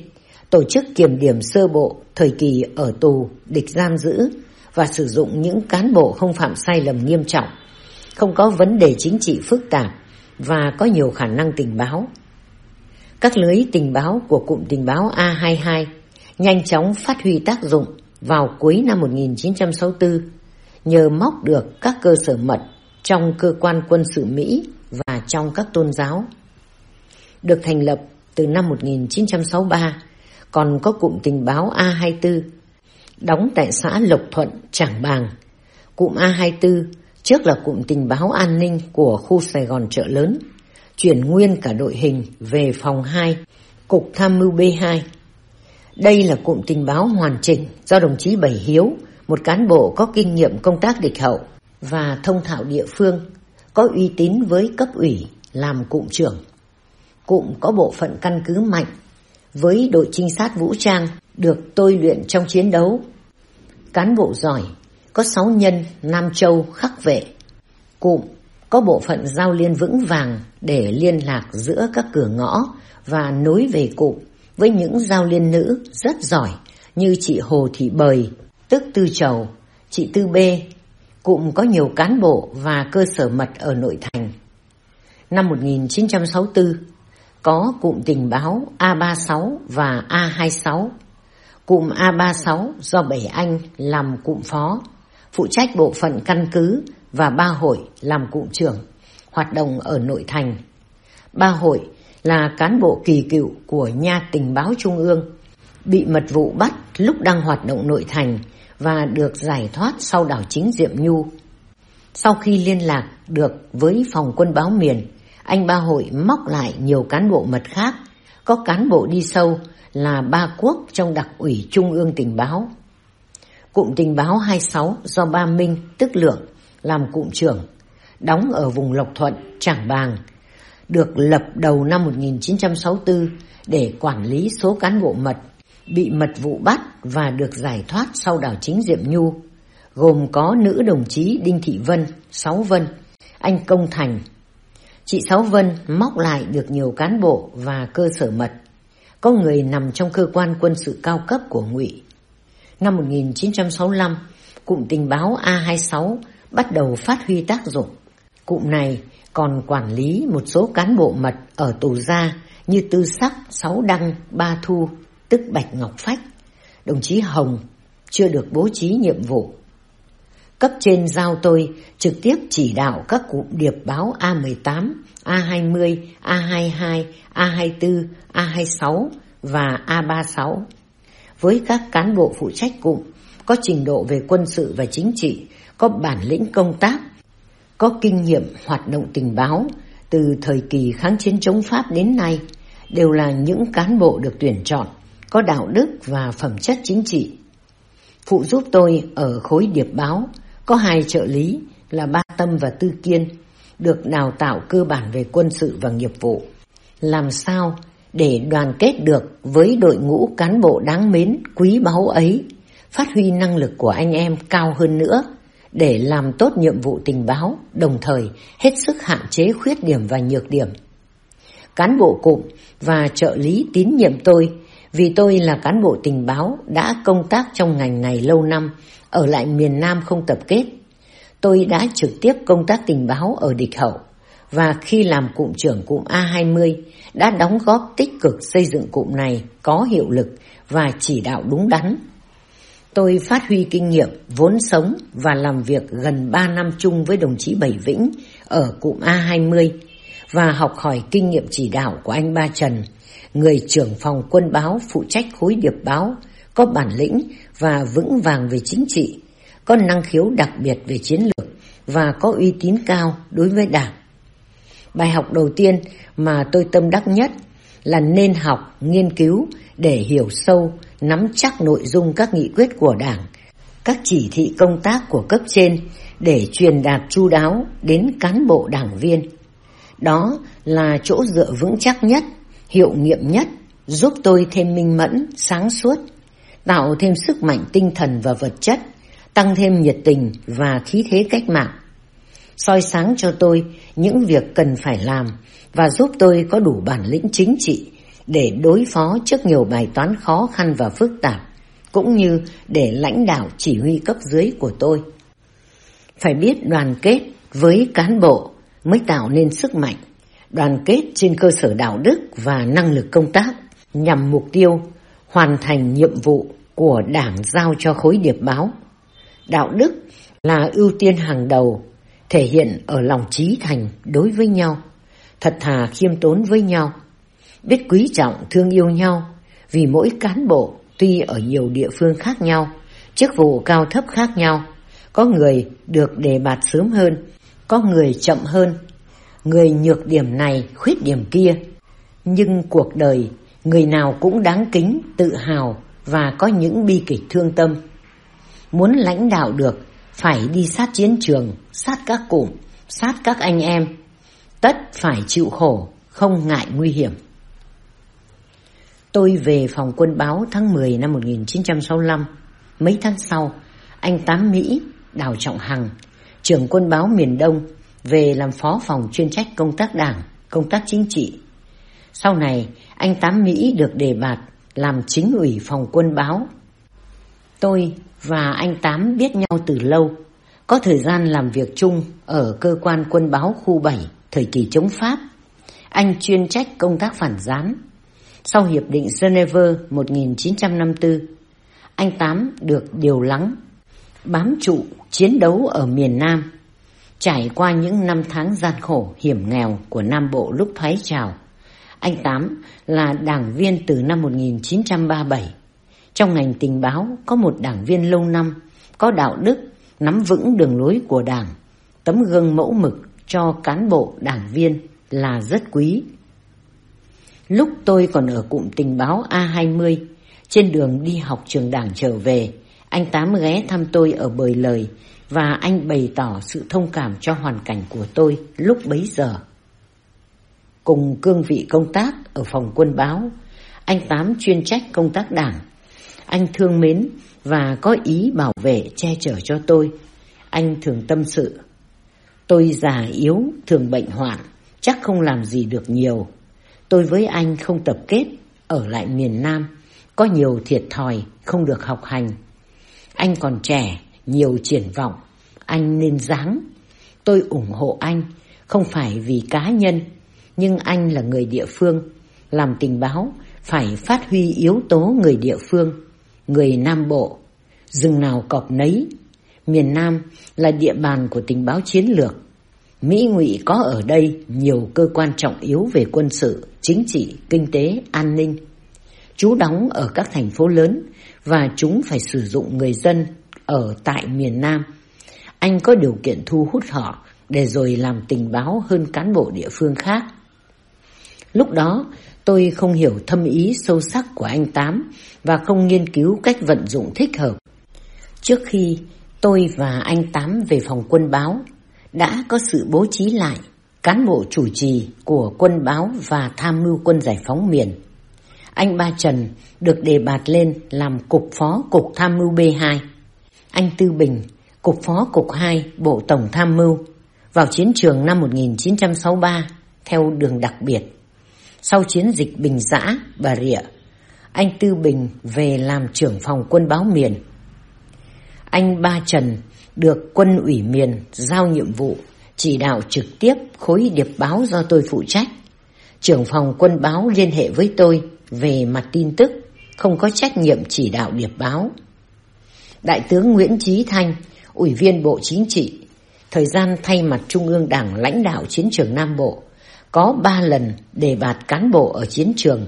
tổ chức kiểm điểm sơ bộ thời kỳ ở tù, địch giam giữ và sử dụng những cán bộ không phạm sai lầm nghiêm trọng, không có vấn đề chính trị phức tạp và có nhiều khả năng tình báo. Các lưới tình báo của cụm tình báo A22 nhanh chóng phát huy tác dụng vào cuối năm 1964 nhờ móc được các cơ sở mật trong cơ quan quân sự Mỹ và trong các tôn giáo. Được thành lập từ năm 1963, còn có cụm tình báo A24 đóng tại xã Lộc Thuận, Trảng Bàng. Cụm A24 trước là cụm tình báo an ninh của khu Sài Gòn chợ lớn, chuyển nguyên cả đội hình về phòng 2, cục tham mưu B2. Đây là cụm tình báo hoàn chỉnh do đồng chí Bảy Hiếu, một cán bộ có kinh nghiệm công tác địch hậu và thông thạo địa phương, có uy tín với cấp ủy làm cụm trưởng. Cụm có bộ phận căn cứ mạnh với đội trinh sát vũ trang được tôi luyện trong chiến đấu. Cán bộ giỏi, có 6 nhân Nam Châu khắc vệ. Cụm có bộ phận giao liên vững vàng để liên lạc giữa các cửa ngõ và nối về cụm với những giao liên nữ rất giỏi như chị Hồ Thị Bời, tức Tư Chầu, chị Tư Bê. Cụm có nhiều cán bộ và cơ sở mật ở nội thành. Năm 1964, có cụm tình báo A36 và A26. Cụm A36 do Bảy Anh làm cụm phó, phụ trách bộ phận căn cứ và ba hội làm cụm trưởng, hoạt động ở nội thành. Ba hội là cán bộ kỳ cựu của nha tình báo trung ương, bị mật vụ bắt lúc đang hoạt động nội thành và được giải thoát sau đảo chính Diệm Nhu. Sau khi liên lạc được với phòng quân báo miền, anh ba hội móc lại nhiều cán bộ mật khác, có cán bộ đi sâu là ba quốc trong đặc ủy trung ương tình báo. Cụm tình báo 26 do ba Minh tức lượng làm cụm trưởng, đóng ở vùng Lộc Thuận, Trảng Bàng, được lập đầu năm 1964 để quản lý số cán bộ mật bị mật vụ bắt và được giải thoát sau đảo chính Diệm Nhu, gồm có nữ đồng chí Đinh Thị Vân, Sáu Vân, anh Công Thành. Chị Sáu Vân móc lại được nhiều cán bộ và cơ sở mật, có người nằm trong cơ quan quân sự cao cấp của ngụy. Năm 1965, cụm tình báo A26 bắt đầu phát huy tác dụng. Cụm này còn quản lý một số cán bộ mật ở tù gia như Tư Sắc, Sáu Đăng, Ba Thu, tức Bạch Ngọc Phách. Đồng chí Hồng chưa được bố trí nhiệm vụ. Cấp trên giao tôi trực tiếp chỉ đạo các cụm điệp báo A18, A20, A22, A24, A26 và A36. Với các cán bộ phụ trách cụm có trình độ về quân sự và chính trị, có bản lĩnh công tác có kinh nghiệm hoạt động tình báo từ thời kỳ kháng chiến chống Pháp đến nay đều là những cán bộ được tuyển chọn, có đạo đức và phẩm chất chính trị. Phụ giúp tôi ở khối điệp báo có hai trợ lý là Ba Tâm và Tư Kiên, được đào tạo cơ bản về quân sự và nghiệp vụ. Làm sao để đoàn kết được với đội ngũ cán bộ đáng mến, quý báu ấy, phát huy năng lực của anh em cao hơn nữa để làm tốt nhiệm vụ tình báo, đồng thời hết sức hạn chế khuyết điểm và nhược điểm. Cán bộ cụm và trợ lý tín nhiệm tôi vì tôi là cán bộ tình báo đã công tác trong ngành này lâu năm, ở lại miền Nam không tập kết. Tôi đã trực tiếp công tác tình báo ở địch hậu và khi làm cụm trưởng cụm A20 đã đóng góp tích cực xây dựng cụm này có hiệu lực và chỉ đạo đúng đắn Tôi phát huy kinh nghiệm, vốn sống và làm việc gần 3 năm chung với đồng chí Bảy Vĩnh ở cụm A20 và học hỏi kinh nghiệm chỉ đạo của anh Ba Trần, người trưởng phòng quân báo phụ trách khối điệp báo, có bản lĩnh và vững vàng về chính trị, có năng khiếu đặc biệt về chiến lược và có uy tín cao đối với đảng. Bài học đầu tiên mà tôi tâm đắc nhất là nên học, nghiên cứu để hiểu sâu, nắm chắc nội dung các nghị quyết của Đảng, các chỉ thị công tác của cấp trên để truyền đạt chu đáo đến cán bộ đảng viên. Đó là chỗ dựa vững chắc nhất, hiệu nghiệm nhất, giúp tôi thêm minh mẫn, sáng suốt, tạo thêm sức mạnh tinh thần và vật chất, tăng thêm nhiệt tình và khí thế cách mạng soi sáng cho tôi những việc cần phải làm và giúp tôi có đủ bản lĩnh chính trị để đối phó trước nhiều bài toán khó khăn và phức tạp, cũng như để lãnh đạo chỉ huy cấp dưới của tôi. Phải biết đoàn kết với cán bộ mới tạo nên sức mạnh, đoàn kết trên cơ sở đạo đức và năng lực công tác nhằm mục tiêu hoàn thành nhiệm vụ của đảng giao cho khối điệp báo. Đạo đức là ưu tiên hàng đầu thể hiện ở lòng trí thành đối với nhau, thật thà khiêm tốn với nhau, biết quý trọng thương yêu nhau vì mỗi cán bộ tuy ở nhiều địa phương khác nhau, chức vụ cao thấp khác nhau, có người được đề bạt sớm hơn, có người chậm hơn, người nhược điểm này khuyết điểm kia. Nhưng cuộc đời, người nào cũng đáng kính, tự hào và có những bi kịch thương tâm. Muốn lãnh đạo được phải đi sát chiến trường, sát các cụm, sát các anh em, tất phải chịu khổ, không ngại nguy hiểm. Tôi về phòng quân báo tháng 10 năm 1965. Mấy tháng sau, anh Tám Mỹ, Đào Trọng Hằng, trưởng quân báo miền Đông, về làm phó phòng chuyên trách công tác đảng, công tác chính trị. Sau này, anh Tám Mỹ được đề bạt làm chính ủy phòng quân báo. Tôi và anh Tám biết nhau từ lâu, có thời gian làm việc chung ở cơ quan quân báo khu 7 thời kỳ chống Pháp. Anh chuyên trách công tác phản gián. Sau Hiệp định Geneva 1954, anh Tám được điều lắng, bám trụ chiến đấu ở miền Nam, trải qua những năm tháng gian khổ hiểm nghèo của Nam Bộ lúc thoái trào. Anh Tám là đảng viên từ năm 1937 trong ngành tình báo có một đảng viên lâu năm, có đạo đức, nắm vững đường lối của đảng, tấm gương mẫu mực cho cán bộ đảng viên là rất quý. Lúc tôi còn ở cụm tình báo A20, trên đường đi học trường đảng trở về, anh Tám ghé thăm tôi ở bời lời và anh bày tỏ sự thông cảm cho hoàn cảnh của tôi lúc bấy giờ. Cùng cương vị công tác ở phòng quân báo, anh Tám chuyên trách công tác đảng anh thương mến và có ý bảo vệ che chở cho tôi. Anh thường tâm sự. Tôi già yếu, thường bệnh hoạn, chắc không làm gì được nhiều. Tôi với anh không tập kết, ở lại miền Nam, có nhiều thiệt thòi, không được học hành. Anh còn trẻ, nhiều triển vọng, anh nên dáng. Tôi ủng hộ anh, không phải vì cá nhân, nhưng anh là người địa phương, làm tình báo phải phát huy yếu tố người địa phương người Nam Bộ, rừng nào cọp nấy. Miền Nam là địa bàn của tình báo chiến lược. Mỹ ngụy có ở đây nhiều cơ quan trọng yếu về quân sự, chính trị, kinh tế, an ninh. Chú đóng ở các thành phố lớn và chúng phải sử dụng người dân ở tại miền Nam. Anh có điều kiện thu hút họ để rồi làm tình báo hơn cán bộ địa phương khác. Lúc đó, Tôi không hiểu thâm ý sâu sắc của anh Tám và không nghiên cứu cách vận dụng thích hợp. Trước khi tôi và anh Tám về phòng quân báo, đã có sự bố trí lại cán bộ chủ trì của quân báo và tham mưu quân giải phóng miền. Anh Ba Trần được đề bạt lên làm cục phó cục tham mưu B2. Anh Tư Bình, cục phó cục 2 Bộ Tổng Tham mưu vào chiến trường năm 1963 theo đường đặc biệt. Sau chiến dịch Bình Giã, Bà Rịa, anh Tư Bình về làm trưởng phòng quân báo miền. Anh Ba Trần được quân ủy miền giao nhiệm vụ chỉ đạo trực tiếp khối điệp báo do tôi phụ trách. Trưởng phòng quân báo liên hệ với tôi về mặt tin tức, không có trách nhiệm chỉ đạo điệp báo. Đại tướng Nguyễn trí Thanh, Ủy viên Bộ Chính trị, thời gian thay mặt Trung ương Đảng lãnh đạo chiến trường Nam Bộ, có ba lần đề bạt cán bộ ở chiến trường,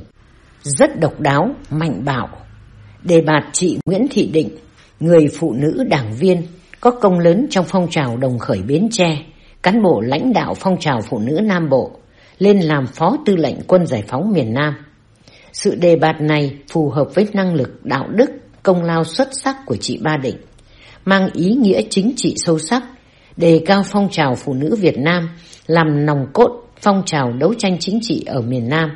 rất độc đáo, mạnh bạo. Đề bạt chị Nguyễn Thị Định, người phụ nữ đảng viên, có công lớn trong phong trào đồng khởi Bến Tre, cán bộ lãnh đạo phong trào phụ nữ Nam Bộ, lên làm phó tư lệnh quân giải phóng miền Nam. Sự đề bạt này phù hợp với năng lực, đạo đức, công lao xuất sắc của chị Ba Định, mang ý nghĩa chính trị sâu sắc, đề cao phong trào phụ nữ Việt Nam làm nòng cốt phong trào đấu tranh chính trị ở miền Nam.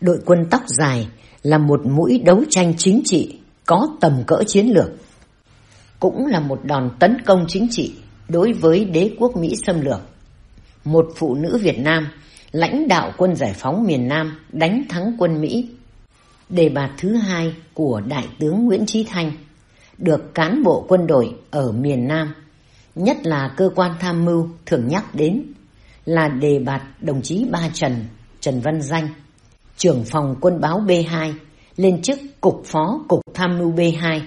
Đội quân tóc dài là một mũi đấu tranh chính trị có tầm cỡ chiến lược. Cũng là một đòn tấn công chính trị đối với đế quốc Mỹ xâm lược. Một phụ nữ Việt Nam lãnh đạo quân giải phóng miền Nam đánh thắng quân Mỹ. Đề bạt thứ hai của Đại tướng Nguyễn Trí Thanh được cán bộ quân đội ở miền Nam, nhất là cơ quan tham mưu thường nhắc đến là đề bạt đồng chí Ba Trần, Trần Văn Danh, trưởng phòng quân báo B2 lên chức Cục Phó Cục Tham mưu B2.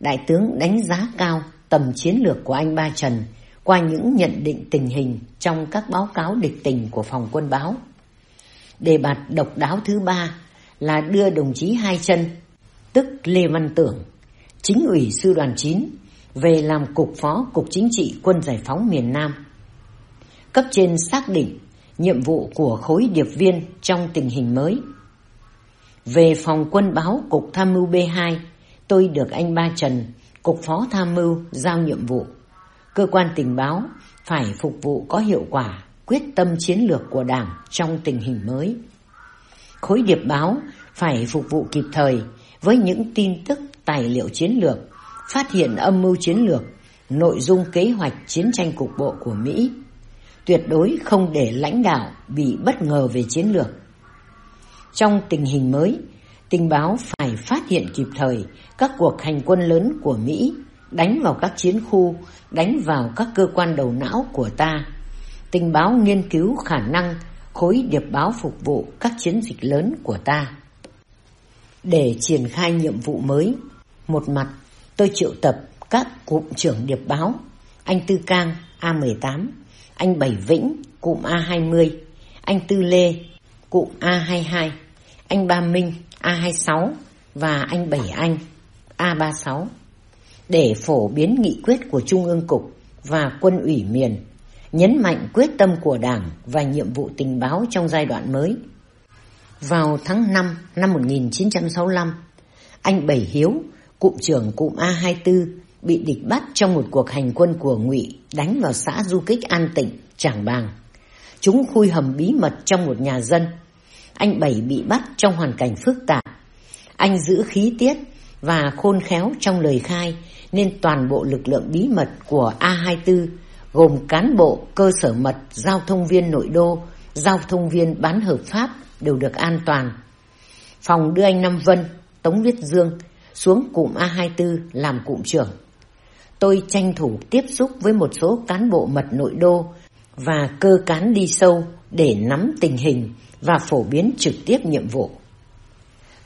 Đại tướng đánh giá cao tầm chiến lược của anh Ba Trần qua những nhận định tình hình trong các báo cáo địch tình của phòng quân báo. Đề bạt độc đáo thứ ba là đưa đồng chí Hai Chân, tức Lê Văn Tưởng, chính ủy sư đoàn 9 về làm cục phó cục chính trị quân giải phóng miền Nam. Cấp trên xác định nhiệm vụ của khối điệp viên trong tình hình mới. Về phòng quân báo cục tham mưu B2, tôi được anh Ba Trần, cục phó tham mưu giao nhiệm vụ cơ quan tình báo phải phục vụ có hiệu quả quyết tâm chiến lược của Đảng trong tình hình mới. Khối điệp báo phải phục vụ kịp thời với những tin tức tài liệu chiến lược, phát hiện âm mưu chiến lược, nội dung kế hoạch chiến tranh cục bộ của Mỹ. Tuyệt đối không để lãnh đạo bị bất ngờ về chiến lược. Trong tình hình mới, tình báo phải phát hiện kịp thời các cuộc hành quân lớn của Mỹ đánh vào các chiến khu, đánh vào các cơ quan đầu não của ta. Tình báo nghiên cứu khả năng khối điệp báo phục vụ các chiến dịch lớn của ta. Để triển khai nhiệm vụ mới, một mặt tôi triệu tập các cụm trưởng điệp báo, anh Tư Cang A18, anh Bảy Vĩnh cụm A20, anh Tư Lê cụm A22, anh Ba Minh A26 và anh Bảy Anh A36 để phổ biến nghị quyết của Trung ương Cục và quân ủy miền, nhấn mạnh quyết tâm của Đảng và nhiệm vụ tình báo trong giai đoạn mới. Vào tháng 5 năm 1965, anh Bảy Hiếu, cụm trưởng cụm A24, bị địch bắt trong một cuộc hành quân của ngụy đánh vào xã du kích An Tịnh, Trảng Bàng. Chúng khui hầm bí mật trong một nhà dân. Anh Bảy bị bắt trong hoàn cảnh phức tạp. Anh giữ khí tiết và khôn khéo trong lời khai nên toàn bộ lực lượng bí mật của A24 gồm cán bộ, cơ sở mật, giao thông viên nội đô, giao thông viên bán hợp pháp đều được an toàn. Phòng đưa anh Nam Vân, Tống Viết Dương xuống cụm A24 làm cụm trưởng. Tôi tranh thủ tiếp xúc với một số cán bộ mật nội đô và cơ cán đi sâu để nắm tình hình và phổ biến trực tiếp nhiệm vụ.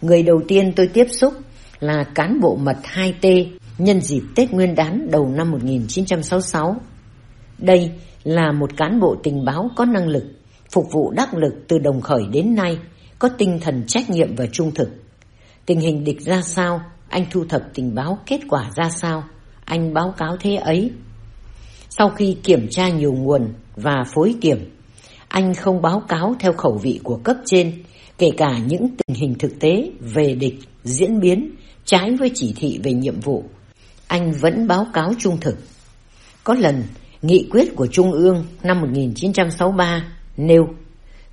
Người đầu tiên tôi tiếp xúc là cán bộ mật 2T nhân dịp Tết Nguyên đán đầu năm 1966. Đây là một cán bộ tình báo có năng lực, phục vụ đắc lực từ đồng khởi đến nay, có tinh thần trách nhiệm và trung thực. Tình hình địch ra sao, anh thu thập tình báo kết quả ra sao, anh báo cáo thế ấy. Sau khi kiểm tra nhiều nguồn và phối kiểm, anh không báo cáo theo khẩu vị của cấp trên, kể cả những tình hình thực tế về địch, diễn biến, trái với chỉ thị về nhiệm vụ anh vẫn báo cáo trung thực. Có lần, nghị quyết của Trung ương năm 1963 nêu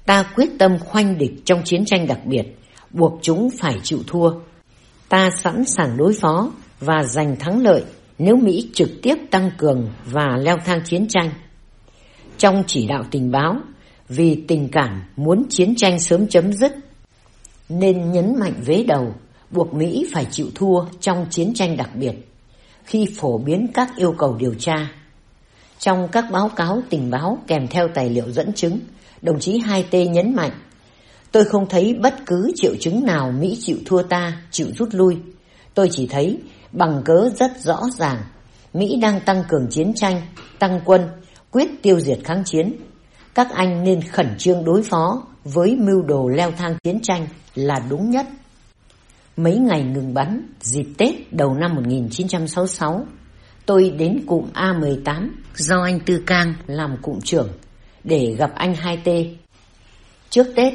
ta quyết tâm khoanh địch trong chiến tranh đặc biệt, buộc chúng phải chịu thua. Ta sẵn sàng đối phó và giành thắng lợi nếu Mỹ trực tiếp tăng cường và leo thang chiến tranh. Trong chỉ đạo tình báo, vì tình cảm muốn chiến tranh sớm chấm dứt, nên nhấn mạnh vế đầu buộc Mỹ phải chịu thua trong chiến tranh đặc biệt khi phổ biến các yêu cầu điều tra. Trong các báo cáo tình báo kèm theo tài liệu dẫn chứng, đồng chí Hai t nhấn mạnh Tôi không thấy bất cứ triệu chứng nào Mỹ chịu thua ta, chịu rút lui. Tôi chỉ thấy bằng cớ rất rõ ràng. Mỹ đang tăng cường chiến tranh, tăng quân, quyết tiêu diệt kháng chiến. Các anh nên khẩn trương đối phó với mưu đồ leo thang chiến tranh là đúng nhất. Mấy ngày ngừng bắn, dịp Tết đầu năm 1966, tôi đến cụm A18 do anh Tư Cang làm cụm trưởng để gặp anh 2T. Trước Tết,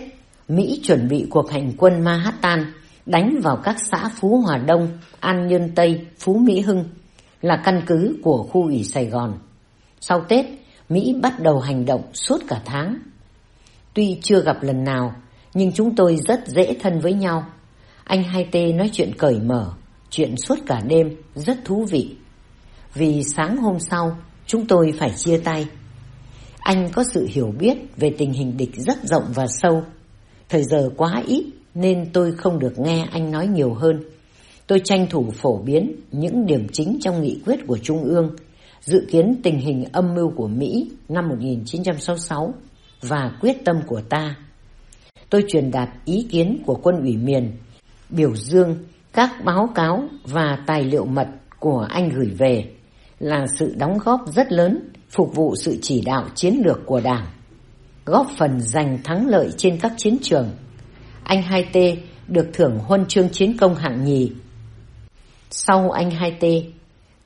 Mỹ chuẩn bị cuộc hành quân Manhattan đánh vào các xã Phú Hòa Đông, An Nhơn Tây, Phú Mỹ Hưng là căn cứ của khu ủy Sài Gòn. Sau Tết, Mỹ bắt đầu hành động suốt cả tháng. Tuy chưa gặp lần nào, nhưng chúng tôi rất dễ thân với nhau. Anh hai Tê nói chuyện cởi mở, chuyện suốt cả đêm, rất thú vị. Vì sáng hôm sau, chúng tôi phải chia tay. Anh có sự hiểu biết về tình hình địch rất rộng và sâu. Thời giờ quá ít nên tôi không được nghe anh nói nhiều hơn. Tôi tranh thủ phổ biến những điểm chính trong nghị quyết của Trung ương, dự kiến tình hình âm mưu của Mỹ năm 1966 và quyết tâm của ta. Tôi truyền đạt ý kiến của quân ủy miền, biểu dương các báo cáo và tài liệu mật của anh gửi về là sự đóng góp rất lớn phục vụ sự chỉ đạo chiến lược của Đảng, góp phần giành thắng lợi trên các chiến trường. Anh Hai t được thưởng huân chương chiến công hạng nhì. Sau anh Hai t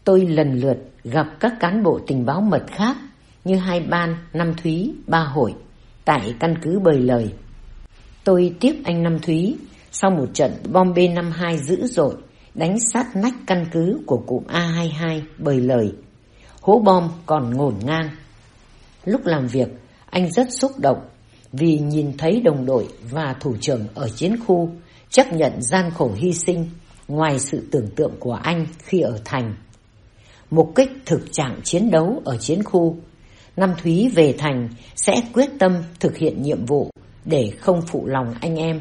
tôi lần lượt gặp các cán bộ tình báo mật khác như hai ban, năm Thúy, ba hội tại căn cứ bời lời. Tôi tiếp anh Năm Thúy sau một trận bom B-52 dữ dội đánh sát nách căn cứ của cụm A-22 bời lời. Hố bom còn ngổn ngang. Lúc làm việc, anh rất xúc động vì nhìn thấy đồng đội và thủ trưởng ở chiến khu chấp nhận gian khổ hy sinh ngoài sự tưởng tượng của anh khi ở thành. Mục kích thực trạng chiến đấu ở chiến khu, Năm Thúy về thành sẽ quyết tâm thực hiện nhiệm vụ để không phụ lòng anh em.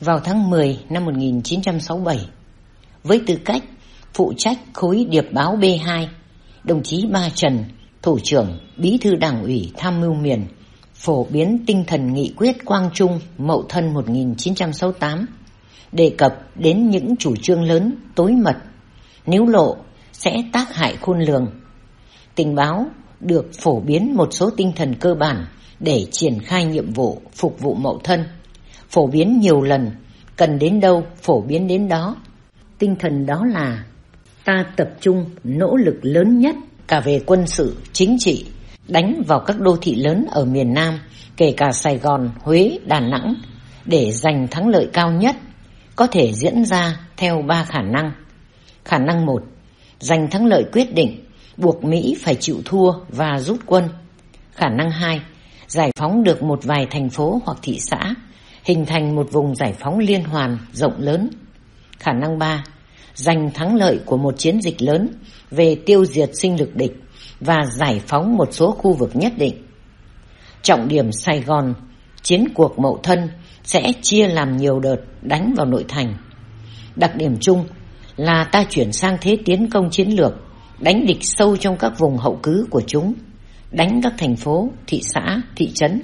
Vào tháng 10 năm 1967, với tư cách phụ trách khối điệp báo B2, đồng chí Ba Trần, thủ trưởng, bí thư đảng ủy tham mưu miền, phổ biến tinh thần nghị quyết Quang Trung Mậu Thân 1968, đề cập đến những chủ trương lớn tối mật, nếu lộ sẽ tác hại khôn lường. Tình báo được phổ biến một số tinh thần cơ bản để triển khai nhiệm vụ phục vụ mậu thân. Phổ biến nhiều lần, cần đến đâu phổ biến đến đó. Tinh thần đó là ta tập trung nỗ lực lớn nhất cả về quân sự, chính trị, đánh vào các đô thị lớn ở miền Nam, kể cả Sài Gòn, Huế, Đà Nẵng, để giành thắng lợi cao nhất, có thể diễn ra theo ba khả năng. Khả năng một, giành thắng lợi quyết định, buộc Mỹ phải chịu thua và rút quân. Khả năng hai, giải phóng được một vài thành phố hoặc thị xã, hình thành một vùng giải phóng liên hoàn rộng lớn. Khả năng ba, giành thắng lợi của một chiến dịch lớn về tiêu diệt sinh lực địch và giải phóng một số khu vực nhất định. Trọng điểm Sài Gòn, chiến cuộc mậu thân sẽ chia làm nhiều đợt đánh vào nội thành. Đặc điểm chung là ta chuyển sang thế tiến công chiến lược, đánh địch sâu trong các vùng hậu cứ của chúng, đánh các thành phố, thị xã, thị trấn,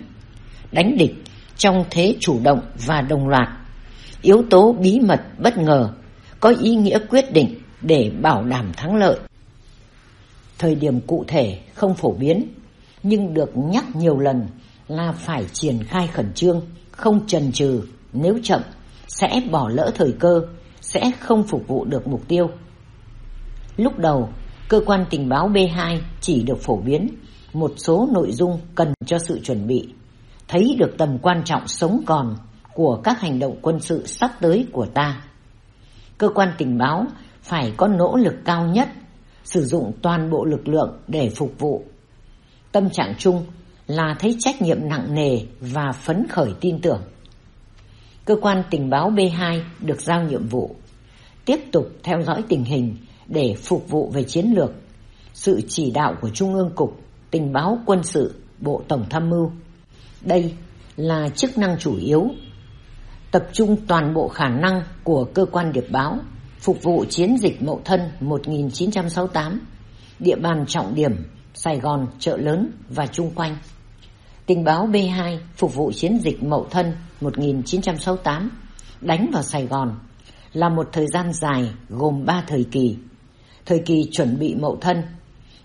đánh địch trong thế chủ động và đồng loạt. Yếu tố bí mật bất ngờ có ý nghĩa quyết định để bảo đảm thắng lợi. Thời điểm cụ thể không phổ biến, nhưng được nhắc nhiều lần là phải triển khai khẩn trương, không chần chừ, nếu chậm sẽ bỏ lỡ thời cơ, sẽ không phục vụ được mục tiêu. Lúc đầu, cơ quan tình báo B2 chỉ được phổ biến một số nội dung cần cho sự chuẩn bị, thấy được tầm quan trọng sống còn của các hành động quân sự sắp tới của ta. Cơ quan tình báo phải có nỗ lực cao nhất, sử dụng toàn bộ lực lượng để phục vụ. Tâm trạng chung là thấy trách nhiệm nặng nề và phấn khởi tin tưởng. Cơ quan tình báo B2 được giao nhiệm vụ tiếp tục theo dõi tình hình để phục vụ về chiến lược, sự chỉ đạo của Trung ương Cục Tình báo Quân sự Bộ Tổng Tham mưu. Đây là chức năng chủ yếu, tập trung toàn bộ khả năng của cơ quan điệp báo phục vụ chiến dịch Mậu Thân 1968, địa bàn trọng điểm Sài Gòn, chợ lớn và chung quanh. Tình báo B2 phục vụ chiến dịch Mậu Thân 1968, đánh vào Sài Gòn, là một thời gian dài gồm 3 thời kỳ. Thời kỳ chuẩn bị mậu thân,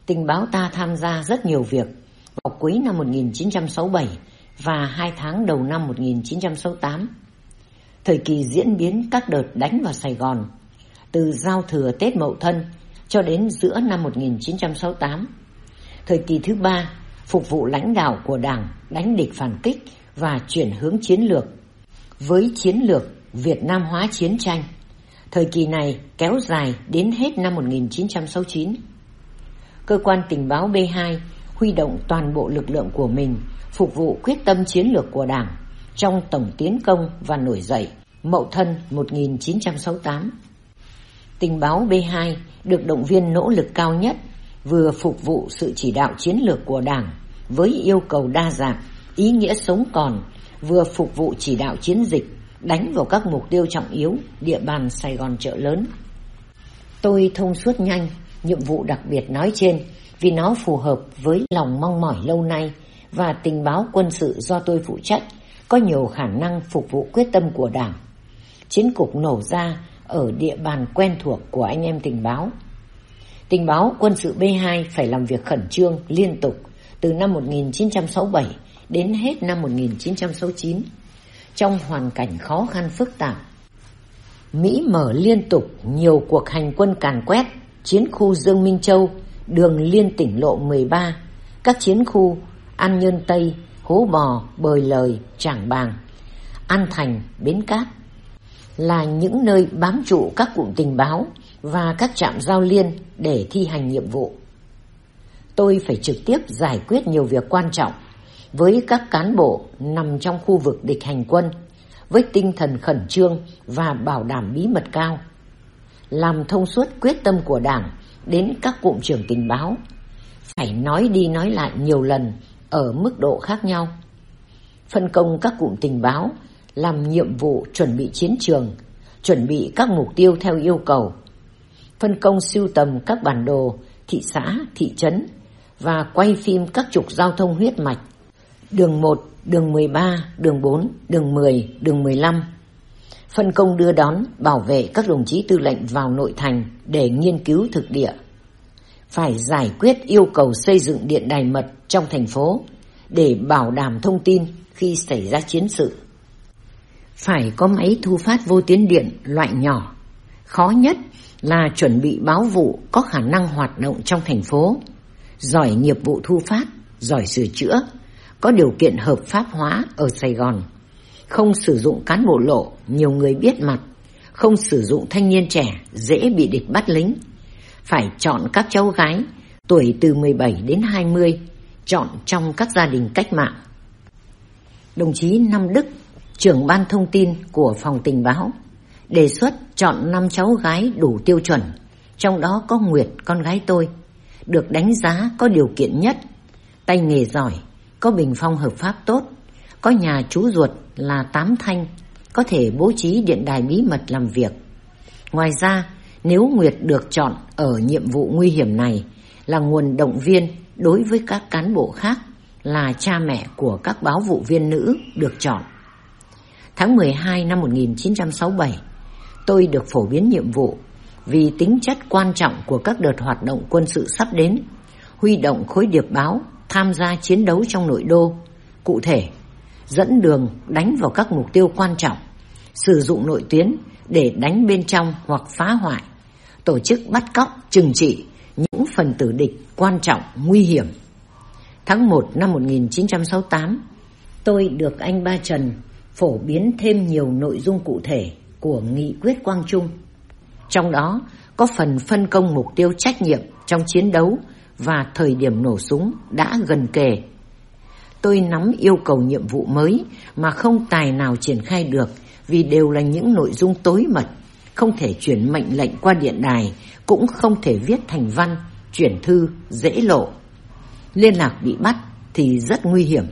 tình báo ta tham gia rất nhiều việc vào cuối năm 1967 và hai tháng đầu năm 1968. Thời kỳ diễn biến các đợt đánh vào Sài Gòn, từ giao thừa Tết Mậu Thân cho đến giữa năm 1968. Thời kỳ thứ ba, phục vụ lãnh đạo của Đảng, đánh địch phản kích và chuyển hướng chiến lược. Với chiến lược Việt Nam hóa chiến tranh, thời kỳ này kéo dài đến hết năm 1969. Cơ quan tình báo B2 huy động toàn bộ lực lượng của mình phục vụ quyết tâm chiến lược của Đảng trong tổng tiến công và nổi dậy Mậu Thân 1968. Tình báo B2 được động viên nỗ lực cao nhất vừa phục vụ sự chỉ đạo chiến lược của Đảng với yêu cầu đa dạng, ý nghĩa sống còn, vừa phục vụ chỉ đạo chiến dịch đánh vào các mục tiêu trọng yếu địa bàn Sài Gòn chợ lớn. Tôi thông suốt nhanh nhiệm vụ đặc biệt nói trên vì nó phù hợp với lòng mong mỏi lâu nay và tình báo quân sự do tôi phụ trách có nhiều khả năng phục vụ quyết tâm của Đảng. Chiến cục nổ ra ở địa bàn quen thuộc của anh em tình báo. Tình báo quân sự B2 phải làm việc khẩn trương, liên tục từ năm 1967 đến hết năm 1969 trong hoàn cảnh khó khăn phức tạp. Mỹ mở liên tục nhiều cuộc hành quân càn quét chiến khu Dương Minh Châu, đường liên tỉnh lộ 13, các chiến khu An Nhơn Tây, Hố Bò, Bời Lời, Trảng Bàng, An Thành, Bến Cát là những nơi bám trụ các cụm tình báo và các trạm giao liên để thi hành nhiệm vụ. Tôi phải trực tiếp giải quyết nhiều việc quan trọng với các cán bộ nằm trong khu vực địch hành quân với tinh thần khẩn trương và bảo đảm bí mật cao. Làm thông suốt quyết tâm của Đảng đến các cụm trưởng tình báo, phải nói đi nói lại nhiều lần ở mức độ khác nhau. Phân công các cụm tình báo làm nhiệm vụ chuẩn bị chiến trường, chuẩn bị các mục tiêu theo yêu cầu. Phân công siêu tầm các bản đồ, thị xã, thị trấn và quay phim các trục giao thông huyết mạch. Đường 1, đường 13, đường 4, đường 10, đường 15. Phân công đưa đón, bảo vệ các đồng chí tư lệnh vào nội thành để nghiên cứu thực địa. Phải giải quyết yêu cầu xây dựng điện đài mật trong thành phố để bảo đảm thông tin khi xảy ra chiến sự. Phải có máy thu phát vô tuyến điện loại nhỏ. Khó nhất là chuẩn bị báo vụ có khả năng hoạt động trong thành phố. Giỏi nghiệp vụ thu phát, giỏi sửa chữa, có điều kiện hợp pháp hóa ở Sài Gòn. Không sử dụng cán bộ lộ, nhiều người biết mặt. Không sử dụng thanh niên trẻ, dễ bị địch bắt lính. Phải chọn các cháu gái, tuổi từ 17 đến 20, chọn trong các gia đình cách mạng. Đồng chí Nam Đức trưởng ban thông tin của phòng tình báo, đề xuất chọn năm cháu gái đủ tiêu chuẩn, trong đó có Nguyệt, con gái tôi, được đánh giá có điều kiện nhất, tay nghề giỏi, có bình phong hợp pháp tốt, có nhà chú ruột là tám thanh, có thể bố trí điện đài bí mật làm việc. Ngoài ra, nếu Nguyệt được chọn ở nhiệm vụ nguy hiểm này là nguồn động viên đối với các cán bộ khác là cha mẹ của các báo vụ viên nữ được chọn. Tháng 12 năm 1967, tôi được phổ biến nhiệm vụ vì tính chất quan trọng của các đợt hoạt động quân sự sắp đến, huy động khối điệp báo tham gia chiến đấu trong nội đô, cụ thể dẫn đường đánh vào các mục tiêu quan trọng, sử dụng nội tuyến để đánh bên trong hoặc phá hoại, tổ chức bắt cóc, trừng trị những phần tử địch quan trọng, nguy hiểm. Tháng 1 năm 1968, tôi được anh Ba Trần phổ biến thêm nhiều nội dung cụ thể của nghị quyết Quang Trung. Trong đó có phần phân công mục tiêu trách nhiệm trong chiến đấu và thời điểm nổ súng đã gần kề. Tôi nắm yêu cầu nhiệm vụ mới mà không tài nào triển khai được vì đều là những nội dung tối mật, không thể chuyển mệnh lệnh qua điện đài, cũng không thể viết thành văn, chuyển thư, dễ lộ. Liên lạc bị bắt thì rất nguy hiểm.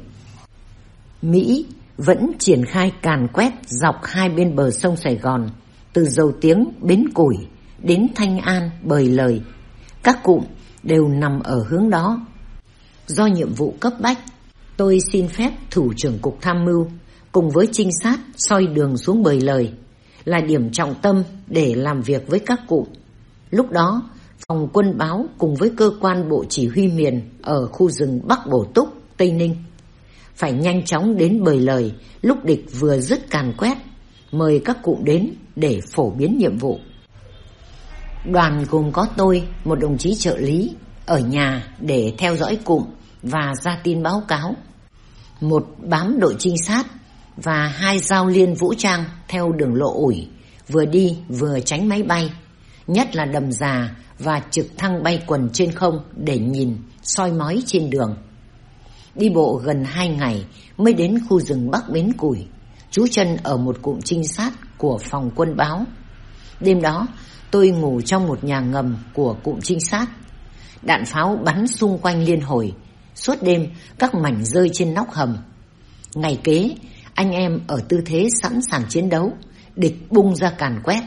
Mỹ vẫn triển khai càn quét dọc hai bên bờ sông Sài Gòn, từ dầu tiếng Bến Củi đến Thanh An, Bời Lời. Các cụm đều nằm ở hướng đó. Do nhiệm vụ cấp bách, tôi xin phép thủ trưởng cục tham mưu cùng với trinh sát soi đường xuống Bời Lời, là điểm trọng tâm để làm việc với các cụ. Lúc đó, phòng quân báo cùng với cơ quan bộ chỉ huy miền ở khu rừng Bắc Bổ Túc, Tây Ninh phải nhanh chóng đến bời lời lúc địch vừa dứt càn quét, mời các cụ đến để phổ biến nhiệm vụ. Đoàn gồm có tôi, một đồng chí trợ lý, ở nhà để theo dõi cụm và ra tin báo cáo. Một bám đội trinh sát và hai giao liên vũ trang theo đường lộ ủi, vừa đi vừa tránh máy bay, nhất là đầm già và trực thăng bay quần trên không để nhìn, soi mói trên đường. Đi bộ gần hai ngày mới đến khu rừng Bắc Bến Củi, trú chân ở một cụm trinh sát của phòng quân báo. Đêm đó, tôi ngủ trong một nhà ngầm của cụm trinh sát. Đạn pháo bắn xung quanh liên hồi, suốt đêm các mảnh rơi trên nóc hầm. Ngày kế, anh em ở tư thế sẵn sàng chiến đấu, địch bung ra càn quét.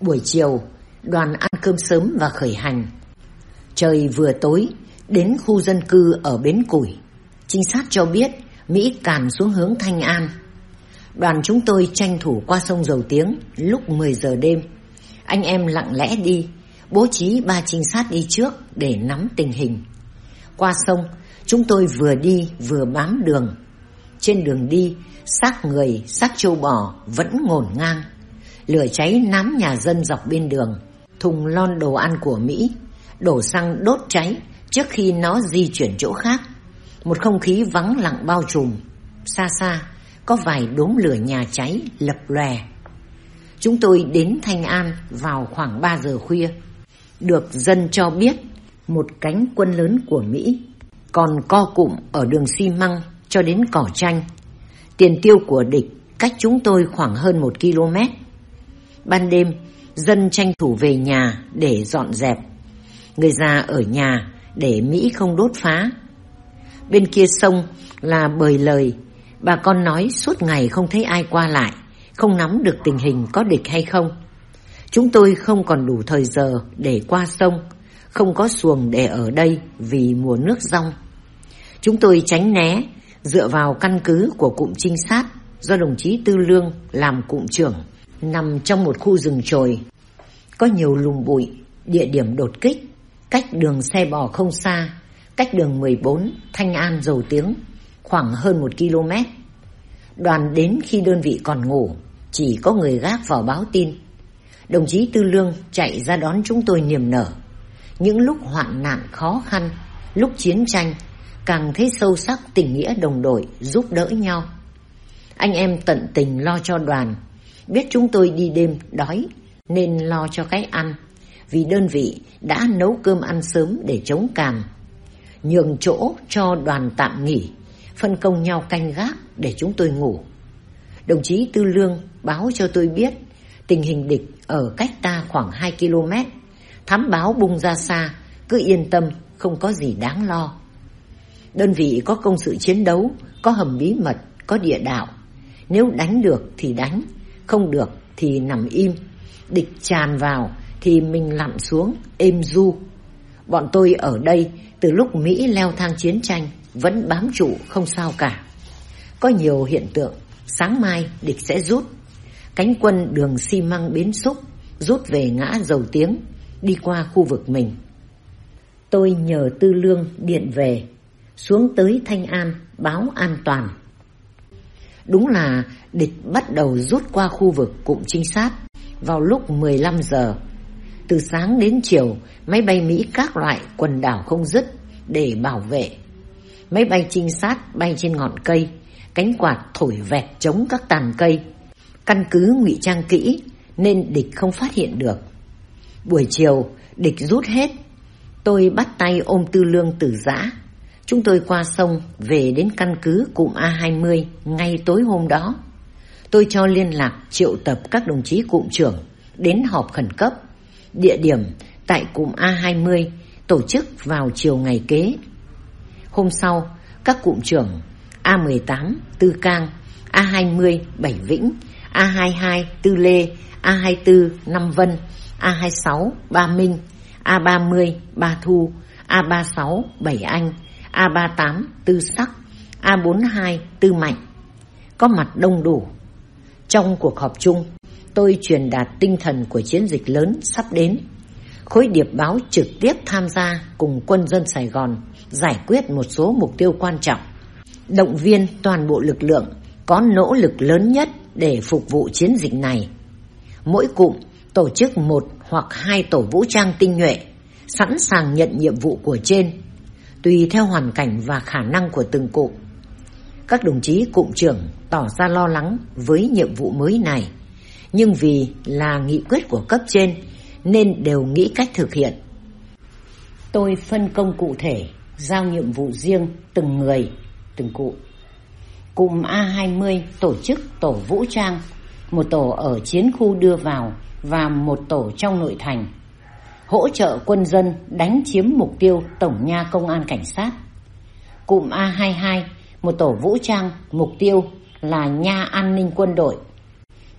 Buổi chiều, đoàn ăn cơm sớm và khởi hành. Trời vừa tối, đến khu dân cư ở Bến Củi. Trinh sát cho biết Mỹ càn xuống hướng Thanh An. Đoàn chúng tôi tranh thủ qua sông Dầu Tiếng lúc 10 giờ đêm. Anh em lặng lẽ đi, bố trí ba trinh sát đi trước để nắm tình hình. Qua sông, chúng tôi vừa đi vừa bám đường. Trên đường đi, xác người, xác châu bò vẫn ngổn ngang. Lửa cháy nám nhà dân dọc bên đường, thùng lon đồ ăn của Mỹ, đổ xăng đốt cháy trước khi nó di chuyển chỗ khác. Một không khí vắng lặng bao trùm. Xa xa, có vài đốm lửa nhà cháy lập lòe. Chúng tôi đến Thanh An vào khoảng 3 giờ khuya. Được dân cho biết một cánh quân lớn của Mỹ còn co cụm ở đường xi măng cho đến cỏ tranh. Tiền tiêu của địch cách chúng tôi khoảng hơn một km. Ban đêm, dân tranh thủ về nhà để dọn dẹp. Người già ở nhà để Mỹ không đốt phá. Bên kia sông là bời lời, bà con nói suốt ngày không thấy ai qua lại, không nắm được tình hình có địch hay không. Chúng tôi không còn đủ thời giờ để qua sông, không có xuồng để ở đây vì mùa nước rong. Chúng tôi tránh né, dựa vào căn cứ của cụm trinh sát do đồng chí Tư Lương làm cụm trưởng, nằm trong một khu rừng trồi. Có nhiều lùm bụi, địa điểm đột kích, cách đường xe bò không xa, cách đường 14 Thanh An Dầu Tiếng, khoảng hơn một km. Đoàn đến khi đơn vị còn ngủ, chỉ có người gác vào báo tin. Đồng chí Tư Lương chạy ra đón chúng tôi niềm nở. Những lúc hoạn nạn khó khăn, lúc chiến tranh, càng thấy sâu sắc tình nghĩa đồng đội giúp đỡ nhau. Anh em tận tình lo cho đoàn, biết chúng tôi đi đêm đói nên lo cho cái ăn, vì đơn vị đã nấu cơm ăn sớm để chống càm. Nhường chỗ cho đoàn tạm nghỉ, phân công nhau canh gác để chúng tôi ngủ. Đồng chí Tư Lương báo cho tôi biết tình hình địch ở cách ta khoảng 2 km. Thám báo bung ra xa, cứ yên tâm, không có gì đáng lo. Đơn vị có công sự chiến đấu, có hầm bí mật, có địa đạo. Nếu đánh được thì đánh, không được thì nằm im. Địch tràn vào thì mình lặn xuống, êm du. Bọn tôi ở đây từ lúc Mỹ leo thang chiến tranh vẫn bám trụ không sao cả. Có nhiều hiện tượng, sáng mai địch sẽ rút. Cánh quân đường xi măng bến xúc rút về ngã dầu tiếng, đi qua khu vực mình. Tôi nhờ Tư Lương điện về, xuống tới Thanh An báo an toàn. Đúng là địch bắt đầu rút qua khu vực cụm trinh sát vào lúc 15 giờ. Từ sáng đến chiều, máy bay Mỹ các loại quần đảo không dứt để bảo vệ. Máy bay trinh sát bay trên ngọn cây, cánh quạt thổi vẹt chống các tàn cây. Căn cứ ngụy trang kỹ nên địch không phát hiện được. Buổi chiều, địch rút hết. Tôi bắt tay ôm tư lương tử giã. Chúng tôi qua sông về đến căn cứ cụm A20 ngay tối hôm đó. Tôi cho liên lạc triệu tập các đồng chí cụm trưởng đến họp khẩn cấp. Địa điểm tại cụm A20 tổ chức vào chiều ngày kế. Hôm sau, các cụm trưởng A18 Tư Cang, A20 Bảy Vĩnh, A22 Tư Lê, A24 Năm Vân, A26 Ba Minh, A30 Ba Thu, A36 Bảy Anh, A38 Tư Sắc, A42 Tư Mạnh. Có mặt đông đủ. Trong cuộc họp chung, tôi truyền đạt tinh thần của chiến dịch lớn sắp đến. Khối điệp báo trực tiếp tham gia cùng quân dân Sài Gòn giải quyết một số mục tiêu quan trọng. Động viên toàn bộ lực lượng có nỗ lực lớn nhất để phục vụ chiến dịch này. Mỗi cụm tổ chức một hoặc hai tổ vũ trang tinh nhuệ, sẵn sàng nhận nhiệm vụ của trên, tùy theo hoàn cảnh và khả năng của từng cụm. Các đồng chí cụm trưởng tỏ ra lo lắng với nhiệm vụ mới này, nhưng vì là nghị quyết của cấp trên nên đều nghĩ cách thực hiện. Tôi phân công cụ thể, giao nhiệm vụ riêng từng người, từng cụ Cụm A20 tổ chức tổ vũ trang, một tổ ở chiến khu đưa vào và một tổ trong nội thành. Hỗ trợ quân dân đánh chiếm mục tiêu tổng nha công an cảnh sát. Cụm A22, một tổ vũ trang, mục tiêu là nha an ninh quân đội.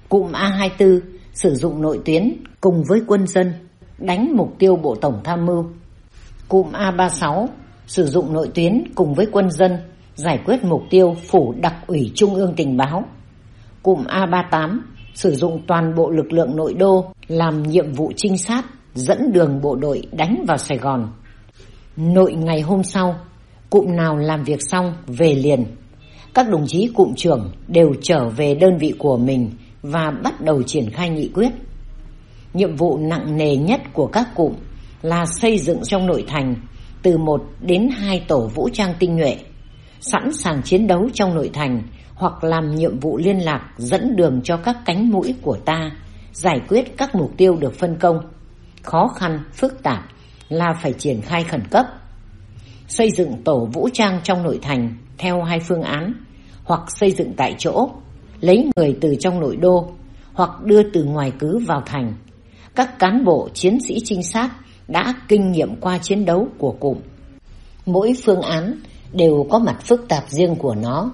Cụm A24 sử dụng nội tuyến cùng với quân dân đánh mục tiêu bộ tổng tham mưu. Cụm A36 sử dụng nội tuyến cùng với quân dân giải quyết mục tiêu phủ đặc ủy trung ương tình báo. Cụm A38 sử dụng toàn bộ lực lượng nội đô làm nhiệm vụ trinh sát dẫn đường bộ đội đánh vào Sài Gòn. Nội ngày hôm sau, cụm nào làm việc xong về liền. Các đồng chí cụm trưởng đều trở về đơn vị của mình và bắt đầu triển khai nghị quyết. Nhiệm vụ nặng nề nhất của các cụm là xây dựng trong nội thành từ một đến hai tổ vũ trang tinh nhuệ, sẵn sàng chiến đấu trong nội thành hoặc làm nhiệm vụ liên lạc dẫn đường cho các cánh mũi của ta, giải quyết các mục tiêu được phân công. Khó khăn, phức tạp là phải triển khai khẩn cấp. Xây dựng tổ vũ trang trong nội thành theo hai phương án, hoặc xây dựng tại chỗ, lấy người từ trong nội đô, hoặc đưa từ ngoài cứ vào thành. Các cán bộ chiến sĩ trinh sát đã kinh nghiệm qua chiến đấu của cụm. Mỗi phương án đều có mặt phức tạp riêng của nó.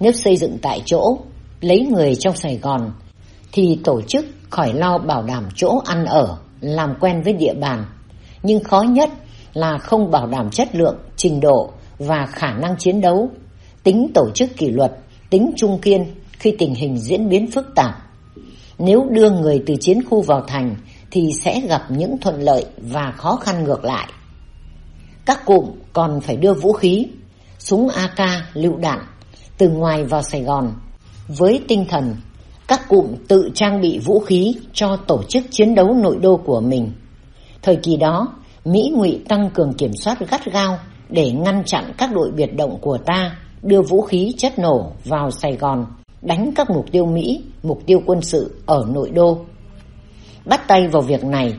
Nếu xây dựng tại chỗ, lấy người trong Sài Gòn, thì tổ chức khỏi lo bảo đảm chỗ ăn ở, làm quen với địa bàn. Nhưng khó nhất là không bảo đảm chất lượng, trình độ và khả năng chiến đấu, tính tổ chức kỷ luật, tính trung kiên khi tình hình diễn biến phức tạp. Nếu đưa người từ chiến khu vào thành thì sẽ gặp những thuận lợi và khó khăn ngược lại. Các cụm còn phải đưa vũ khí, súng AK, lựu đạn từ ngoài vào Sài Gòn với tinh thần các cụm tự trang bị vũ khí cho tổ chức chiến đấu nội đô của mình. Thời kỳ đó, Mỹ ngụy tăng cường kiểm soát gắt gao để ngăn chặn các đội biệt động của ta đưa vũ khí chất nổ vào Sài Gòn, đánh các mục tiêu Mỹ, mục tiêu quân sự ở nội đô. Bắt tay vào việc này,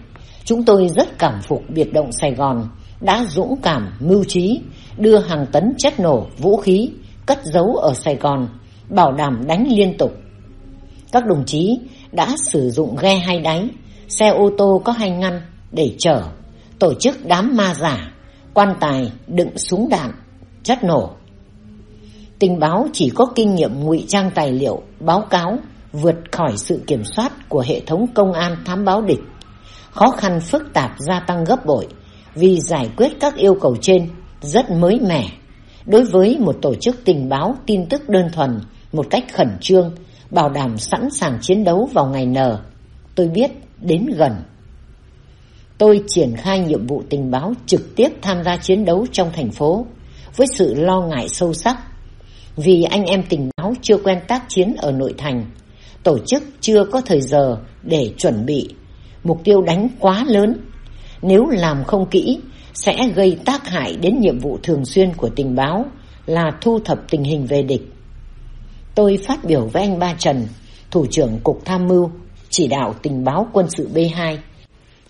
chúng tôi rất cảm phục biệt động Sài Gòn đã dũng cảm, mưu trí, đưa hàng tấn chất nổ, vũ khí, cất giấu ở Sài Gòn, bảo đảm đánh liên tục. Các đồng chí đã sử dụng ghe hai đáy, xe ô tô có hai ngăn để chở, tổ chức đám ma giả, quan tài đựng súng đạn, chất nổ. Tình báo chỉ có kinh nghiệm ngụy trang tài liệu, báo cáo vượt khỏi sự kiểm soát của hệ thống công an thám báo địch. Khó khăn phức tạp gia tăng gấp bội vì giải quyết các yêu cầu trên rất mới mẻ. Đối với một tổ chức tình báo tin tức đơn thuần một cách khẩn trương, bảo đảm sẵn sàng chiến đấu vào ngày nở, tôi biết đến gần. Tôi triển khai nhiệm vụ tình báo trực tiếp tham gia chiến đấu trong thành phố với sự lo ngại sâu sắc vì anh em tình báo chưa quen tác chiến ở nội thành tổ chức chưa có thời giờ để chuẩn bị. Mục tiêu đánh quá lớn. Nếu làm không kỹ, sẽ gây tác hại đến nhiệm vụ thường xuyên của tình báo là thu thập tình hình về địch. Tôi phát biểu với anh Ba Trần, Thủ trưởng Cục Tham mưu, chỉ đạo tình báo quân sự B2,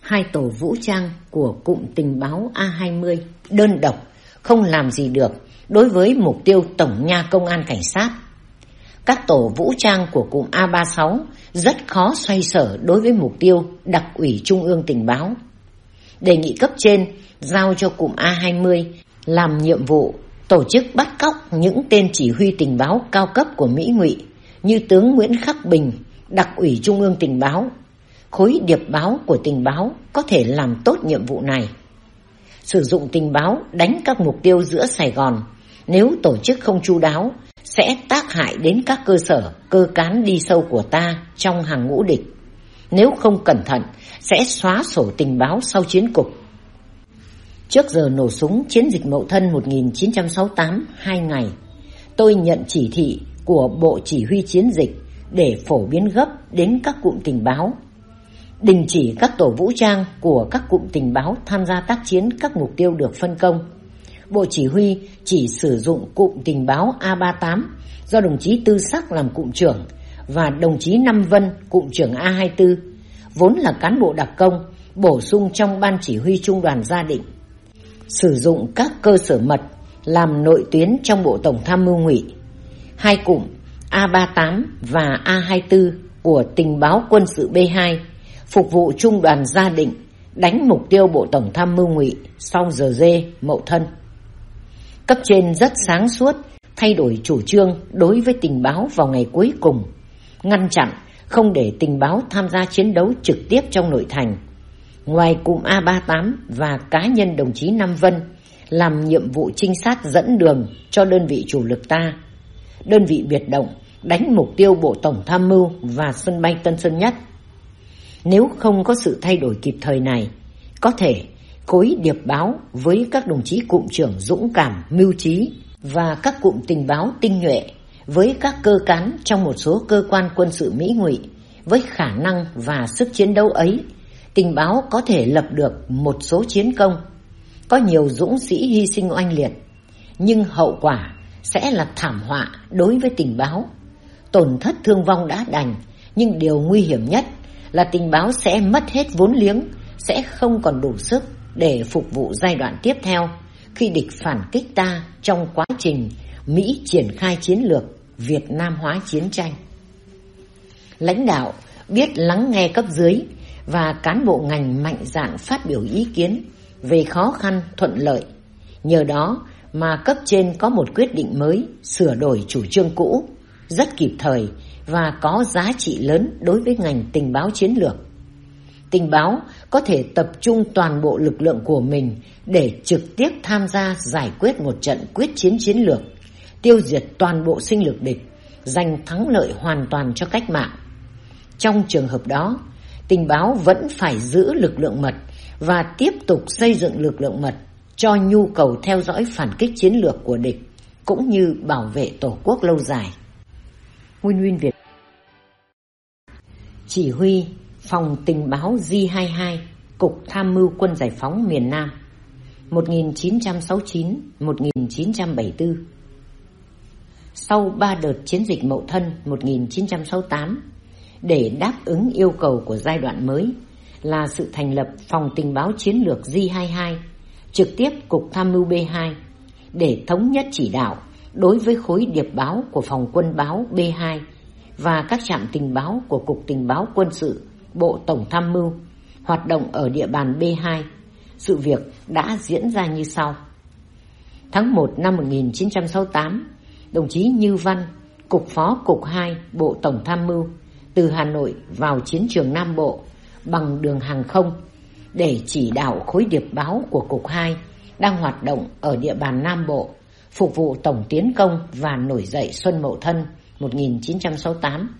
hai tổ vũ trang của cụm tình báo A20 đơn độc, không làm gì được đối với mục tiêu tổng nha công an cảnh sát các tổ vũ trang của cụm A36 rất khó xoay sở đối với mục tiêu đặc ủy Trung ương tình báo. Đề nghị cấp trên giao cho cụm A20 làm nhiệm vụ tổ chức bắt cóc những tên chỉ huy tình báo cao cấp của Mỹ ngụy như tướng Nguyễn Khắc Bình, đặc ủy Trung ương tình báo. Khối điệp báo của tình báo có thể làm tốt nhiệm vụ này. Sử dụng tình báo đánh các mục tiêu giữa Sài Gòn nếu tổ chức không chu đáo sẽ tác hại đến các cơ sở, cơ cán đi sâu của ta trong hàng ngũ địch. Nếu không cẩn thận, sẽ xóa sổ tình báo sau chiến cục. Trước giờ nổ súng chiến dịch Mậu Thân 1968 hai ngày, tôi nhận chỉ thị của Bộ Chỉ huy Chiến dịch để phổ biến gấp đến các cụm tình báo. Đình chỉ các tổ vũ trang của các cụm tình báo tham gia tác chiến các mục tiêu được phân công. Bộ Chỉ huy chỉ sử dụng cụm tình báo A38 do đồng chí Tư Sắc làm cụm trưởng và đồng chí Năm Vân, cụm trưởng A24, vốn là cán bộ đặc công, bổ sung trong ban chỉ huy trung đoàn gia định. Sử dụng các cơ sở mật làm nội tuyến trong bộ tổng tham mưu ngụy. Hai cụm A38 và A24 của tình báo quân sự B2 phục vụ trung đoàn gia định đánh mục tiêu bộ tổng tham mưu ngụy sau giờ dê mậu thân. Cấp trên rất sáng suốt thay đổi chủ trương đối với tình báo vào ngày cuối cùng, ngăn chặn không để tình báo tham gia chiến đấu trực tiếp trong nội thành. Ngoài cụm A38 và cá nhân đồng chí Nam Vân làm nhiệm vụ trinh sát dẫn đường cho đơn vị chủ lực ta, đơn vị biệt động đánh mục tiêu Bộ Tổng Tham mưu và sân bay Tân Sơn Nhất. Nếu không có sự thay đổi kịp thời này, có thể khối điệp báo với các đồng chí cụm trưởng dũng cảm, mưu trí và các cụm tình báo tinh nhuệ với các cơ cán trong một số cơ quan quân sự Mỹ ngụy với khả năng và sức chiến đấu ấy, tình báo có thể lập được một số chiến công. Có nhiều dũng sĩ hy sinh oanh liệt, nhưng hậu quả sẽ là thảm họa đối với tình báo. Tổn thất thương vong đã đành, nhưng điều nguy hiểm nhất là tình báo sẽ mất hết vốn liếng, sẽ không còn đủ sức để phục vụ giai đoạn tiếp theo khi địch phản kích ta trong quá trình Mỹ triển khai chiến lược Việt Nam hóa chiến tranh. Lãnh đạo biết lắng nghe cấp dưới và cán bộ ngành mạnh dạn phát biểu ý kiến về khó khăn thuận lợi. Nhờ đó mà cấp trên có một quyết định mới sửa đổi chủ trương cũ rất kịp thời và có giá trị lớn đối với ngành tình báo chiến lược. Tình báo có thể tập trung toàn bộ lực lượng của mình để trực tiếp tham gia giải quyết một trận quyết chiến chiến lược, tiêu diệt toàn bộ sinh lực địch, giành thắng lợi hoàn toàn cho cách mạng. Trong trường hợp đó, tình báo vẫn phải giữ lực lượng mật và tiếp tục xây dựng lực lượng mật cho nhu cầu theo dõi phản kích chiến lược của địch cũng như bảo vệ Tổ quốc lâu dài. Nguyên Nguyên Việt Chỉ huy Phòng Tình báo G22 Cục Tham mưu Quân Giải phóng miền Nam 1969-1974 sau ba đợt chiến dịch Mậu Thân 1968 để đáp ứng yêu cầu của giai đoạn mới là sự thành lập Phòng Tình báo Chiến lược J22 trực tiếp Cục Tham mưu B2 để thống nhất chỉ đạo đối với khối điệp báo của Phòng Quân báo B2 và các trạm tình báo của Cục Tình báo Quân sự Bộ Tổng Tham mưu hoạt động ở địa bàn B2. Sự việc đã diễn ra như sau. Tháng 1 năm 1968, đồng chí Như Văn, Cục Phó Cục 2 Bộ Tổng Tham mưu từ Hà Nội vào chiến trường Nam Bộ bằng đường hàng không để chỉ đạo khối điệp báo của Cục 2 đang hoạt động ở địa bàn Nam Bộ phục vụ tổng tiến công và nổi dậy Xuân Mậu Thân 1968.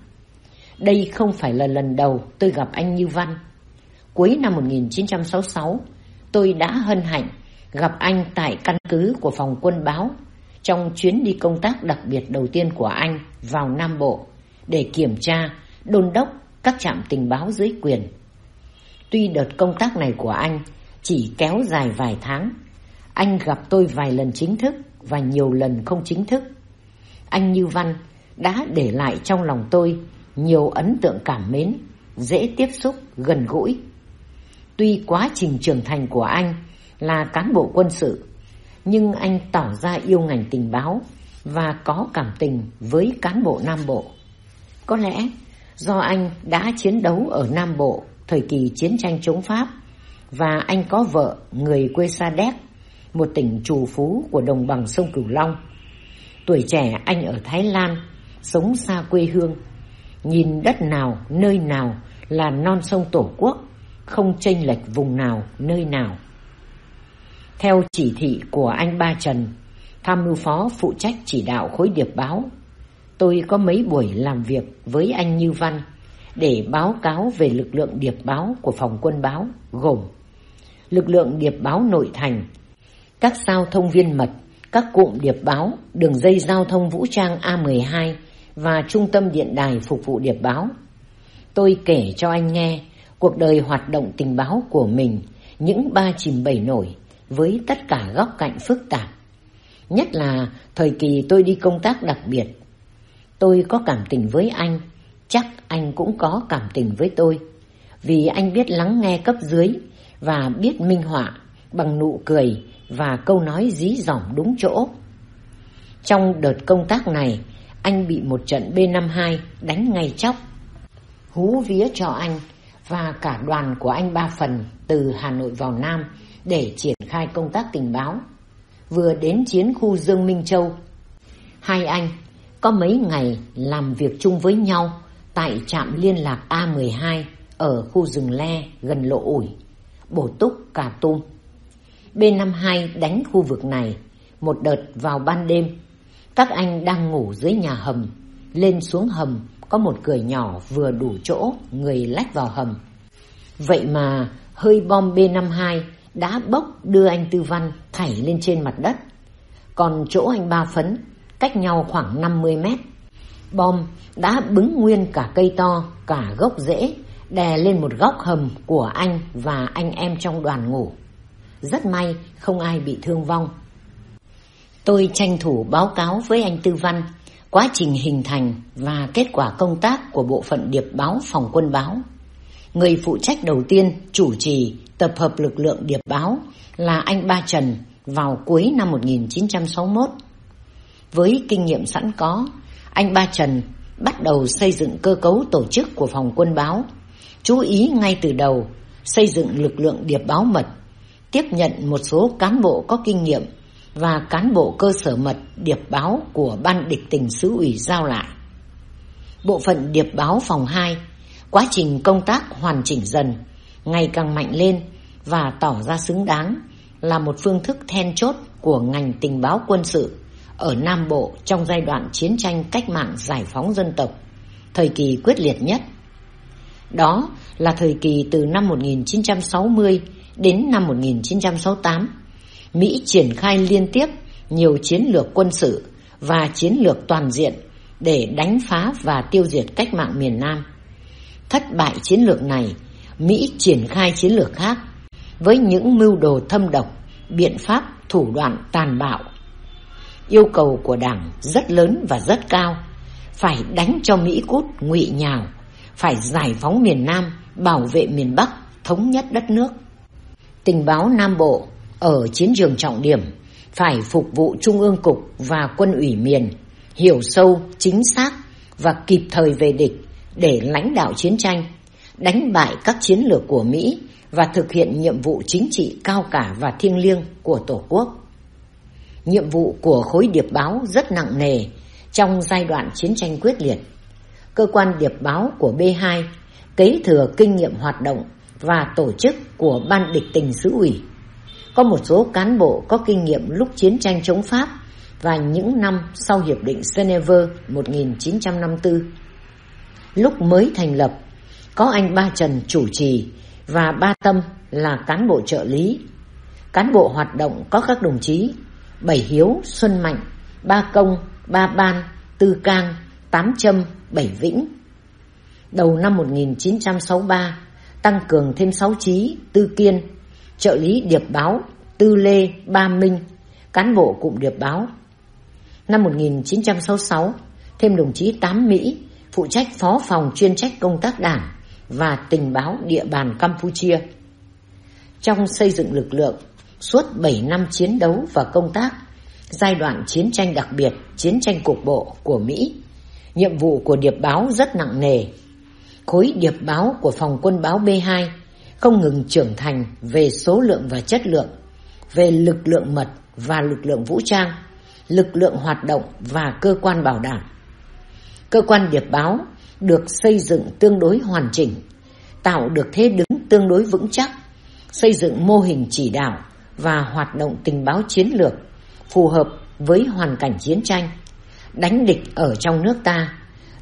Đây không phải là lần đầu tôi gặp anh Như Văn. Cuối năm 1966, tôi đã hân hạnh gặp anh tại căn cứ của phòng quân báo trong chuyến đi công tác đặc biệt đầu tiên của anh vào Nam Bộ để kiểm tra, đôn đốc các trạm tình báo dưới quyền. Tuy đợt công tác này của anh chỉ kéo dài vài tháng, anh gặp tôi vài lần chính thức và nhiều lần không chính thức. Anh Như Văn đã để lại trong lòng tôi nhiều ấn tượng cảm mến, dễ tiếp xúc, gần gũi. Tuy quá trình trưởng thành của anh là cán bộ quân sự, nhưng anh tỏ ra yêu ngành tình báo và có cảm tình với cán bộ Nam Bộ. Có lẽ do anh đã chiến đấu ở Nam Bộ thời kỳ chiến tranh chống Pháp và anh có vợ người quê Sa Đéc, một tỉnh trù phú của đồng bằng sông Cửu Long. Tuổi trẻ anh ở Thái Lan, sống xa quê hương Nhìn đất nào, nơi nào là non sông Tổ quốc, không chênh lệch vùng nào, nơi nào. Theo chỉ thị của anh Ba Trần, tham mưu phó phụ trách chỉ đạo khối điệp báo, tôi có mấy buổi làm việc với anh Như Văn để báo cáo về lực lượng điệp báo của phòng quân báo gồm lực lượng điệp báo nội thành, các sao thông viên mật, các cụm điệp báo, đường dây giao thông vũ trang A12 và trung tâm điện đài phục vụ điệp báo. Tôi kể cho anh nghe cuộc đời hoạt động tình báo của mình, những ba chìm bảy nổi với tất cả góc cạnh phức tạp. Nhất là thời kỳ tôi đi công tác đặc biệt. Tôi có cảm tình với anh, chắc anh cũng có cảm tình với tôi. Vì anh biết lắng nghe cấp dưới và biết minh họa bằng nụ cười và câu nói dí dỏm đúng chỗ. Trong đợt công tác này, anh bị một trận B-52 đánh ngay chóc. Hú vía cho anh và cả đoàn của anh ba phần từ Hà Nội vào Nam để triển khai công tác tình báo. Vừa đến chiến khu Dương Minh Châu, hai anh có mấy ngày làm việc chung với nhau tại trạm liên lạc A12 ở khu rừng Le gần lộ ủi, bổ túc Cà Tum. B-52 đánh khu vực này một đợt vào ban đêm. Các anh đang ngủ dưới nhà hầm, lên xuống hầm có một cửa nhỏ vừa đủ chỗ người lách vào hầm. Vậy mà hơi bom B-52 đã bốc đưa anh Tư Văn thảy lên trên mặt đất. Còn chỗ anh Ba Phấn cách nhau khoảng 50 mét. Bom đã bứng nguyên cả cây to, cả gốc rễ, đè lên một góc hầm của anh và anh em trong đoàn ngủ. Rất may không ai bị thương vong. Tôi tranh thủ báo cáo với anh Tư Văn quá trình hình thành và kết quả công tác của bộ phận điệp báo phòng quân báo. Người phụ trách đầu tiên chủ trì tập hợp lực lượng điệp báo là anh Ba Trần vào cuối năm 1961. Với kinh nghiệm sẵn có, anh Ba Trần bắt đầu xây dựng cơ cấu tổ chức của phòng quân báo, chú ý ngay từ đầu xây dựng lực lượng điệp báo mật, tiếp nhận một số cán bộ có kinh nghiệm và cán bộ cơ sở mật điệp báo của ban địch tình xứ ủy giao lại. Bộ phận điệp báo phòng 2, quá trình công tác hoàn chỉnh dần, ngày càng mạnh lên và tỏ ra xứng đáng là một phương thức then chốt của ngành tình báo quân sự ở Nam Bộ trong giai đoạn chiến tranh cách mạng giải phóng dân tộc, thời kỳ quyết liệt nhất. Đó là thời kỳ từ năm 1960 đến năm 1968 Mỹ triển khai liên tiếp nhiều chiến lược quân sự và chiến lược toàn diện để đánh phá và tiêu diệt cách mạng miền Nam. Thất bại chiến lược này, Mỹ triển khai chiến lược khác với những mưu đồ thâm độc, biện pháp thủ đoạn tàn bạo. Yêu cầu của Đảng rất lớn và rất cao, phải đánh cho Mỹ cút ngụy nhào, phải giải phóng miền Nam, bảo vệ miền Bắc, thống nhất đất nước. Tình báo Nam Bộ ở chiến trường trọng điểm phải phục vụ Trung ương Cục và quân ủy miền, hiểu sâu, chính xác và kịp thời về địch để lãnh đạo chiến tranh, đánh bại các chiến lược của Mỹ và thực hiện nhiệm vụ chính trị cao cả và thiêng liêng của Tổ quốc. Nhiệm vụ của khối điệp báo rất nặng nề trong giai đoạn chiến tranh quyết liệt. Cơ quan điệp báo của B2 kế thừa kinh nghiệm hoạt động và tổ chức của Ban địch tình xứ ủy có một số cán bộ có kinh nghiệm lúc chiến tranh chống Pháp và những năm sau Hiệp định Geneva 1954. Lúc mới thành lập, có anh Ba Trần chủ trì và Ba Tâm là cán bộ trợ lý. Cán bộ hoạt động có các đồng chí Bảy Hiếu, Xuân Mạnh, Ba Công, Ba Ban, Tư Cang, Tám Trâm, Bảy Vĩnh. Đầu năm 1963, tăng cường thêm sáu chí, Tư Kiên, trợ lý điệp báo Tư Lê Ba Minh, cán bộ cụm điệp báo. Năm 1966, thêm đồng chí Tám Mỹ, phụ trách phó phòng chuyên trách công tác đảng và tình báo địa bàn Campuchia. Trong xây dựng lực lượng, suốt 7 năm chiến đấu và công tác, giai đoạn chiến tranh đặc biệt, chiến tranh cục bộ của Mỹ, nhiệm vụ của điệp báo rất nặng nề. Khối điệp báo của phòng quân báo B2 không ngừng trưởng thành về số lượng và chất lượng, về lực lượng mật và lực lượng vũ trang, lực lượng hoạt động và cơ quan bảo đảm. Cơ quan điệp báo được xây dựng tương đối hoàn chỉnh, tạo được thế đứng tương đối vững chắc, xây dựng mô hình chỉ đạo và hoạt động tình báo chiến lược phù hợp với hoàn cảnh chiến tranh, đánh địch ở trong nước ta,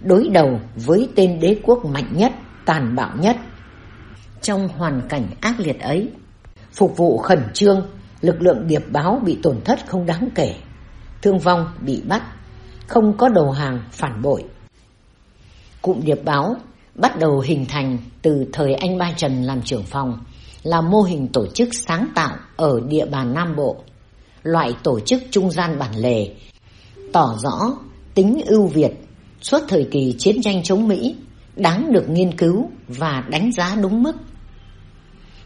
đối đầu với tên đế quốc mạnh nhất, tàn bạo nhất. Trong hoàn cảnh ác liệt ấy, phục vụ khẩn trương, lực lượng điệp báo bị tổn thất không đáng kể, thương vong bị bắt, không có đầu hàng phản bội. Cụm điệp báo bắt đầu hình thành từ thời anh Ba Trần làm trưởng phòng, là mô hình tổ chức sáng tạo ở địa bàn Nam Bộ, loại tổ chức trung gian bản lề, tỏ rõ tính ưu việt suốt thời kỳ chiến tranh chống Mỹ, đáng được nghiên cứu và đánh giá đúng mức.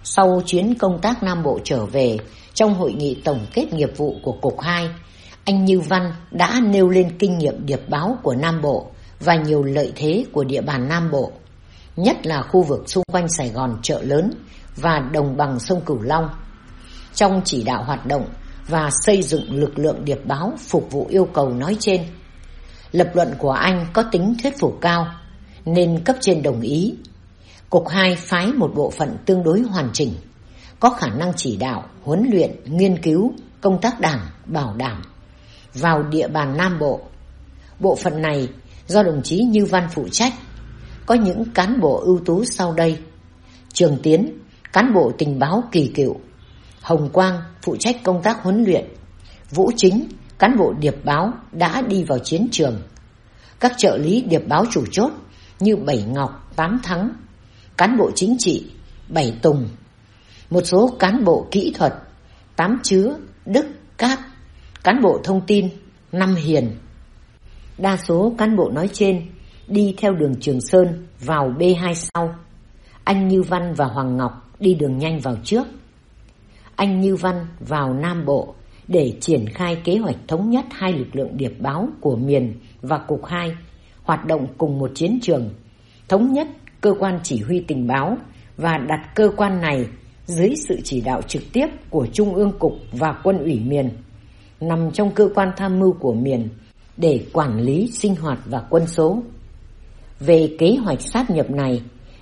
Sau chuyến công tác Nam Bộ trở về, trong hội nghị tổng kết nghiệp vụ của Cục 2, anh Như Văn đã nêu lên kinh nghiệm điệp báo của Nam Bộ và nhiều lợi thế của địa bàn Nam Bộ, nhất là khu vực xung quanh Sài Gòn chợ lớn và đồng bằng sông Cửu Long. Trong chỉ đạo hoạt động và xây dựng lực lượng điệp báo phục vụ yêu cầu nói trên, lập luận của anh có tính thuyết phục cao, nên cấp trên đồng ý. Cục 2 phái một bộ phận tương đối hoàn chỉnh, có khả năng chỉ đạo, huấn luyện, nghiên cứu, công tác đảng, bảo đảm vào địa bàn Nam Bộ. Bộ phận này do đồng chí Như Văn phụ trách, có những cán bộ ưu tú sau đây. Trường Tiến, cán bộ tình báo kỳ cựu. Hồng Quang, phụ trách công tác huấn luyện. Vũ Chính, cán bộ điệp báo đã đi vào chiến trường. Các trợ lý điệp báo chủ chốt như Bảy Ngọc, Tám Thắng, cán bộ chính trị, Bảy Tùng, một số cán bộ kỹ thuật, Tám Chứa, Đức, Cát, cán bộ thông tin, Năm Hiền. Đa số cán bộ nói trên đi theo đường Trường Sơn vào B2 sau. Anh Như Văn và Hoàng Ngọc đi đường nhanh vào trước. Anh Như Văn vào Nam Bộ để triển khai kế hoạch thống nhất hai lực lượng điệp báo của miền và Cục 2 hoạt động cùng một chiến trường, thống nhất cơ quan chỉ huy tình báo và đặt cơ quan này dưới sự chỉ đạo trực tiếp của Trung ương Cục và Quân ủy miền, nằm trong cơ quan tham mưu của miền để quản lý sinh hoạt và quân số. Về kế hoạch sát nhập này,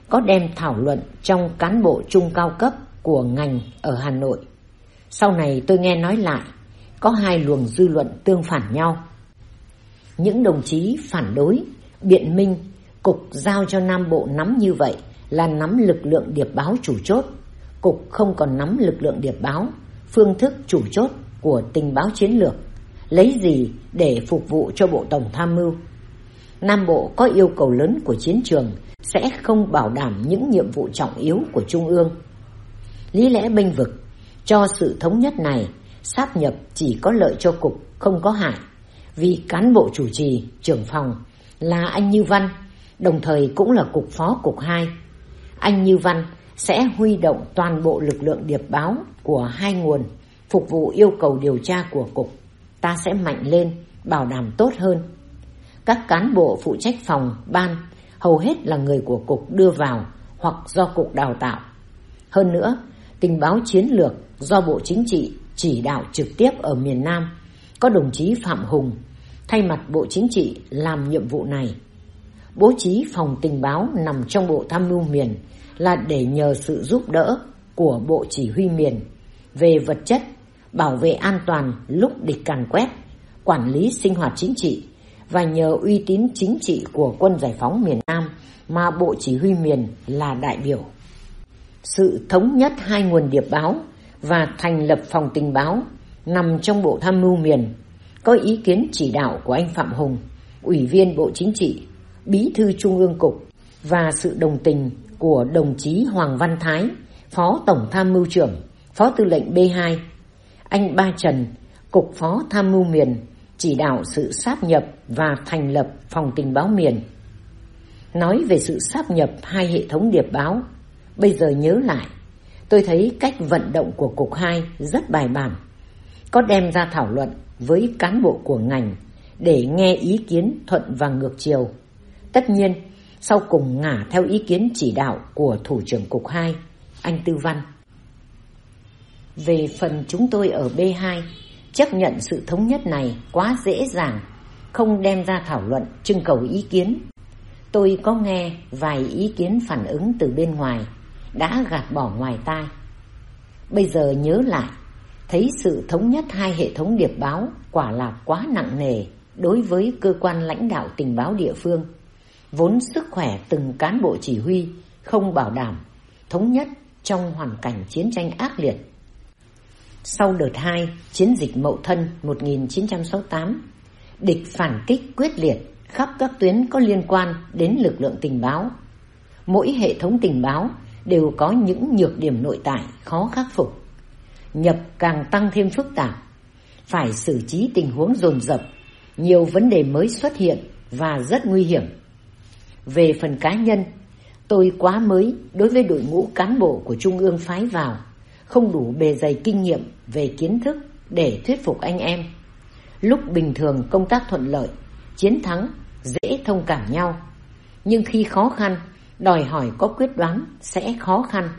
có đem thảo luận trong cán bộ trung cao cấp của ngành ở Hà Nội. Sau này tôi nghe nói lại, có hai luồng dư luận tương phản nhau. Những đồng chí phản đối, biện minh, cục giao cho Nam Bộ nắm như vậy là nắm lực lượng điệp báo chủ chốt. Cục không còn nắm lực lượng điệp báo, phương thức chủ chốt của tình báo chiến lược. Lấy gì để phục vụ cho Bộ Tổng Tham mưu? Nam Bộ có yêu cầu lớn của chiến trường sẽ không bảo đảm những nhiệm vụ trọng yếu của Trung ương. Lý lẽ bênh vực, cho sự thống nhất này, sáp nhập chỉ có lợi cho cục, không có hại vì cán bộ chủ trì, trưởng phòng là anh Như Văn, đồng thời cũng là cục phó cục 2 anh Như Văn sẽ huy động toàn bộ lực lượng điệp báo của hai nguồn phục vụ yêu cầu điều tra của cục ta sẽ mạnh lên bảo đảm tốt hơn các cán bộ phụ trách phòng ban hầu hết là người của cục đưa vào hoặc do cục đào tạo hơn nữa tình báo chiến lược do bộ chính trị chỉ đạo trực tiếp ở miền Nam có đồng chí Phạm Hùng thay mặt Bộ Chính trị làm nhiệm vụ này. Bố trí phòng tình báo nằm trong Bộ Tham mưu miền là để nhờ sự giúp đỡ của Bộ Chỉ huy miền về vật chất, bảo vệ an toàn lúc địch càn quét, quản lý sinh hoạt chính trị và nhờ uy tín chính trị của quân giải phóng miền Nam mà Bộ Chỉ huy miền là đại biểu. Sự thống nhất hai nguồn điệp báo và thành lập phòng tình báo nằm trong Bộ Tham mưu miền có ý kiến chỉ đạo của anh Phạm Hùng, Ủy viên Bộ Chính trị, Bí thư Trung ương Cục và sự đồng tình của đồng chí Hoàng Văn Thái, Phó Tổng Tham mưu trưởng, Phó Tư lệnh B2, anh Ba Trần, Cục Phó Tham mưu miền, chỉ đạo sự sáp nhập và thành lập phòng tình báo miền. Nói về sự sáp nhập hai hệ thống điệp báo, bây giờ nhớ lại, tôi thấy cách vận động của Cục 2 rất bài bản, có đem ra thảo luận với cán bộ của ngành để nghe ý kiến thuận và ngược chiều. Tất nhiên, sau cùng ngả theo ý kiến chỉ đạo của Thủ trưởng Cục 2, anh Tư Văn. Về phần chúng tôi ở B2, chấp nhận sự thống nhất này quá dễ dàng, không đem ra thảo luận, trưng cầu ý kiến. Tôi có nghe vài ý kiến phản ứng từ bên ngoài, đã gạt bỏ ngoài tai. Bây giờ nhớ lại, thấy sự thống nhất hai hệ thống điệp báo quả là quá nặng nề đối với cơ quan lãnh đạo tình báo địa phương. vốn sức khỏe từng cán bộ chỉ huy không bảo đảm, thống nhất trong hoàn cảnh chiến tranh ác liệt. Sau đợt 2, chiến dịch Mậu Thân 1968, địch phản kích quyết liệt khắp các tuyến có liên quan đến lực lượng tình báo. Mỗi hệ thống tình báo đều có những nhược điểm nội tại khó khắc phục. Nhập càng tăng thêm phức tạp, phải xử trí tình huống dồn dập, nhiều vấn đề mới xuất hiện và rất nguy hiểm. Về phần cá nhân, tôi quá mới đối với đội ngũ cán bộ của Trung ương phái vào, không đủ bề dày kinh nghiệm về kiến thức để thuyết phục anh em. Lúc bình thường công tác thuận lợi, chiến thắng, dễ thông cảm nhau. Nhưng khi khó khăn, đòi hỏi có quyết đoán sẽ khó khăn.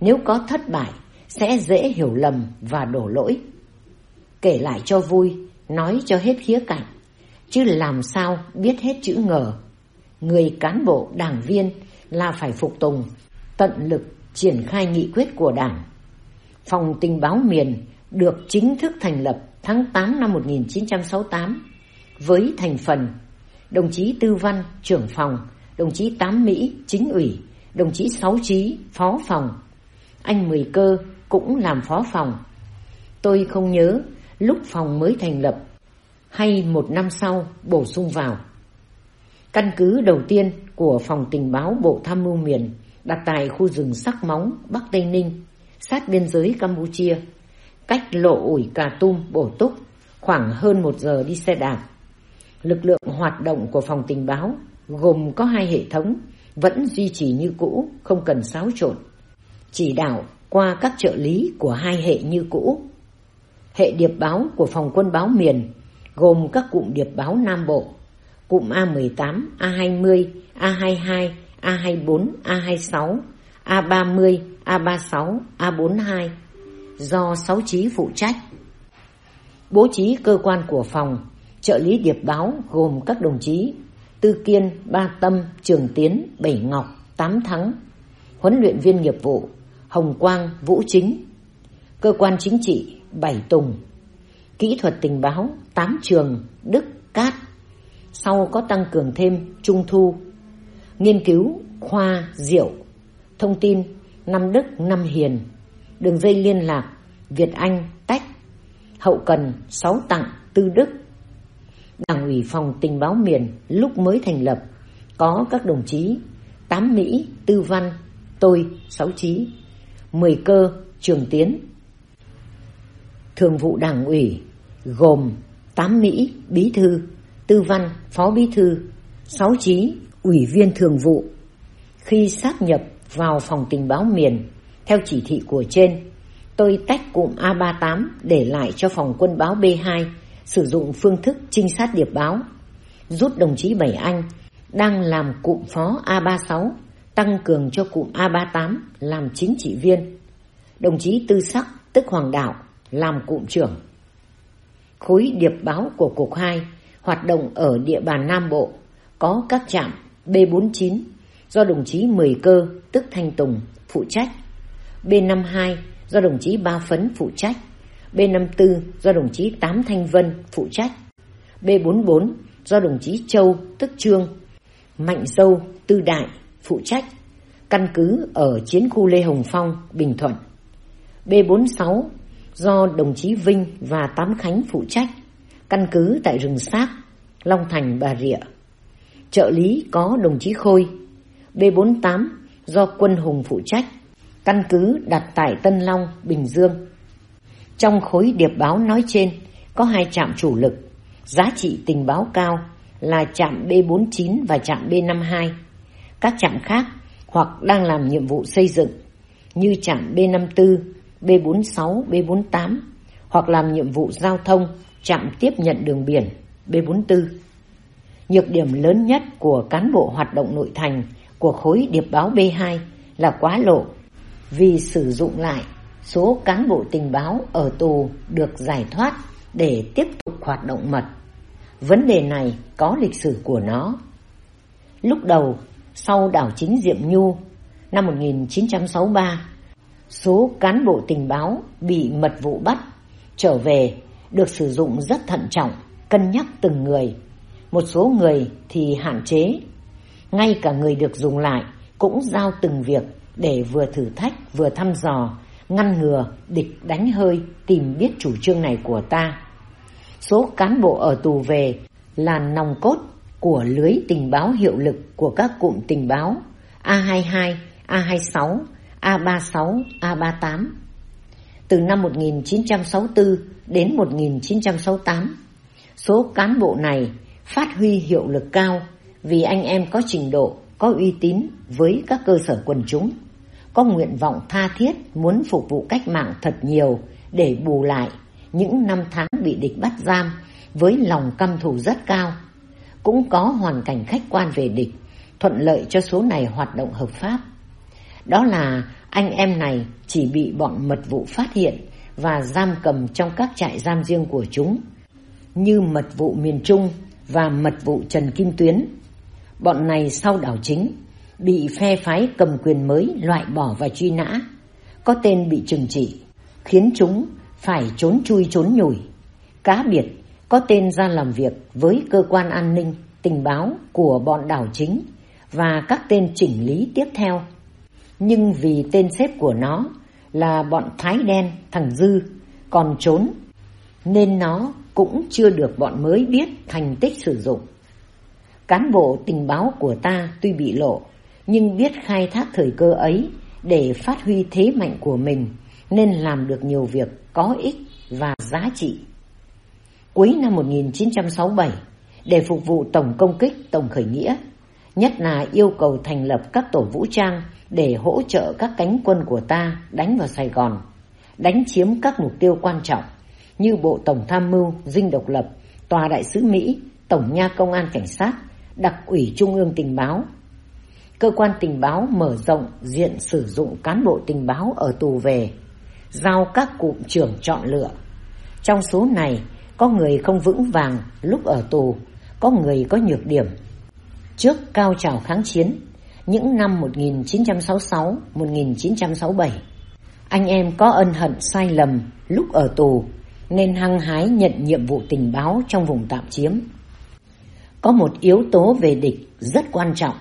Nếu có thất bại, sẽ dễ hiểu lầm và đổ lỗi. Kể lại cho vui, nói cho hết khía cạnh, chứ làm sao biết hết chữ ngờ. Người cán bộ đảng viên là phải phục tùng, tận lực triển khai nghị quyết của đảng. Phòng tình báo miền được chính thức thành lập tháng 8 năm 1968 với thành phần đồng chí Tư Văn, trưởng phòng, đồng chí Tám Mỹ, chính ủy, đồng chí Sáu Trí, phó phòng. Anh Mười Cơ cũng làm phó phòng. Tôi không nhớ lúc phòng mới thành lập hay một năm sau bổ sung vào. Căn cứ đầu tiên của phòng tình báo Bộ Tham mưu miền đặt tại khu rừng Sắc Móng, Bắc Tây Ninh, sát biên giới Campuchia, cách lộ ủi Cà Tum, Bổ Túc, khoảng hơn một giờ đi xe đạp. Lực lượng hoạt động của phòng tình báo gồm có hai hệ thống vẫn duy trì như cũ, không cần xáo trộn. Chỉ đạo qua các trợ lý của hai hệ như cũ. Hệ điệp báo của phòng quân báo miền gồm các cụm điệp báo Nam Bộ, cụm A18, A20, A22, A24, A26, A30, A36, A42 do sáu trí phụ trách. Bố trí cơ quan của phòng, trợ lý điệp báo gồm các đồng chí Tư Kiên, Ba Tâm, Trường Tiến, Bảy Ngọc, Tám Thắng, huấn luyện viên nghiệp vụ Hồng Quang, Vũ Chính, cơ quan chính trị Bảy Tùng, kỹ thuật tình báo Tám Trường, Đức, Cát, sau có tăng cường thêm Trung Thu, nghiên cứu khoa Diệu, thông tin Năm Đức, Năm Hiền, đường dây liên lạc Việt Anh, Tách, hậu cần Sáu Tặng, Tư Đức. Đảng ủy phòng tình báo miền lúc mới thành lập có các đồng chí Tám Mỹ, Tư Văn, tôi, Sáu Trí, Mười Cơ, Trường Tiến. Thường vụ đảng ủy gồm Tám Mỹ, Bí Thư, Tư Văn, Phó Bí Thư, Sáu Trí, Ủy viên Thường vụ. Khi sát nhập vào phòng tình báo miền, theo chỉ thị của trên, tôi tách cụm A38 để lại cho phòng quân báo B2 sử dụng phương thức trinh sát điệp báo, rút đồng chí Bảy Anh đang làm cụm phó A36 tăng cường cho cụm A38 làm chính trị viên. Đồng chí Tư Sắc tức Hoàng Đạo làm cụm trưởng. Khối điệp báo của Cục 2 hoạt động ở địa bàn Nam Bộ có các trạm B49 do đồng chí Mười Cơ tức Thanh Tùng phụ trách, B52 do đồng chí Ba Phấn phụ trách, B54 do đồng chí Tám Thanh Vân phụ trách, B44 do đồng chí Châu tức Trương, Mạnh Dâu Tư Đại phụ trách, căn cứ ở chiến khu Lê Hồng Phong, Bình Thuận. B46 do đồng chí Vinh và Tám Khánh phụ trách, căn cứ tại rừng Xác, Long Thành, Bà Rịa. Trợ lý có đồng chí Khôi, B48 do quân Hùng phụ trách, căn cứ đặt tại Tân Long, Bình Dương. Trong khối điệp báo nói trên có hai trạm chủ lực, giá trị tình báo cao là trạm B49 và trạm B52. Các trạm khác hoặc đang làm nhiệm vụ xây dựng như trạm B54, B46, B48 hoặc làm nhiệm vụ giao thông, trạm tiếp nhận đường biển B44. Nhược điểm lớn nhất của cán bộ hoạt động nội thành của khối điệp báo B2 là quá lộ vì sử dụng lại số cán bộ tình báo ở tù được giải thoát để tiếp tục hoạt động mật. Vấn đề này có lịch sử của nó. Lúc đầu, sau đảo chính Diệm Nhu năm 1963, số cán bộ tình báo bị mật vụ bắt trở về được sử dụng rất thận trọng, cân nhắc từng người. Một số người thì hạn chế ngay cả người được dùng lại cũng giao từng việc để vừa thử thách vừa thăm dò, ngăn ngừa địch đánh hơi tìm biết chủ trương này của ta. Số cán bộ ở tù về là nòng cốt của lưới tình báo hiệu lực của các cụm tình báo A22, A26, A36, A38. Từ năm 1964 đến 1968, số cán bộ này phát huy hiệu lực cao vì anh em có trình độ, có uy tín với các cơ sở quần chúng, có nguyện vọng tha thiết muốn phục vụ cách mạng thật nhiều để bù lại những năm tháng bị địch bắt giam với lòng căm thù rất cao. Cũng có hoàn cảnh khách quan về địch, thuận lợi cho số này hoạt động hợp pháp. Đó là anh em này chỉ bị bọn mật vụ phát hiện và giam cầm trong các trại giam riêng của chúng, như mật vụ miền Trung và mật vụ Trần Kim Tuyến. Bọn này sau đảo chính, bị phe phái cầm quyền mới loại bỏ và truy nã, có tên bị trừng trị, khiến chúng phải trốn chui trốn nhủi. Cá biệt có tên ra làm việc với cơ quan an ninh, tình báo của bọn đảo chính và các tên chỉnh lý tiếp theo. Nhưng vì tên xếp của nó là bọn Thái Đen, thằng Dư, còn trốn, nên nó cũng chưa được bọn mới biết thành tích sử dụng. Cán bộ tình báo của ta tuy bị lộ, nhưng biết khai thác thời cơ ấy để phát huy thế mạnh của mình, nên làm được nhiều việc có ích và giá trị. Cuối năm 1967, để phục vụ tổng công kích, tổng khởi nghĩa, nhất là yêu cầu thành lập các tổ vũ trang để hỗ trợ các cánh quân của ta đánh vào Sài Gòn, đánh chiếm các mục tiêu quan trọng như Bộ Tổng Tham mưu, Dinh Độc Lập, Tòa Đại sứ Mỹ, Tổng nha Công an Cảnh sát, Đặc ủy Trung ương Tình báo. Cơ quan tình báo mở rộng diện sử dụng cán bộ tình báo ở tù về, giao các cụm trưởng chọn lựa. Trong số này, có người không vững vàng lúc ở tù, có người có nhược điểm. Trước cao trào kháng chiến, những năm 1966-1967, anh em có ân hận sai lầm lúc ở tù nên hăng hái nhận nhiệm vụ tình báo trong vùng tạm chiếm. Có một yếu tố về địch rất quan trọng.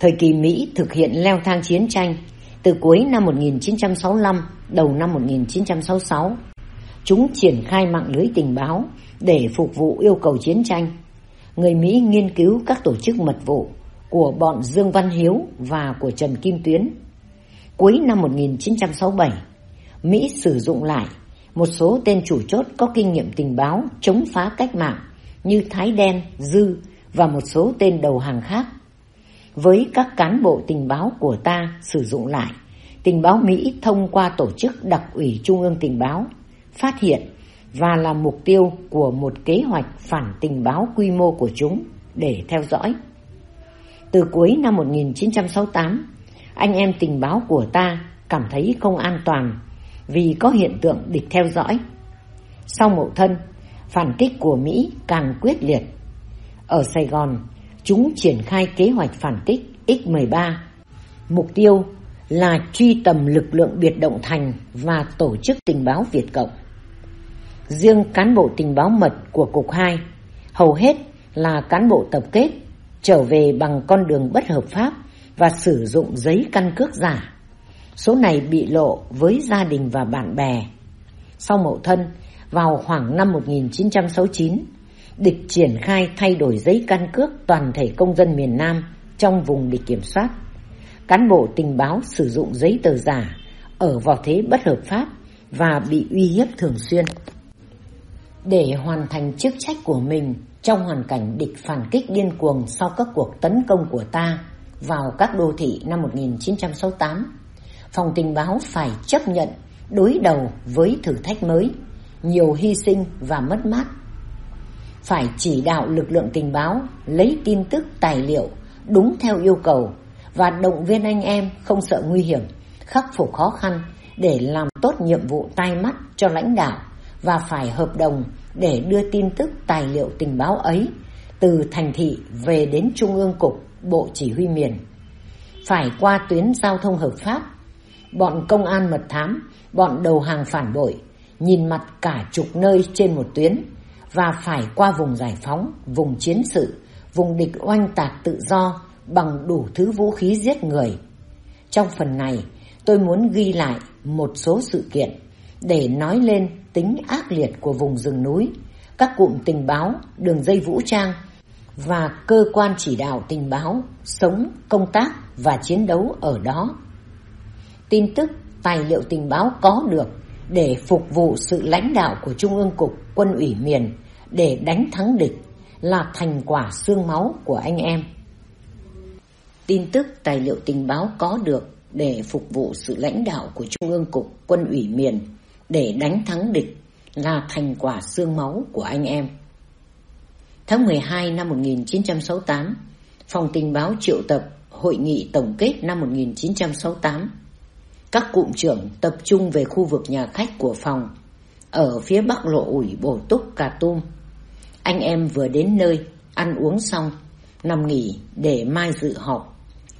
Thời kỳ Mỹ thực hiện leo thang chiến tranh từ cuối năm 1965 đầu năm 1966. Chúng triển khai mạng lưới tình báo để phục vụ yêu cầu chiến tranh. Người Mỹ nghiên cứu các tổ chức mật vụ của bọn Dương Văn Hiếu và của Trần Kim Tuyến. Cuối năm 1967, Mỹ sử dụng lại một số tên chủ chốt có kinh nghiệm tình báo chống phá cách mạng như Thái Đen, Dư và một số tên đầu hàng khác. Với các cán bộ tình báo của ta sử dụng lại, tình báo Mỹ thông qua tổ chức đặc ủy Trung ương tình báo, phát hiện và là mục tiêu của một kế hoạch phản tình báo quy mô của chúng để theo dõi. Từ cuối năm 1968, anh em tình báo của ta cảm thấy không an toàn vì có hiện tượng địch theo dõi. Sau mậu thân, phản kích của Mỹ càng quyết liệt. Ở Sài Gòn, chúng triển khai kế hoạch phản kích X-13. Mục tiêu là truy tầm lực lượng biệt động thành và tổ chức tình báo Việt Cộng. Riêng cán bộ tình báo mật của Cục 2, hầu hết là cán bộ tập kết, trở về bằng con đường bất hợp pháp và sử dụng giấy căn cước giả. Số này bị lộ với gia đình và bạn bè. Sau mậu thân, vào khoảng năm 1969, địch triển khai thay đổi giấy căn cước toàn thể công dân miền Nam trong vùng địch kiểm soát. Cán bộ tình báo sử dụng giấy tờ giả ở vào thế bất hợp pháp và bị uy hiếp thường xuyên. Để hoàn thành chức trách của mình trong hoàn cảnh địch phản kích điên cuồng sau các cuộc tấn công của ta vào các đô thị năm 1968, phòng tình báo phải chấp nhận đối đầu với thử thách mới, nhiều hy sinh và mất mát. Phải chỉ đạo lực lượng tình báo lấy tin tức tài liệu đúng theo yêu cầu và động viên anh em không sợ nguy hiểm, khắc phục khó khăn để làm tốt nhiệm vụ tai mắt cho lãnh đạo và phải hợp đồng để đưa tin tức tài liệu tình báo ấy từ thành thị về đến Trung ương Cục, Bộ Chỉ huy miền. Phải qua tuyến giao thông hợp pháp, bọn công an mật thám, bọn đầu hàng phản bội, nhìn mặt cả chục nơi trên một tuyến và phải qua vùng giải phóng, vùng chiến sự, vùng địch oanh tạc tự do bằng đủ thứ vũ khí giết người. Trong phần này, tôi muốn ghi lại một số sự kiện để nói lên tính ác liệt của vùng rừng núi, các cụm tình báo, đường dây vũ trang và cơ quan chỉ đạo tình báo sống, công tác và chiến đấu ở đó. Tin tức, tài liệu tình báo có được để phục vụ sự lãnh đạo của Trung ương Cục Quân ủy miền để đánh thắng địch là thành quả xương máu của anh em. Tin tức tài liệu tình báo có được để phục vụ sự lãnh đạo của Trung ương Cục Quân ủy miền để đánh thắng địch là thành quả xương máu của anh em. Tháng 12 năm 1968, Phòng tình báo triệu tập Hội nghị tổng kết năm 1968. Các cụm trưởng tập trung về khu vực nhà khách của phòng ở phía bắc lộ ủi Bổ Túc Cà Tum. Anh em vừa đến nơi, ăn uống xong, nằm nghỉ để mai dự họp.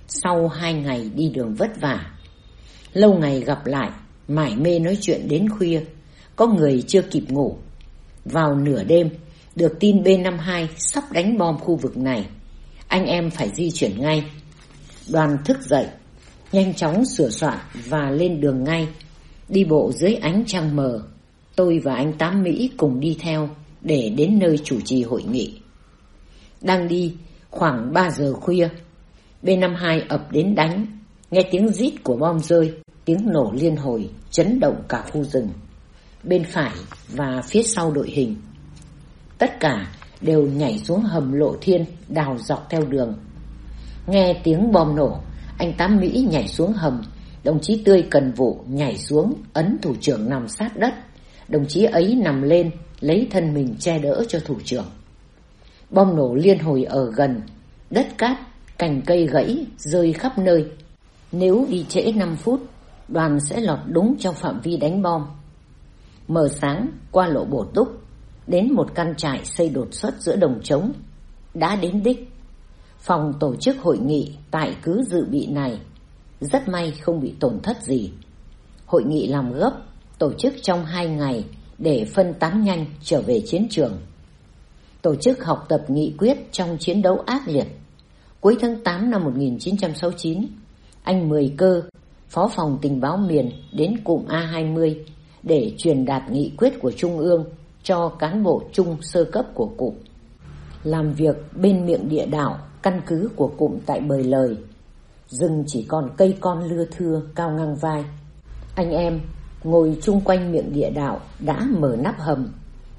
Sau hai ngày đi đường vất vả, lâu ngày gặp lại, mải mê nói chuyện đến khuya, có người chưa kịp ngủ. Vào nửa đêm, được tin B-52 sắp đánh bom khu vực này. Anh em phải di chuyển ngay. Đoàn thức dậy, nhanh chóng sửa soạn và lên đường ngay. Đi bộ dưới ánh trăng mờ, tôi và anh Tám Mỹ cùng đi theo để đến nơi chủ trì hội nghị. Đang đi, khoảng 3 giờ khuya, B-52 ập đến đánh, nghe tiếng rít của bom rơi, tiếng nổ liên hồi, chấn động cả khu rừng. Bên phải và phía sau đội hình. Tất cả đều nhảy xuống hầm lộ thiên, đào dọc theo đường. Nghe tiếng bom nổ, anh Tám Mỹ nhảy xuống hầm, đồng chí Tươi cần vụ nhảy xuống, ấn thủ trưởng nằm sát đất. Đồng chí ấy nằm lên, lấy thân mình che đỡ cho thủ trưởng. Bom nổ liên hồi ở gần, đất cát, cành cây gãy, rơi khắp nơi. Nếu đi trễ 5 phút, đoàn sẽ lọt đúng trong phạm vi đánh bom. Mở sáng, qua lộ bổ túc, đến một căn trại xây đột xuất giữa đồng trống. Đã đến đích. Phòng tổ chức hội nghị tại cứ dự bị này. Rất may không bị tổn thất gì. Hội nghị làm gấp, tổ chức trong hai ngày để phân tán nhanh trở về chiến trường. Tổ chức học tập nghị quyết trong chiến đấu ác liệt. Cuối tháng 8 năm 1969, anh Mười Cơ, Phó phòng tình báo miền đến cụm A20 để truyền đạt nghị quyết của Trung ương cho cán bộ trung sơ cấp của cụm. Làm việc bên miệng địa đảo, căn cứ của cụm tại bời lời. Rừng chỉ còn cây con lưa thưa cao ngang vai. Anh em ngồi chung quanh miệng địa đạo đã mở nắp hầm,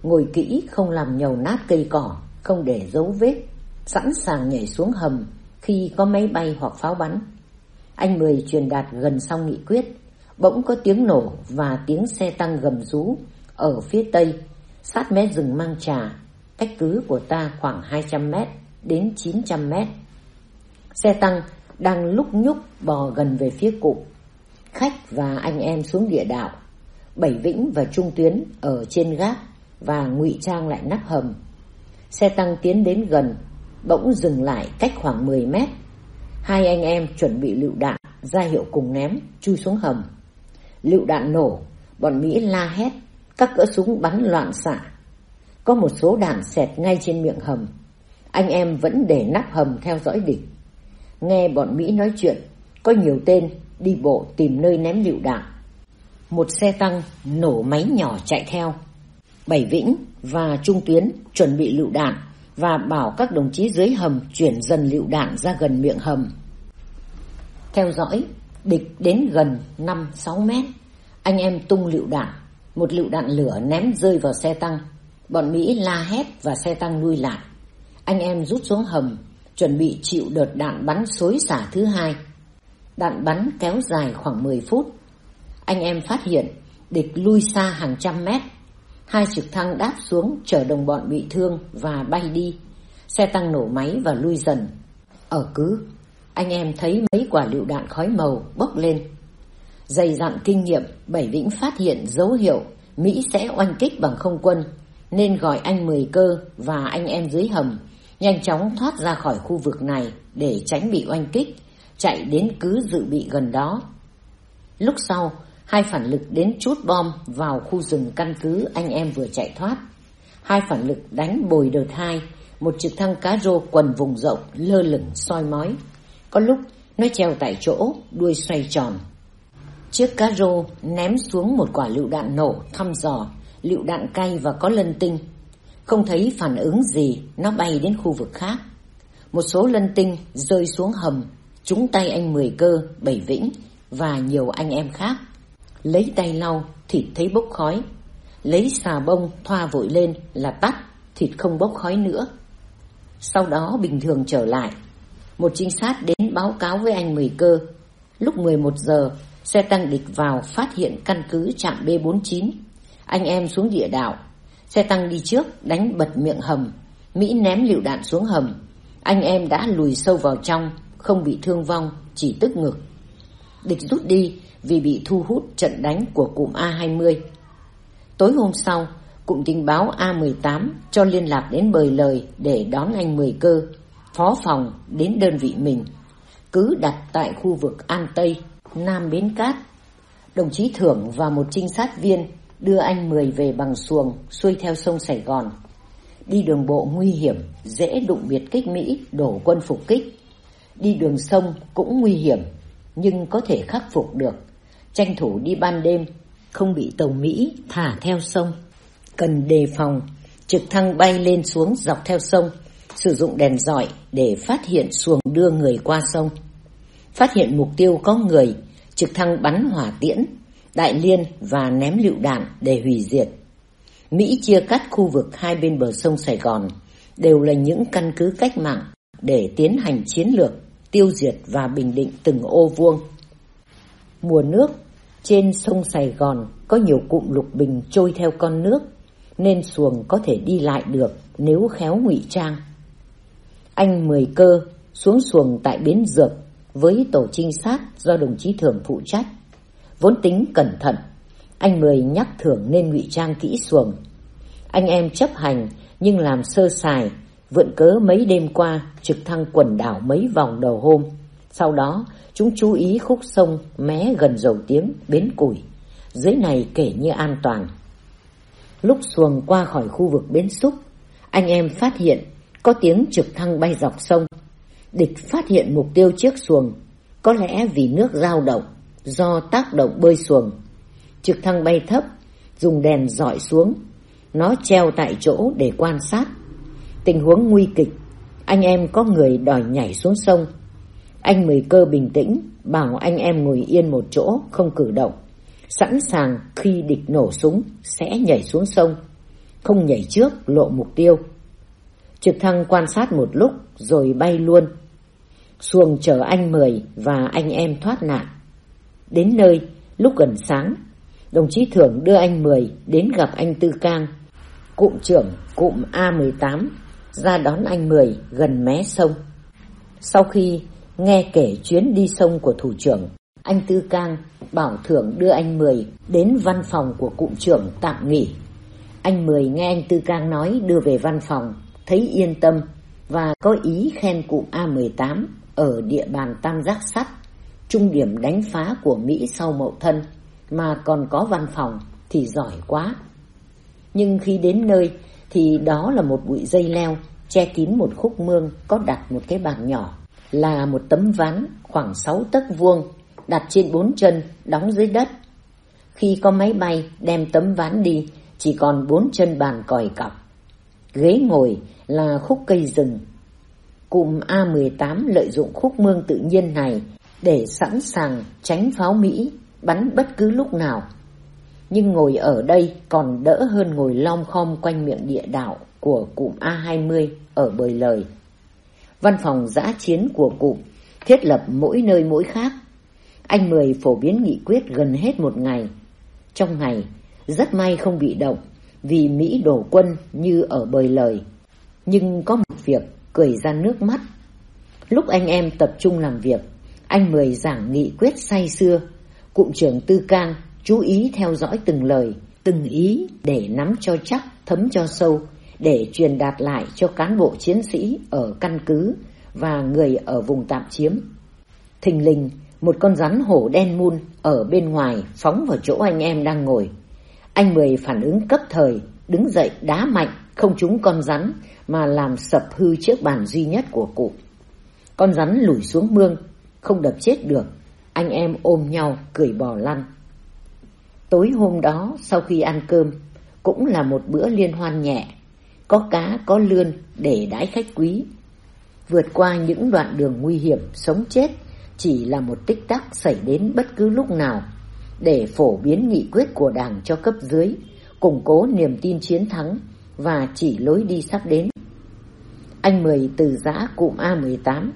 ngồi kỹ không làm nhầu nát cây cỏ, không để dấu vết, sẵn sàng nhảy xuống hầm khi có máy bay hoặc pháo bắn. Anh Mười truyền đạt gần xong nghị quyết, bỗng có tiếng nổ và tiếng xe tăng gầm rú ở phía tây, sát mé rừng mang trà, cách cứ của ta khoảng 200 mét đến 900 mét. Xe tăng đang lúc nhúc bò gần về phía cụm. Khách và anh em xuống địa đạo. Bảy Vĩnh và Trung Tuyến ở trên gác và ngụy trang lại nắp hầm. Xe tăng tiến đến gần, bỗng dừng lại cách khoảng 10 mét. Hai anh em chuẩn bị lựu đạn, ra hiệu cùng ném, chui xuống hầm. Lựu đạn nổ, bọn Mỹ la hét, các cỡ súng bắn loạn xạ. Có một số đạn xẹt ngay trên miệng hầm. Anh em vẫn để nắp hầm theo dõi địch. Nghe bọn Mỹ nói chuyện, có nhiều tên đi bộ tìm nơi ném lựu đạn. Một xe tăng nổ máy nhỏ chạy theo. Bảy Vĩnh và Trung Tuyến chuẩn bị lựu đạn và bảo các đồng chí dưới hầm chuyển dần lựu đạn ra gần miệng hầm. Theo dõi, địch đến gần 5-6 mét. Anh em tung lựu đạn, một lựu đạn lửa ném rơi vào xe tăng. Bọn Mỹ la hét và xe tăng nuôi lại. Anh em rút xuống hầm, chuẩn bị chịu đợt đạn bắn xối xả thứ hai. Đạn bắn kéo dài khoảng 10 phút. Anh em phát hiện địch lui xa hàng trăm mét. Hai trực thăng đáp xuống chở đồng bọn bị thương và bay đi. Xe tăng nổ máy và lui dần. Ở cứ, anh em thấy mấy quả lựu đạn khói màu bốc lên. Dày dặn kinh nghiệm, Bảy Vĩnh phát hiện dấu hiệu Mỹ sẽ oanh kích bằng không quân, nên gọi anh Mười Cơ và anh em dưới hầm nhanh chóng thoát ra khỏi khu vực này để tránh bị oanh kích chạy đến cứ dự bị gần đó. Lúc sau, hai phản lực đến chút bom vào khu rừng căn cứ anh em vừa chạy thoát. Hai phản lực đánh bồi đợt hai, một trực thăng cá rô quần vùng rộng lơ lửng soi mói. Có lúc nó treo tại chỗ, đuôi xoay tròn. Chiếc cá rô ném xuống một quả lựu đạn nổ thăm dò, lựu đạn cay và có lân tinh. Không thấy phản ứng gì, nó bay đến khu vực khác. Một số lân tinh rơi xuống hầm, trúng tay anh Mười Cơ, Bảy Vĩnh và nhiều anh em khác. Lấy tay lau, thịt thấy bốc khói. Lấy xà bông thoa vội lên là tắt, thịt không bốc khói nữa. Sau đó bình thường trở lại. Một trinh sát đến báo cáo với anh Mười Cơ. Lúc 11 giờ, xe tăng địch vào phát hiện căn cứ trạm B49. Anh em xuống địa đạo. Xe tăng đi trước đánh bật miệng hầm. Mỹ ném lựu đạn xuống hầm. Anh em đã lùi sâu vào trong, không bị thương vong, chỉ tức ngực. Địch rút đi vì bị thu hút trận đánh của cụm A20. Tối hôm sau, cụm tình báo A18 cho liên lạc đến bời lời để đón anh Mười Cơ, phó phòng đến đơn vị mình, cứ đặt tại khu vực An Tây, Nam Bến Cát. Đồng chí Thưởng và một trinh sát viên đưa anh Mười về bằng xuồng xuôi theo sông Sài Gòn. Đi đường bộ nguy hiểm, dễ đụng biệt kích Mỹ, đổ quân phục kích. Đi đường sông cũng nguy hiểm, nhưng có thể khắc phục được. Tranh thủ đi ban đêm, không bị tàu Mỹ thả theo sông. Cần đề phòng, trực thăng bay lên xuống dọc theo sông, sử dụng đèn dọi để phát hiện xuồng đưa người qua sông. Phát hiện mục tiêu có người, trực thăng bắn hỏa tiễn, đại liên và ném lựu đạn để hủy diệt. Mỹ chia cắt khu vực hai bên bờ sông Sài Gòn đều là những căn cứ cách mạng để tiến hành chiến lược tiêu diệt và bình định từng ô vuông. Mùa nước, trên sông Sài Gòn có nhiều cụm lục bình trôi theo con nước, nên xuồng có thể đi lại được nếu khéo ngụy trang. Anh Mười Cơ xuống xuồng tại bến Dược với tổ trinh sát do đồng chí Thưởng phụ trách. Vốn tính cẩn thận, anh Mười nhắc Thưởng nên ngụy trang kỹ xuồng. Anh em chấp hành nhưng làm sơ sài Vượn cớ mấy đêm qua trực thăng quần đảo mấy vòng đầu hôm. Sau đó chúng chú ý khúc sông mé gần dầu tiếng bến củi. Dưới này kể như an toàn. Lúc xuồng qua khỏi khu vực bến xúc, anh em phát hiện có tiếng trực thăng bay dọc sông. Địch phát hiện mục tiêu chiếc xuồng, có lẽ vì nước dao động, do tác động bơi xuồng. Trực thăng bay thấp, dùng đèn dọi xuống. Nó treo tại chỗ để quan sát Tình huống nguy kịch, anh em có người đòi nhảy xuống sông. Anh Mười Cơ bình tĩnh, bảo anh em ngồi yên một chỗ, không cử động. Sẵn sàng khi địch nổ súng, sẽ nhảy xuống sông. Không nhảy trước, lộ mục tiêu. Trực thăng quan sát một lúc, rồi bay luôn. Xuồng chở anh Mười và anh em thoát nạn. Đến nơi, lúc gần sáng, đồng chí Thưởng đưa anh Mười đến gặp anh Tư Cang, cụm trưởng cụm A18 ra đón anh Mười gần mé sông. Sau khi nghe kể chuyến đi sông của thủ trưởng, anh Tư Cang bảo thưởng đưa anh Mười đến văn phòng của cụm trưởng tạm nghỉ. Anh Mười nghe anh Tư Cang nói đưa về văn phòng, thấy yên tâm và có ý khen cụm A18 ở địa bàn tam giác sắt, trung điểm đánh phá của Mỹ sau mậu thân, mà còn có văn phòng thì giỏi quá. Nhưng khi đến nơi thì đó là một bụi dây leo che kín một khúc mương có đặt một cái bàn nhỏ là một tấm ván khoảng 6 tấc vuông đặt trên bốn chân đóng dưới đất. Khi có máy bay đem tấm ván đi chỉ còn bốn chân bàn còi cọc. Ghế ngồi là khúc cây rừng. Cụm A18 lợi dụng khúc mương tự nhiên này để sẵn sàng tránh pháo Mỹ bắn bất cứ lúc nào nhưng ngồi ở đây còn đỡ hơn ngồi lom khom quanh miệng địa đạo của cụm A20 ở bời lời. Văn phòng giã chiến của cụm thiết lập mỗi nơi mỗi khác. Anh Mười phổ biến nghị quyết gần hết một ngày. Trong ngày, rất may không bị động vì Mỹ đổ quân như ở bời lời. Nhưng có một việc cười ra nước mắt. Lúc anh em tập trung làm việc, anh Mười giảng nghị quyết say xưa. Cụm trưởng Tư Cang chú ý theo dõi từng lời, từng ý để nắm cho chắc, thấm cho sâu, để truyền đạt lại cho cán bộ chiến sĩ ở căn cứ và người ở vùng tạm chiếm. Thình lình, một con rắn hổ đen mun ở bên ngoài phóng vào chỗ anh em đang ngồi. Anh Mười phản ứng cấp thời, đứng dậy đá mạnh, không trúng con rắn mà làm sập hư chiếc bàn duy nhất của cụ. Con rắn lủi xuống mương, không đập chết được. Anh em ôm nhau cười bò lăn. Tối hôm đó sau khi ăn cơm, cũng là một bữa liên hoan nhẹ. Có cá, có lươn để đãi khách quý. Vượt qua những đoạn đường nguy hiểm, sống chết chỉ là một tích tắc xảy đến bất cứ lúc nào để phổ biến nghị quyết của Đảng cho cấp dưới, củng cố niềm tin chiến thắng và chỉ lối đi sắp đến. Anh Mười từ giã cụm A18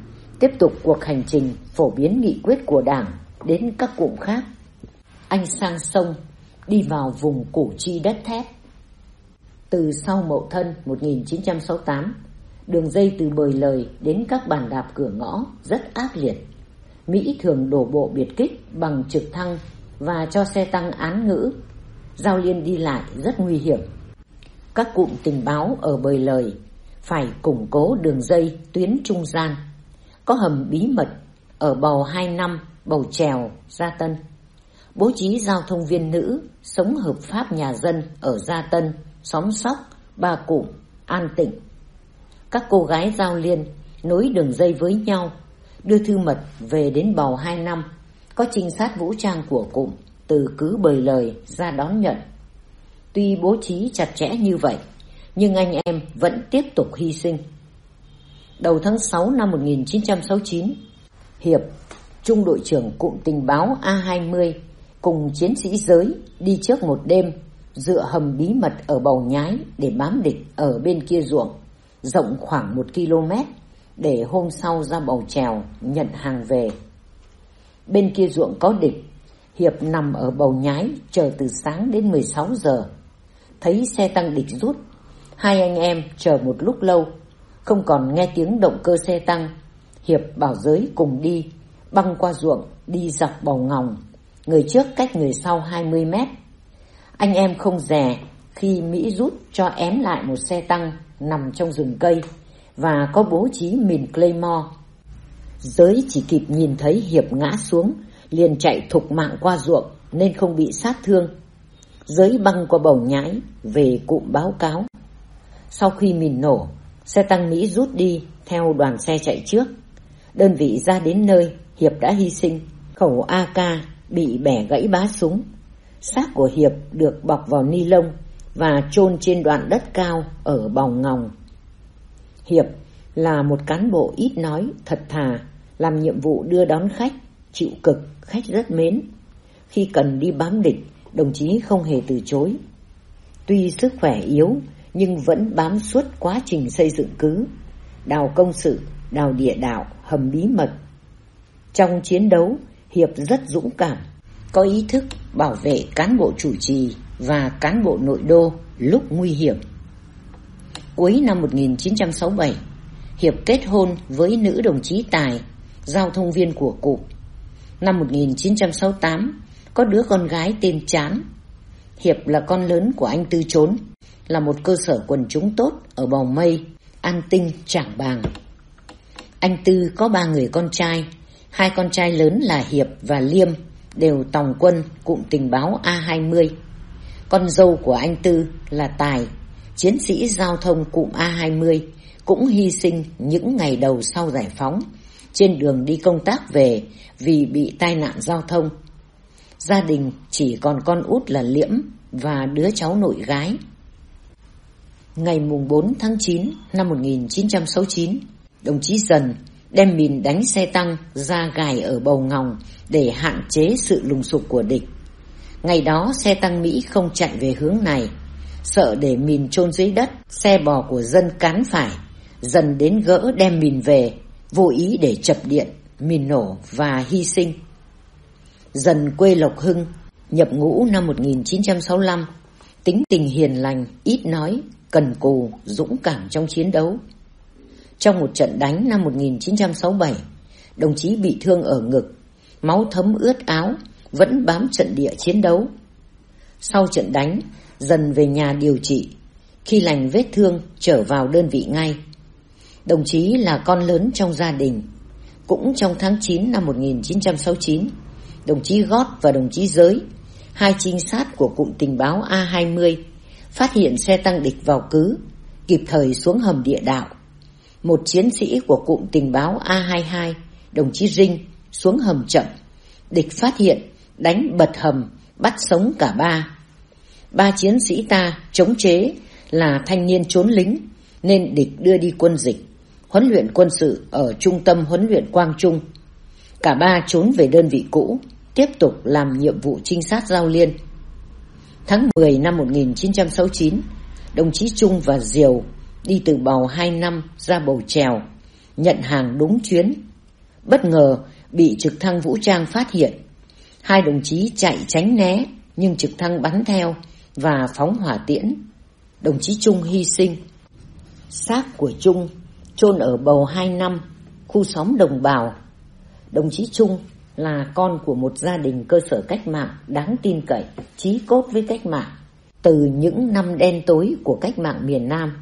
tiếp tục cuộc hành trình phổ biến nghị quyết của Đảng đến các cụm khác. Anh sang sông, đi vào vùng củ chi đất thép. Từ sau Mậu Thân 1968, đường dây từ bời lời đến các bàn đạp cửa ngõ rất ác liệt. Mỹ thường đổ bộ biệt kích bằng trực thăng và cho xe tăng án ngữ. Giao liên đi lại rất nguy hiểm. Các cụm tình báo ở bời lời phải củng cố đường dây tuyến trung gian. Có hầm bí mật ở bầu 2 năm, bầu trèo, Gia Tân. Bố trí giao thông viên nữ sống hợp pháp nhà dân ở Gia Tân, xóm Sóc, Ba Cụm, An Tịnh. Các cô gái giao liên nối đường dây với nhau, đưa thư mật về đến bầu 2 năm, có trinh sát vũ trang của cụm từ cứ bời lời ra đón nhận. Tuy bố trí chặt chẽ như vậy, nhưng anh em vẫn tiếp tục hy sinh. Đầu tháng 6 năm 1969, Hiệp, trung đội trưởng cụm tình báo A20 cùng chiến sĩ giới đi trước một đêm dựa hầm bí mật ở bầu nhái để bám địch ở bên kia ruộng, rộng khoảng một km để hôm sau ra bầu trèo nhận hàng về. Bên kia ruộng có địch, Hiệp nằm ở bầu nhái chờ từ sáng đến 16 giờ. Thấy xe tăng địch rút, hai anh em chờ một lúc lâu, không còn nghe tiếng động cơ xe tăng. Hiệp bảo giới cùng đi, băng qua ruộng, đi dọc bầu ngòng, người trước cách người sau 20 mét. Anh em không rè khi Mỹ rút cho ém lại một xe tăng nằm trong rừng cây và có bố trí mìn Claymore. Giới chỉ kịp nhìn thấy Hiệp ngã xuống, liền chạy thục mạng qua ruộng nên không bị sát thương. Giới băng qua bầu nhái về cụm báo cáo. Sau khi mìn nổ, xe tăng Mỹ rút đi theo đoàn xe chạy trước. Đơn vị ra đến nơi, Hiệp đã hy sinh, khẩu AK bị bẻ gãy bá súng. Xác của Hiệp được bọc vào ni lông và chôn trên đoạn đất cao ở bòng ngòng. Hiệp là một cán bộ ít nói, thật thà, làm nhiệm vụ đưa đón khách, chịu cực, khách rất mến. Khi cần đi bám địch, đồng chí không hề từ chối. Tuy sức khỏe yếu, nhưng vẫn bám suốt quá trình xây dựng cứ, đào công sự, đào địa đạo, hầm bí mật. Trong chiến đấu, Hiệp rất dũng cảm, có ý thức bảo vệ cán bộ chủ trì và cán bộ nội đô lúc nguy hiểm. Cuối năm 1967, Hiệp kết hôn với nữ đồng chí Tài, giao thông viên của cụ. Năm 1968, có đứa con gái tên Chán. Hiệp là con lớn của anh Tư Trốn, là một cơ sở quần chúng tốt ở Bầu Mây, An Tinh, Trảng Bàng. Anh Tư có ba người con trai, hai con trai lớn là Hiệp và Liêm đều tòng quân cụm tình báo A20. Con dâu của anh Tư là Tài, chiến sĩ giao thông cụm A20, cũng hy sinh những ngày đầu sau giải phóng, trên đường đi công tác về vì bị tai nạn giao thông. Gia đình chỉ còn con út là Liễm và đứa cháu nội gái. Ngày mùng 4 tháng 9 năm 1969, đồng chí Dần đem mìn đánh xe tăng ra gài ở bầu ngòng để hạn chế sự lùng sục của địch. Ngày đó xe tăng Mỹ không chạy về hướng này, sợ để mìn chôn dưới đất, xe bò của dân cán phải, dần đến gỡ đem mìn về, vô ý để chập điện, mìn nổ và hy sinh. Dần quê Lộc Hưng, nhập ngũ năm 1965, tính tình hiền lành, ít nói, cần cù, dũng cảm trong chiến đấu. Trong một trận đánh năm 1967, đồng chí bị thương ở ngực, máu thấm ướt áo, vẫn bám trận địa chiến đấu. Sau trận đánh, dần về nhà điều trị, khi lành vết thương trở vào đơn vị ngay. Đồng chí là con lớn trong gia đình. Cũng trong tháng 9 năm 1969, đồng chí Gót và đồng chí Giới, hai trinh sát của cụm tình báo A20, phát hiện xe tăng địch vào cứ, kịp thời xuống hầm địa đạo một chiến sĩ của cụm tình báo A22, đồng chí Rinh, xuống hầm chậm. Địch phát hiện, đánh bật hầm, bắt sống cả ba. Ba chiến sĩ ta chống chế là thanh niên trốn lính, nên địch đưa đi quân dịch, huấn luyện quân sự ở trung tâm huấn luyện Quang Trung. Cả ba trốn về đơn vị cũ, tiếp tục làm nhiệm vụ trinh sát giao liên. Tháng 10 năm 1969, đồng chí Trung và Diều đi từ bầu 2 năm ra bầu trèo, nhận hàng đúng chuyến. Bất ngờ bị trực thăng vũ trang phát hiện. Hai đồng chí chạy tránh né nhưng trực thăng bắn theo và phóng hỏa tiễn. Đồng chí Trung hy sinh. Xác của Trung chôn ở bầu 2 năm, khu xóm Đồng Bào. Đồng chí Trung là con của một gia đình cơ sở cách mạng đáng tin cậy, chí cốt với cách mạng. Từ những năm đen tối của cách mạng miền Nam,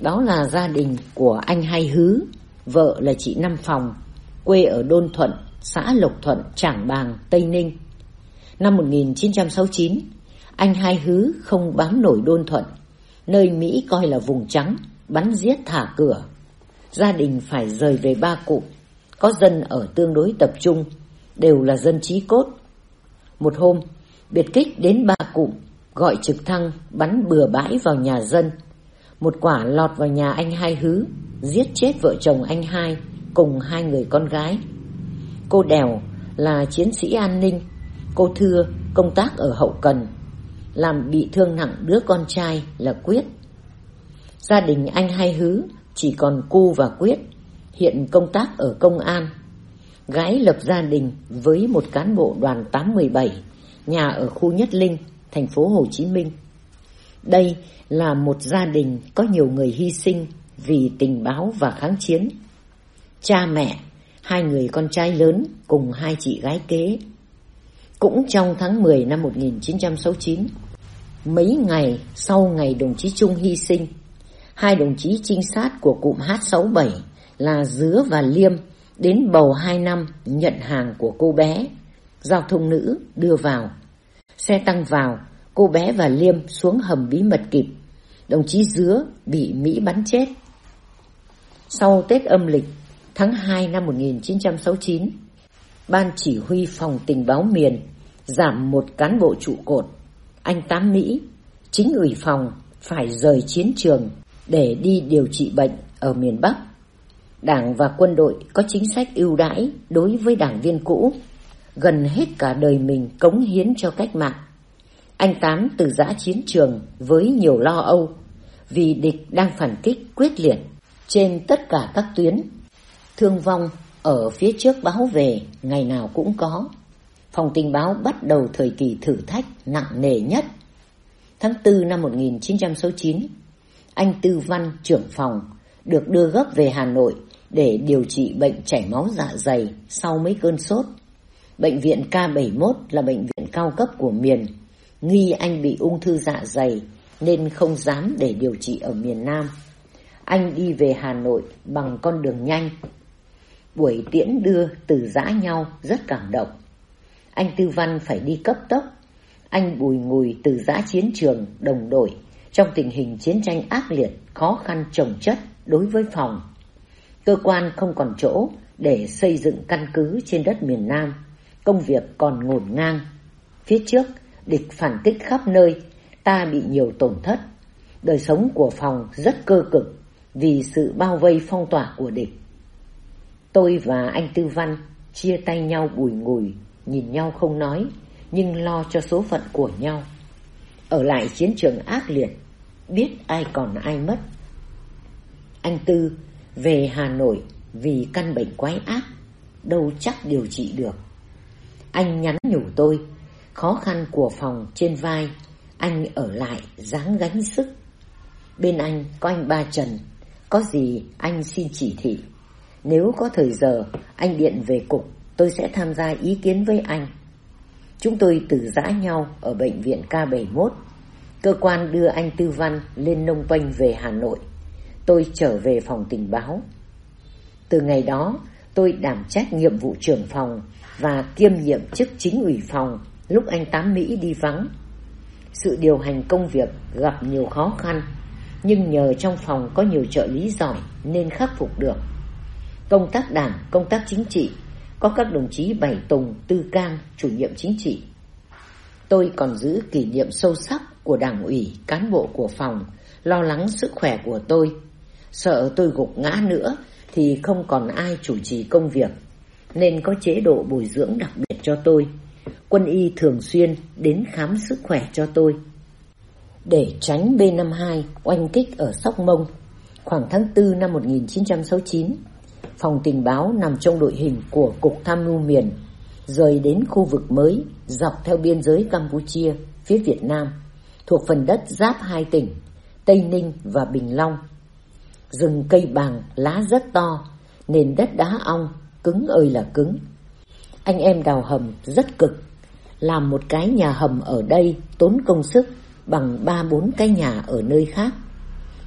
đó là gia đình của anh Hai Hứ, vợ là chị Năm Phòng, quê ở Đôn Thuận, xã Lộc Thuận, Trảng Bàng, Tây Ninh. Năm 1969, anh Hai Hứ không bám nổi Đôn Thuận, nơi Mỹ coi là vùng trắng, bắn giết thả cửa. Gia đình phải rời về ba Cụ, có dân ở tương đối tập trung, đều là dân trí cốt. Một hôm, biệt kích đến ba cụm, gọi trực thăng bắn bừa bãi vào nhà dân. Một quả lọt vào nhà anh hai hứ, giết chết vợ chồng anh hai cùng hai người con gái. Cô Đèo là chiến sĩ an ninh, cô Thưa công tác ở hậu cần, làm bị thương nặng đứa con trai là Quyết. Gia đình anh hai hứ chỉ còn cu và Quyết, hiện công tác ở công an. Gái lập gia đình với một cán bộ đoàn 817, nhà ở khu Nhất Linh, thành phố Hồ Chí Minh. Đây là một gia đình có nhiều người hy sinh vì tình báo và kháng chiến. Cha mẹ, hai người con trai lớn cùng hai chị gái kế. Cũng trong tháng 10 năm 1969, mấy ngày sau ngày đồng chí Trung hy sinh, hai đồng chí trinh sát của cụm H67 là Dứa và Liêm đến bầu hai năm nhận hàng của cô bé. Giao thông nữ đưa vào. Xe tăng vào, cô bé và Liêm xuống hầm bí mật kịp. Đồng chí Dứa bị Mỹ bắn chết. Sau Tết âm lịch, tháng 2 năm 1969, Ban chỉ huy phòng tình báo miền giảm một cán bộ trụ cột. Anh Tám Mỹ, chính ủy phòng phải rời chiến trường để đi điều trị bệnh ở miền Bắc. Đảng và quân đội có chính sách ưu đãi đối với đảng viên cũ, gần hết cả đời mình cống hiến cho cách mạng. Anh Tám từ giã chiến trường với nhiều lo âu vì địch đang phản kích quyết liệt trên tất cả các tuyến. Thương vong ở phía trước báo về ngày nào cũng có. Phòng tình báo bắt đầu thời kỳ thử thách nặng nề nhất. Tháng 4 năm 1969, anh Tư Văn trưởng phòng được đưa gấp về Hà Nội để điều trị bệnh chảy máu dạ dày sau mấy cơn sốt. Bệnh viện K71 là bệnh viện cao cấp của miền, nghi anh bị ung thư dạ dày nên không dám để điều trị ở miền Nam. Anh đi về Hà Nội bằng con đường nhanh. Buổi tiễn đưa từ giã nhau rất cảm động. Anh Tư Văn phải đi cấp tốc. Anh bùi ngùi từ giã chiến trường đồng đội trong tình hình chiến tranh ác liệt, khó khăn trồng chất đối với phòng. Cơ quan không còn chỗ để xây dựng căn cứ trên đất miền Nam. Công việc còn ngổn ngang. Phía trước, địch phản kích khắp nơi, ta bị nhiều tổn thất. Đời sống của phòng rất cơ cực vì sự bao vây phong tỏa của địch. Tôi và anh Tư Văn chia tay nhau bùi ngùi, nhìn nhau không nói, nhưng lo cho số phận của nhau. Ở lại chiến trường ác liệt, biết ai còn ai mất. Anh Tư về Hà Nội vì căn bệnh quái ác, đâu chắc điều trị được. Anh nhắn nhủ tôi, khó khăn của phòng trên vai, anh ở lại dáng gánh sức. Bên anh có anh Ba Trần, có gì anh xin chỉ thị. Nếu có thời giờ, anh điện về cục, tôi sẽ tham gia ý kiến với anh. Chúng tôi từ giã nhau ở bệnh viện K71. Cơ quan đưa anh Tư Văn lên Nông quanh về Hà Nội. Tôi trở về phòng tình báo. Từ ngày đó, tôi đảm trách nhiệm vụ trưởng phòng và kiêm nhiệm chức chính ủy phòng lúc anh Tám Mỹ đi vắng. Sự điều hành công việc gặp nhiều khó khăn nhưng nhờ trong phòng có nhiều trợ lý giỏi nên khắc phục được. Công tác đảng, công tác chính trị, có các đồng chí Bảy Tùng, Tư Cang, chủ nhiệm chính trị. Tôi còn giữ kỷ niệm sâu sắc của đảng ủy, cán bộ của phòng, lo lắng sức khỏe của tôi. Sợ tôi gục ngã nữa thì không còn ai chủ trì công việc, nên có chế độ bồi dưỡng đặc biệt cho tôi. Quân y thường xuyên đến khám sức khỏe cho tôi. Để tránh B-52 oanh kích ở Sóc Mông, khoảng tháng 4 năm 1969, phòng tình báo nằm trong đội hình của Cục Tham mưu miền, rời đến khu vực mới dọc theo biên giới Campuchia, phía Việt Nam, thuộc phần đất giáp hai tỉnh, Tây Ninh và Bình Long. Rừng cây bàng lá rất to, nền đất đá ong, cứng ơi là cứng. Anh em đào hầm rất cực, làm một cái nhà hầm ở đây tốn công sức bằng ba bốn cái nhà ở nơi khác.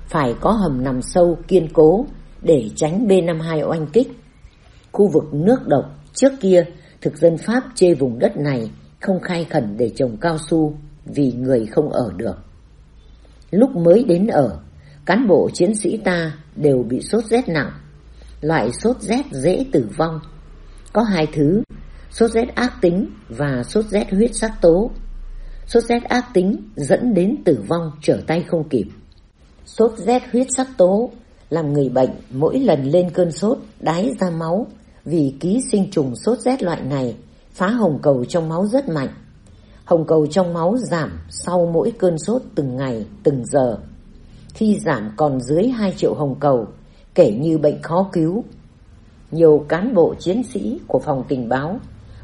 Phải có hầm nằm sâu kiên cố để tránh B-52 oanh kích. Khu vực nước độc trước kia thực dân Pháp chê vùng đất này không khai khẩn để trồng cao su vì người không ở được. Lúc mới đến ở, cán bộ chiến sĩ ta đều bị sốt rét nặng. Loại sốt rét dễ tử vong. Có hai thứ, sốt rét ác tính và sốt rét huyết sắc tố. Sốt rét ác tính dẫn đến tử vong trở tay không kịp. Sốt rét huyết sắc tố làm người bệnh mỗi lần lên cơn sốt đái ra máu vì ký sinh trùng sốt rét loại này phá hồng cầu trong máu rất mạnh. Hồng cầu trong máu giảm sau mỗi cơn sốt từng ngày, từng giờ. Khi giảm còn dưới 2 triệu hồng cầu, kể như bệnh khó cứu. Nhiều cán bộ chiến sĩ của phòng tình báo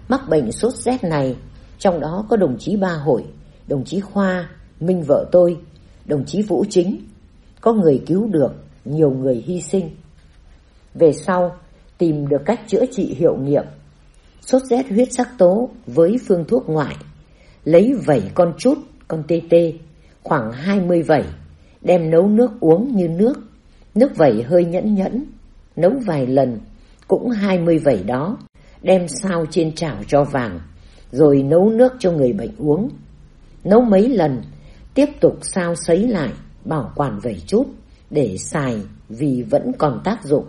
mắc bệnh sốt rét này, trong đó có đồng chí Ba Hội, đồng chí Khoa, Minh vợ tôi, đồng chí Vũ Chính. Có người cứu được, nhiều người hy sinh. Về sau, tìm được cách chữa trị hiệu nghiệm. Sốt rét huyết sắc tố với phương thuốc ngoại. Lấy vẩy con chút, con tê tê, khoảng 20 vẩy, đem nấu nước uống như nước. Nước vẩy hơi nhẫn nhẫn, nấu vài lần, cũng 20 vẩy đó, đem sao trên chảo cho vàng, rồi nấu nước cho người bệnh uống. Nấu mấy lần, tiếp tục sao sấy lại, bảo quản vẩy chút, để xài vì vẫn còn tác dụng.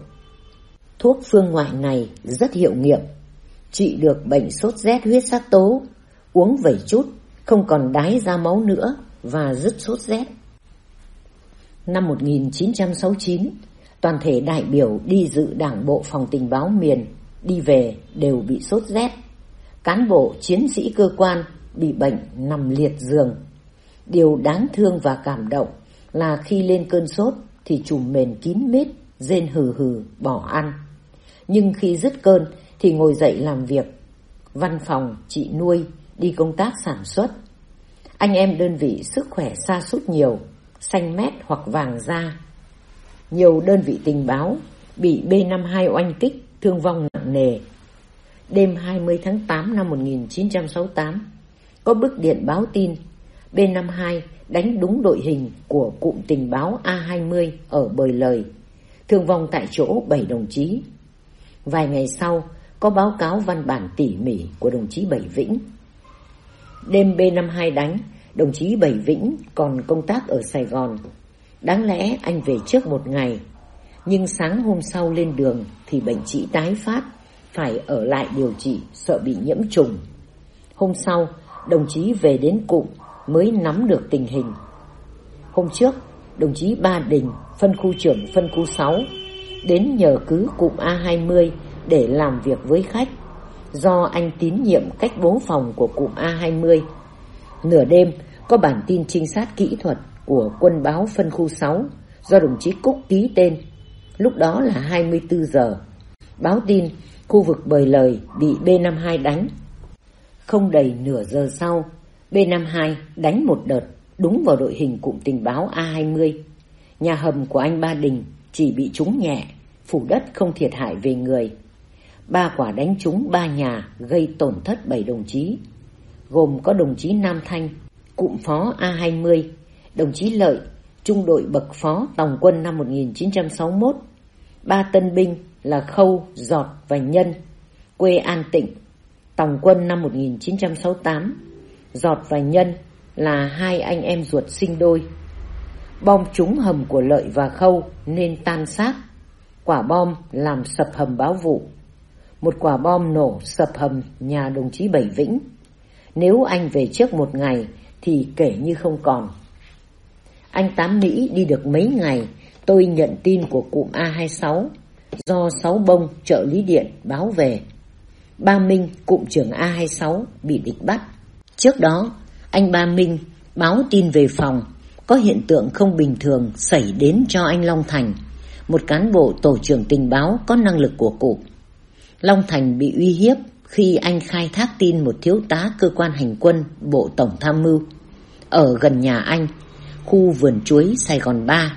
Thuốc phương ngoại này rất hiệu nghiệm, trị được bệnh sốt rét huyết sắc tố, uống vẩy chút, không còn đái ra máu nữa và dứt sốt rét. Năm 1969, toàn thể đại biểu đi dự đảng bộ phòng tình báo miền đi về đều bị sốt rét. Cán bộ, chiến sĩ cơ quan bị bệnh nằm liệt giường. Điều đáng thương và cảm động là khi lên cơn sốt thì trùm mền kín mít, rên hừ hừ, bỏ ăn. Nhưng khi dứt cơn thì ngồi dậy làm việc. Văn phòng, chị nuôi, đi công tác sản xuất. Anh em đơn vị sức khỏe xa sút nhiều, xanh mét hoặc vàng da. Nhiều đơn vị tình báo bị B-52 oanh kích, thương vong nặng nề. Đêm 20 tháng 8 năm 1968, có bức điện báo tin B-52 đánh đúng đội hình của cụm tình báo A-20 ở bời lời, thương vong tại chỗ 7 đồng chí. Vài ngày sau, có báo cáo văn bản tỉ mỉ của đồng chí Bảy Vĩnh. Đêm B-52 đánh, đồng chí Bảy Vĩnh còn công tác ở Sài Gòn. Đáng lẽ anh về trước một ngày, nhưng sáng hôm sau lên đường thì bệnh trị tái phát, phải ở lại điều trị sợ bị nhiễm trùng. Hôm sau, đồng chí về đến cụm mới nắm được tình hình. Hôm trước, đồng chí Ba Đình, phân khu trưởng phân khu 6, đến nhờ cứ cụm A20 để làm việc với khách, do anh tín nhiệm cách bố phòng của cụm A20. Nửa đêm, có bản tin trinh sát kỹ thuật của quân báo phân khu 6 do đồng chí Cúc ký tên. Lúc đó là 24 giờ. Báo tin khu vực bời lời bị B-52 đánh. Không đầy nửa giờ sau, B-52 đánh một đợt đúng vào đội hình cụm tình báo A-20. Nhà hầm của anh Ba Đình chỉ bị trúng nhẹ, phủ đất không thiệt hại về người. Ba quả đánh trúng ba nhà gây tổn thất bảy đồng chí, gồm có đồng chí Nam Thanh, cụm phó A-20, đồng chí Lợi, trung đội bậc phó tòng quân năm 1961, ba tân binh là Khâu, Giọt và Nhân, quê An Tịnh, tòng quân năm 1968, Giọt và Nhân là hai anh em ruột sinh đôi. Bom trúng hầm của Lợi và Khâu nên tan xác. Quả bom làm sập hầm báo vụ. Một quả bom nổ sập hầm nhà đồng chí Bảy Vĩnh. Nếu anh về trước một ngày thì kể như không còn. Anh Tám Mỹ đi được mấy ngày, tôi nhận tin của cụm A26 do Sáu Bông trợ lý điện báo về. Ba Minh, cụm trưởng A26 bị địch bắt. Trước đó, anh Ba Minh báo tin về phòng có hiện tượng không bình thường xảy đến cho anh Long Thành, một cán bộ tổ trưởng tình báo có năng lực của cụm. Long Thành bị uy hiếp khi anh khai thác tin một thiếu tá cơ quan hành quân Bộ Tổng Tham mưu ở gần nhà anh, khu vườn chuối Sài Gòn 3.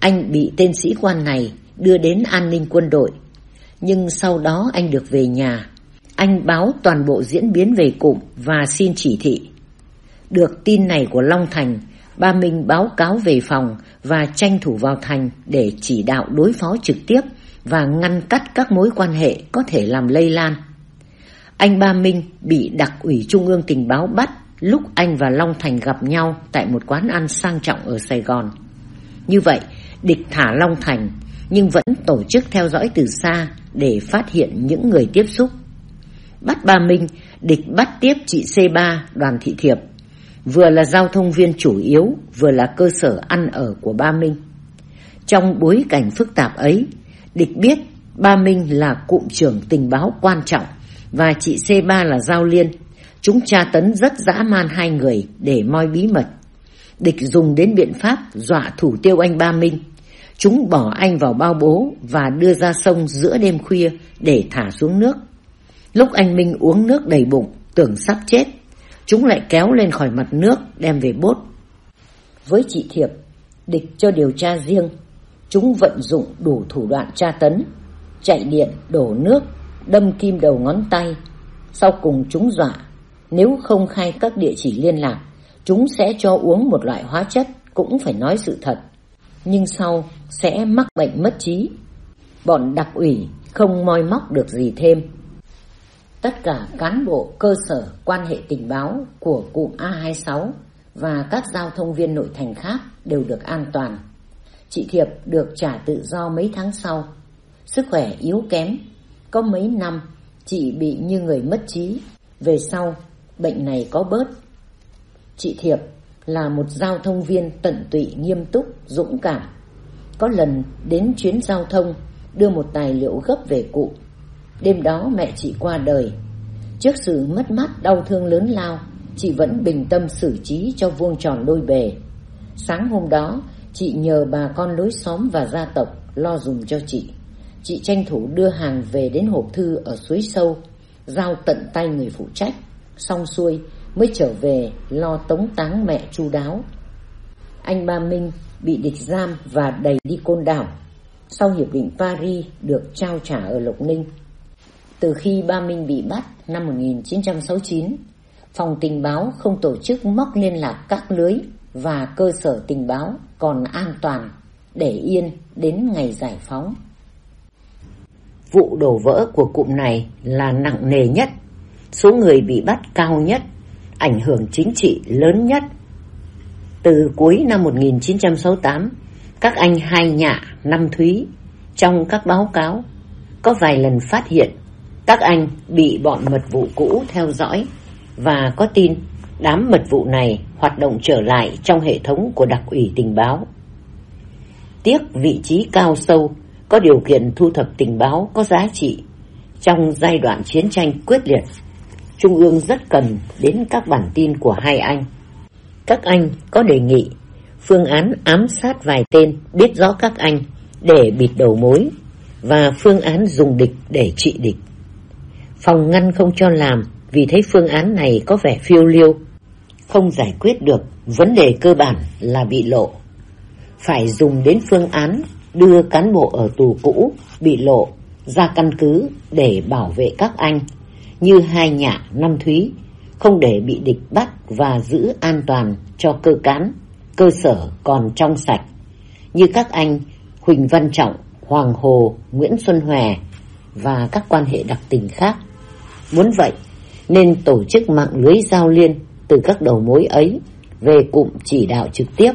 Anh bị tên sĩ quan này đưa đến an ninh quân đội, nhưng sau đó anh được về nhà. Anh báo toàn bộ diễn biến về cụm và xin chỉ thị. Được tin này của Long Thành, ba Minh báo cáo về phòng và tranh thủ vào thành để chỉ đạo đối phó trực tiếp và ngăn cắt các mối quan hệ có thể làm lây lan. Anh Ba Minh bị đặc ủy Trung ương tình báo bắt lúc anh và Long Thành gặp nhau tại một quán ăn sang trọng ở Sài Gòn. Như vậy, địch thả Long Thành nhưng vẫn tổ chức theo dõi từ xa để phát hiện những người tiếp xúc. Bắt Ba Minh, địch bắt tiếp chị C3 Đoàn Thị Thiệp, vừa là giao thông viên chủ yếu, vừa là cơ sở ăn ở của Ba Minh. Trong bối cảnh phức tạp ấy, địch biết Ba Minh là cụm trưởng tình báo quan trọng và chị C3 là giao liên. Chúng tra tấn rất dã man hai người để moi bí mật. Địch dùng đến biện pháp dọa thủ tiêu anh Ba Minh. Chúng bỏ anh vào bao bố và đưa ra sông giữa đêm khuya để thả xuống nước. Lúc anh Minh uống nước đầy bụng, tưởng sắp chết, chúng lại kéo lên khỏi mặt nước đem về bốt. Với chị Thiệp, địch cho điều tra riêng, chúng vận dụng đủ thủ đoạn tra tấn, chạy điện, đổ nước, đâm kim đầu ngón tay. Sau cùng chúng dọa, nếu không khai các địa chỉ liên lạc, chúng sẽ cho uống một loại hóa chất cũng phải nói sự thật. Nhưng sau sẽ mắc bệnh mất trí. Bọn đặc ủy không moi móc được gì thêm. Tất cả cán bộ cơ sở quan hệ tình báo của cụm A26 và các giao thông viên nội thành khác đều được an toàn. Chị Thiệp được trả tự do mấy tháng sau. Sức khỏe yếu kém có mấy năm chị bị như người mất trí. Về sau bệnh này có bớt. Chị Thiệp là một giao thông viên tận tụy nghiêm túc, dũng cảm. Có lần đến chuyến giao thông đưa một tài liệu gấp về cụ. Đêm đó mẹ chị qua đời. Trước sự mất mát đau thương lớn lao Chị vẫn bình tâm xử trí cho vuông tròn đôi bề. Sáng hôm đó Chị nhờ bà con lối xóm và gia tộc lo dùng cho chị. Chị tranh thủ đưa hàng về đến hộp thư ở suối sâu, giao tận tay người phụ trách, xong xuôi mới trở về lo tống táng mẹ chu đáo. Anh Ba Minh bị địch giam và đầy đi côn đảo, sau hiệp định Paris được trao trả ở Lộc Ninh. Từ khi Ba Minh bị bắt năm 1969, phòng tình báo không tổ chức móc liên lạc các lưới và cơ sở tình báo còn an toàn để yên đến ngày giải phóng. Vụ đổ vỡ của cụm này là nặng nề nhất, số người bị bắt cao nhất, ảnh hưởng chính trị lớn nhất. Từ cuối năm 1968, các anh Hai Nhạ, Năm Thúy trong các báo cáo có vài lần phát hiện các anh bị bọn mật vụ cũ theo dõi và có tin đám mật vụ này hoạt động trở lại trong hệ thống của đặc ủy tình báo. Tiếc vị trí cao sâu có điều kiện thu thập tình báo có giá trị trong giai đoạn chiến tranh quyết liệt. Trung ương rất cần đến các bản tin của hai anh. Các anh có đề nghị phương án ám sát vài tên biết rõ các anh để bịt đầu mối và phương án dùng địch để trị địch. Phòng ngăn không cho làm vì thấy phương án này có vẻ phiêu liêu, không giải quyết được vấn đề cơ bản là bị lộ. Phải dùng đến phương án đưa cán bộ ở tù cũ bị lộ ra căn cứ để bảo vệ các anh như hai nhạ năm thúy không để bị địch bắt và giữ an toàn cho cơ cán cơ sở còn trong sạch như các anh Huỳnh Văn Trọng, Hoàng Hồ, Nguyễn Xuân Hòe và các quan hệ đặc tình khác. Muốn vậy nên tổ chức mạng lưới giao liên từ các đầu mối ấy về cụm chỉ đạo trực tiếp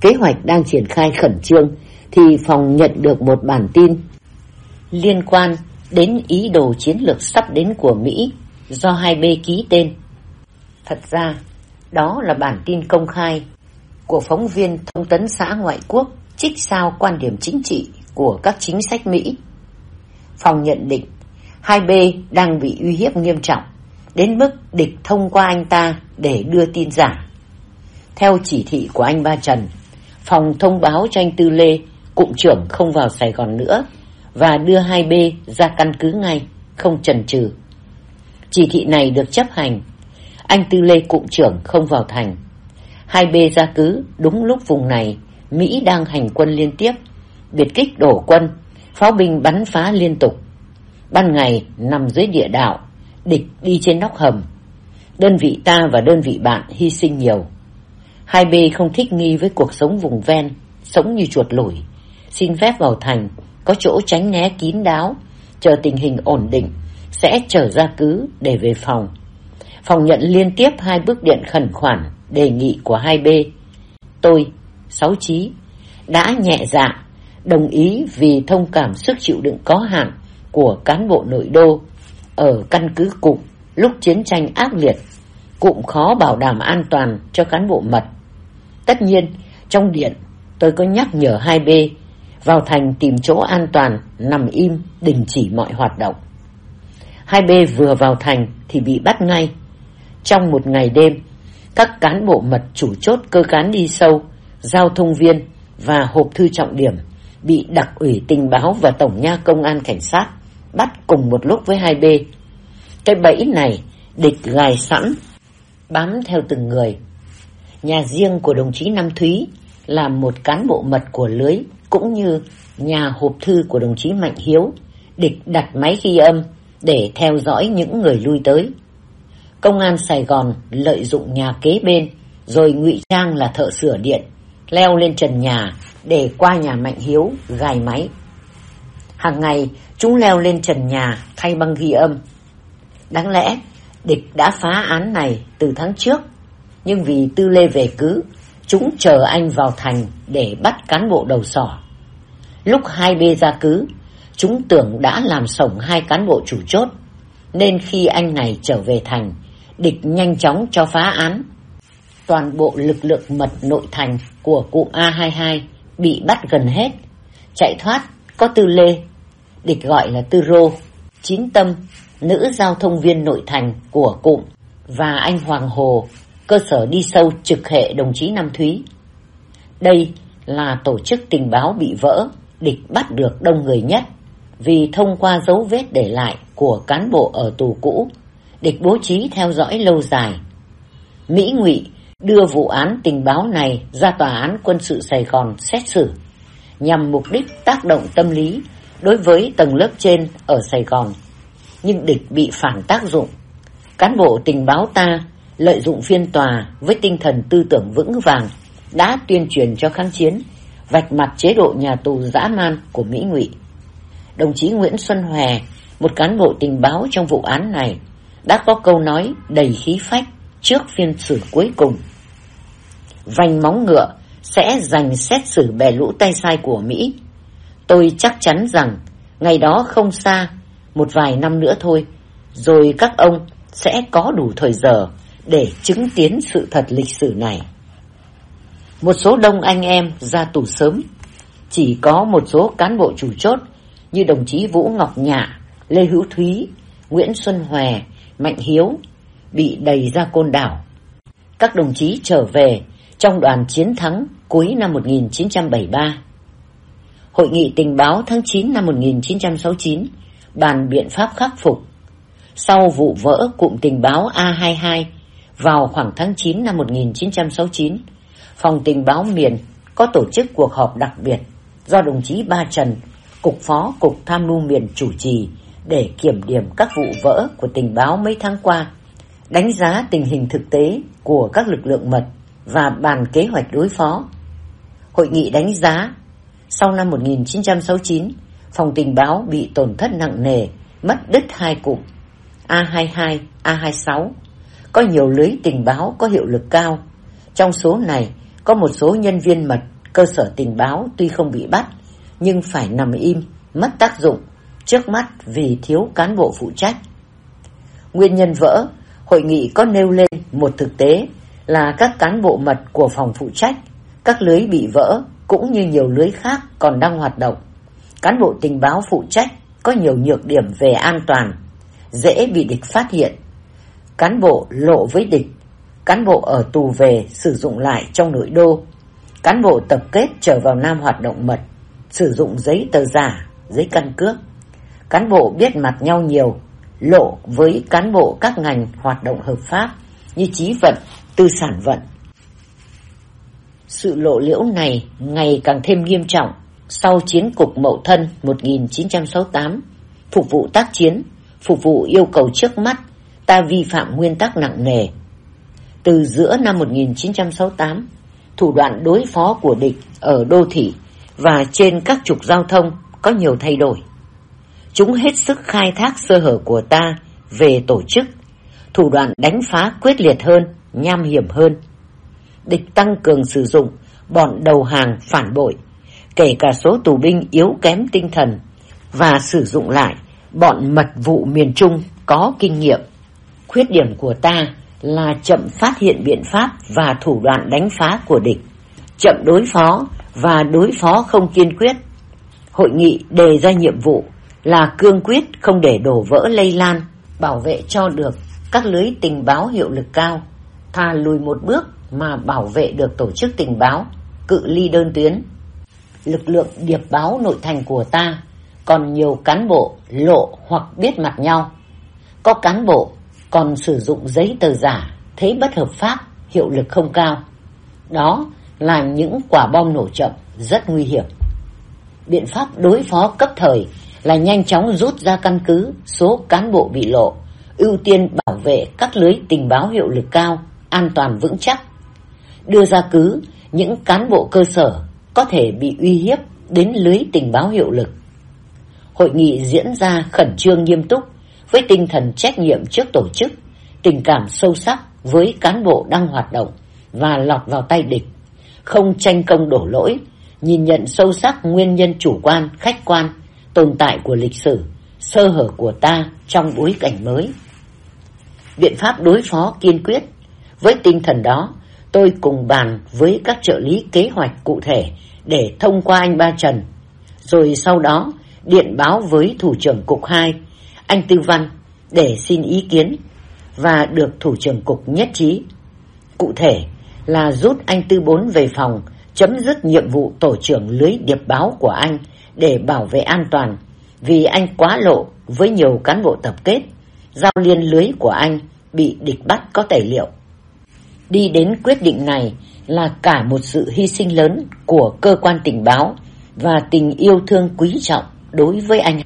kế hoạch đang triển khai khẩn trương thì phòng nhận được một bản tin liên quan đến ý đồ chiến lược sắp đến của Mỹ do hai bên ký tên. Thật ra, đó là bản tin công khai của phóng viên thông tấn xã ngoại quốc trích sao quan điểm chính trị của các chính sách Mỹ. Phòng nhận định hai bên đang bị uy hiếp nghiêm trọng đến mức địch thông qua anh ta để đưa tin giả. Theo chỉ thị của anh Ba Trần, phòng thông báo cho anh Tư Lê, cụm trưởng không vào Sài Gòn nữa và đưa hai b ra căn cứ ngay, không chần chừ. Chỉ thị này được chấp hành. Anh Tư Lê cụm trưởng không vào thành. Hai b ra cứ đúng lúc vùng này Mỹ đang hành quân liên tiếp, biệt kích đổ quân, pháo binh bắn phá liên tục. Ban ngày nằm dưới địa đạo, địch đi trên nóc hầm. Đơn vị ta và đơn vị bạn hy sinh nhiều. Hai b không thích nghi với cuộc sống vùng ven, sống như chuột lủi. Xin phép vào thành, có chỗ tránh né kín đáo, chờ tình hình ổn định, sẽ trở ra cứ để về phòng. Phòng nhận liên tiếp hai bước điện khẩn khoản, đề nghị của hai b Tôi, Sáu Chí, đã nhẹ dạ, đồng ý vì thông cảm sức chịu đựng có hạn của cán bộ nội đô ở căn cứ cụm lúc chiến tranh ác liệt, cụm khó bảo đảm an toàn cho cán bộ mật. Tất nhiên, trong điện tôi có nhắc nhở hai b vào thành tìm chỗ an toàn, nằm im, đình chỉ mọi hoạt động. Hai b vừa vào thành thì bị bắt ngay. Trong một ngày đêm, các cán bộ mật chủ chốt cơ cán đi sâu, giao thông viên và hộp thư trọng điểm bị đặc ủy tình báo và tổng nha công an cảnh sát bắt cùng một lúc với hai b cái bẫy này địch gài sẵn, bám theo từng người. Nhà riêng của đồng chí Nam Thúy là một cán bộ mật của lưới, cũng như nhà hộp thư của đồng chí Mạnh Hiếu, địch đặt máy ghi âm để theo dõi những người lui tới. Công an Sài Gòn lợi dụng nhà kế bên, rồi ngụy trang là thợ sửa điện, leo lên trần nhà để qua nhà Mạnh Hiếu gài máy. Hàng ngày, chúng leo lên trần nhà thay băng ghi âm, Đáng lẽ địch đã phá án này từ tháng trước, nhưng vì tư lê về cứ, chúng chờ anh vào thành để bắt cán bộ đầu sỏ. Lúc hai bê ra cứ, chúng tưởng đã làm sổng hai cán bộ chủ chốt, nên khi anh này trở về thành, địch nhanh chóng cho phá án. Toàn bộ lực lượng mật nội thành của cụm A22 bị bắt gần hết, chạy thoát có tư lê, địch gọi là tư rô, chín tâm nữ giao thông viên nội thành của cụm và anh Hoàng Hồ, cơ sở đi sâu trực hệ đồng chí Nam Thúy. Đây là tổ chức tình báo bị vỡ, địch bắt được đông người nhất vì thông qua dấu vết để lại của cán bộ ở tù cũ, địch bố trí theo dõi lâu dài. Mỹ Ngụy đưa vụ án tình báo này ra tòa án quân sự Sài Gòn xét xử nhằm mục đích tác động tâm lý đối với tầng lớp trên ở Sài Gòn nhưng địch bị phản tác dụng. Cán bộ tình báo ta lợi dụng phiên tòa với tinh thần tư tưởng vững vàng đã tuyên truyền cho kháng chiến, vạch mặt chế độ nhà tù dã man của Mỹ Ngụy. Đồng chí Nguyễn Xuân Hòe, một cán bộ tình báo trong vụ án này, đã có câu nói đầy khí phách trước phiên xử cuối cùng. Vành móng ngựa sẽ giành xét xử bè lũ tay sai của Mỹ. Tôi chắc chắn rằng ngày đó không xa một vài năm nữa thôi, rồi các ông sẽ có đủ thời giờ để chứng kiến sự thật lịch sử này. Một số đông anh em ra tù sớm, chỉ có một số cán bộ chủ chốt như đồng chí Vũ Ngọc Nhạ, Lê Hữu Thúy, Nguyễn Xuân Hòe, Mạnh Hiếu bị đầy ra côn đảo. Các đồng chí trở về trong đoàn chiến thắng cuối năm 1973. Hội nghị tình báo tháng 9 năm 1969 bàn biện pháp khắc phục. Sau vụ vỡ cụm tình báo A22 vào khoảng tháng 9 năm 1969, Phòng tình báo miền có tổ chức cuộc họp đặc biệt do đồng chí Ba Trần, Cục Phó Cục Tham mưu miền chủ trì để kiểm điểm các vụ vỡ của tình báo mấy tháng qua, đánh giá tình hình thực tế của các lực lượng mật và bàn kế hoạch đối phó. Hội nghị đánh giá sau năm 1969, phòng tình báo bị tổn thất nặng nề, mất đứt hai cụm A22, A26. Có nhiều lưới tình báo có hiệu lực cao. Trong số này có một số nhân viên mật cơ sở tình báo tuy không bị bắt, nhưng phải nằm im, mất tác dụng, trước mắt vì thiếu cán bộ phụ trách. Nguyên nhân vỡ, hội nghị có nêu lên một thực tế là các cán bộ mật của phòng phụ trách, các lưới bị vỡ cũng như nhiều lưới khác còn đang hoạt động. Cán bộ tình báo phụ trách có nhiều nhược điểm về an toàn, dễ bị địch phát hiện. Cán bộ lộ với địch, cán bộ ở tù về sử dụng lại trong nội đô, cán bộ tập kết trở vào Nam hoạt động mật, sử dụng giấy tờ giả, giấy căn cước. Cán bộ biết mặt nhau nhiều, lộ với cán bộ các ngành hoạt động hợp pháp như trí vận, tư sản vận. Sự lộ liễu này ngày càng thêm nghiêm trọng sau chiến cục Mậu Thân 1968, phục vụ tác chiến, phục vụ yêu cầu trước mắt, ta vi phạm nguyên tắc nặng nề. Từ giữa năm 1968, thủ đoạn đối phó của địch ở đô thị và trên các trục giao thông có nhiều thay đổi. Chúng hết sức khai thác sơ hở của ta về tổ chức, thủ đoạn đánh phá quyết liệt hơn, nham hiểm hơn. Địch tăng cường sử dụng bọn đầu hàng phản bội, kể cả số tù binh yếu kém tinh thần và sử dụng lại bọn mật vụ miền Trung có kinh nghiệm. Khuyết điểm của ta là chậm phát hiện biện pháp và thủ đoạn đánh phá của địch, chậm đối phó và đối phó không kiên quyết. Hội nghị đề ra nhiệm vụ là cương quyết không để đổ vỡ lây lan, bảo vệ cho được các lưới tình báo hiệu lực cao, thà lùi một bước mà bảo vệ được tổ chức tình báo, cự ly đơn tuyến. Lực lượng điệp báo nội thành của ta còn nhiều cán bộ lộ hoặc biết mặt nhau. Có cán bộ còn sử dụng giấy tờ giả, thế bất hợp pháp, hiệu lực không cao. Đó là những quả bom nổ chậm rất nguy hiểm. Biện pháp đối phó cấp thời là nhanh chóng rút ra căn cứ số cán bộ bị lộ, ưu tiên bảo vệ các lưới tình báo hiệu lực cao, an toàn vững chắc. Đưa ra cứ những cán bộ cơ sở có thể bị uy hiếp đến lưới tình báo hiệu lực. Hội nghị diễn ra khẩn trương nghiêm túc với tinh thần trách nhiệm trước tổ chức, tình cảm sâu sắc với cán bộ đang hoạt động và lọt vào tay địch, không tranh công đổ lỗi, nhìn nhận sâu sắc nguyên nhân chủ quan, khách quan, tồn tại của lịch sử, sơ hở của ta trong bối cảnh mới. Biện pháp đối phó kiên quyết, với tinh thần đó, tôi cùng bàn với các trợ lý kế hoạch cụ thể để thông qua anh Ba Trần, rồi sau đó điện báo với thủ trưởng cục 2 anh Tư Văn để xin ý kiến và được thủ trưởng cục nhất trí. Cụ thể là rút anh Tư Bốn về phòng, chấm dứt nhiệm vụ tổ trưởng lưới điệp báo của anh để bảo vệ an toàn vì anh quá lộ với nhiều cán bộ tập kết, giao liên lưới của anh bị địch bắt có tài liệu. Đi đến quyết định này là cả một sự hy sinh lớn của cơ quan tình báo và tình yêu thương quý trọng đối với anh.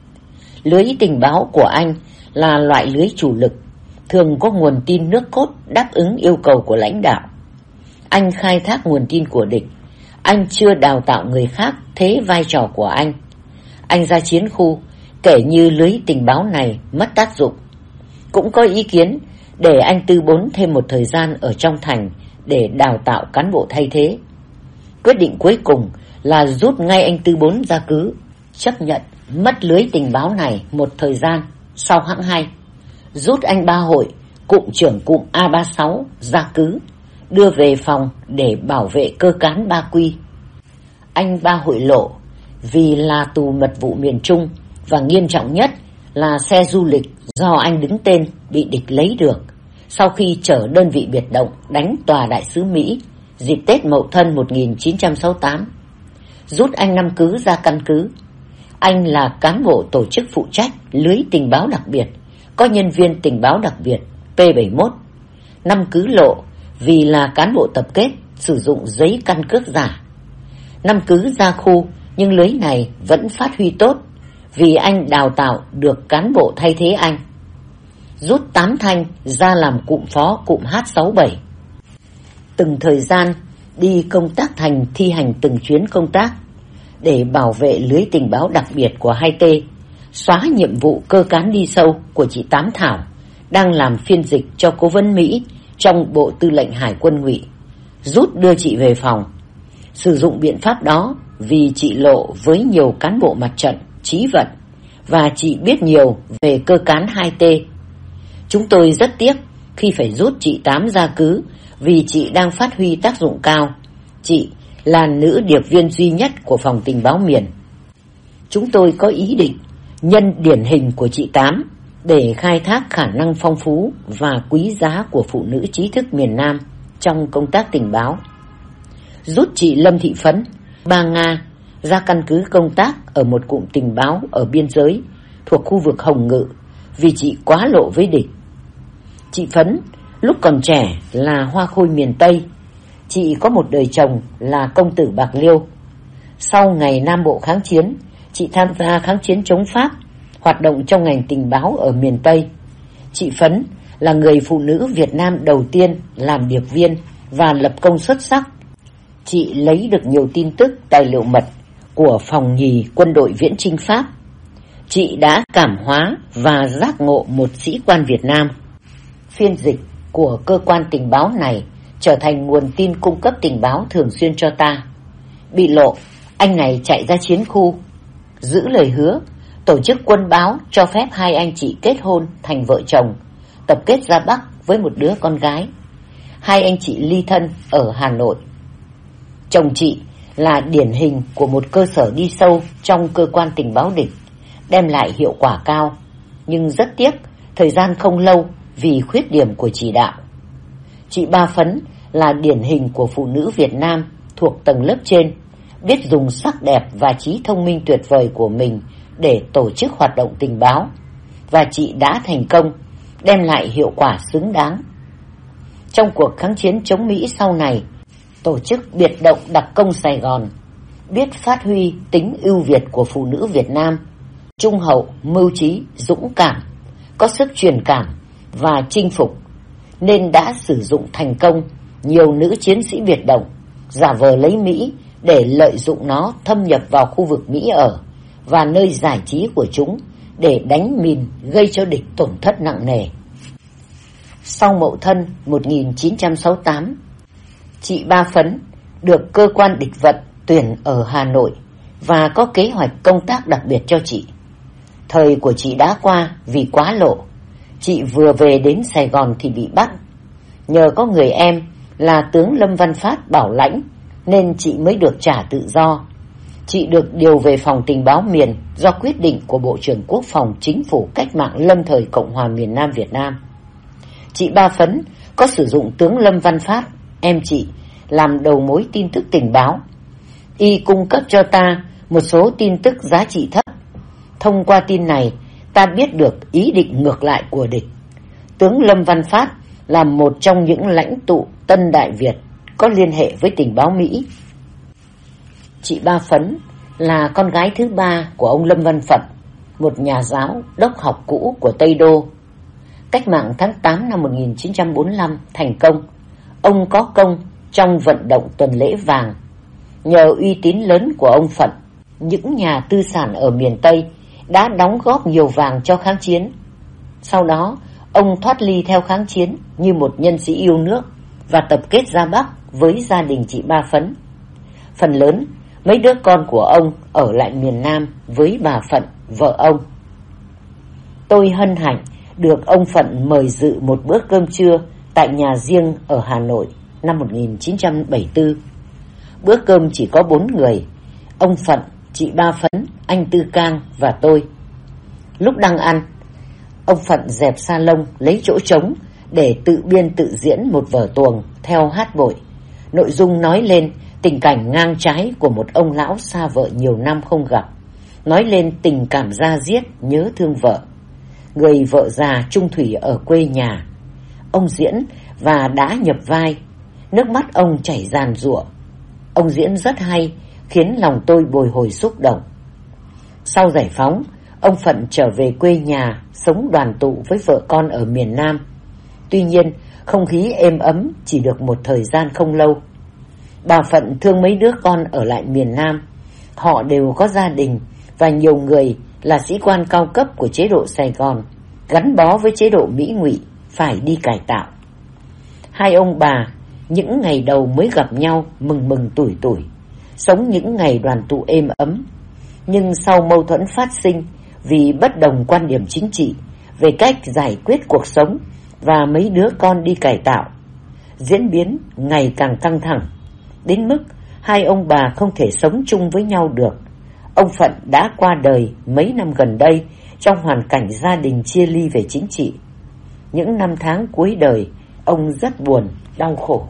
Lưới tình báo của anh là loại lưới chủ lực, thường có nguồn tin nước cốt đáp ứng yêu cầu của lãnh đạo. Anh khai thác nguồn tin của địch, anh chưa đào tạo người khác thế vai trò của anh. Anh ra chiến khu, kể như lưới tình báo này mất tác dụng. Cũng có ý kiến để anh tư bốn thêm một thời gian ở trong thành để đào tạo cán bộ thay thế. Quyết định cuối cùng là rút ngay anh tư bốn ra cứ, chấp nhận mất lưới tình báo này một thời gian sau hãng hai. Rút anh ba hội, cụm trưởng cụm A36 ra cứ, đưa về phòng để bảo vệ cơ cán ba quy. Anh ba hội lộ, vì là tù mật vụ miền Trung và nghiêm trọng nhất là xe du lịch do anh đứng tên bị địch lấy được. Sau khi chở đơn vị biệt động đánh tòa đại sứ Mỹ dịp Tết Mậu Thân 1968 rút anh năm cứ ra căn cứ anh là cán bộ tổ chức phụ trách lưới tình báo đặc biệt, có nhân viên tình báo đặc biệt P71. Năm cứ lộ vì là cán bộ tập kết sử dụng giấy căn cước giả. Năm cứ ra khu nhưng lưới này vẫn phát huy tốt vì anh đào tạo được cán bộ thay thế anh. Rút tám thanh ra làm cụm phó cụm H67. Từng thời gian đi công tác thành thi hành từng chuyến công tác để bảo vệ lưới tình báo đặc biệt của hai t xóa nhiệm vụ cơ cán đi sâu của chị Tám Thảo, đang làm phiên dịch cho cố vấn Mỹ trong Bộ Tư lệnh Hải quân ngụy, rút đưa chị về phòng. Sử dụng biện pháp đó vì chị lộ với nhiều cán bộ mặt trận, trí vận và chị biết nhiều về cơ cán 2T. Chúng tôi rất tiếc khi phải rút chị Tám ra cứ vì chị đang phát huy tác dụng cao. Chị là nữ điệp viên duy nhất của phòng tình báo miền. Chúng tôi có ý định nhân điển hình của chị Tám để khai thác khả năng phong phú và quý giá của phụ nữ trí thức miền Nam trong công tác tình báo. Rút chị Lâm Thị Phấn, ba Nga, ra căn cứ công tác ở một cụm tình báo ở biên giới thuộc khu vực Hồng Ngự vì chị quá lộ với địch. Chị Phấn lúc còn trẻ là hoa khôi miền Tây, chị có một đời chồng là công tử Bạc Liêu. Sau ngày Nam Bộ kháng chiến, chị tham gia kháng chiến chống Pháp, hoạt động trong ngành tình báo ở miền Tây. Chị Phấn là người phụ nữ Việt Nam đầu tiên làm điệp viên và lập công xuất sắc. Chị lấy được nhiều tin tức, tài liệu mật của phòng nhì quân đội viễn trinh Pháp. Chị đã cảm hóa và giác ngộ một sĩ quan Việt Nam. Phiên dịch của cơ quan tình báo này trở thành nguồn tin cung cấp tình báo thường xuyên cho ta. Bị lộ, anh này chạy ra chiến khu, giữ lời hứa, tổ chức quân báo cho phép hai anh chị kết hôn thành vợ chồng, tập kết ra Bắc với một đứa con gái. Hai anh chị ly thân ở Hà Nội. Chồng chị là điển hình của một cơ sở đi sâu trong cơ quan tình báo địch, đem lại hiệu quả cao. Nhưng rất tiếc, thời gian không lâu vì khuyết điểm của chỉ đạo. Chị Ba Phấn là điển hình của phụ nữ Việt Nam thuộc tầng lớp trên, biết dùng sắc đẹp và trí thông minh tuyệt vời của mình để tổ chức hoạt động tình báo. Và chị đã thành công, đem lại hiệu quả xứng đáng. Trong cuộc kháng chiến chống Mỹ sau này, tổ chức biệt động đặc công Sài Gòn biết phát huy tính ưu việt của phụ nữ Việt Nam, trung hậu, mưu trí, dũng cảm, có sức truyền cảm và chinh phục, nên đã sử dụng thành công nhiều nữ chiến sĩ việt đồng giả vờ lấy Mỹ để lợi dụng nó thâm nhập vào khu vực Mỹ ở và nơi giải trí của chúng để đánh mìn gây cho địch tổn thất nặng nề. Sau mậu thân 1968, chị Ba Phấn được cơ quan địch vận tuyển ở Hà Nội và có kế hoạch công tác đặc biệt cho chị. Thời của chị đã qua vì quá lộ. Chị vừa về đến Sài Gòn thì bị bắt. Nhờ có người em là tướng Lâm Văn Phát bảo lãnh nên chị mới được trả tự do. Chị được điều về phòng tình báo miền do quyết định của Bộ trưởng Quốc phòng Chính phủ Cách mạng Lâm thời Cộng hòa miền Nam Việt Nam. Chị Ba Phấn có sử dụng tướng Lâm Văn Phát, em chị, làm đầu mối tin tức tình báo. Y cung cấp cho ta một số tin tức giá trị thấp. Thông qua tin này, ta biết được ý định ngược lại của địch. Tướng Lâm Văn Phát là một trong những lãnh tụ Tân Đại Việt có liên hệ với tình báo Mỹ. Chị Ba Phấn là con gái thứ ba của ông Lâm Văn Phận, một nhà giáo đốc học cũ của Tây Đô. Cách mạng tháng 8 năm 1945 thành công, ông có công trong vận động tuần lễ vàng. Nhờ uy tín lớn của ông Phận, những nhà tư sản ở miền Tây đã đóng góp nhiều vàng cho kháng chiến. Sau đó, ông thoát ly theo kháng chiến như một nhân sĩ yêu nước và tập kết ra Bắc với gia đình chị Ba Phấn. Phần lớn, mấy đứa con của ông ở lại miền Nam với bà Phận, vợ ông. Tôi hân hạnh được ông Phận mời dự một bữa cơm trưa tại nhà riêng ở Hà Nội năm 1974. Bữa cơm chỉ có bốn người, ông Phận, chị Ba Phấn, anh Tư Cang và tôi. Lúc đang ăn, ông Phận dẹp sa lông lấy chỗ trống để tự biên tự diễn một vở tuồng theo hát bội. Nội dung nói lên tình cảnh ngang trái của một ông lão xa vợ nhiều năm không gặp. Nói lên tình cảm ra giết, nhớ thương vợ. Người vợ già trung thủy ở quê nhà. Ông diễn và đã nhập vai. Nước mắt ông chảy ràn rụa. Ông diễn rất hay, khiến lòng tôi bồi hồi xúc động. Sau giải phóng, ông Phận trở về quê nhà, sống đoàn tụ với vợ con ở miền Nam. Tuy nhiên, không khí êm ấm chỉ được một thời gian không lâu. Bà Phận thương mấy đứa con ở lại miền Nam. Họ đều có gia đình và nhiều người là sĩ quan cao cấp của chế độ Sài Gòn, gắn bó với chế độ Mỹ ngụy phải đi cải tạo. Hai ông bà những ngày đầu mới gặp nhau mừng mừng tuổi tuổi, sống những ngày đoàn tụ êm ấm. Nhưng sau mâu thuẫn phát sinh vì bất đồng quan điểm chính trị về cách giải quyết cuộc sống và mấy đứa con đi cải tạo, diễn biến ngày càng căng thẳng, đến mức hai ông bà không thể sống chung với nhau được. Ông Phận đã qua đời mấy năm gần đây trong hoàn cảnh gia đình chia ly về chính trị. Những năm tháng cuối đời, ông rất buồn, đau khổ.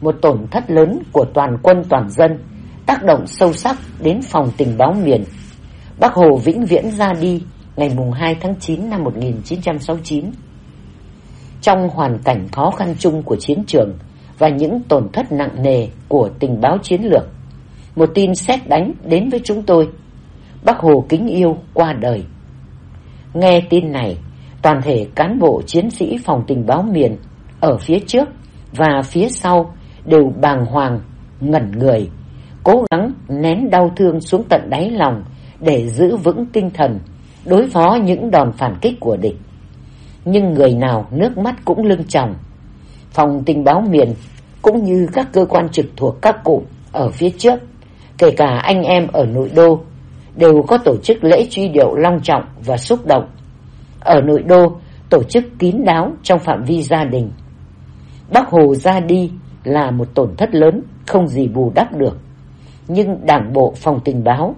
Một tổn thất lớn của toàn quân toàn dân, tác động sâu sắc đến phòng tình báo miền. Bác Hồ vĩnh viễn ra đi ngày mùng 2 tháng 9 năm 1969. Trong hoàn cảnh khó khăn chung của chiến trường và những tổn thất nặng nề của tình báo chiến lược, một tin xét đánh đến với chúng tôi. Bác Hồ kính yêu qua đời. Nghe tin này, toàn thể cán bộ chiến sĩ phòng tình báo miền ở phía trước và phía sau đều bàng hoàng, ngẩn người, cố gắng nén đau thương xuống tận đáy lòng để giữ vững tinh thần, đối phó những đòn phản kích của địch. Nhưng người nào nước mắt cũng lưng tròng. Phòng tình báo miền cũng như các cơ quan trực thuộc các cụm ở phía trước, kể cả anh em ở nội đô, đều có tổ chức lễ truy điệu long trọng và xúc động. Ở nội đô, tổ chức kín đáo trong phạm vi gia đình. Bác Hồ ra đi là một tổn thất lớn, không gì bù đắp được. Nhưng Đảng bộ phòng tình báo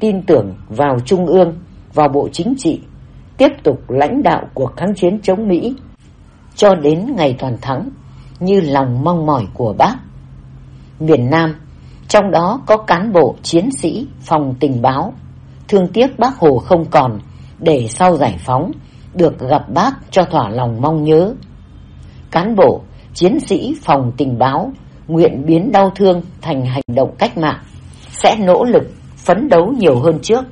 tin tưởng vào Trung ương, vào Bộ Chính trị, tiếp tục lãnh đạo cuộc kháng chiến chống Mỹ cho đến ngày toàn thắng như lòng mong mỏi của bác. Miền Nam, trong đó có cán bộ chiến sĩ phòng tình báo, thương tiếc bác Hồ không còn để sau giải phóng được gặp bác cho thỏa lòng mong nhớ. Cán bộ, chiến sĩ phòng tình báo nguyện biến đau thương thành hành động cách mạng, sẽ nỗ lực phấn đấu nhiều hơn trước,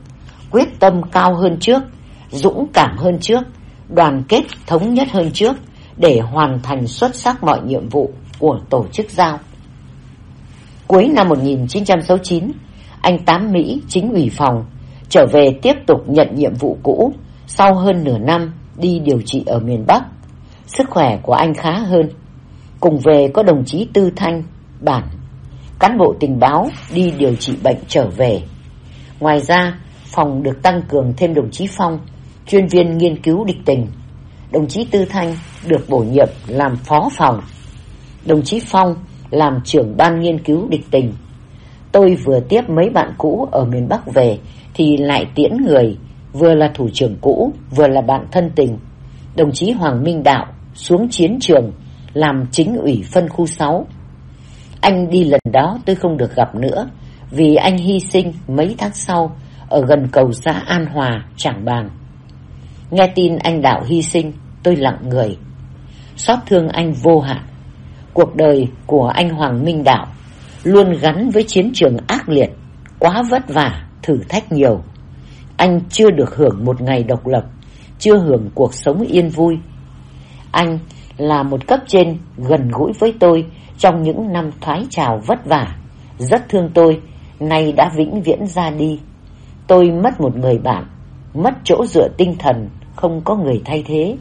quyết tâm cao hơn trước, dũng cảm hơn trước, đoàn kết thống nhất hơn trước để hoàn thành xuất sắc mọi nhiệm vụ của tổ chức giao. Cuối năm 1969, anh Tám Mỹ, chính ủy phòng, trở về tiếp tục nhận nhiệm vụ cũ sau hơn nửa năm đi điều trị ở miền Bắc. Sức khỏe của anh khá hơn. Cùng về có đồng chí Tư Thanh, Bản, cán bộ tình báo đi điều trị bệnh trở về. Ngoài ra, phòng được tăng cường thêm đồng chí Phong, chuyên viên nghiên cứu địch tình. Đồng chí Tư Thanh được bổ nhiệm làm phó phòng. Đồng chí Phong làm trưởng ban nghiên cứu địch tình. Tôi vừa tiếp mấy bạn cũ ở miền Bắc về thì lại tiễn người, vừa là thủ trưởng cũ, vừa là bạn thân tình. Đồng chí Hoàng Minh Đạo xuống chiến trường làm chính ủy phân khu 6. Anh đi lần đó tôi không được gặp nữa vì anh hy sinh mấy tháng sau ở gần cầu xã An Hòa, Trảng Bàng. Nghe tin anh Đạo hy sinh, tôi lặng người. Xót thương anh vô hạn. Cuộc đời của anh Hoàng Minh Đạo luôn gắn với chiến trường ác liệt, quá vất vả, thử thách nhiều. Anh chưa được hưởng một ngày độc lập, chưa hưởng cuộc sống yên vui. Anh là một cấp trên gần gũi với tôi trong những năm thoái trào vất vả, rất thương tôi, nay đã vĩnh viễn ra đi. Tôi mất một người bạn, mất chỗ dựa tinh thần, không có người thay thế.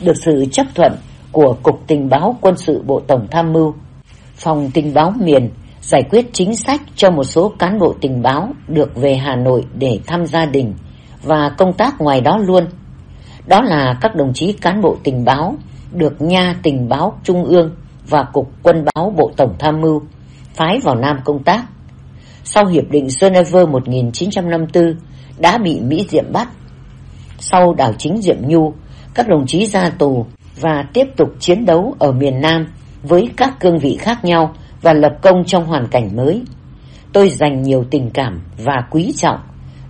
Được sự chấp thuận của Cục Tình báo Quân sự Bộ Tổng Tham mưu, Phòng Tình báo miền giải quyết chính sách cho một số cán bộ tình báo được về Hà Nội để thăm gia đình và công tác ngoài đó luôn. Đó là các đồng chí cán bộ tình báo được Nha Tình báo Trung ương và Cục Quân báo Bộ Tổng Tham mưu phái vào Nam công tác. Sau Hiệp định Geneva 1954 đã bị Mỹ Diệm bắt. Sau đảo chính Diệm Nhu, các đồng chí ra tù và tiếp tục chiến đấu ở miền Nam với các cương vị khác nhau và lập công trong hoàn cảnh mới. Tôi dành nhiều tình cảm và quý trọng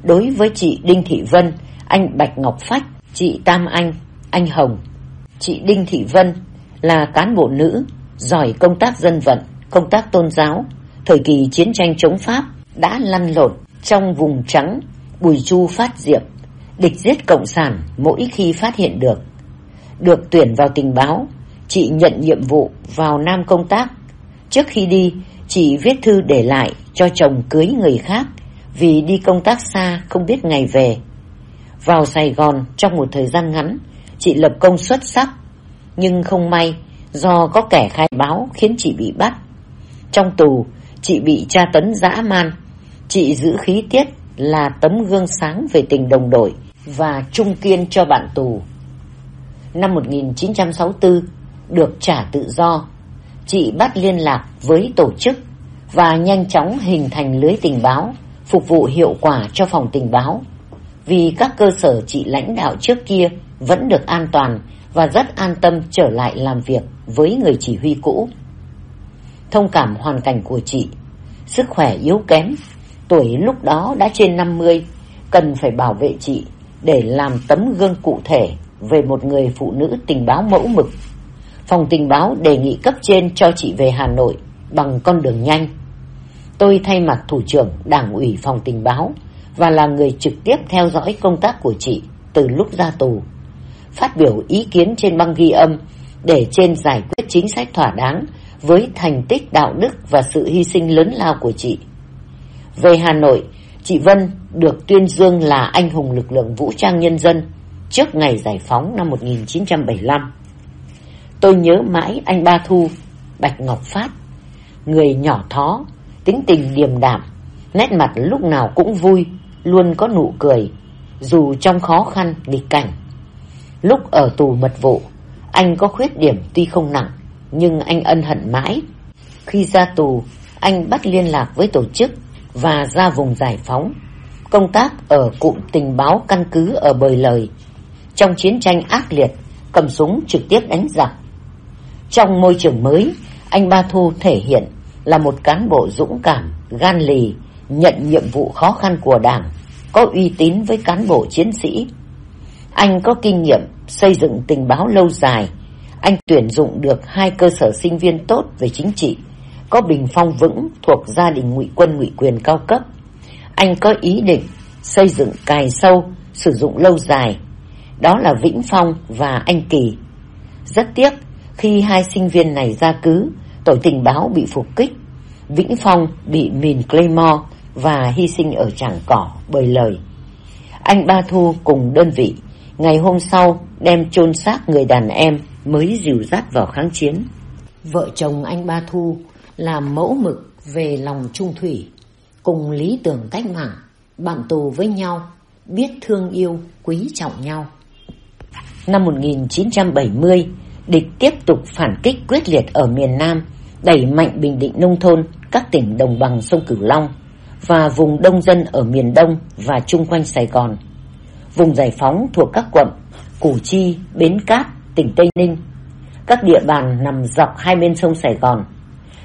đối với chị Đinh Thị Vân, anh Bạch Ngọc Phách, chị Tam Anh, anh Hồng. Chị Đinh Thị Vân là cán bộ nữ, giỏi công tác dân vận, công tác tôn giáo, thời kỳ chiến tranh chống Pháp đã lăn lộn trong vùng trắng, bùi chu phát diệm, địch giết cộng sản mỗi khi phát hiện được. Được tuyển vào tình báo, chị nhận nhiệm vụ vào Nam công tác. Trước khi đi, chị viết thư để lại cho chồng cưới người khác vì đi công tác xa không biết ngày về. Vào Sài Gòn trong một thời gian ngắn, chị lập công xuất sắc, nhưng không may do có kẻ khai báo khiến chị bị bắt. Trong tù, chị bị tra tấn dã man. Chị giữ khí tiết là tấm gương sáng về tình đồng đội và trung kiên cho bạn tù. Năm 1964, được trả tự do, chị bắt liên lạc với tổ chức và nhanh chóng hình thành lưới tình báo, phục vụ hiệu quả cho phòng tình báo. Vì các cơ sở chị lãnh đạo trước kia vẫn được an toàn và rất an tâm trở lại làm việc với người chỉ huy cũ. Thông cảm hoàn cảnh của chị, sức khỏe yếu kém, tuổi lúc đó đã trên 50, cần phải bảo vệ chị để làm tấm gương cụ thể về một người phụ nữ tình báo mẫu mực. Phòng tình báo đề nghị cấp trên cho chị về Hà Nội bằng con đường nhanh. Tôi thay mặt thủ trưởng đảng ủy phòng tình báo và là người trực tiếp theo dõi công tác của chị từ lúc ra tù. Phát biểu ý kiến trên băng ghi âm để trên giải quyết chính sách thỏa đáng với thành tích đạo đức và sự hy sinh lớn lao của chị. Về Hà Nội, chị Vân được tuyên dương là anh hùng lực lượng vũ trang nhân dân trước ngày giải phóng năm 1975. Tôi nhớ mãi anh Ba Thu, Bạch Ngọc Phát, người nhỏ thó, tính tình điềm đạm, nét mặt lúc nào cũng vui, luôn có nụ cười, dù trong khó khăn, nghịch cảnh. Lúc ở tù mật vụ, anh có khuyết điểm tuy không nặng, nhưng anh ân hận mãi. Khi ra tù, anh bắt liên lạc với tổ chức và ra vùng giải phóng, công tác ở cụm tình báo căn cứ ở Bời Lời. Trong chiến tranh ác liệt, cầm súng trực tiếp đánh giặc. Trong môi trường mới, anh Ba Thu thể hiện là một cán bộ dũng cảm, gan lì, nhận nhiệm vụ khó khăn của đảng, có uy tín với cán bộ chiến sĩ. Anh có kinh nghiệm xây dựng tình báo lâu dài, anh tuyển dụng được hai cơ sở sinh viên tốt về chính trị, có bình phong vững thuộc gia đình ngụy quân ngụy quyền cao cấp. Anh có ý định xây dựng cài sâu, sử dụng lâu dài. Đó là Vĩnh Phong và anh Kỳ. Rất tiếc, khi hai sinh viên này ra cứ, tổ tình báo bị phục kích. Vĩnh Phong bị mìn Claymore và hy sinh ở tràng cỏ bởi lời. Anh Ba Thu cùng đơn vị, ngày hôm sau đem chôn xác người đàn em mới dìu dắt vào kháng chiến. Vợ chồng anh Ba Thu làm mẫu mực về lòng trung thủy, cùng lý tưởng cách mạng, bạn tù với nhau, biết thương yêu, quý trọng nhau. Năm 1970, địch tiếp tục phản kích quyết liệt ở miền Nam, đẩy mạnh Bình Định nông thôn, các tỉnh đồng bằng sông Cửu Long và vùng đông dân ở miền Đông và chung quanh Sài Gòn. Vùng giải phóng thuộc các quận Củ Chi, Bến Cát, tỉnh Tây Ninh. Các địa bàn nằm dọc hai bên sông Sài Gòn,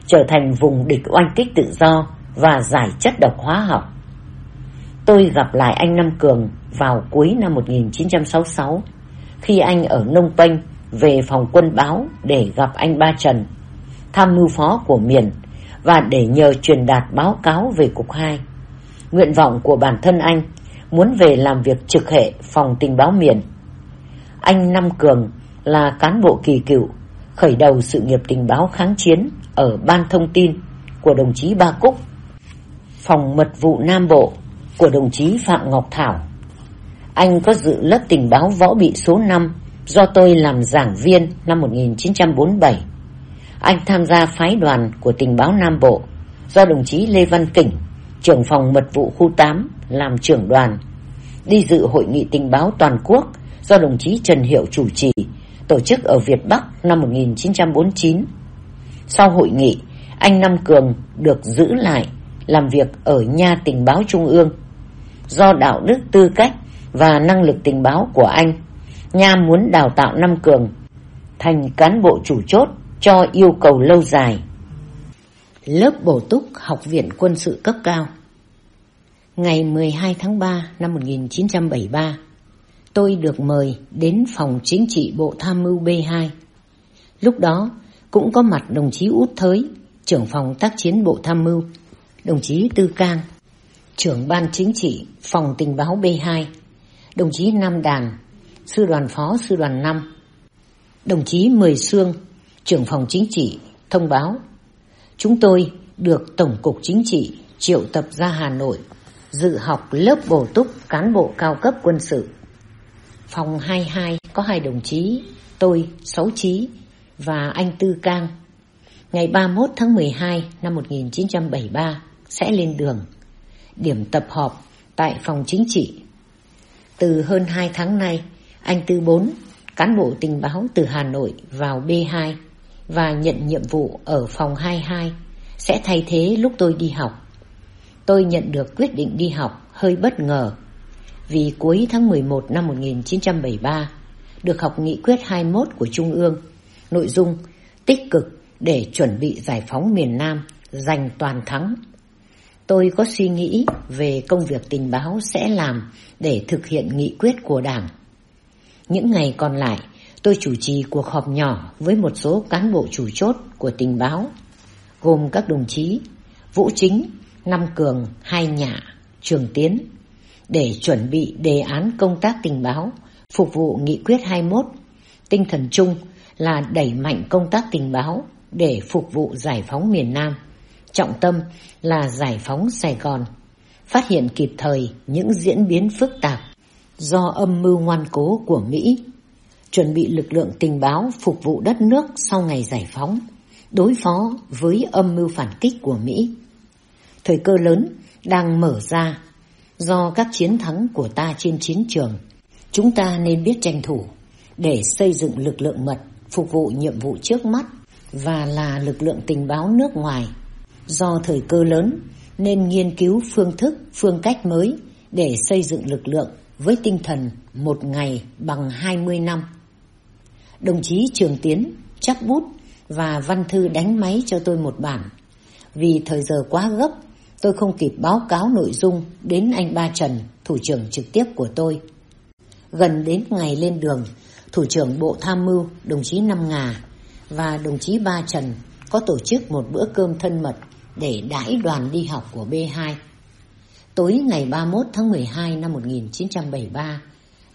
trở thành vùng địch oanh kích tự do và giải chất độc hóa học. Tôi gặp lại anh Nam Cường vào cuối năm 1966, khi anh ở Nông Penh về phòng quân báo để gặp anh Ba Trần, tham mưu phó của miền, và để nhờ truyền đạt báo cáo về Cục 2. Nguyện vọng của bản thân anh muốn về làm việc trực hệ phòng tình báo miền. Anh Nam Cường là cán bộ kỳ cựu, khởi đầu sự nghiệp tình báo kháng chiến ở Ban Thông tin của đồng chí Ba Cúc, phòng mật vụ Nam Bộ của đồng chí Phạm Ngọc Thảo. Anh có dự lớp tình báo võ bị số 5 do tôi làm giảng viên năm 1947. Anh tham gia phái đoàn của tình báo Nam Bộ do đồng chí Lê Văn Kỉnh, trưởng phòng mật vụ khu 8 làm trưởng đoàn, đi dự hội nghị tình báo toàn quốc do đồng chí Trần Hiệu chủ trì, tổ chức ở Việt Bắc năm 1949. Sau hội nghị, anh Năm Cường được giữ lại làm việc ở nha tình báo trung ương. Do đạo đức tư cách và năng lực tình báo của anh, nha muốn đào tạo Năm Cường thành cán bộ chủ chốt cho yêu cầu lâu dài. Lớp bổ túc Học viện Quân sự cấp cao Ngày 12 tháng 3 năm 1973, tôi được mời đến phòng chính trị Bộ Tham mưu B2. Lúc đó cũng có mặt đồng chí Út Thới, trưởng phòng tác chiến Bộ Tham mưu, đồng chí Tư Cang, trưởng ban chính trị phòng tình báo B2, đồng chí Nam Đàn, sư đoàn phó sư đoàn 5, đồng chí Mười Sương, trưởng phòng chính trị, thông báo. Chúng tôi được Tổng cục Chính trị triệu tập ra Hà Nội dự học lớp bổ túc cán bộ cao cấp quân sự. Phòng 22 có hai đồng chí, tôi, Sáu Chí và anh Tư Cang. ngày 31 tháng 12 năm 1973 sẽ lên đường. Điểm tập họp tại phòng chính trị. Từ hơn 2 tháng nay, anh Tư Bốn, cán bộ tình báo từ Hà Nội vào B2 và nhận nhiệm vụ ở phòng 22 sẽ thay thế lúc tôi đi học. Tôi nhận được quyết định đi học hơi bất ngờ vì cuối tháng 11 năm 1973 được học nghị quyết 21 của Trung ương, nội dung tích cực để chuẩn bị giải phóng miền Nam, giành toàn thắng. Tôi có suy nghĩ về công việc tình báo sẽ làm để thực hiện nghị quyết của Đảng. Những ngày còn lại, tôi chủ trì cuộc họp nhỏ với một số cán bộ chủ chốt của tình báo, gồm các đồng chí Vũ Chính, Năm Cường, Hai Nhã, Trường Tiến, để chuẩn bị đề án công tác tình báo phục vụ nghị quyết 21. Tinh thần chung là đẩy mạnh công tác tình báo để phục vụ giải phóng miền Nam. Trọng tâm là giải phóng Sài Gòn, phát hiện kịp thời những diễn biến phức tạp do âm mưu ngoan cố của Mỹ, chuẩn bị lực lượng tình báo phục vụ đất nước sau ngày giải phóng, đối phó với âm mưu phản kích của Mỹ. Thời cơ lớn đang mở ra do các chiến thắng của ta trên chiến trường. Chúng ta nên biết tranh thủ để xây dựng lực lượng mật phục vụ nhiệm vụ trước mắt và là lực lượng tình báo nước ngoài. Do thời cơ lớn nên nghiên cứu phương thức, phương cách mới để xây dựng lực lượng với tinh thần một ngày bằng 20 năm. Đồng chí Trường Tiến chắc bút và văn thư đánh máy cho tôi một bản. Vì thời giờ quá gấp, tôi không kịp báo cáo nội dung đến anh Ba Trần, thủ trưởng trực tiếp của tôi. Gần đến ngày lên đường, thủ trưởng Bộ Tham mưu đồng chí Năm Ngà và đồng chí Ba Trần có tổ chức một bữa cơm thân mật để đãi đoàn đi học của B2. Tối ngày 31 tháng 12 năm 1973,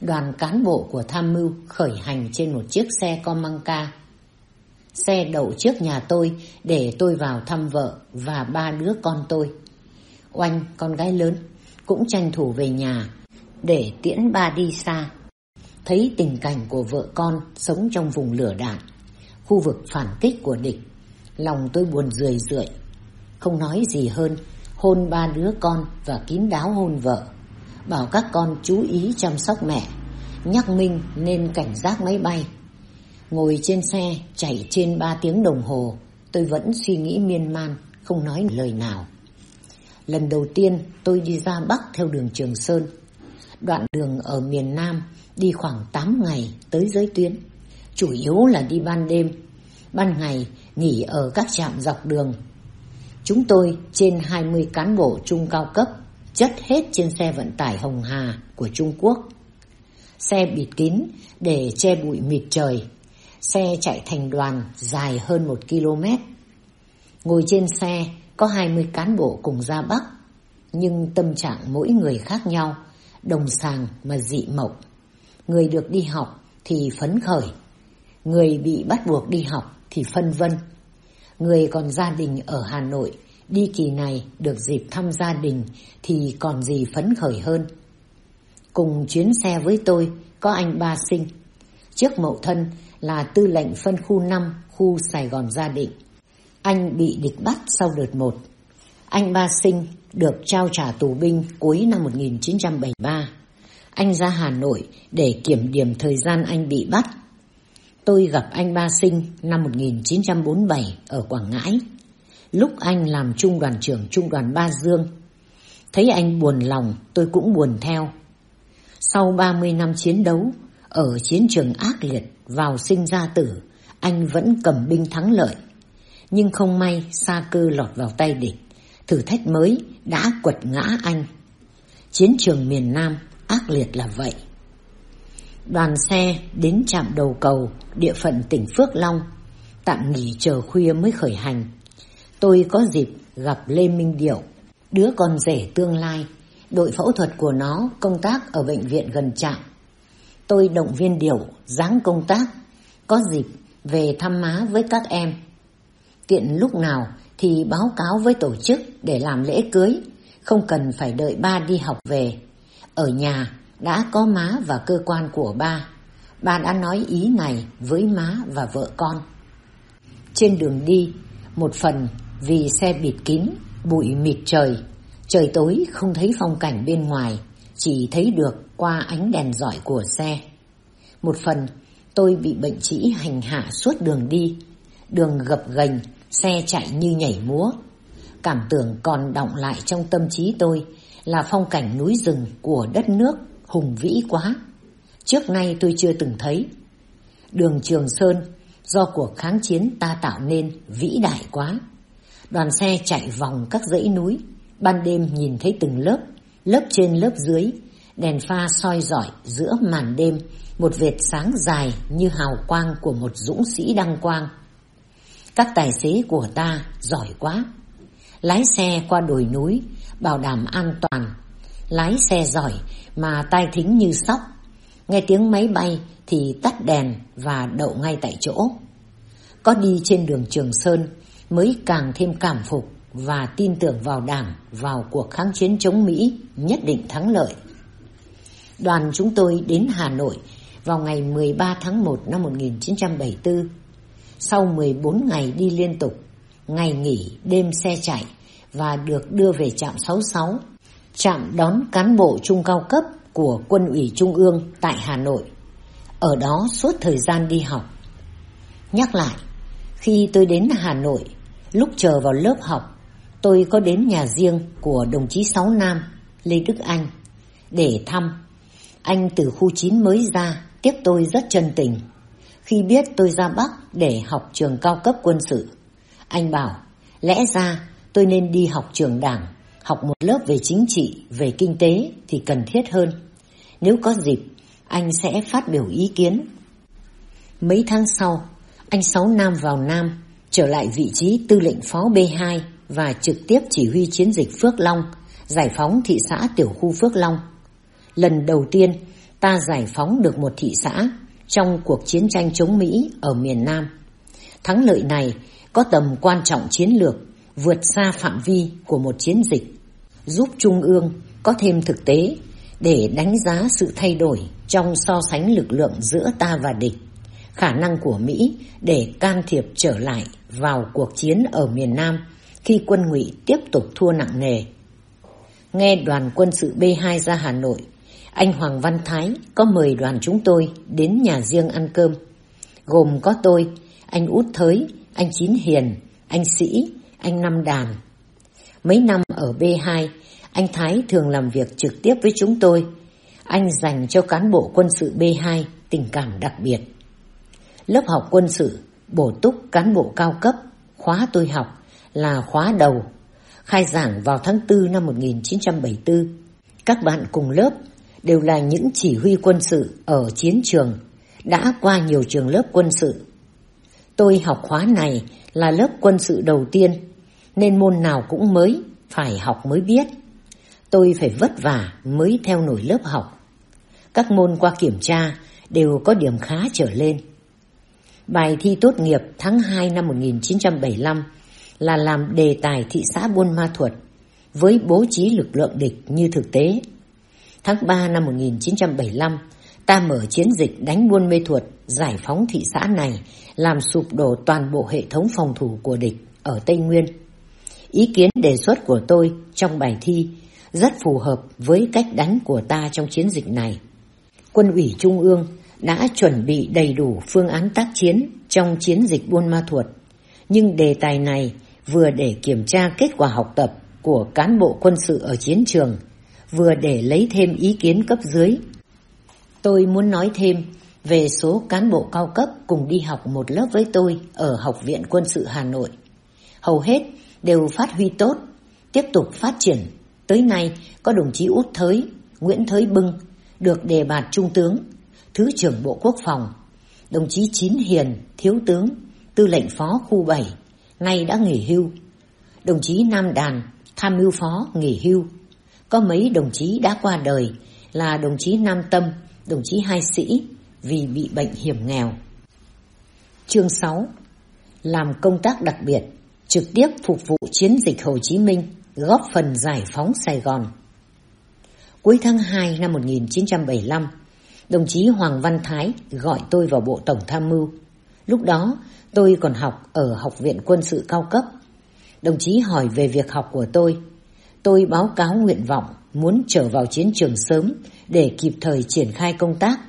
đoàn cán bộ của tham mưu khởi hành trên một chiếc xe Comanca. Xe đậu trước nhà tôi để tôi vào thăm vợ và ba đứa con tôi. Oanh, con gái lớn, cũng tranh thủ về nhà để tiễn ba đi xa. Thấy tình cảnh của vợ con sống trong vùng lửa đạn, khu vực phản kích của địch, lòng tôi buồn rười rượi. Không nói gì hơn, hôn ba đứa con và kín đáo hôn vợ. Bảo các con chú ý chăm sóc mẹ, nhắc Minh nên cảnh giác máy bay. Ngồi trên xe chạy trên ba tiếng đồng hồ, tôi vẫn suy nghĩ miên man, không nói lời nào. Lần đầu tiên tôi đi ra Bắc theo đường Trường Sơn. Đoạn đường ở miền Nam đi khoảng 8 ngày tới giới tuyến. Chủ yếu là đi ban đêm. Ban ngày nghỉ ở các trạm dọc đường. Chúng tôi trên 20 cán bộ trung cao cấp chất hết trên xe vận tải Hồng Hà của Trung Quốc. Xe bịt kín để che bụi mịt trời. Xe chạy thành đoàn dài hơn một km. Ngồi trên xe có 20 cán bộ cùng ra Bắc, nhưng tâm trạng mỗi người khác nhau, đồng sàng mà dị mộng. Người được đi học thì phấn khởi, người bị bắt buộc đi học thì phân vân. Người còn gia đình ở Hà Nội đi kỳ này được dịp thăm gia đình thì còn gì phấn khởi hơn. Cùng chuyến xe với tôi có anh Ba Sinh. Trước mậu thân là tư lệnh phân khu 5 khu Sài Gòn Gia Định. Anh bị địch bắt sau đợt 1. Anh Ba Sinh được trao trả tù binh cuối năm 1973. Anh ra Hà Nội để kiểm điểm thời gian anh bị bắt. Tôi gặp anh Ba Sinh năm 1947 ở Quảng Ngãi. Lúc anh làm trung đoàn trưởng trung đoàn Ba Dương. Thấy anh buồn lòng, tôi cũng buồn theo. Sau 30 năm chiến đấu, ở chiến trường ác liệt, vào sinh ra tử, anh vẫn cầm binh thắng lợi nhưng không may xa cơ lọt vào tay địch. Thử thách mới đã quật ngã anh. Chiến trường miền Nam ác liệt là vậy. Đoàn xe đến trạm đầu cầu địa phận tỉnh Phước Long, tạm nghỉ chờ khuya mới khởi hành. Tôi có dịp gặp Lê Minh Điệu, đứa con rể tương lai, đội phẫu thuật của nó công tác ở bệnh viện gần trạm. Tôi động viên Điệu dáng công tác, có dịp về thăm má với các em tiện lúc nào thì báo cáo với tổ chức để làm lễ cưới, không cần phải đợi ba đi học về. Ở nhà đã có má và cơ quan của ba, ba đã nói ý này với má và vợ con. Trên đường đi, Một phần vì xe bịt kín, bụi mịt trời, trời tối không thấy phong cảnh bên ngoài, chỉ thấy được qua ánh đèn dọi của xe. Một phần tôi bị bệnh trĩ hành hạ suốt đường đi, đường gập ghềnh, xe chạy như nhảy múa. Cảm tưởng còn động lại trong tâm trí tôi là phong cảnh núi rừng của đất nước hùng vĩ quá. Trước nay tôi chưa từng thấy. Đường Trường Sơn do cuộc kháng chiến ta tạo nên vĩ đại quá. Đoàn xe chạy vòng các dãy núi, ban đêm nhìn thấy từng lớp, lớp trên lớp dưới, đèn pha soi rọi giữa màn đêm, một vệt sáng dài như hào quang của một dũng sĩ đăng quang. Các tài xế của ta giỏi quá. Lái xe qua đồi núi, bảo đảm an toàn. Lái xe giỏi mà tai thính như sóc. Nghe tiếng máy bay thì tắt đèn và đậu ngay tại chỗ. Có đi trên đường Trường Sơn mới càng thêm cảm phục và tin tưởng vào Đảng, vào cuộc kháng chiến chống Mỹ nhất định thắng lợi. Đoàn chúng tôi đến Hà Nội vào ngày 13 tháng 1 năm 1974. Sau 14 ngày đi liên tục, ngày nghỉ, đêm xe chạy và được đưa về trạm 66, trạm đón cán bộ trung cao cấp của quân ủy Trung ương tại Hà Nội. Ở đó suốt thời gian đi học. Nhắc lại, khi tôi đến Hà Nội, lúc chờ vào lớp học, tôi có đến nhà riêng của đồng chí Sáu Nam, Lê Đức Anh, để thăm. Anh từ khu 9 mới ra, tiếp tôi rất chân tình. Khi biết tôi ra Bắc để học trường cao cấp quân sự, anh bảo, lẽ ra tôi nên đi học trường đảng, học một lớp về chính trị, về kinh tế thì cần thiết hơn. Nếu có dịp, anh sẽ phát biểu ý kiến. Mấy tháng sau, anh Sáu Nam vào Nam, trở lại vị trí tư lệnh phó B2 và trực tiếp chỉ huy chiến dịch Phước Long, giải phóng thị xã tiểu khu Phước Long. Lần đầu tiên, ta giải phóng được một thị xã trong cuộc chiến tranh chống Mỹ ở miền Nam. Thắng lợi này có tầm quan trọng chiến lược vượt xa phạm vi của một chiến dịch, giúp Trung ương có thêm thực tế để đánh giá sự thay đổi trong so sánh lực lượng giữa ta và địch, khả năng của Mỹ để can thiệp trở lại vào cuộc chiến ở miền Nam khi quân ngụy tiếp tục thua nặng nề. Nghe đoàn quân sự B2 ra Hà Nội, anh Hoàng Văn Thái có mời đoàn chúng tôi đến nhà riêng ăn cơm. Gồm có tôi, anh Út Thới, anh Chín Hiền, anh Sĩ, anh Năm Đàn. Mấy năm ở B2, anh Thái thường làm việc trực tiếp với chúng tôi. Anh dành cho cán bộ quân sự B2 tình cảm đặc biệt. Lớp học quân sự bổ túc cán bộ cao cấp, khóa tôi học là khóa đầu, khai giảng vào tháng 4 năm 1974. Các bạn cùng lớp đều là những chỉ huy quân sự ở chiến trường, đã qua nhiều trường lớp quân sự. Tôi học khóa này là lớp quân sự đầu tiên, nên môn nào cũng mới, phải học mới biết. Tôi phải vất vả mới theo nổi lớp học. Các môn qua kiểm tra đều có điểm khá trở lên. Bài thi tốt nghiệp tháng 2 năm 1975 là làm đề tài thị xã Buôn Ma Thuột với bố trí lực lượng địch như thực tế. Tháng 3 năm 1975, ta mở chiến dịch đánh Buôn Mê Thuột giải phóng thị xã này làm sụp đổ toàn bộ hệ thống phòng thủ của địch ở Tây Nguyên. Ý kiến đề xuất của tôi trong bài thi rất phù hợp với cách đánh của ta trong chiến dịch này. Quân ủy Trung ương đã chuẩn bị đầy đủ phương án tác chiến trong chiến dịch Buôn Ma Thuột. Nhưng đề tài này vừa để kiểm tra kết quả học tập của cán bộ quân sự ở chiến trường, vừa để lấy thêm ý kiến cấp dưới. Tôi muốn nói thêm về số cán bộ cao cấp cùng đi học một lớp với tôi ở Học viện Quân sự Hà Nội. Hầu hết đều phát huy tốt, tiếp tục phát triển. Tới nay có đồng chí Út Thới, Nguyễn Thới Bưng được đề bạt Trung tướng Thứ trưởng Bộ Quốc phòng, đồng chí Chín Hiền, Thiếu tướng, Tư lệnh Phó Khu 7, nay đã nghỉ hưu. Đồng chí Nam Đàn, Tham mưu Phó, nghỉ hưu. Có mấy đồng chí đã qua đời là đồng chí Nam Tâm, đồng chí Hai Sĩ vì bị bệnh hiểm nghèo. Chương 6 Làm công tác đặc biệt, trực tiếp phục vụ chiến dịch Hồ Chí Minh, góp phần giải phóng Sài Gòn. Cuối tháng 2 năm 1975, đồng chí Hoàng Văn Thái gọi tôi vào Bộ Tổng Tham mưu. Lúc đó tôi còn học ở Học viện Quân sự cao cấp. Đồng chí hỏi về việc học của tôi. Tôi báo cáo nguyện vọng muốn trở vào chiến trường sớm để kịp thời triển khai công tác.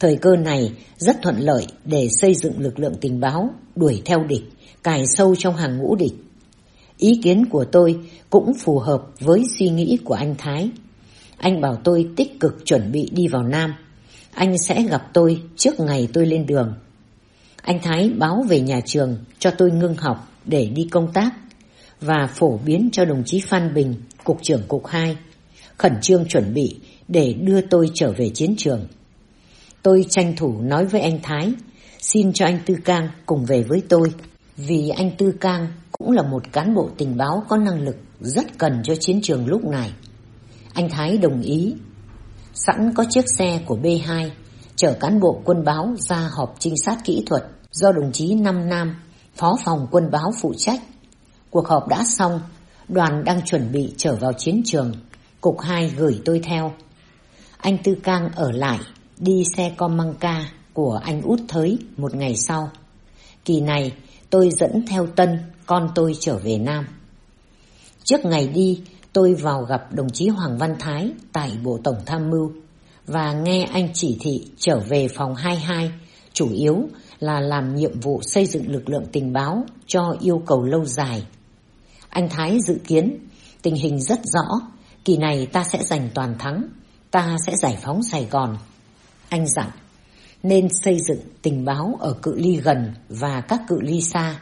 Thời cơ này rất thuận lợi để xây dựng lực lượng tình báo, đuổi theo địch, cài sâu trong hàng ngũ địch. Ý kiến của tôi cũng phù hợp với suy nghĩ của anh Thái. Anh bảo tôi tích cực chuẩn bị đi vào Nam. Anh sẽ gặp tôi trước ngày tôi lên đường. Anh Thái báo về nhà trường cho tôi ngưng học để đi công tác và phổ biến cho đồng chí Phan Bình, Cục trưởng Cục 2, khẩn trương chuẩn bị để đưa tôi trở về chiến trường. Tôi tranh thủ nói với anh Thái, xin cho anh Tư Cang cùng về với tôi, vì anh Tư Cang cũng là một cán bộ tình báo có năng lực rất cần cho chiến trường lúc này. Anh Thái đồng ý. Sẵn có chiếc xe của B2 chở cán bộ quân báo ra họp trinh sát kỹ thuật do đồng chí Năm Nam, phó phòng quân báo phụ trách. Cuộc họp đã xong, đoàn đang chuẩn bị trở vào chiến trường. Cục 2 gửi tôi theo. Anh Tư Cang ở lại, đi xe con măng ca của anh út thới một ngày sau. Kỳ này tôi dẫn theo Tân, con tôi trở về Nam. Trước ngày đi, tôi vào gặp đồng chí Hoàng Văn Thái tại Bộ Tổng Tham mưu và nghe anh chỉ thị trở về phòng 22, chủ yếu là làm nhiệm vụ xây dựng lực lượng tình báo cho yêu cầu lâu dài. Anh Thái dự kiến tình hình rất rõ, kỳ này ta sẽ giành toàn thắng, ta sẽ giải phóng Sài Gòn. Anh dặn, nên xây dựng tình báo ở cự ly gần và các cự ly xa.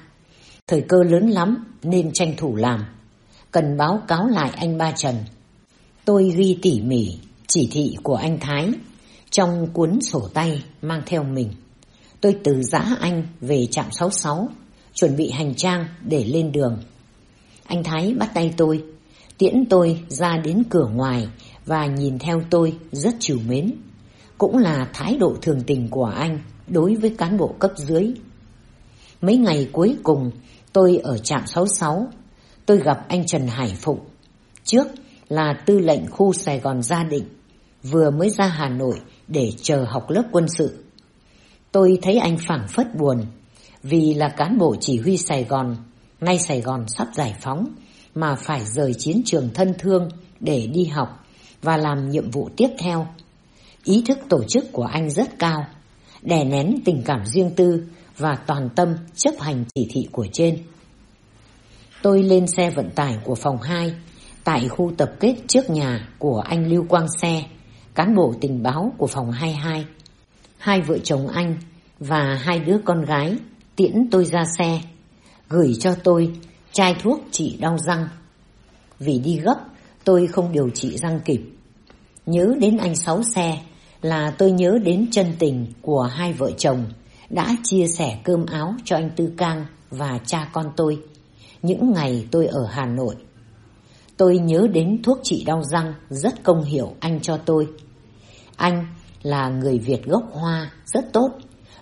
Thời cơ lớn lắm nên tranh thủ làm. Cần báo cáo lại anh Ba Trần. Tôi ghi tỉ mỉ chỉ thị của anh Thái trong cuốn sổ tay mang theo mình. Tôi từ giã anh về trạm 66, chuẩn bị hành trang để lên đường. Anh Thái bắt tay tôi, tiễn tôi ra đến cửa ngoài và nhìn theo tôi rất chiều mến. Cũng là thái độ thường tình của anh đối với cán bộ cấp dưới. Mấy ngày cuối cùng tôi ở trạm 66, tôi gặp anh Trần Hải Phụng. Trước là tư lệnh khu Sài Gòn Gia Định, vừa mới ra Hà Nội để chờ học lớp quân sự. Tôi thấy anh phảng phất buồn vì là cán bộ chỉ huy Sài Gòn, ngay Sài Gòn sắp giải phóng mà phải rời chiến trường thân thương để đi học và làm nhiệm vụ tiếp theo. Ý thức tổ chức của anh rất cao, đè nén tình cảm riêng tư và toàn tâm chấp hành chỉ thị của trên. Tôi lên xe vận tải của phòng 2 tại khu tập kết trước nhà của anh Lưu Quang Xe, cán bộ tình báo của phòng 22. Hai vợ chồng anh và hai đứa con gái tiễn tôi ra xe, gửi cho tôi chai thuốc trị đau răng. Vì đi gấp, tôi không điều trị răng kịp. Nhớ đến anh Sáu Xe là tôi nhớ đến chân tình của hai vợ chồng đã chia sẻ cơm áo cho anh Tư Cang và cha con tôi những ngày tôi ở Hà Nội. Tôi nhớ đến thuốc trị đau răng rất công hiệu anh cho tôi. Anh là người Việt gốc Hoa rất tốt,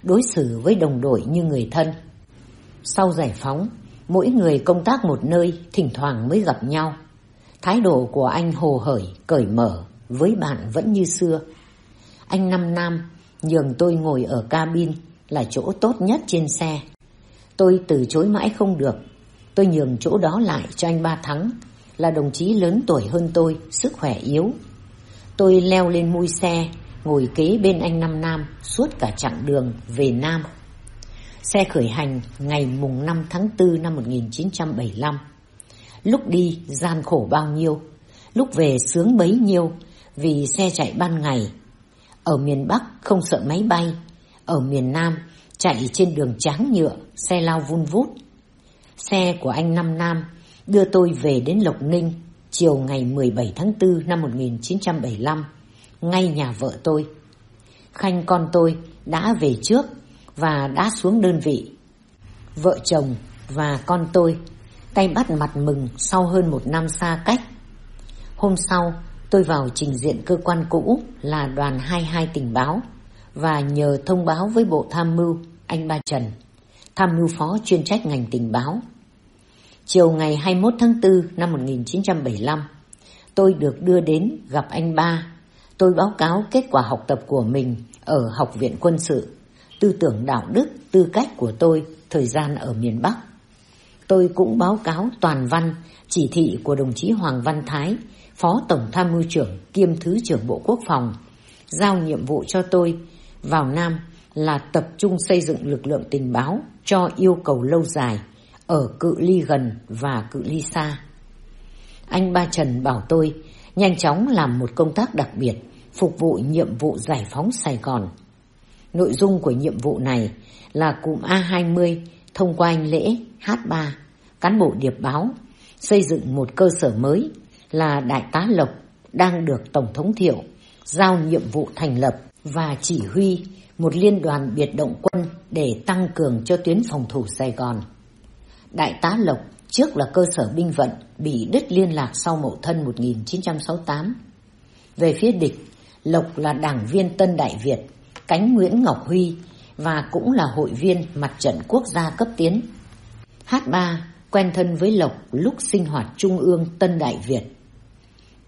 đối xử với đồng đội như người thân. Sau giải phóng, mỗi người công tác một nơi thỉnh thoảng mới gặp nhau. Thái độ của anh hồ hởi, cởi mở, với bạn vẫn như xưa. Anh Năm Nam nhường tôi ngồi ở cabin là chỗ tốt nhất trên xe. Tôi từ chối mãi không được. Tôi nhường chỗ đó lại cho anh Ba Thắng là đồng chí lớn tuổi hơn tôi, sức khỏe yếu. Tôi leo lên mui xe, ngồi kế bên anh Năm Nam suốt cả chặng đường về Nam. Xe khởi hành ngày mùng 5 tháng 4 năm 1975. Lúc đi gian khổ bao nhiêu, lúc về sướng bấy nhiêu vì xe chạy ban ngày. Ở miền Bắc không sợ máy bay, ở miền Nam chạy trên đường tráng nhựa, xe lao vun vút. Xe của anh Năm Nam đưa tôi về đến Lộc Ninh chiều ngày 17 tháng 4 năm 1975, ngay nhà vợ tôi. Khanh con tôi đã về trước và đã xuống đơn vị. Vợ chồng và con tôi tay bắt mặt mừng sau hơn một năm xa cách. Hôm sau, tôi vào trình diện cơ quan cũ là đoàn 22 tình báo và nhờ thông báo với Bộ Tham mưu anh Ba Trần, tham mưu phó chuyên trách ngành tình báo. Chiều ngày 21 tháng 4 năm 1975, tôi được đưa đến gặp anh Ba. Tôi báo cáo kết quả học tập của mình ở Học viện Quân sự. tư tưởng đạo đức, tư cách của tôi thời gian ở miền Bắc. Tôi cũng báo cáo toàn văn chỉ thị của đồng chí Hoàng Văn Thái, Phó Tổng Tham mưu trưởng kiêm Thứ trưởng Bộ Quốc phòng, giao nhiệm vụ cho tôi vào Nam là tập trung xây dựng lực lượng tình báo cho yêu cầu lâu dài ở cự ly gần và cự ly xa. Anh Ba Trần bảo tôi nhanh chóng làm một công tác đặc biệt phục vụ nhiệm vụ giải phóng Sài Gòn. Nội dung của nhiệm vụ này là cụm A20 thông qua anh Lễ H3, cán bộ điệp báo, xây dựng một cơ sở mới là Đại tá Lộc đang được Tổng thống Thiệu giao nhiệm vụ thành lập và chỉ huy một liên đoàn biệt động quân để tăng cường cho tuyến phòng thủ Sài Gòn. Đại tá Lộc trước là cơ sở binh vận bị đứt liên lạc sau mậu thân 1968. Về phía địch, Lộc là đảng viên Tân Đại Việt, cánh Nguyễn Ngọc Huy và cũng là hội viên mặt trận quốc gia cấp tiến. H3 quen thân với Lộc lúc sinh hoạt trung ương Tân Đại Việt.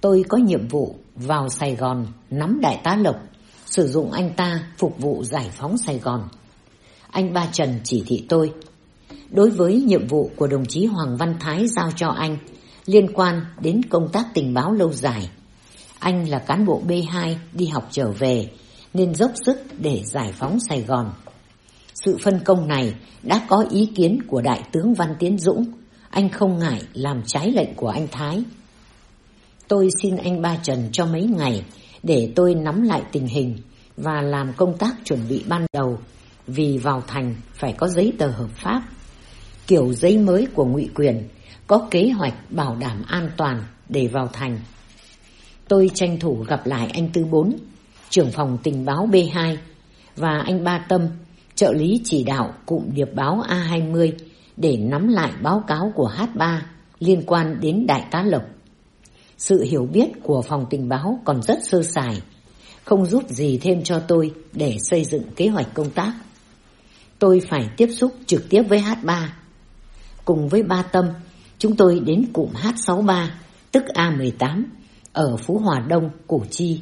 Tôi có nhiệm vụ vào Sài Gòn nắm đại tá Lộc, sử dụng anh ta phục vụ giải phóng Sài Gòn. Anh Ba Trần chỉ thị tôi. Đối với nhiệm vụ của đồng chí Hoàng Văn Thái giao cho anh liên quan đến công tác tình báo lâu dài, anh là cán bộ B2 đi học trở về nên dốc sức để giải phóng Sài Gòn. Sự phân công này đã có ý kiến của Đại tướng Văn Tiến Dũng, anh không ngại làm trái lệnh của anh Thái. Tôi xin anh Ba Trần cho mấy ngày để tôi nắm lại tình hình và làm công tác chuẩn bị ban đầu vì vào thành phải có giấy tờ hợp pháp. Kiểu giấy mới của ngụy quyền có kế hoạch bảo đảm an toàn để vào thành. Tôi tranh thủ gặp lại anh Tư Bốn, trưởng phòng tình báo B2 và anh Ba Tâm, trợ lý chỉ đạo cụm điệp báo A20 để nắm lại báo cáo của H3 liên quan đến Đại tá Lộc. Sự hiểu biết của phòng tình báo còn rất sơ sài, không giúp gì thêm cho tôi để xây dựng kế hoạch công tác. Tôi phải tiếp xúc trực tiếp với H3. Cùng với Ba Tâm, chúng tôi đến cụm H63, tức A18, ở Phú Hòa Đông, Củ Chi,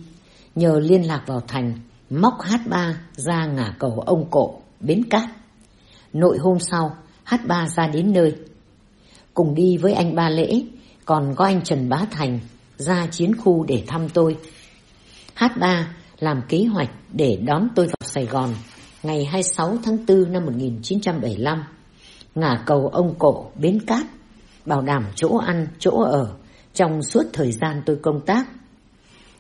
nhờ liên lạc vào thành, móc H3 ra ngả cầu ông Cộ, Bến Cát. Nội hôm sau, H3 ra đến nơi. Cùng đi với anh Ba Lễ, còn có anh Trần Bá Thành ra chiến khu để thăm tôi. H3 làm kế hoạch để đón tôi vào Sài Gòn ngày 26 tháng 4 năm 1975. Ngả cầu ông Cổ, Bến Cát, bảo đảm chỗ ăn, chỗ ở trong suốt thời gian tôi công tác.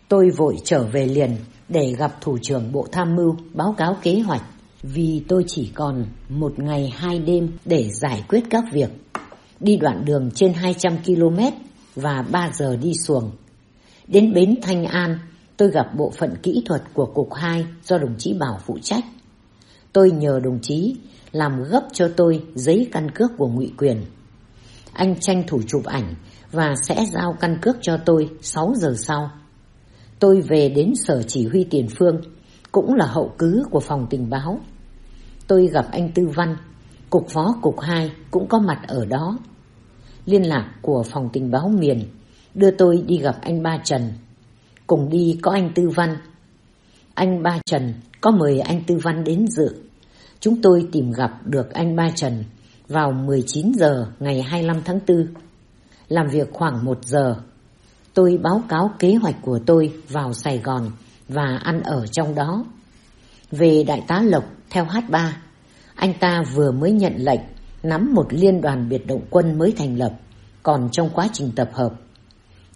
Tôi vội trở về liền để gặp Thủ trưởng Bộ Tham mưu báo cáo kế hoạch vì tôi chỉ còn một ngày hai đêm để giải quyết các việc. Đi đoạn đường trên 200 km và 3 giờ đi xuồng. Đến bến Thanh An, tôi gặp bộ phận kỹ thuật của Cục 2 do đồng chí Bảo phụ trách. Tôi nhờ đồng chí làm gấp cho tôi giấy căn cước của ngụy quyền. Anh tranh thủ chụp ảnh và sẽ giao căn cước cho tôi 6 giờ sau. Tôi về đến sở chỉ huy tiền phương, cũng là hậu cứ của phòng tình báo. Tôi gặp anh Tư Văn, cục phó cục 2 cũng có mặt ở đó. Liên lạc của phòng tình báo miền đưa tôi đi gặp anh Ba Trần. Cùng đi có anh Tư Văn. Anh Ba Trần có mời anh Tư Văn đến dự. Chúng tôi tìm gặp được anh Ba Trần vào 19 giờ ngày 25 tháng 4. Làm việc khoảng 1 giờ. Tôi báo cáo kế hoạch của tôi vào Sài Gòn và ăn ở trong đó. Về Đại tá Lộc theo H3, anh ta vừa mới nhận lệnh nắm một liên đoàn biệt động quân mới thành lập, còn trong quá trình tập hợp.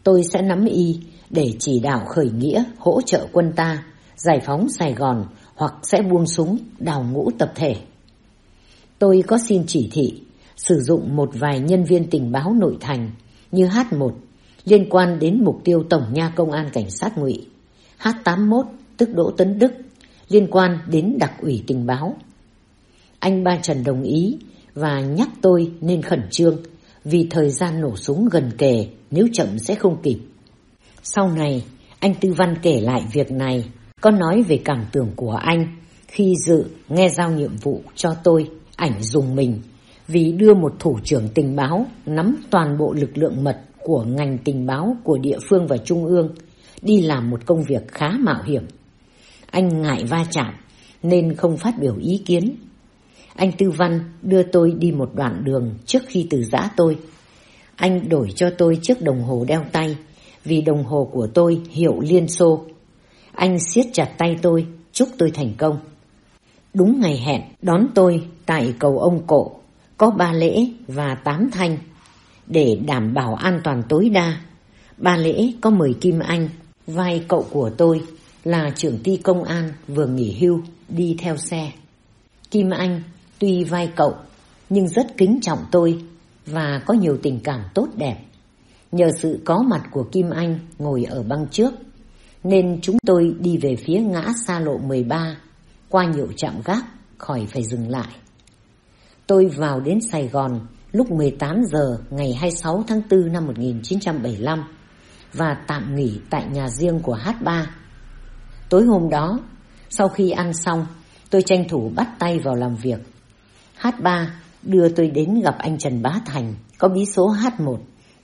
Tôi sẽ nắm y để chỉ đạo khởi nghĩa hỗ trợ quân ta, giải phóng Sài Gòn hoặc sẽ buông súng đào ngũ tập thể. Tôi có xin chỉ thị sử dụng một vài nhân viên tình báo nội thành như H1 liên quan đến mục tiêu Tổng nha Công an Cảnh sát ngụy, H81 tức Đỗ Tấn Đức liên quan đến đặc ủy tình báo. Anh Ba Trần đồng ý và nhắc tôi nên khẩn trương vì thời gian nổ súng gần kề nếu chậm sẽ không kịp. Sau này, anh Tư Văn kể lại việc này, có nói về cảm tưởng của anh khi dự nghe giao nhiệm vụ cho tôi ảnh dùng mình vì đưa một thủ trưởng tình báo nắm toàn bộ lực lượng mật của ngành tình báo của địa phương và trung ương đi làm một công việc khá mạo hiểm. Anh ngại va chạm nên không phát biểu ý kiến. Anh Tư Văn đưa tôi đi một đoạn đường trước khi từ giã tôi. Anh đổi cho tôi chiếc đồng hồ đeo tay vì đồng hồ của tôi hiệu Liên Xô. Anh siết chặt tay tôi, chúc tôi thành công. Đúng ngày hẹn đón tôi tại cầu ông Cộ, có ba lễ và tám thanh. Để đảm bảo an toàn tối đa, ba lễ có mời Kim Anh, vai cậu của tôi là trưởng ty công an vừa nghỉ hưu đi theo xe. Kim Anh tuy vai cậu nhưng rất kính trọng tôi và có nhiều tình cảm tốt đẹp. Nhờ sự có mặt của Kim Anh ngồi ở băng trước nên chúng tôi đi về phía ngã xa lộ 13 qua nhiều trạm gác khỏi phải dừng lại. Tôi vào đến Sài Gòn lúc 18 giờ ngày 26 tháng 4 năm 1975 và tạm nghỉ tại nhà riêng của H3. Tối hôm đó, sau khi ăn xong, tôi tranh thủ bắt tay vào làm việc. H3 đưa tôi đến gặp anh Trần Bá Thành, có bí số H1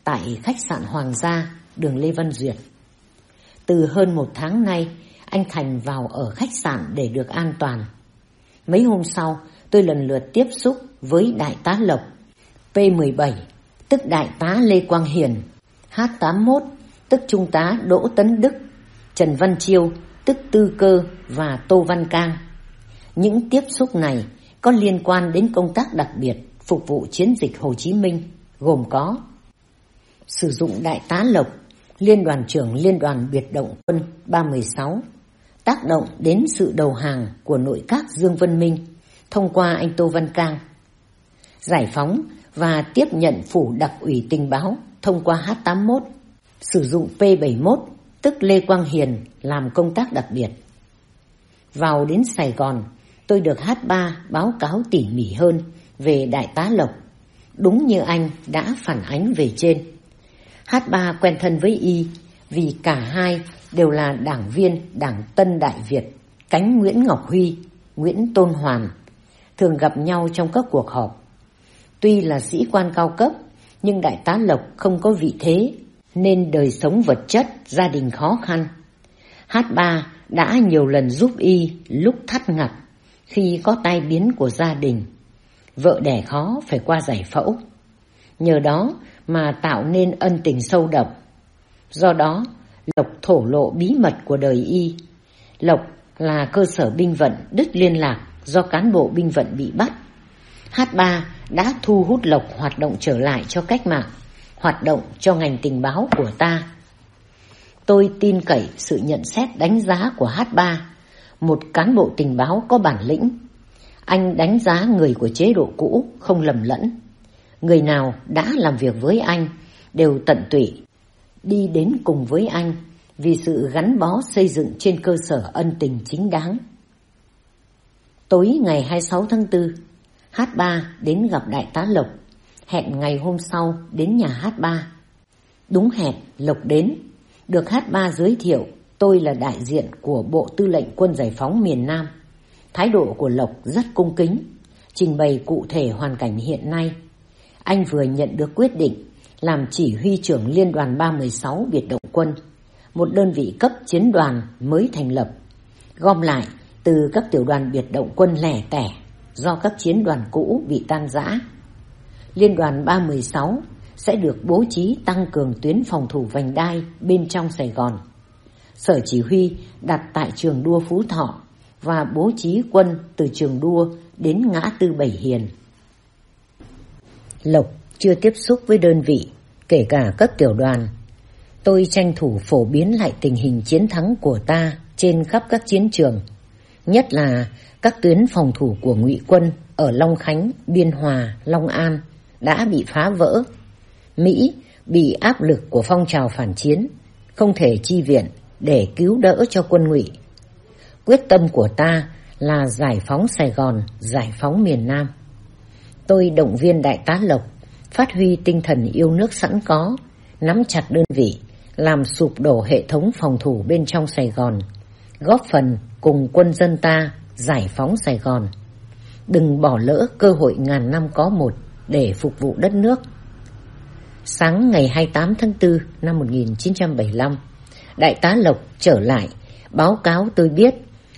tại khách sạn Hoàng gia, đường Lê Văn Duyệt. Từ hơn một tháng nay, anh Thành vào ở khách sạn để được an toàn. Mấy hôm sau, tôi lần lượt tiếp xúc với Đại tá Lộc, P17, tức Đại tá Lê Quang Hiền, H81, tức Trung tá Đỗ Tấn Đức, Trần Văn Chiêu, tức Tư Cơ và Tô Văn Cang. Những tiếp xúc này có liên quan đến công tác đặc biệt phục vụ chiến dịch Hồ Chí Minh, gồm có sử dụng Đại tá Lộc, Liên đoàn trưởng Liên đoàn Biệt động quân 36, tác động đến sự đầu hàng của nội các Dương Vân Minh thông qua anh Tô Văn Cang, giải phóng và tiếp nhận phủ đặc ủy tình báo thông qua H81, sử dụng P71 tức Lê Quang Hiền làm công tác đặc biệt. Vào đến Sài Gòn, tôi được H3 báo cáo tỉ mỉ hơn về Đại tá Lộc, đúng như anh đã phản ánh về trên. H3 quen thân với Y vì cả hai đều là đảng viên Đảng Tân Đại Việt, cánh Nguyễn Ngọc Huy, Nguyễn Tôn Hoàn, thường gặp nhau trong các cuộc họp. Tuy là sĩ quan cao cấp, nhưng Đại tá Lộc không có vị thế, nên đời sống vật chất, gia đình khó khăn. H3 đã nhiều lần giúp Y lúc thắt ngặt, khi có tai biến của gia đình. Vợ đẻ khó phải qua giải phẫu. Nhờ đó mà tạo nên ân tình sâu đậm. Do đó, Lộc thổ lộ bí mật của đời y. Lộc là cơ sở binh vận đứt liên lạc do cán bộ binh vận bị bắt. H3 đã thu hút Lộc hoạt động trở lại cho cách mạng, hoạt động cho ngành tình báo của ta. Tôi tin cậy sự nhận xét đánh giá của H3, một cán bộ tình báo có bản lĩnh. Anh đánh giá người của chế độ cũ không lầm lẫn. Người nào đã làm việc với anh đều tận tụy, đi đến cùng với anh vì sự gắn bó xây dựng trên cơ sở ân tình chính đáng. Tối ngày 26 tháng 4, H3 đến gặp Đại tá Lộc, hẹn ngày hôm sau đến nhà H3. Đúng hẹn, Lộc đến, được H3 giới thiệu tôi là đại diện của Bộ Tư lệnh Quân Giải phóng miền Nam. Thái độ của Lộc rất cung kính, trình bày cụ thể hoàn cảnh hiện nay. Anh vừa nhận được quyết định làm chỉ huy trưởng Liên đoàn 316 Biệt động quân một đơn vị cấp chiến đoàn mới thành lập, gom lại từ các tiểu đoàn biệt động quân lẻ tẻ do các chiến đoàn cũ bị tan rã. Liên đoàn 316 sẽ được bố trí tăng cường tuyến phòng thủ vành đai bên trong Sài Gòn. Sở chỉ huy đặt tại trường đua Phú Thọ và bố trí quân từ trường đua đến ngã tư Bảy Hiền. Lộc chưa tiếp xúc với đơn vị, kể cả cấp tiểu đoàn tôi tranh thủ phổ biến lại tình hình chiến thắng của ta trên khắp các chiến trường, nhất là các tuyến phòng thủ của ngụy quân ở Long Khánh, Biên Hòa, Long An đã bị phá vỡ. Mỹ bị áp lực của phong trào phản chiến, không thể chi viện để cứu đỡ cho quân ngụy. Quyết tâm của ta là giải phóng Sài Gòn, giải phóng miền Nam. Tôi động viên Đại tá Lộc phát huy tinh thần yêu nước sẵn có, nắm chặt đơn vị, làm sụp đổ hệ thống phòng thủ bên trong Sài Gòn, góp phần cùng quân dân ta giải phóng Sài Gòn. Đừng bỏ lỡ cơ hội ngàn năm có một để phục vụ đất nước. Sáng ngày 28 tháng 4 năm 1975, Đại tá Lộc trở lại báo cáo tôi biết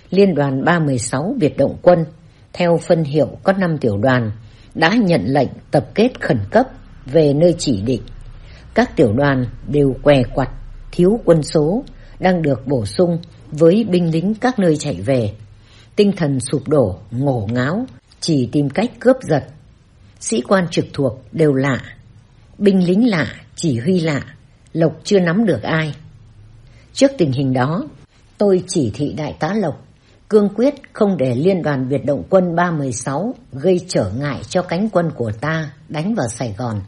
Liên đoàn 316 Biệt động quân theo phân hiệu có 5 tiểu đoàn đã nhận lệnh tập kết khẩn cấp về nơi chỉ định. Các tiểu đoàn đều què quặt, thiếu quân số, đang được bổ sung với binh lính các nơi chạy về. Tinh thần sụp đổ, ngổ ngáo, chỉ tìm cách cướp giật. Sĩ quan trực thuộc đều lạ, binh lính lạ, chỉ huy lạ, Lộc chưa nắm được ai. Trước tình hình đó, tôi chỉ thị đại tá Lộc cương quyết không để liên đoàn biệt động quân 316 gây trở ngại cho cánh quân của ta đánh vào Sài Gòn.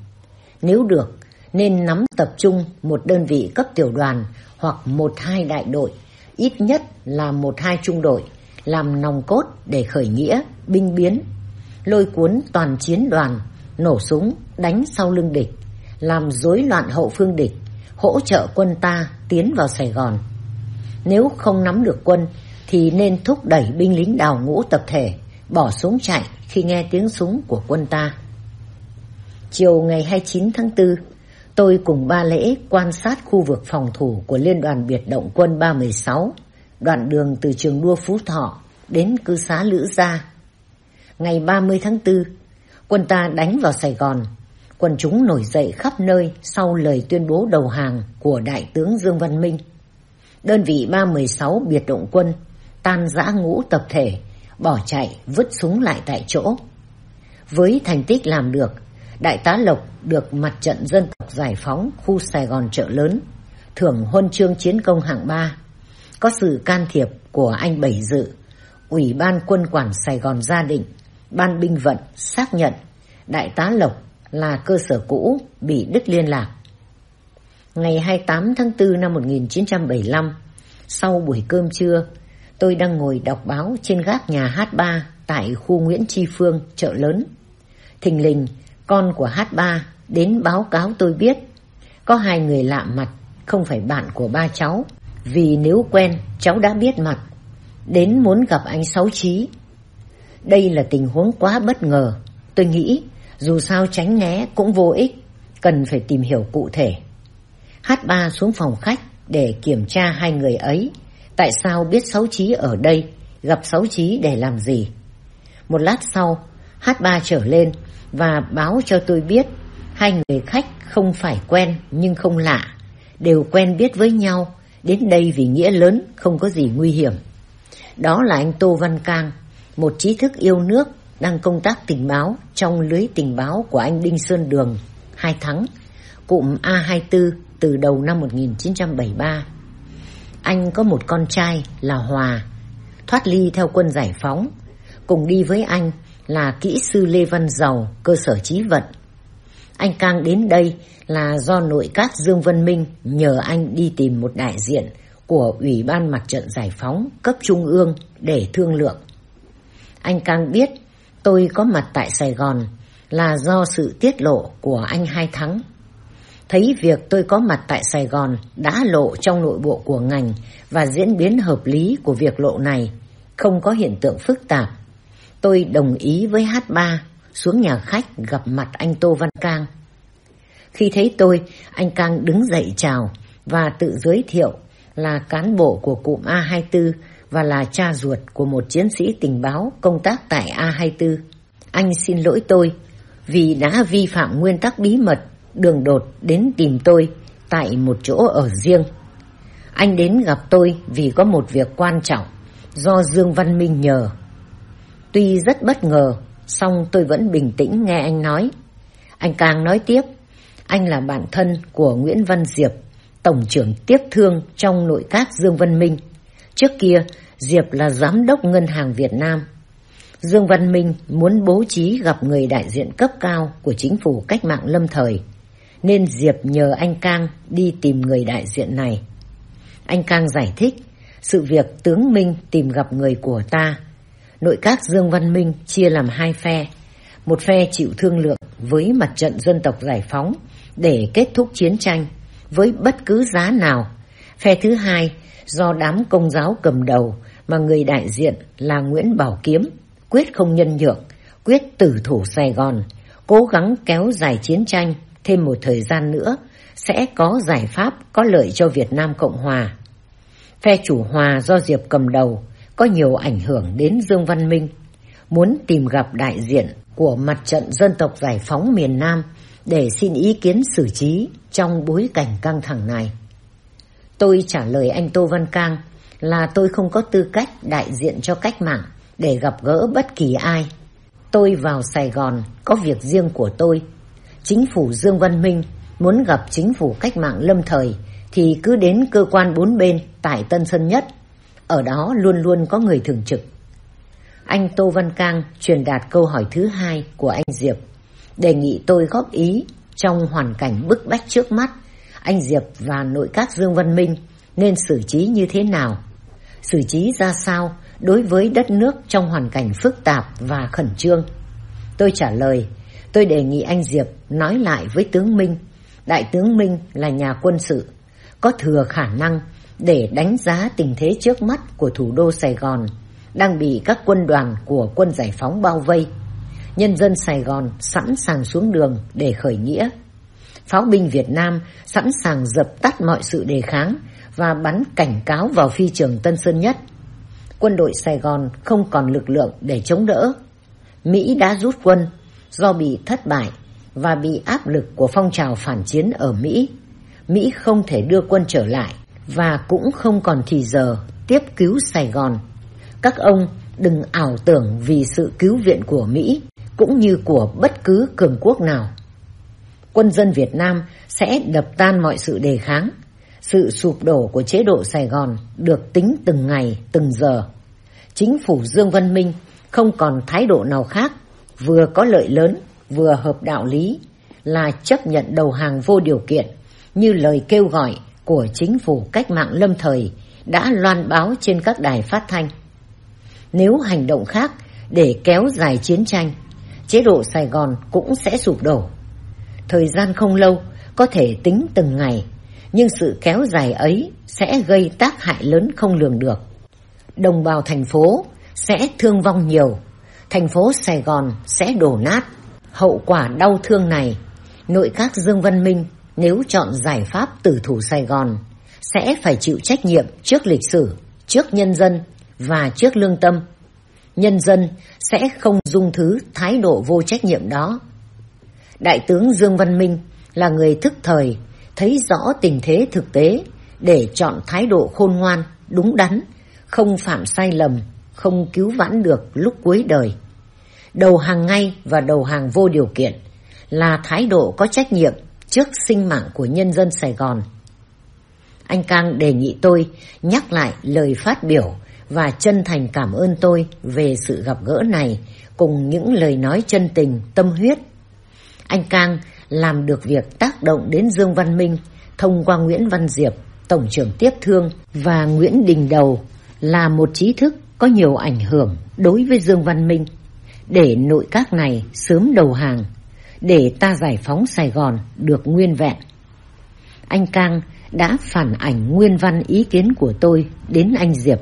Nếu được, nên nắm tập trung một đơn vị cấp tiểu đoàn hoặc một hai đại đội, ít nhất là một hai trung đội, làm nòng cốt để khởi nghĩa, binh biến, lôi cuốn toàn chiến đoàn, nổ súng, đánh sau lưng địch, làm rối loạn hậu phương địch, hỗ trợ quân ta tiến vào Sài Gòn. Nếu không nắm được quân, thì nên thúc đẩy binh lính đào ngũ tập thể, bỏ súng chạy khi nghe tiếng súng của quân ta. Chiều ngày 29 tháng 4, tôi cùng ba lễ quan sát khu vực phòng thủ của Liên đoàn Biệt động quân 316, đoạn đường từ trường đua Phú Thọ đến cư xá Lữ Gia. Ngày 30 tháng 4, quân ta đánh vào Sài Gòn. Quân chúng nổi dậy khắp nơi sau lời tuyên bố đầu hàng của Đại tướng Dương Văn Minh. Đơn vị 316 biệt động quân tan rã ngũ tập thể, bỏ chạy vứt súng lại tại chỗ. Với thành tích làm được, Đại tá Lộc được mặt trận dân tộc giải phóng khu Sài Gòn chợ lớn, thưởng huân chương chiến công hạng ba Có sự can thiệp của anh Bảy Dự, Ủy ban quân quản Sài Gòn gia định, ban binh vận xác nhận Đại tá Lộc là cơ sở cũ bị đứt liên lạc. Ngày 28 tháng 4 năm 1975, sau buổi cơm trưa, tôi đang ngồi đọc báo trên gác nhà H3 tại khu Nguyễn Tri Phương, chợ lớn. Thình lình, con của H3 đến báo cáo tôi biết có hai người lạ mặt, không phải bạn của ba cháu. Vì nếu quen, cháu đã biết mặt. Đến muốn gặp anh Sáu Chí. Đây là tình huống quá bất ngờ. Tôi nghĩ, dù sao tránh né cũng vô ích, cần phải tìm hiểu cụ thể. H3 xuống phòng khách để kiểm tra hai người ấy Tại sao biết Sáu Chí ở đây, gặp Sáu Chí để làm gì? Một lát sau, H3 trở lên và báo cho tôi biết hai người khách không phải quen nhưng không lạ, đều quen biết với nhau, đến đây vì nghĩa lớn, không có gì nguy hiểm. Đó là anh Tô Văn Cang, một trí thức yêu nước đang công tác tình báo trong lưới tình báo của anh Đinh Sơn Đường, hai tháng, cụm A24 từ đầu năm 1973. Anh có một con trai là Hòa, thoát ly theo quân giải phóng. Cùng đi với anh là kỹ sư Lê Văn Giàu, cơ sở trí vận. Anh Cang đến đây là do nội các Dương Văn Minh nhờ anh đi tìm một đại diện của Ủy ban Mặt trận Giải phóng cấp trung ương để thương lượng. Anh Cang biết tôi có mặt tại Sài Gòn là do sự tiết lộ của anh Hai Thắng thấy việc tôi có mặt tại Sài Gòn đã lộ trong nội bộ của ngành và diễn biến hợp lý của việc lộ này, không có hiện tượng phức tạp. Tôi đồng ý với H3 xuống nhà khách gặp mặt anh Tô Văn Cang. Khi thấy tôi, anh Cang đứng dậy chào và tự giới thiệu là cán bộ của cụm A24 và là cha ruột của một chiến sĩ tình báo công tác tại A24. Anh xin lỗi tôi vì đã vi phạm nguyên tắc bí mật đường đột đến tìm tôi tại một chỗ ở riêng. Anh đến gặp tôi vì có một việc quan trọng do Dương Văn Minh nhờ. Tuy rất bất ngờ, song tôi vẫn bình tĩnh nghe anh nói. Anh càng nói tiếp, anh là bạn thân của Nguyễn Văn Diệp, Tổng trưởng tiếp thương trong nội các Dương Văn Minh. Trước kia, Diệp là Giám đốc Ngân hàng Việt Nam. Dương Văn Minh muốn bố trí gặp người đại diện cấp cao của chính phủ cách mạng lâm thời, nên Diệp nhờ anh Cang đi tìm người đại diện này. Anh Cang giải thích, sự việc tướng Minh tìm gặp người của ta. Nội các Dương Văn Minh chia làm hai phe. Một phe chịu thương lượng với mặt trận dân tộc giải phóng để kết thúc chiến tranh với bất cứ giá nào. Phe thứ hai do đám công giáo cầm đầu mà người đại diện là Nguyễn Bảo Kiếm quyết không nhân nhượng, quyết tử thủ Sài Gòn, cố gắng kéo dài chiến tranh thêm một thời gian nữa sẽ có giải pháp có lợi cho Việt Nam Cộng Hòa. Phe chủ hòa do Diệp cầm đầu có nhiều ảnh hưởng đến Dương Văn Minh, muốn tìm gặp đại diện của mặt trận dân tộc giải phóng miền Nam để xin ý kiến xử trí trong bối cảnh căng thẳng này. Tôi trả lời anh Tô Văn Cang là tôi không có tư cách đại diện cho cách mạng để gặp gỡ bất kỳ ai. Tôi vào Sài Gòn có việc riêng của tôi. Chính phủ Dương Văn Minh muốn gặp chính phủ cách mạng lâm thời thì cứ đến cơ quan bốn bên tại Tân Sơn Nhất. Ở đó luôn luôn có người thường trực. Anh Tô Văn Cang truyền đạt câu hỏi thứ hai của anh Diệp, đề nghị tôi góp ý trong hoàn cảnh bức bách trước mắt, anh Diệp và nội các Dương Văn Minh nên xử trí như thế nào, xử trí ra sao đối với đất nước trong hoàn cảnh phức tạp và khẩn trương. Tôi trả lời, tôi đề nghị anh Diệp nói lại với tướng Minh, đại tướng Minh là nhà quân sự, có thừa khả năng để đánh giá tình thế trước mắt của thủ đô Sài Gòn đang bị các quân đoàn của quân giải phóng bao vây. Nhân dân Sài Gòn sẵn sàng xuống đường để khởi nghĩa. Pháo binh Việt Nam sẵn sàng dập tắt mọi sự đề kháng và bắn cảnh cáo vào phi trường Tân Sơn Nhất. Quân đội Sài Gòn không còn lực lượng để chống đỡ. Mỹ đã rút quân do bị thất bại và bị áp lực của phong trào phản chiến ở Mỹ. Mỹ không thể đưa quân trở lại và cũng không còn thì giờ tiếp cứu Sài Gòn các ông đừng ảo tưởng vì sự cứu viện của Mỹ cũng như của bất cứ cường quốc nào. Quân dân Việt Nam sẽ đập tan mọi sự đề kháng. Sự sụp đổ của chế độ Sài Gòn được tính từng ngày, từng giờ. Chính phủ Dương Văn Minh không còn thái độ nào khác, vừa có lợi lớn, vừa hợp đạo lý, là chấp nhận đầu hàng vô điều kiện, như lời kêu gọi của chính phủ cách mạng lâm thời đã loan báo trên các đài phát thanh. Nếu hành động khác để kéo dài chiến tranh, chế độ Sài Gòn cũng sẽ sụp đổ. Thời gian không lâu, có thể tính từng ngày, nhưng sự kéo dài ấy sẽ gây tác hại lớn không lường được. Đồng bào thành phố sẽ thương vong nhiều, thành phố Sài Gòn sẽ đổ nát. Hậu quả đau thương này, nội các Dương Văn Minh nếu chọn giải pháp tử thủ Sài Gòn sẽ phải chịu trách nhiệm trước lịch sử, trước nhân dân và trước lương tâm. Nhân dân sẽ không dung thứ thái độ vô trách nhiệm đó. Đại tướng Dương Văn Minh là người thức thời, thấy rõ tình thế thực tế để chọn thái độ khôn ngoan, đúng đắn, không phạm sai lầm, không cứu vãn được lúc cuối đời. Đầu hàng ngay và đầu hàng vô điều kiện là thái độ có trách nhiệm trước sinh mạng của nhân dân Sài Gòn. Anh Cang đề nghị tôi nhắc lại lời phát biểu và chân thành cảm ơn tôi về sự gặp gỡ này cùng những lời nói chân tình, tâm huyết. Anh Cang làm được việc tác động đến Dương Văn Minh thông qua Nguyễn Văn Diệp, Tổng trưởng Tiếp Thương và Nguyễn Đình Đầu là một trí thức có nhiều ảnh hưởng đối với Dương Văn Minh để nội các này sớm đầu hàng, để ta giải phóng Sài Gòn được nguyên vẹn. Anh Cang đã phản ảnh nguyên văn ý kiến của tôi đến anh Diệp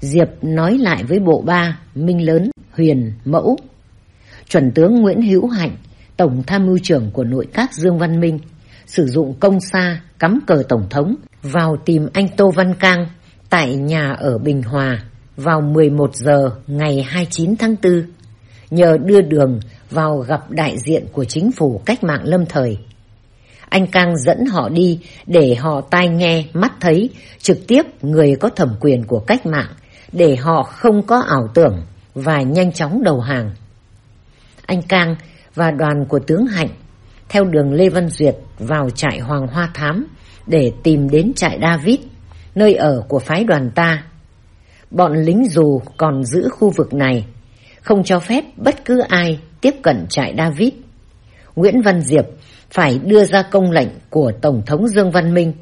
Diệp nói lại với bộ ba, Minh Lớn, Huyền, Mẫu. Chuẩn tướng Nguyễn Hữu Hạnh, Tổng tham mưu trưởng của nội các Dương Văn Minh, sử dụng công xa cắm cờ Tổng thống vào tìm anh Tô Văn Cang tại nhà ở Bình Hòa vào 11 giờ ngày 29 tháng 4, nhờ đưa đường vào gặp đại diện của chính phủ cách mạng lâm thời. Anh Cang dẫn họ đi để họ tai nghe, mắt thấy trực tiếp người có thẩm quyền của cách mạng để họ không có ảo tưởng và nhanh chóng đầu hàng. Anh Cang và đoàn của tướng Hạnh theo đường Lê Văn Duyệt vào trại Hoàng Hoa Thám để tìm đến trại David, nơi ở của phái đoàn ta. Bọn lính dù còn giữ khu vực này, không cho phép bất cứ ai tiếp cận trại David. Nguyễn Văn Diệp phải đưa ra công lệnh của Tổng thống Dương Văn Minh.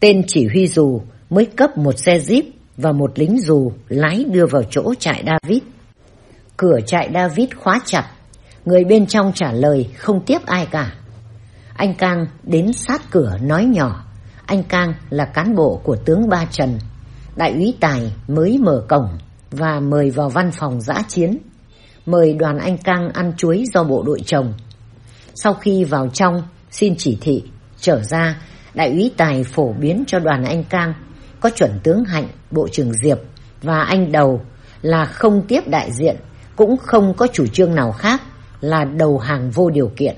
Tên chỉ huy dù mới cấp một xe jeep và một lính dù lái đưa vào chỗ trại David. Cửa trại David khóa chặt, người bên trong trả lời không tiếp ai cả. Anh Cang đến sát cửa nói nhỏ, anh Cang là cán bộ của tướng Ba Trần, đại úy Tài mới mở cổng và mời vào văn phòng giã chiến, mời đoàn anh Cang ăn chuối do bộ đội trồng. Sau khi vào trong, xin chỉ thị, trở ra, đại úy Tài phổ biến cho đoàn anh Cang có chuẩn tướng Hạnh, bộ trưởng Diệp và anh Đầu là không tiếp đại diện, cũng không có chủ trương nào khác là đầu hàng vô điều kiện.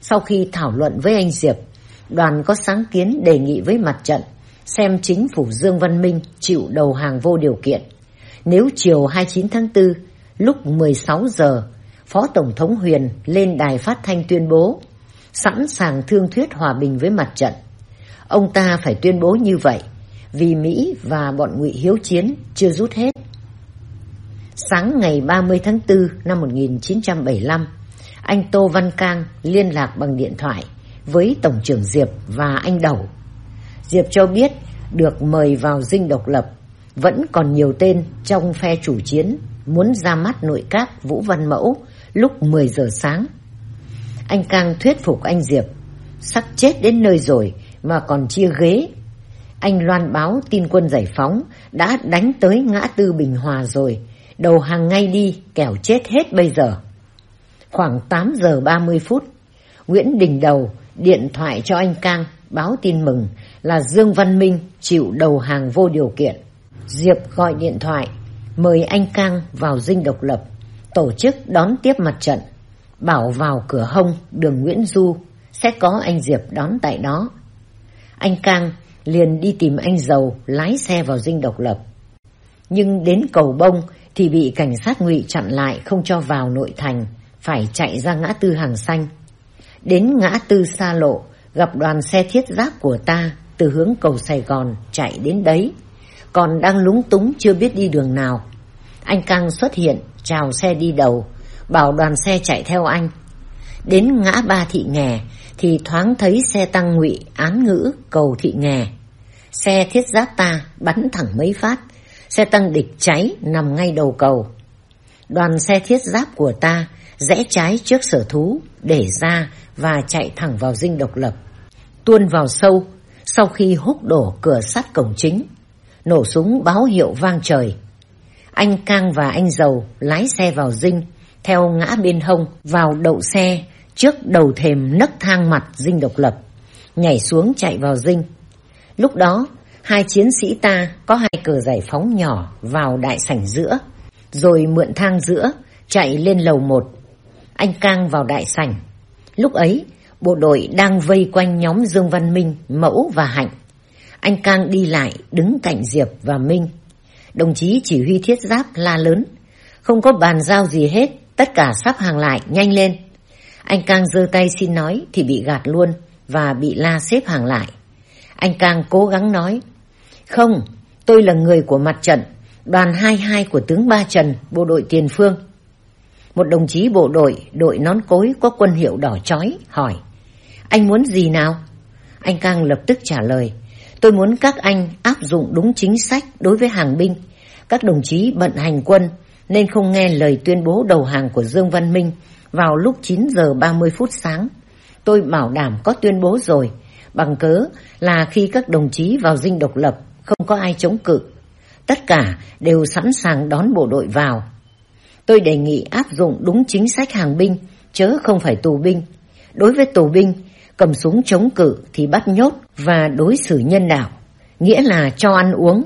Sau khi thảo luận với anh Diệp, đoàn có sáng kiến đề nghị với mặt trận xem chính phủ Dương Văn Minh chịu đầu hàng vô điều kiện. Nếu chiều 29 tháng 4, lúc 16 giờ, Phó Tổng thống Huyền lên đài phát thanh tuyên bố sẵn sàng thương thuyết hòa bình với mặt trận. Ông ta phải tuyên bố như vậy vì Mỹ và bọn ngụy hiếu chiến chưa rút hết. Sáng ngày 30 tháng 4 năm 1975, anh Tô Văn Cang liên lạc bằng điện thoại với Tổng trưởng Diệp và anh Đầu. Diệp cho biết được mời vào dinh độc lập, vẫn còn nhiều tên trong phe chủ chiến muốn ra mắt nội các Vũ Văn Mẫu lúc 10 giờ sáng. Anh Cang thuyết phục anh Diệp, sắp chết đến nơi rồi mà còn chia ghế. Anh loan báo tin quân giải phóng đã đánh tới ngã tư Bình Hòa rồi, đầu hàng ngay đi, kẻo chết hết bây giờ. Khoảng 8 giờ 30 phút, Nguyễn Đình Đầu điện thoại cho anh Cang báo tin mừng là Dương Văn Minh chịu đầu hàng vô điều kiện. Diệp gọi điện thoại mời anh Cang vào dinh độc lập, tổ chức đón tiếp mặt trận, bảo vào cửa hông đường Nguyễn Du sẽ có anh Diệp đón tại đó. Anh Cang liền đi tìm anh Dầu lái xe vào dinh độc lập. Nhưng đến cầu bông thì bị cảnh sát ngụy chặn lại không cho vào nội thành, phải chạy ra ngã tư hàng xanh. Đến ngã tư xa lộ, gặp đoàn xe thiết giáp của ta từ hướng cầu Sài Gòn chạy đến đấy. Còn đang lúng túng chưa biết đi đường nào. Anh Căng xuất hiện, chào xe đi đầu, bảo đoàn xe chạy theo anh. Đến ngã ba thị nghè thì thoáng thấy xe tăng ngụy án ngữ cầu thị nghè. Xe thiết giáp ta bắn thẳng mấy phát, xe tăng địch cháy nằm ngay đầu cầu. Đoàn xe thiết giáp của ta rẽ trái trước sở thú, để ra và chạy thẳng vào dinh độc lập. Tuôn vào sâu, sau khi húc đổ cửa sắt cổng chính. Nổ súng báo hiệu vang trời. Anh Cang và anh Dầu lái xe vào dinh, theo ngã bên hông, vào đậu xe trước đầu thềm nấc thang mặt dinh độc lập. Nhảy xuống chạy vào dinh. Lúc đó hai chiến sĩ ta có hai cờ giải phóng nhỏ vào đại sảnh giữa, rồi mượn thang giữa chạy lên lầu một. Anh Cang vào đại sảnh. Lúc ấy, bộ đội đang vây quanh nhóm Dương Văn Minh, Mẫu và Hạnh. Anh Cang đi lại, đứng cạnh Diệp và Minh. Đồng chí chỉ huy thiết giáp la lớn. Không có bàn giao gì hết, tất cả sắp hàng lại, nhanh lên. Anh Cang giơ tay xin nói thì bị gạt luôn và bị la xếp hàng lại. Anh Cang cố gắng nói, không, tôi là người của mặt trận, đoàn 22 của tướng Ba Trần, bộ đội tiền phương. Một đồng chí bộ đội, đội nón cối có quân hiệu đỏ chói, hỏi, anh muốn gì nào? Anh Cang lập tức trả lời, tôi muốn các anh áp dụng đúng chính sách đối với hàng binh. Các đồng chí bận hành quân nên không nghe lời tuyên bố đầu hàng của Dương Văn Minh vào lúc 9 giờ 30 phút sáng. Tôi bảo đảm có tuyên bố rồi, bằng cớ là khi các đồng chí vào dinh độc lập không có ai chống cự. Tất cả đều sẵn sàng đón bộ đội vào. Tôi đề nghị áp dụng đúng chính sách hàng binh, chớ không phải tù binh. Đối với tù binh, cầm súng chống cự thì bắt nhốt và đối xử nhân đạo, nghĩa là cho ăn uống.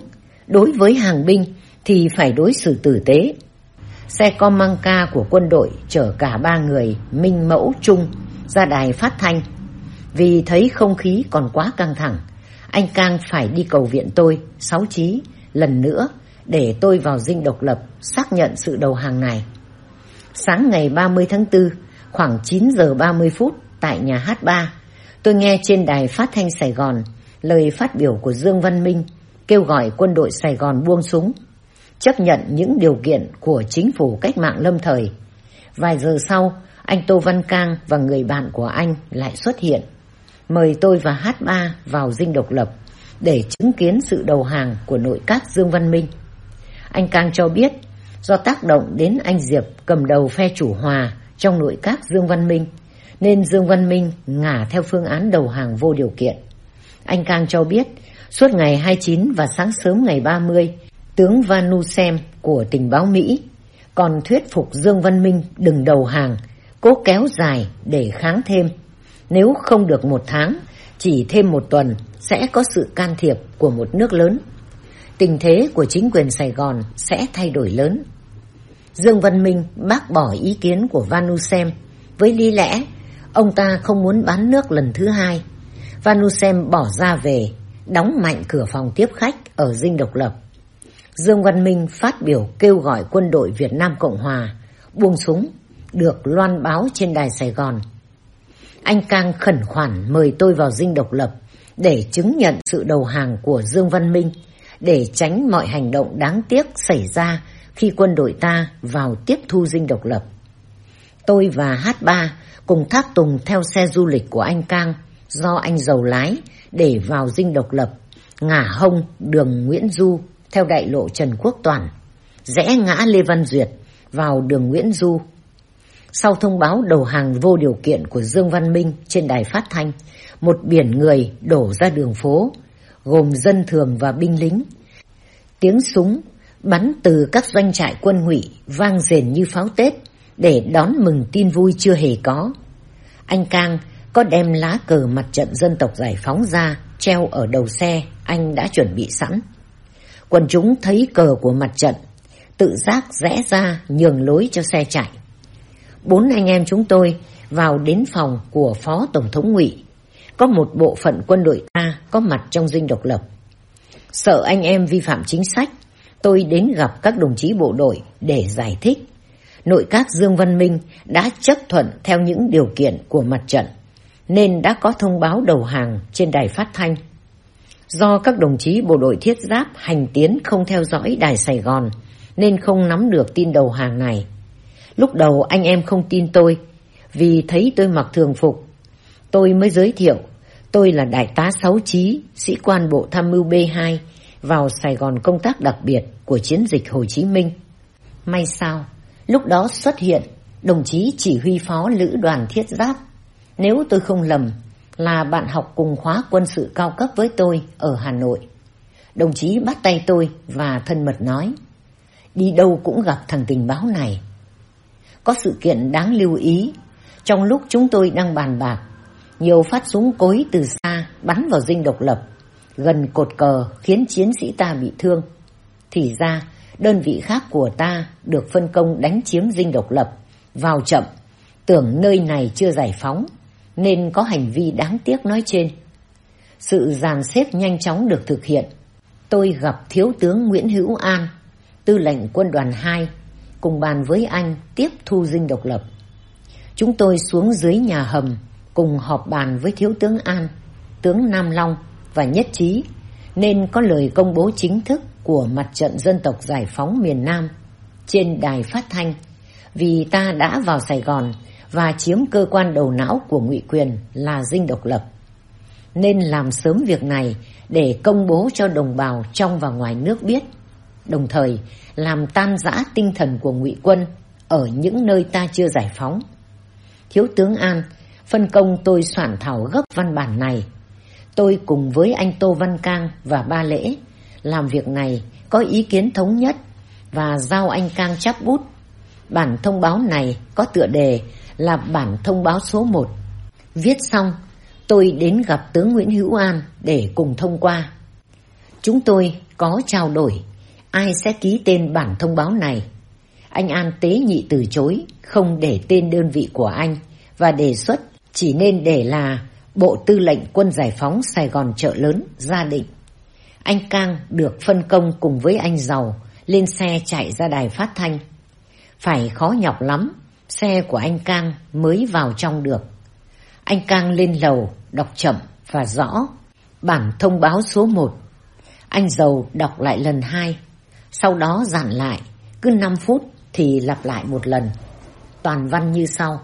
Đối với hàng binh thì phải đối xử tử tế. Xe con mang ca của quân đội chở cả ba người Minh Mẫu Trung ra đài phát thanh. Vì thấy không khí còn quá căng thẳng, anh Cang phải đi cầu viện tôi, sáu chí, lần nữa để tôi vào dinh độc lập xác nhận sự đầu hàng này. Sáng ngày 30 tháng 4, khoảng 9 giờ 30 phút tại nhà hát 3, tôi nghe trên đài phát thanh Sài Gòn lời phát biểu của Dương Văn Minh kêu gọi quân đội Sài Gòn buông súng, chấp nhận những điều kiện của chính phủ cách mạng lâm thời. Vài giờ sau, anh Tô Văn Cang và người bạn của anh lại xuất hiện, mời tôi và H3 vào dinh độc lập để chứng kiến sự đầu hàng của nội các Dương Văn Minh. Anh Cang cho biết, do tác động đến anh Diệp cầm đầu phe chủ hòa trong nội các Dương Văn Minh, nên Dương Văn Minh ngả theo phương án đầu hàng vô điều kiện. Anh Cang cho biết, suốt ngày 29 và sáng sớm ngày 30 tướng Vanusem của tình báo Mỹ còn thuyết phục Dương Văn Minh đừng đầu hàng, cố kéo dài để kháng thêm. Nếu không được một tháng, chỉ thêm một tuần sẽ có sự can thiệp của một nước lớn. tình thế của chính quyền Sài Gòn sẽ thay đổi lớn. Dương Văn Minh bác bỏ ý kiến của Vanusem với lý lẽ ông ta không muốn bán nước lần thứ hai. Vanusem bỏ ra về, đóng mạnh cửa phòng tiếp khách ở Dinh Độc Lập. Dương Văn Minh phát biểu kêu gọi quân đội Việt Nam Cộng Hòa buông súng được loan báo trên đài Sài Gòn. Anh càng khẩn khoản mời tôi vào Dinh Độc Lập để chứng nhận sự đầu hàng của Dương Văn Minh để tránh mọi hành động đáng tiếc xảy ra khi quân đội ta vào tiếp thu Dinh Độc Lập. Tôi và H3 cùng tháp tùng theo xe du lịch của anh Cang do anh giàu lái để vào Dinh Độc Lập, ngả hông đường Nguyễn Du theo đại lộ Trần Quốc Toản rẽ ngã Lê Văn Duyệt vào đường Nguyễn Du. Sau thông báo đầu hàng vô điều kiện của Dương Văn Minh trên đài phát thanh, một biển người đổ ra đường phố, gồm dân thường và binh lính. Tiếng súng bắn từ các doanh trại quân ngụy vang rền như pháo Tết để đón mừng tin vui chưa hề có. Anh Cang có đem lá cờ mặt trận dân tộc giải phóng ra treo ở đầu xe anh đã chuẩn bị sẵn. Quần chúng thấy cờ của mặt trận, tự giác rẽ ra nhường lối cho xe chạy. Bốn anh em chúng tôi vào đến phòng của Phó Tổng thống ngụy có một bộ phận quân đội ta có mặt trong dinh độc lập. Sợ anh em vi phạm chính sách, tôi đến gặp các đồng chí bộ đội để giải thích. Nội các Dương Văn Minh đã chấp thuận theo những điều kiện của mặt trận, nên đã có thông báo đầu hàng trên đài phát thanh. Do các đồng chí bộ đội thiết giáp hành tiến không theo dõi đài Sài Gòn, nên không nắm được tin đầu hàng này. Lúc đầu anh em không tin tôi, vì thấy tôi mặc thường phục. Tôi mới giới thiệu, tôi là đại tá Sáu Chí, sĩ quan bộ tham mưu B2, vào Sài Gòn công tác đặc biệt của chiến dịch Hồ Chí Minh. May sao, lúc đó xuất hiện đồng chí chỉ huy phó lữ đoàn thiết giáp. Nếu tôi không lầm, là bạn học cùng khóa quân sự cao cấp với tôi ở Hà Nội. Đồng chí bắt tay tôi và thân mật nói, đi đâu cũng gặp thằng tình báo này. Có sự kiện đáng lưu ý, trong lúc chúng tôi đang bàn bạc, nhiều phát súng cối từ xa bắn vào dinh độc lập, gần cột cờ khiến chiến sĩ ta bị thương. Thì ra, đơn vị khác của ta được phân công đánh chiếm dinh độc lập, vào chậm, tưởng nơi này chưa giải phóng nên có hành vi đáng tiếc nói trên. Sự dàn xếp nhanh chóng được thực hiện. Tôi gặp Thiếu tướng Nguyễn Hữu An, tư lệnh quân đoàn 2, cùng bàn với anh tiếp thu dinh độc lập. Chúng tôi xuống dưới nhà hầm cùng họp bàn với Thiếu tướng An, tướng Nam Long và nhất trí nên có lời công bố chính thức của mặt trận dân tộc giải phóng miền Nam trên đài phát thanh vì ta đã vào Sài Gòn và chiếm cơ quan đầu não của ngụy quyền là dinh độc lập. Nên làm sớm việc này để công bố cho đồng bào trong và ngoài nước biết, đồng thời làm tan rã tinh thần của ngụy quân ở những nơi ta chưa giải phóng. Thiếu tướng An phân công tôi soạn thảo gấp văn bản này. Tôi cùng với anh Tô Văn Cang và Ba Lễ làm việc này có ý kiến thống nhất và giao anh Cang chắp bút. Bản thông báo này có tựa đề là bản thông báo số 1. Viết xong, tôi đến gặp tướng Nguyễn Hữu An để cùng thông qua. Chúng tôi có trao đổi ai sẽ ký tên bản thông báo này. Anh An tế nhị từ chối, không để tên đơn vị của anh và đề xuất chỉ nên để là Bộ Tư lệnh Quân Giải phóng Sài Gòn chợ lớn gia định. Anh Cang được phân công cùng với anh Giàu lên xe chạy ra đài phát thanh. Phải khó nhọc lắm Xe của anh Cang mới vào trong được. Anh Cang lên lầu, đọc chậm và rõ. Bản thông báo số 1. Anh giàu đọc lại lần hai. Sau đó giản lại, cứ 5 phút thì lặp lại một lần. Toàn văn như sau.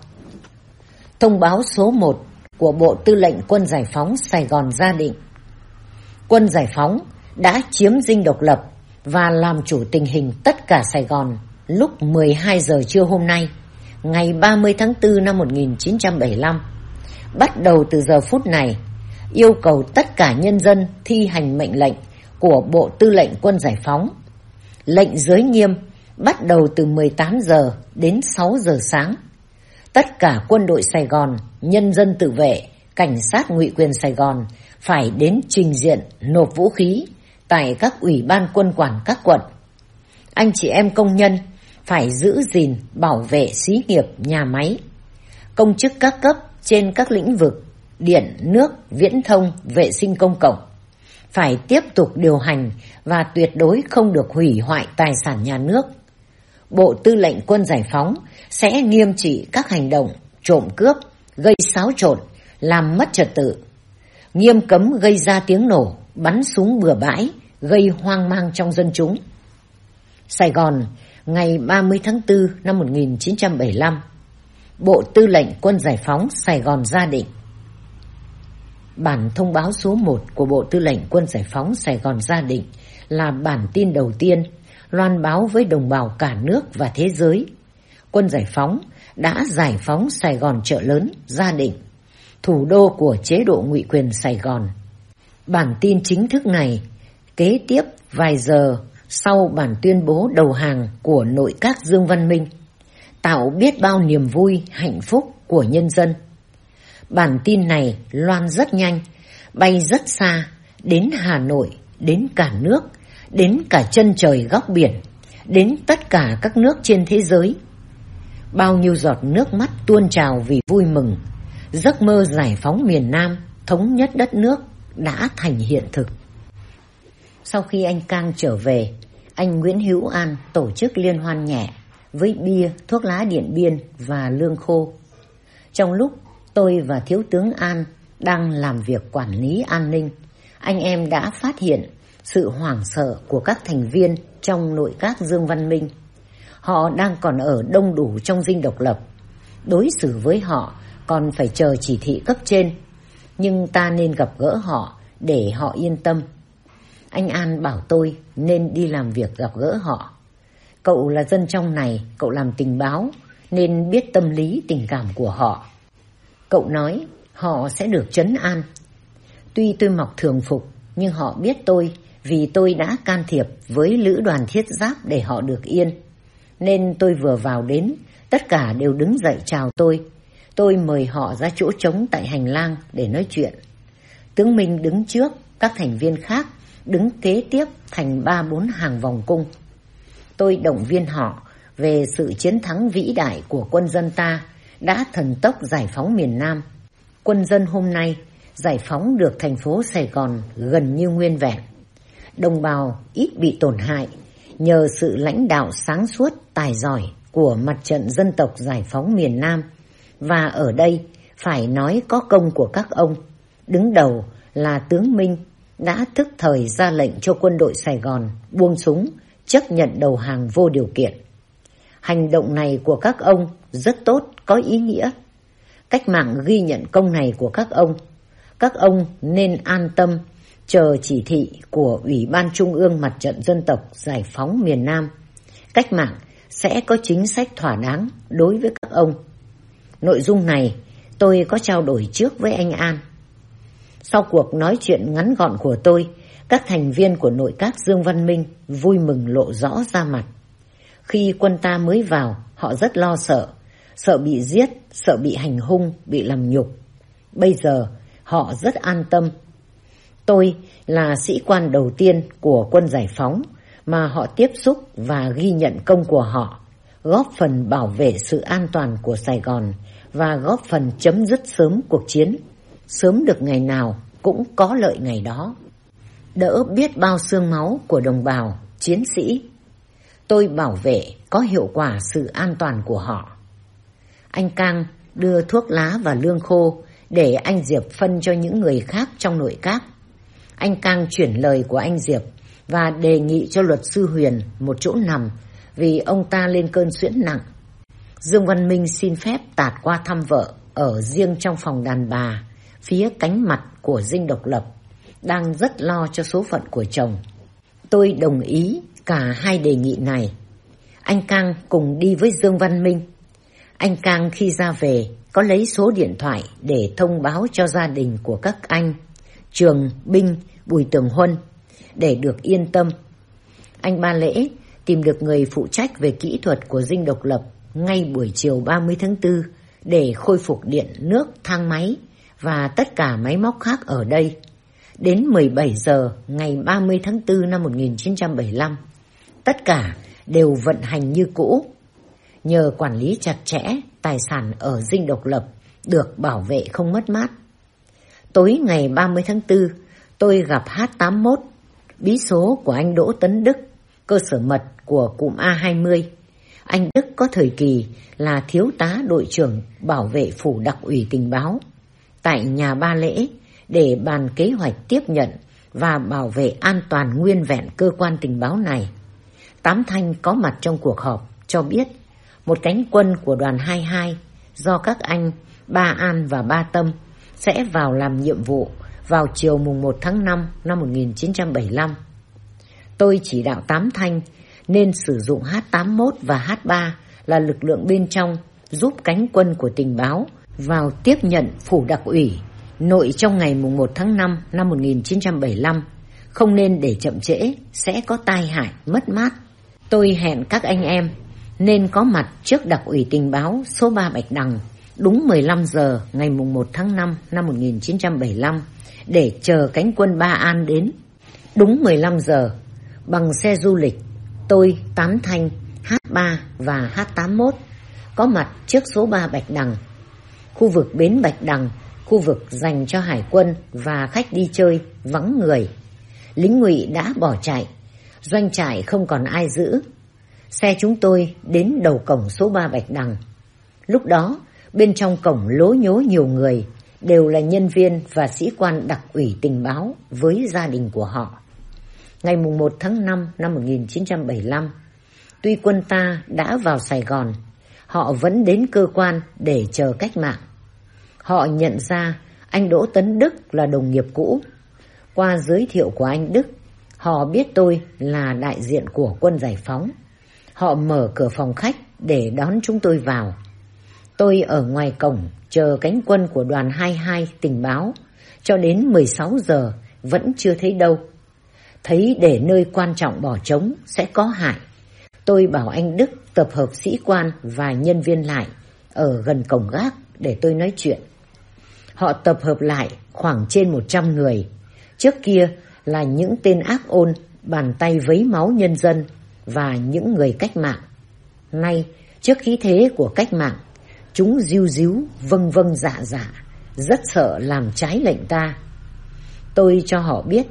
Thông báo số 1 của Bộ Tư lệnh Quân Giải phóng Sài Gòn gia định. Quân Giải phóng đã chiếm dinh độc lập và làm chủ tình hình tất cả Sài Gòn lúc 12 giờ trưa hôm nay ngày 30 tháng 4 năm 1975. Bắt đầu từ giờ phút này, yêu cầu tất cả nhân dân thi hành mệnh lệnh của Bộ Tư lệnh Quân Giải phóng. Lệnh giới nghiêm bắt đầu từ 18 giờ đến 6 giờ sáng. Tất cả quân đội Sài Gòn, nhân dân tự vệ, cảnh sát ngụy quyền Sài Gòn phải đến trình diện nộp vũ khí tại các ủy ban quân quản các quận. Anh chị em công nhân phải giữ gìn bảo vệ xí nghiệp, nhà máy. Công chức các cấp trên các lĩnh vực điện, nước, viễn thông, vệ sinh công cộng phải tiếp tục điều hành và tuyệt đối không được hủy hoại tài sản nhà nước. Bộ Tư lệnh Quân Giải phóng sẽ nghiêm trị các hành động trộm cướp, gây xáo trộn, làm mất trật tự. Nghiêm cấm gây ra tiếng nổ, bắn súng bừa bãi, gây hoang mang trong dân chúng. Sài Gòn, ngày 30 tháng 4 năm 1975 Bộ Tư lệnh Quân Giải phóng Sài Gòn ra định Bản thông báo số 1 của Bộ Tư lệnh Quân Giải phóng Sài Gòn gia định là bản tin đầu tiên loan báo với đồng bào cả nước và thế giới. Quân Giải phóng đã giải phóng Sài Gòn chợ lớn gia định, thủ đô của chế độ ngụy quyền Sài Gòn. Bản tin chính thức này kế tiếp vài giờ sau bản tuyên bố đầu hàng của nội các Dương Văn Minh, tạo biết bao niềm vui, hạnh phúc của nhân dân. Bản tin này loan rất nhanh, bay rất xa, đến Hà Nội, đến cả nước, đến cả chân trời góc biển, đến tất cả các nước trên thế giới. Bao nhiêu giọt nước mắt tuôn trào vì vui mừng, giấc mơ giải phóng miền Nam, thống nhất đất nước đã thành hiện thực. Sau khi anh Cang trở về, anh Nguyễn Hữu An tổ chức liên hoan nhẹ với bia, thuốc lá điện biên và lương khô. Trong lúc tôi và Thiếu tướng An đang làm việc quản lý an ninh, anh em đã phát hiện sự hoảng sợ của các thành viên trong nội các Dương Văn Minh. Họ đang còn ở đông đủ trong dinh độc lập. Đối xử với họ còn phải chờ chỉ thị cấp trên. Nhưng ta nên gặp gỡ họ để họ yên tâm. Anh An bảo tôi nên đi làm việc gặp gỡ họ. Cậu là dân trong này, cậu làm tình báo, nên biết tâm lý tình cảm của họ. Cậu nói họ sẽ được chấn an. Tuy tôi mặc thường phục, nhưng họ biết tôi vì tôi đã can thiệp với lữ đoàn thiết giáp để họ được yên. Nên tôi vừa vào đến, tất cả đều đứng dậy chào tôi. Tôi mời họ ra chỗ trống tại hành lang để nói chuyện. Tướng Minh đứng trước, các thành viên khác đứng kế tiếp thành ba bốn hàng vòng cung. Tôi động viên họ về sự chiến thắng vĩ đại của quân dân ta đã thần tốc giải phóng miền Nam. Quân dân hôm nay giải phóng được thành phố Sài Gòn gần như nguyên vẹn. Đồng bào ít bị tổn hại nhờ sự lãnh đạo sáng suốt, tài giỏi của mặt trận dân tộc giải phóng miền Nam. Và ở đây phải nói có công của các ông. Đứng đầu là tướng Minh đã thức thời ra lệnh cho quân đội Sài Gòn buông súng, chấp nhận đầu hàng vô điều kiện. Hành động này của các ông rất tốt, có ý nghĩa. Cách mạng ghi nhận công này của các ông. Các ông nên an tâm chờ chỉ thị của Ủy ban Trung ương Mặt trận Dân tộc Giải phóng miền Nam. Cách mạng sẽ có chính sách thỏa đáng đối với các ông. Nội dung này tôi có trao đổi trước với anh An. Sau cuộc nói chuyện ngắn gọn của tôi, các thành viên của nội các Dương Văn Minh vui mừng lộ rõ ra mặt. Khi quân ta mới vào, họ rất lo sợ, sợ bị giết, sợ bị hành hung, bị làm nhục. Bây giờ, họ rất an tâm. Tôi là sĩ quan đầu tiên của quân giải phóng mà họ tiếp xúc và ghi nhận công của họ, góp phần bảo vệ sự an toàn của Sài Gòn và góp phần chấm dứt sớm cuộc chiến sớm được ngày nào cũng có lợi ngày đó. Đỡ biết bao xương máu của đồng bào, chiến sĩ. Tôi bảo vệ có hiệu quả sự an toàn của họ. Anh Cang đưa thuốc lá và lương khô để anh Diệp phân cho những người khác trong nội các. Anh Cang chuyển lời của anh Diệp và đề nghị cho luật sư Huyền một chỗ nằm vì ông ta lên cơn suyễn nặng. Dương Văn Minh xin phép tạt qua thăm vợ ở riêng trong phòng đàn bà phía cánh mặt của dinh độc lập, đang rất lo cho số phận của chồng. Tôi đồng ý cả hai đề nghị này. Anh Cang cùng đi với Dương Văn Minh. Anh Cang khi ra về có lấy số điện thoại để thông báo cho gia đình của các anh, Trường, Binh, Bùi Tường Huân, để được yên tâm. Anh Ba Lễ tìm được người phụ trách về kỹ thuật của dinh độc lập ngay buổi chiều 30 tháng 4 để khôi phục điện, nước, thang máy và tất cả máy móc khác ở đây. Đến 17 giờ ngày 30 tháng 4 năm 1975, tất cả đều vận hành như cũ. Nhờ quản lý chặt chẽ, tài sản ở dinh độc lập được bảo vệ không mất mát. Tối ngày 30 tháng 4, tôi gặp H81, bí số của anh Đỗ Tấn Đức, cơ sở mật của cụm A20. Anh Đức có thời kỳ là thiếu tá đội trưởng bảo vệ phủ đặc ủy tình báo tại nhà ba lễ để bàn kế hoạch tiếp nhận và bảo vệ an toàn nguyên vẹn cơ quan tình báo này. Tám Thanh có mặt trong cuộc họp cho biết một cánh quân của đoàn 22 do các anh, Ba An và Ba Tâm sẽ vào làm nhiệm vụ vào chiều mùng 1 tháng 5 năm 1975. Tôi chỉ đạo Tám Thanh nên sử dụng H81 và H3 là lực lượng bên trong giúp cánh quân của tình báo vào tiếp nhận phủ đặc ủy nội trong ngày mùng 1 tháng 5 năm 1975 không nên để chậm trễ, sẽ có tai hại, mất mát. Tôi hẹn các anh em nên có mặt trước đặc ủy tình báo số 3 Bạch Đằng đúng 15 giờ ngày mùng 1 tháng 5 năm 1975 để chờ cánh quân Ba An đến. Đúng 15 giờ, bằng xe du lịch, tôi, Tám Thanh, H3 và H81 có mặt trước số 3 Bạch Đằng. Khu vực bến Bạch Đằng, khu vực dành cho hải quân và khách đi chơi, vắng người. Lính ngụy đã bỏ chạy, doanh trại không còn ai giữ. Xe chúng tôi đến đầu cổng số 3 Bạch Đằng. Lúc đó, bên trong cổng lố nhố nhiều người, đều là nhân viên và sĩ quan đặc ủy tình báo với gia đình của họ. Ngày 1 tháng 5 năm 1975, tuy quân ta đã vào Sài Gòn, họ vẫn đến cơ quan để chờ cách mạng. Họ nhận ra anh Đỗ Tấn Đức là đồng nghiệp cũ. Qua giới thiệu của anh Đức, họ biết tôi là đại diện của quân giải phóng. Họ mở cửa phòng khách để đón chúng tôi vào. Tôi ở ngoài cổng chờ cánh quân của đoàn 22 tình báo cho đến 16 giờ vẫn chưa thấy đâu. Thấy để nơi quan trọng bỏ trống sẽ có hại. Tôi bảo anh Đức tập hợp sĩ quan và nhân viên lại ở gần cổng gác để tôi nói chuyện. Họ tập hợp lại khoảng trên 100 người. Trước kia là những tên ác ôn, bàn tay vấy máu nhân dân và những người cách mạng. Nay, trước khí thế của cách mạng, Chúng diu díu, vâng vâng dạ dạ, rất sợ làm trái lệnh ta. Tôi cho họ biết,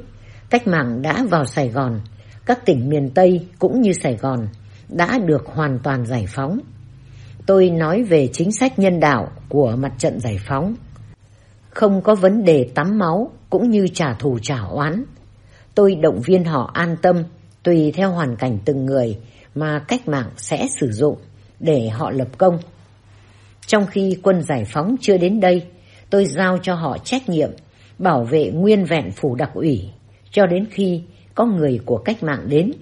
cách mạng đã vào Sài Gòn, các tỉnh miền Tây cũng như Sài Gòn đã được hoàn toàn giải phóng. Tôi nói về chính sách nhân đạo của mặt trận giải phóng. Không có vấn đề tắm máu cũng như trả thù trả oán. Tôi động viên họ an tâm tùy theo hoàn cảnh từng người mà cách mạng sẽ sử dụng để họ lập công. Trong khi quân giải phóng chưa đến đây, tôi giao cho họ trách nhiệm bảo vệ nguyên vẹn phủ đặc ủy cho đến khi có người của cách mạng đến.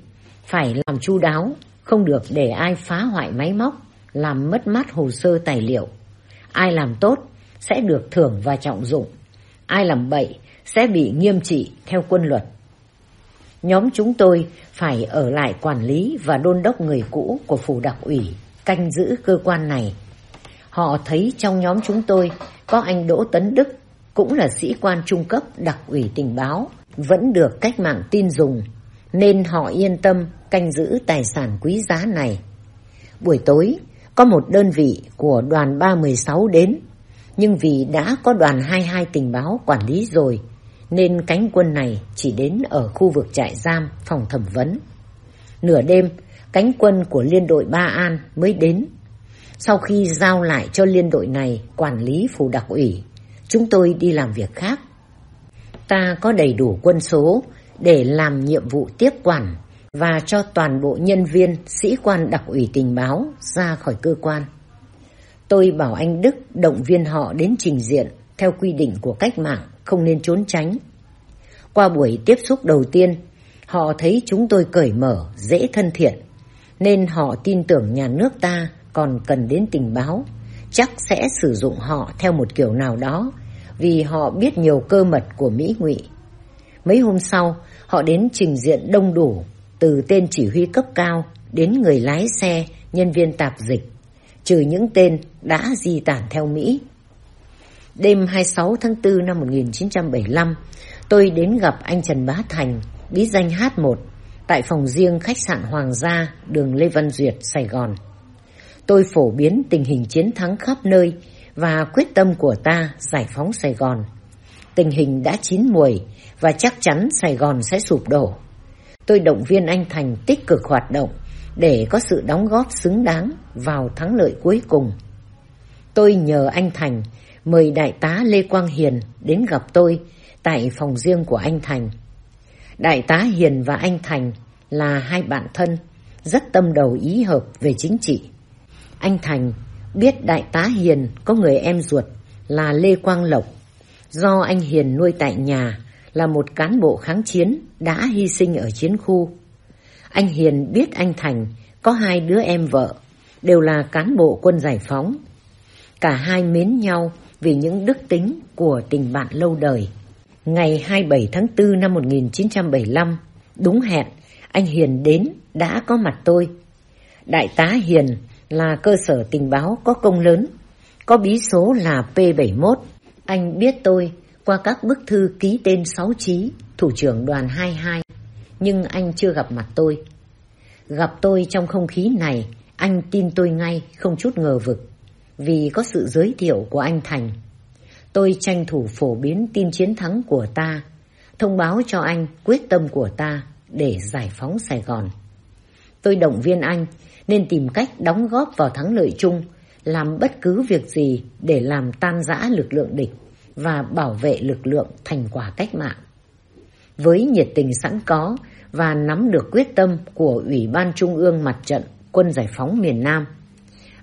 Phải làm chu đáo, không được để ai phá hoại máy móc, làm mất mát hồ sơ tài liệu. Ai làm tốt sẽ được thưởng và trọng dụng. Ai làm bậy sẽ bị nghiêm trị theo quân luật. Nhóm chúng tôi phải ở lại quản lý và đôn đốc người cũ của phủ đặc ủy, canh giữ cơ quan này Họ thấy trong nhóm chúng tôi có anh Đỗ Tấn Đức, cũng là sĩ quan trung cấp đặc ủy tình báo, vẫn được cách mạng tin dùng, nên họ yên tâm canh giữ tài sản quý giá này. Buổi tối, có một đơn vị của đoàn 316 đến, nhưng vì đã có đoàn 22 tình báo quản lý rồi, nên cánh quân này chỉ đến ở khu vực trại giam phòng thẩm vấn. Nửa đêm, cánh quân của liên đội Ba An mới đến sau khi giao lại cho liên đội này quản lý phủ đặc ủy, chúng tôi đi làm việc khác. Ta có đầy đủ quân số để làm nhiệm vụ tiếp quản và cho toàn bộ nhân viên sĩ quan đặc ủy tình báo ra khỏi cơ quan. Tôi bảo anh Đức động viên họ đến trình diện theo quy định của cách mạng, không nên trốn tránh. Qua buổi tiếp xúc đầu tiên, họ thấy chúng tôi cởi mở, dễ thân thiện, nên họ tin tưởng nhà nước ta còn cần đến tình báo, chắc sẽ sử dụng họ theo một kiểu nào đó vì họ biết nhiều cơ mật của Mỹ ngụy. Mấy hôm sau, họ đến trình diện đông đủ, từ tên chỉ huy cấp cao đến người lái xe, nhân viên tạp dịch, trừ những tên đã di tản theo Mỹ. Đêm 26 tháng 4 năm 1975, tôi đến gặp anh Trần Bá Thành, bí danh H1, tại phòng riêng khách sạn Hoàng gia, đường Lê Văn Duyệt, Sài Gòn. Tôi phổ biến tình hình chiến thắng khắp nơi và quyết tâm của ta giải phóng Sài Gòn. Tình hình đã chín muồi và chắc chắn Sài Gòn sẽ sụp đổ. Tôi động viên anh Thành tích cực hoạt động để có sự đóng góp xứng đáng vào thắng lợi cuối cùng. Tôi nhờ anh Thành mời đại tá Lê Quang Hiền đến gặp tôi tại phòng riêng của anh Thành. Đại tá Hiền và anh Thành là hai bạn thân, rất tâm đầu ý hợp về chính trị. Anh Thành biết đại tá Hiền có người em ruột là Lê Quang Lộc, do anh Hiền nuôi tại nhà là một cán bộ kháng chiến đã hy sinh ở chiến khu. Anh Hiền biết anh Thành có hai đứa em vợ, đều là cán bộ quân giải phóng. Cả hai mến nhau vì những đức tính của tình bạn lâu đời. Ngày 27 tháng 4 năm 1975, đúng hẹn, anh Hiền đến đã có mặt tôi. Đại tá Hiền là cơ sở tình báo có công lớn, có bí số là P71. Anh biết tôi qua các bức thư ký tên sáu chí, thủ trưởng đoàn 22, nhưng anh chưa gặp mặt tôi. Gặp tôi trong không khí này, anh tin tôi ngay, không chút ngờ vực, vì có sự giới thiệu của anh Thành. Tôi tranh thủ phổ biến tin chiến thắng của ta, thông báo cho anh quyết tâm của ta để giải phóng Sài Gòn. Tôi động viên anh nên tìm cách đóng góp vào thắng lợi chung, làm bất cứ việc gì để làm tan rã lực lượng địch và bảo vệ lực lượng thành quả cách mạng. Với nhiệt tình sẵn có và nắm được quyết tâm của Ủy ban Trung ương Mặt trận Quân Giải phóng miền Nam,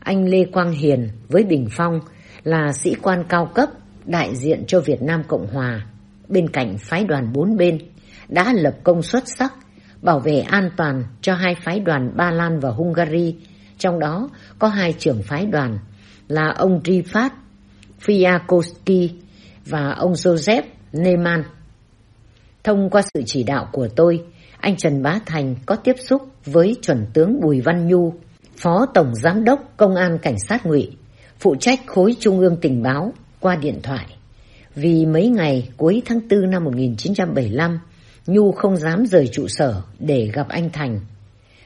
anh Lê Quang Hiền với Bình Phong là sĩ quan cao cấp đại diện cho Việt Nam Cộng Hòa. Bên cạnh phái đoàn bốn bên đã lập công xuất sắc bảo vệ an toàn cho hai phái đoàn Ba Lan và Hungary, trong đó có hai trưởng phái đoàn là ông Rifat Fiakoski và ông Joseph Neyman. Thông qua sự chỉ đạo của tôi, anh Trần Bá Thành có tiếp xúc với chuẩn tướng Bùi Văn Nhu, Phó Tổng Giám đốc Công an Cảnh sát ngụy, phụ trách khối Trung ương tình báo qua điện thoại. Vì mấy ngày cuối tháng 4 năm 1975, Nhu không dám rời trụ sở để gặp anh Thành.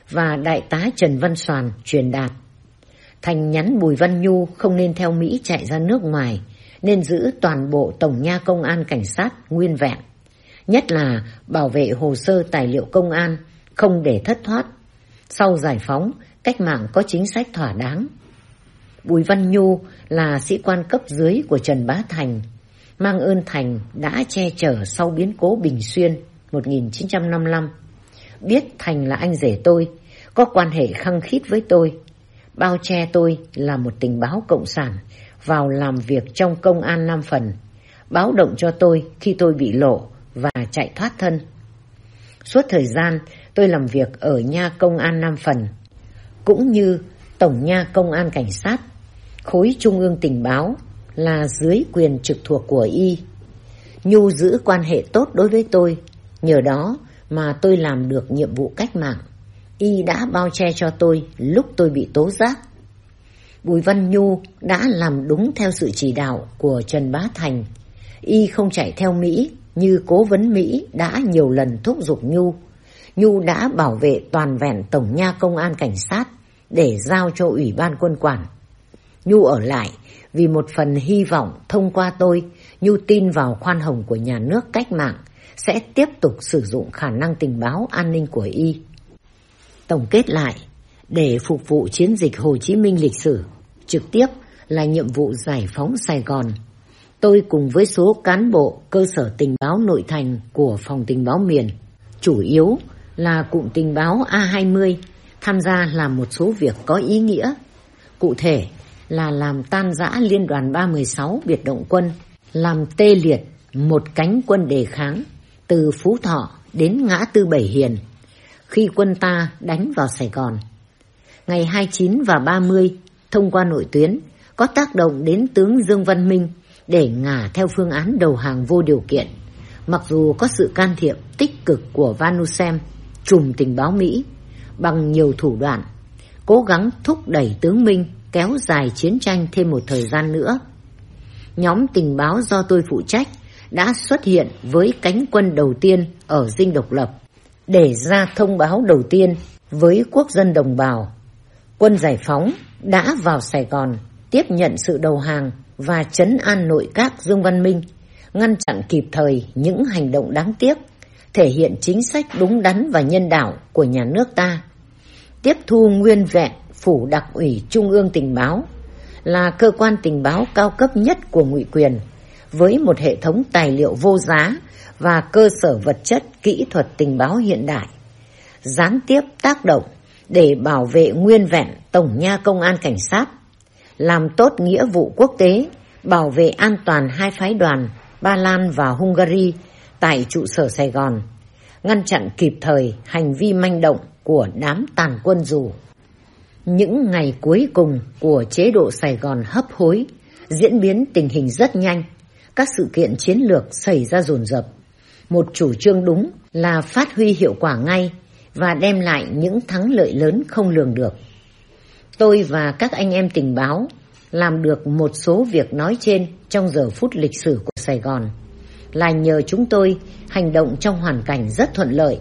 Và đại tá Trần Văn Soàn truyền đạt. Thành nhắn Bùi Văn Nhu không nên theo Mỹ chạy ra nước ngoài, nên giữ toàn bộ Tổng nha Công an Cảnh sát nguyên vẹn. Nhất là bảo vệ hồ sơ tài liệu công an, không để thất thoát. Sau giải phóng, cách mạng có chính sách thỏa đáng. Bùi Văn Nhu là sĩ quan cấp dưới của Trần Bá Thành, mang ơn Thành đã che chở sau biến cố Bình Xuyên 1955. Biết Thành là anh rể tôi, có quan hệ khăng khít với tôi, bao che tôi là một tình báo cộng sản vào làm việc trong công an Nam Phần, báo động cho tôi khi tôi bị lộ và chạy thoát thân. Suốt thời gian tôi làm việc ở nha công an Nam Phần, cũng như Tổng nha công an cảnh sát, khối trung ương tình báo là dưới quyền trực thuộc của y. Nhu giữ quan hệ tốt đối với tôi, nhờ đó mà tôi làm được nhiệm vụ cách mạng. Y đã bao che cho tôi lúc tôi bị tố giác Bùi Văn Nhu đã làm đúng theo sự chỉ đạo của Trần Bá Thành. Y không chạy theo Mỹ như cố vấn Mỹ đã nhiều lần thúc giục Nhu. Nhu đã bảo vệ toàn vẹn Tổng nha Công an Cảnh sát để giao cho Ủy ban quân quản. Nhu ở lại vì một phần hy vọng thông qua tôi, Nhu tin vào khoan hồng của nhà nước cách mạng sẽ tiếp tục sử dụng khả năng tình báo an ninh của Y. Tổng kết lại, để phục vụ chiến dịch Hồ Chí Minh lịch sử, trực tiếp là nhiệm vụ giải phóng Sài Gòn. Tôi cùng với số cán bộ cơ sở tình báo nội thành của phòng tình báo miền, chủ yếu là cụm tình báo A20, tham gia làm một số việc có ý nghĩa. Cụ thể là làm tan rã liên đoàn 316 biệt động quân, làm tê liệt một cánh quân đề kháng từ Phú Thọ đến ngã tư Bảy Hiền khi quân ta đánh vào Sài Gòn. Ngày 29 và 30 thông qua nội tuyến có tác động đến tướng Dương Văn Minh để ngả theo phương án đầu hàng vô điều kiện. Mặc dù có sự can thiệp tích cực của Vanusem, trùm tình báo Mỹ, bằng nhiều thủ đoạn, cố gắng thúc đẩy tướng Minh kéo dài chiến tranh thêm một thời gian nữa. nhóm tình báo do tôi phụ trách đã xuất hiện với cánh quân đầu tiên ở dinh độc lập để ra thông báo đầu tiên với quốc dân đồng bào. Quân giải phóng đã vào Sài Gòn tiếp nhận sự đầu hàng và chấn an nội các Dương Văn Minh, ngăn chặn kịp thời những hành động đáng tiếc, thể hiện chính sách đúng đắn và nhân đạo của nhà nước ta. Tiếp thu nguyên vẹn phủ đặc ủy Trung ương tình báo là cơ quan tình báo cao cấp nhất của ngụy quyền với một hệ thống tài liệu vô giá và cơ sở vật chất kỹ thuật tình báo hiện đại gián tiếp tác động để bảo vệ nguyên vẹn Tổng nha Công an Cảnh sát, làm tốt nghĩa vụ quốc tế, bảo vệ an toàn hai phái đoàn Ba Lan và Hungary tại trụ sở Sài Gòn, ngăn chặn kịp thời hành vi manh động của đám tàn quân dù. Những ngày cuối cùng của chế độ Sài Gòn hấp hối, diễn biến tình hình rất nhanh, các sự kiện chiến lược xảy ra dồn dập. Một chủ trương đúng là phát huy hiệu quả ngay và đem lại những thắng lợi lớn không lường được. Tôi và các anh em tình báo làm được một số việc nói trên trong giờ phút lịch sử của Sài Gòn là nhờ chúng tôi hành động trong hoàn cảnh rất thuận lợi,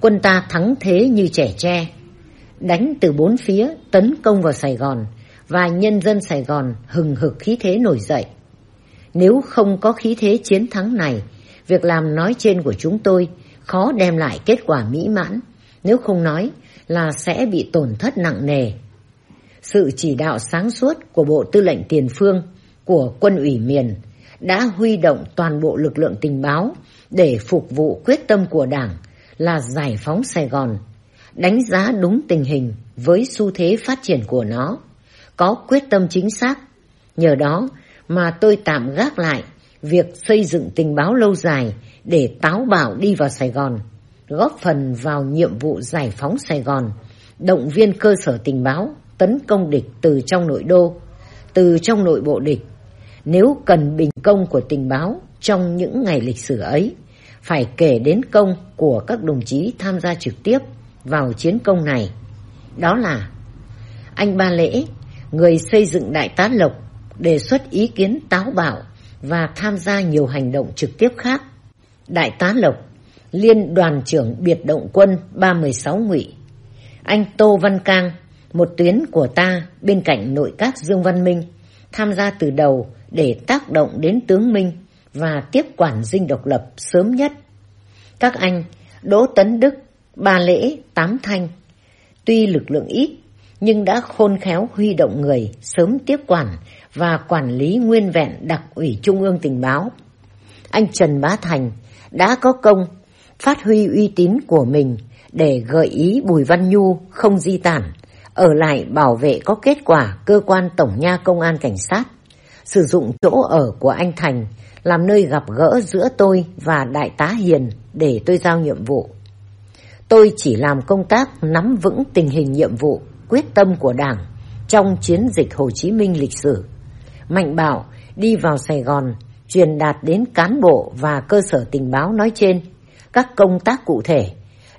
quân ta thắng thế như trẻ tre, đánh từ bốn phía tấn công vào Sài Gòn và nhân dân Sài Gòn hừng hực khí thế nổi dậy. Nếu không có khí thế chiến thắng này, việc làm nói trên của chúng tôi khó đem lại kết quả mỹ mãn nếu không nói là sẽ bị tổn thất nặng nề. Sự chỉ đạo sáng suốt của Bộ Tư lệnh Tiền Phương, của quân ủy miền đã huy động toàn bộ lực lượng tình báo để phục vụ quyết tâm của Đảng là giải phóng Sài Gòn, đánh giá đúng tình hình với xu thế phát triển của nó, có quyết tâm chính xác. Nhờ đó mà tôi tạm gác lại việc xây dựng tình báo lâu dài để táo bảo đi vào Sài Gòn góp phần vào nhiệm vụ giải phóng Sài Gòn, động viên cơ sở tình báo, tấn công địch từ trong nội đô, từ trong nội bộ địch. Nếu cần bình công của tình báo trong những ngày lịch sử ấy, phải kể đến công của các đồng chí tham gia trực tiếp vào chiến công này. Đó là anh Ba Lễ, người xây dựng Đại tá Lộc, đề xuất ý kiến táo bạo và tham gia nhiều hành động trực tiếp khác. Đại tá Lộc Liên đoàn trưởng biệt động quân 316 ngụy Anh Tô Văn Cang, một tuyến của ta bên cạnh nội các Dương Văn Minh, tham gia từ đầu để tác động đến tướng Minh và tiếp quản dinh độc lập sớm nhất. Các anh Đỗ Tấn Đức, Ba Lễ, Tám Thanh, tuy lực lượng ít nhưng đã khôn khéo huy động người sớm tiếp quản và quản lý nguyên vẹn đặc ủy Trung ương tình báo. Anh Trần Bá Thành đã có công phát huy uy tín của mình để gợi ý Bùi Văn Nhu không di tản, ở lại bảo vệ có kết quả cơ quan Tổng nha Công an Cảnh sát, sử dụng chỗ ở của anh Thành làm nơi gặp gỡ giữa tôi và Đại tá Hiền để tôi giao nhiệm vụ. Tôi chỉ làm công tác nắm vững tình hình nhiệm vụ, quyết tâm của Đảng trong chiến dịch Hồ Chí Minh lịch sử. Mạnh bảo đi vào Sài Gòn, truyền đạt đến cán bộ và cơ sở tình báo nói trên các công tác cụ thể,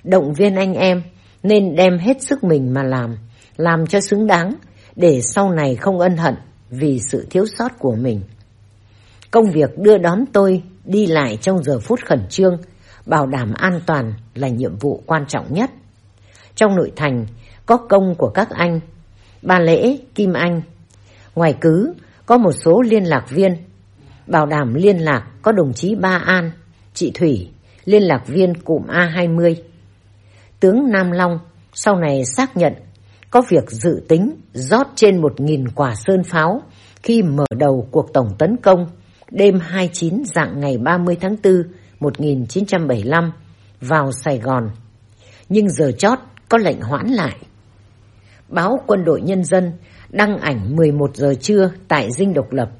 động viên anh em nên đem hết sức mình mà làm, làm cho xứng đáng để sau này không ân hận vì sự thiếu sót của mình. Công việc đưa đón tôi đi lại trong giờ phút khẩn trương, bảo đảm an toàn là nhiệm vụ quan trọng nhất. Trong nội thành có công của các anh, Ba Lễ, Kim Anh. Ngoài cứ có một số liên lạc viên, bảo đảm liên lạc có đồng chí Ba An, chị Thủy, liên lạc viên cụm A20. Tướng Nam Long sau này xác nhận có việc dự tính rót trên một nghìn quả sơn pháo khi mở đầu cuộc tổng tấn công đêm 29 dạng ngày 30 tháng 4 1975 vào Sài Gòn. Nhưng giờ chót có lệnh hoãn lại. Báo Quân đội Nhân dân đăng ảnh 11 giờ trưa tại Dinh Độc Lập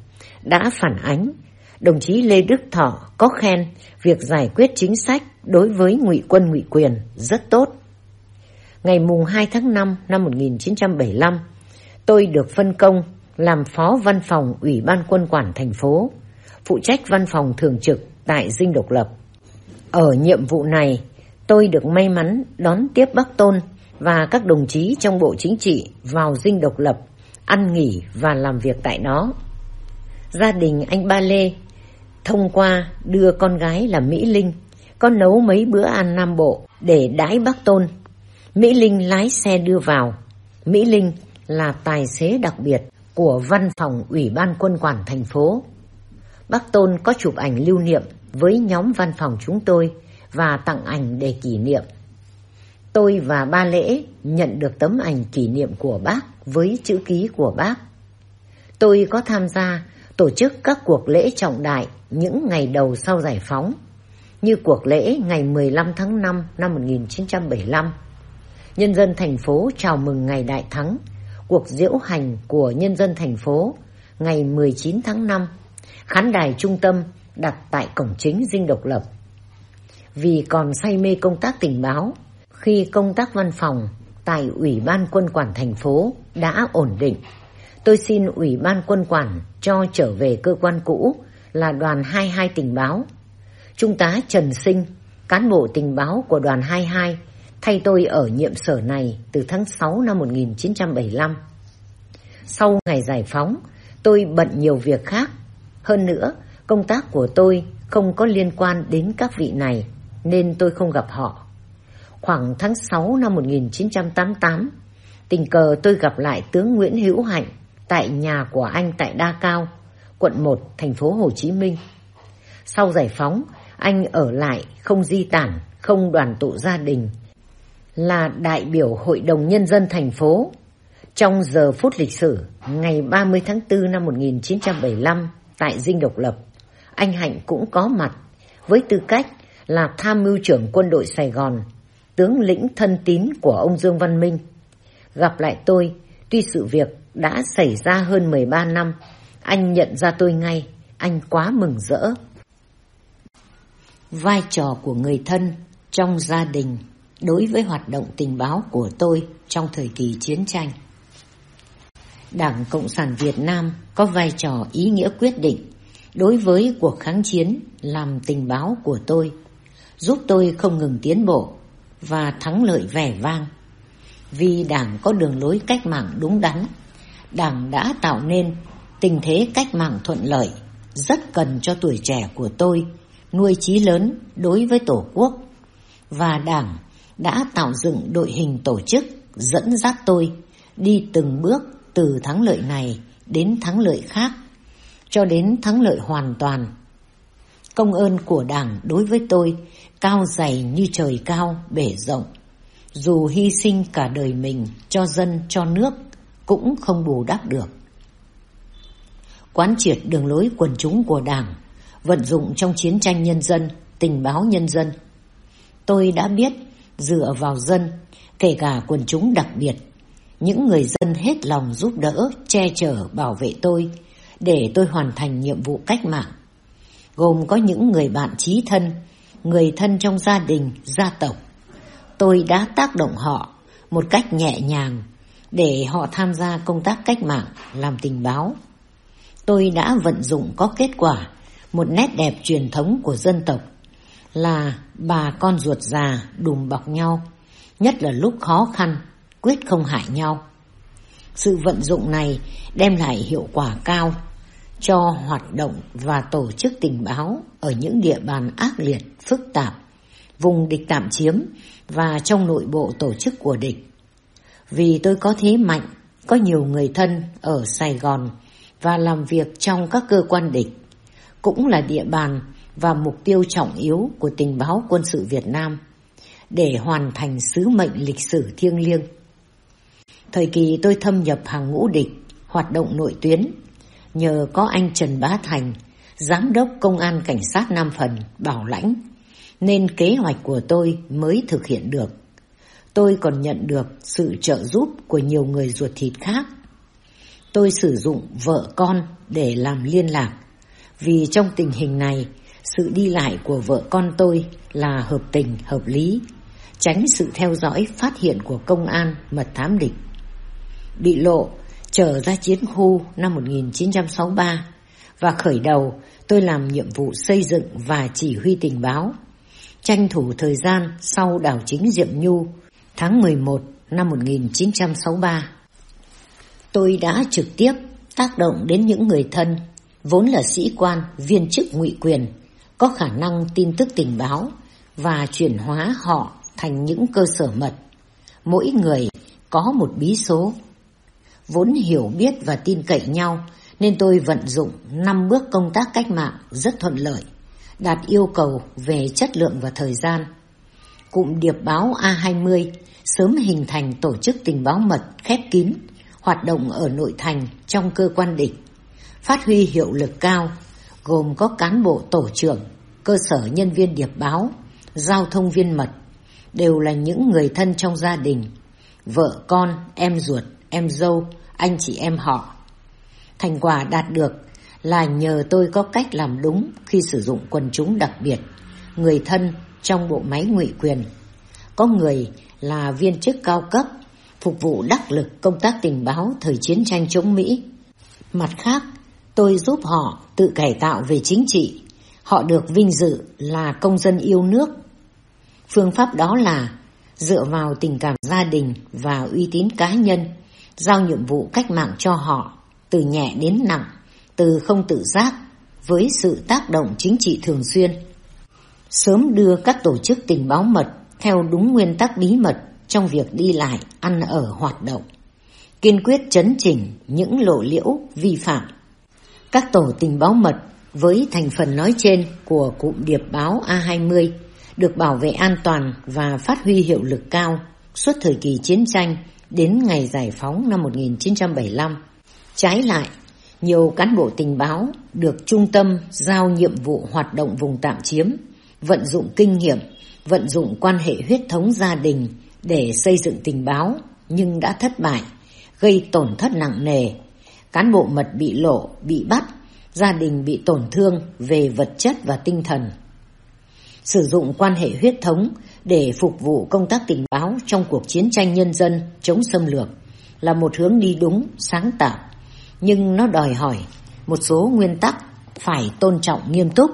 đã phản ánh đồng chí Lê Đức Thọ có khen việc giải quyết chính sách đối với ngụy quân ngụy quyền rất tốt. Ngày mùng 2 tháng 5 năm 1975, tôi được phân công làm phó văn phòng Ủy ban quân quản thành phố, phụ trách văn phòng thường trực tại Dinh Độc Lập. Ở nhiệm vụ này, tôi được may mắn đón tiếp Bắc Tôn và các đồng chí trong Bộ Chính trị vào Dinh Độc Lập, ăn nghỉ và làm việc tại đó. Gia đình anh Ba Lê thông qua đưa con gái là Mỹ Linh con nấu mấy bữa ăn Nam Bộ để đãi bác Tôn. Mỹ Linh lái xe đưa vào. Mỹ Linh là tài xế đặc biệt của văn phòng Ủy ban quân quản thành phố. Bác Tôn có chụp ảnh lưu niệm với nhóm văn phòng chúng tôi và tặng ảnh để kỷ niệm. Tôi và ba lễ nhận được tấm ảnh kỷ niệm của bác với chữ ký của bác. Tôi có tham gia tổ chức các cuộc lễ trọng đại những ngày đầu sau giải phóng, như cuộc lễ ngày 15 tháng 5 năm 1975. Nhân dân thành phố chào mừng ngày đại thắng, cuộc diễu hành của nhân dân thành phố ngày 19 tháng 5, khán đài trung tâm đặt tại cổng chính dinh độc lập. Vì còn say mê công tác tình báo, khi công tác văn phòng tại Ủy ban quân quản thành phố đã ổn định, tôi xin Ủy ban quân quản cho trở về cơ quan cũ là đoàn 22 tình báo. Trung tá Trần Sinh, cán bộ tình báo của đoàn 22, thay tôi ở nhiệm sở này từ tháng 6 năm 1975. Sau ngày giải phóng, tôi bận nhiều việc khác. Hơn nữa, công tác của tôi không có liên quan đến các vị này, nên tôi không gặp họ. Khoảng tháng 6 năm 1988, tình cờ tôi gặp lại tướng Nguyễn Hữu Hạnh tại nhà của anh tại Đa Cao, quận 1, thành phố Hồ Chí Minh. Sau giải phóng, anh ở lại không di tản, không đoàn tụ gia đình, là đại biểu Hội đồng Nhân dân thành phố. Trong giờ phút lịch sử, ngày 30 tháng 4 năm 1975, tại Dinh Độc Lập, anh Hạnh cũng có mặt với tư cách là tham mưu trưởng quân đội Sài Gòn, tướng lĩnh thân tín của ông Dương Văn Minh. Gặp lại tôi, tuy sự việc đã xảy ra hơn 13 năm, anh nhận ra tôi ngay, anh quá mừng rỡ. Vai trò của người thân trong gia đình đối với hoạt động tình báo của tôi trong thời kỳ chiến tranh. Đảng Cộng sản Việt Nam có vai trò ý nghĩa quyết định đối với cuộc kháng chiến làm tình báo của tôi, giúp tôi không ngừng tiến bộ và thắng lợi vẻ vang. Vì Đảng có đường lối cách mạng đúng đắn, Đảng đã tạo nên tình thế cách mạng thuận lợi, rất cần cho tuổi trẻ của tôi nuôi chí lớn đối với Tổ quốc. Và Đảng đã tạo dựng đội hình tổ chức dẫn dắt tôi đi từng bước từ thắng lợi này đến thắng lợi khác, cho đến thắng lợi hoàn toàn. Công ơn của Đảng đối với tôi cao dày như trời cao, bể rộng. Dù hy sinh cả đời mình cho dân, cho nước, cũng không bù đắp được. Quán triệt đường lối quần chúng của Đảng, vận dụng trong chiến tranh nhân dân, tình báo nhân dân. Tôi đã biết dựa vào dân, kể cả quần chúng đặc biệt, những người dân hết lòng giúp đỡ, che chở, bảo vệ tôi, để tôi hoàn thành nhiệm vụ cách mạng, gồm có những người bạn trí thân, người thân trong gia đình, gia tộc. Tôi đã tác động họ một cách nhẹ nhàng để họ tham gia công tác cách mạng, làm tình báo. Tôi đã vận dụng có kết quả một nét đẹp truyền thống của dân tộc là bà con ruột già đùm bọc nhau, nhất là lúc khó khăn, quyết không hại nhau. Sự vận dụng này đem lại hiệu quả cao cho hoạt động và tổ chức tình báo ở những địa bàn ác liệt, phức tạp, vùng địch tạm chiếm và trong nội bộ tổ chức của địch. Vì tôi có thế mạnh, có nhiều người thân ở Sài Gòn và làm việc trong các cơ quan địch, cũng là địa bàn và mục tiêu trọng yếu của tình báo quân sự Việt Nam để hoàn thành sứ mệnh lịch sử thiêng liêng. Thời kỳ tôi thâm nhập hàng ngũ địch, hoạt động nội tuyến, nhờ có anh Trần Bá Thành, Giám đốc Công an Cảnh sát Nam Phần, bảo lãnh, nên kế hoạch của tôi mới thực hiện được. Tôi còn nhận được sự trợ giúp của nhiều người ruột thịt khác. Tôi sử dụng vợ con để làm liên lạc, vì trong tình hình này, sự đi lại của vợ con tôi là hợp tình, hợp lý, tránh sự theo dõi phát hiện của công an mật thám địch. Bị lộ, trở ra chiến khu năm 1963 và khởi đầu tôi làm nhiệm vụ xây dựng và chỉ huy tình báo, tranh thủ thời gian sau đảo chính Diệm Nhu tháng 11 năm 1963. Tôi đã trực tiếp tác động đến những người thân vốn là sĩ quan, viên chức ngụy quyền, có khả năng tin tức tình báo và chuyển hóa họ thành những cơ sở mật. Mỗi người có một bí số. Vốn hiểu biết và tin cậy nhau nên tôi vận dụng 5 bước công tác cách mạng rất thuận lợi, đạt yêu cầu về chất lượng và thời gian. Cụm điệp báo A20 sớm hình thành tổ chức tình báo mật khép kín, hoạt động ở nội thành trong cơ quan địch, phát huy hiệu lực cao, gồm có cán bộ tổ trưởng, cơ sở nhân viên điệp báo, giao thông viên mật, đều là những người thân trong gia đình, vợ con, em ruột, em dâu, anh chị em họ. Thành quả đạt được là nhờ tôi có cách làm đúng khi sử dụng quần chúng đặc biệt, người thân trong bộ máy ngụy quyền. Có người là viên chức cao cấp, phục vụ đắc lực công tác tình báo thời chiến tranh chống Mỹ. Mặt khác, tôi giúp họ tự cải tạo về chính trị. Họ được vinh dự là công dân yêu nước. Phương pháp đó là dựa vào tình cảm gia đình và uy tín cá nhân, giao nhiệm vụ cách mạng cho họ, từ nhẹ đến nặng, từ không tự giác, với sự tác động chính trị thường xuyên. Sớm đưa các tổ chức tình báo mật theo đúng nguyên tắc bí mật trong việc đi lại, ăn ở, hoạt động. Kiên quyết chấn chỉnh những lộ liễu vi phạm. Các tổ tình báo mật với thành phần nói trên của cụm điệp báo A20 được bảo vệ an toàn và phát huy hiệu lực cao suốt thời kỳ chiến tranh đến ngày giải phóng năm 1975. Trái lại, nhiều cán bộ tình báo được trung tâm giao nhiệm vụ hoạt động vùng tạm chiếm, vận dụng kinh nghiệm, vận dụng quan hệ huyết thống gia đình để xây dựng tình báo nhưng đã thất bại, gây tổn thất nặng nề. Cán bộ mật bị lộ, bị bắt, gia đình bị tổn thương về vật chất và tinh thần. Sử dụng quan hệ huyết thống để phục vụ công tác tình báo trong cuộc chiến tranh nhân dân chống xâm lược là một hướng đi đúng, sáng tạo, nhưng nó đòi hỏi một số nguyên tắc phải tôn trọng nghiêm túc.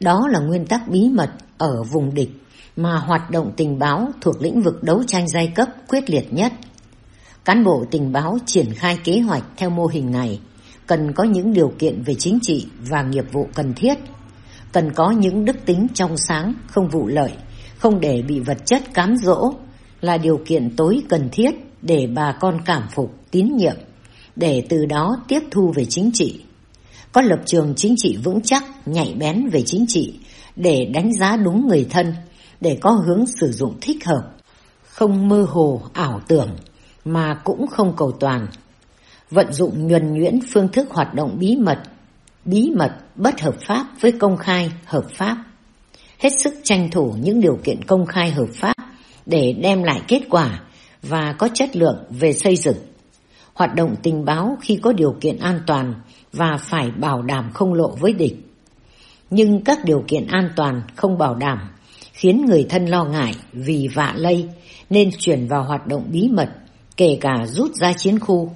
Đó là nguyên tắc bí mật ở vùng địch mà hoạt động tình báo thuộc lĩnh vực đấu tranh giai cấp quyết liệt nhất. Cán bộ tình báo triển khai kế hoạch theo mô hình này cần có những điều kiện về chính trị và nghiệp vụ cần thiết, cần có những đức tính trong sáng, không vụ lợi, không để bị vật chất cám dỗ là điều kiện tối cần thiết để bà con cảm phục, tín nhiệm, để từ đó tiếp thu về chính trị. Có lập trường chính trị vững chắc, nhạy bén về chính trị để đánh giá đúng người thân, để có hướng sử dụng thích hợp, không mơ hồ, ảo tưởng, mà cũng không cầu toàn. Vận dụng nhuần nhuyễn phương thức hoạt động bí mật, bí mật bất hợp pháp với công khai hợp pháp. Hết sức tranh thủ những điều kiện công khai hợp pháp để đem lại kết quả và có chất lượng về xây dựng. Hoạt động tình báo khi có điều kiện an toàn và phải bảo đảm không lộ với địch. Nhưng các điều kiện an toàn không bảo đảm khiến người thân lo ngại vì vạ lây nên chuyển vào hoạt động bí mật, kể cả rút ra chiến khu.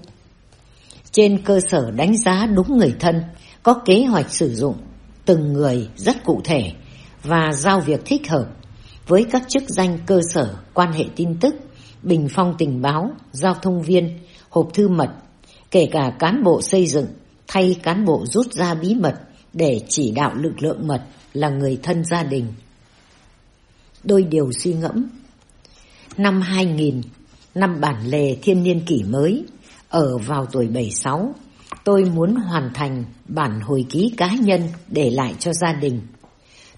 Trên cơ sở đánh giá đúng người thân, có kế hoạch sử dụng từng người rất cụ thể và giao việc thích hợp với các chức danh cơ sở quan hệ tin tức, bình phong tình báo, giao thông viên, hộp thư mật, kể cả cán bộ xây dựng thay cán bộ rút ra bí mật để chỉ đạo lực lượng mật là người thân gia đình đôi điều suy ngẫm. Năm 2000, năm bản lề thiên niên kỷ mới, ở vào tuổi 76, tôi muốn hoàn thành bản hồi ký cá nhân để lại cho gia đình.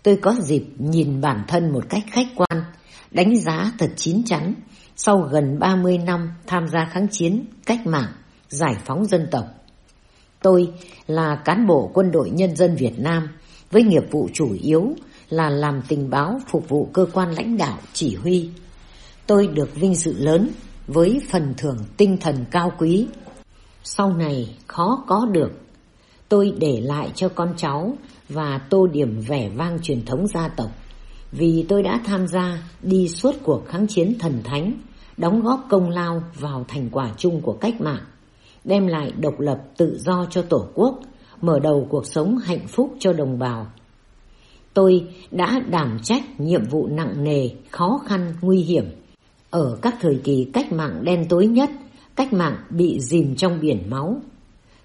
Tôi có dịp nhìn bản thân một cách khách quan, đánh giá thật chín chắn sau gần 30 năm tham gia kháng chiến, cách mạng, giải phóng dân tộc. Tôi là cán bộ quân đội nhân dân Việt Nam với nghiệp vụ chủ yếu là làm tình báo phục vụ cơ quan lãnh đạo chỉ huy. Tôi được vinh dự lớn với phần thưởng tinh thần cao quý. Sau này khó có được. Tôi để lại cho con cháu và tô điểm vẻ vang truyền thống gia tộc. Vì tôi đã tham gia đi suốt cuộc kháng chiến thần thánh, đóng góp công lao vào thành quả chung của cách mạng, đem lại độc lập tự do cho Tổ quốc, mở đầu cuộc sống hạnh phúc cho đồng bào tôi đã đảm trách nhiệm vụ nặng nề, khó khăn, nguy hiểm. Ở các thời kỳ cách mạng đen tối nhất, cách mạng bị dìm trong biển máu.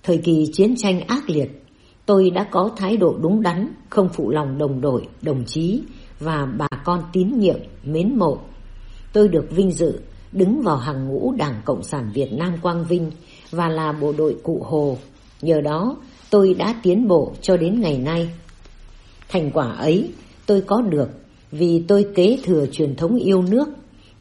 Thời kỳ chiến tranh ác liệt, tôi đã có thái độ đúng đắn, không phụ lòng đồng đội, đồng chí và bà con tín nhiệm, mến mộ. Tôi được vinh dự đứng vào hàng ngũ Đảng Cộng sản Việt Nam Quang Vinh và là bộ đội cụ Hồ. Nhờ đó, tôi đã tiến bộ cho đến ngày nay. Thành quả ấy tôi có được vì tôi kế thừa truyền thống yêu nước,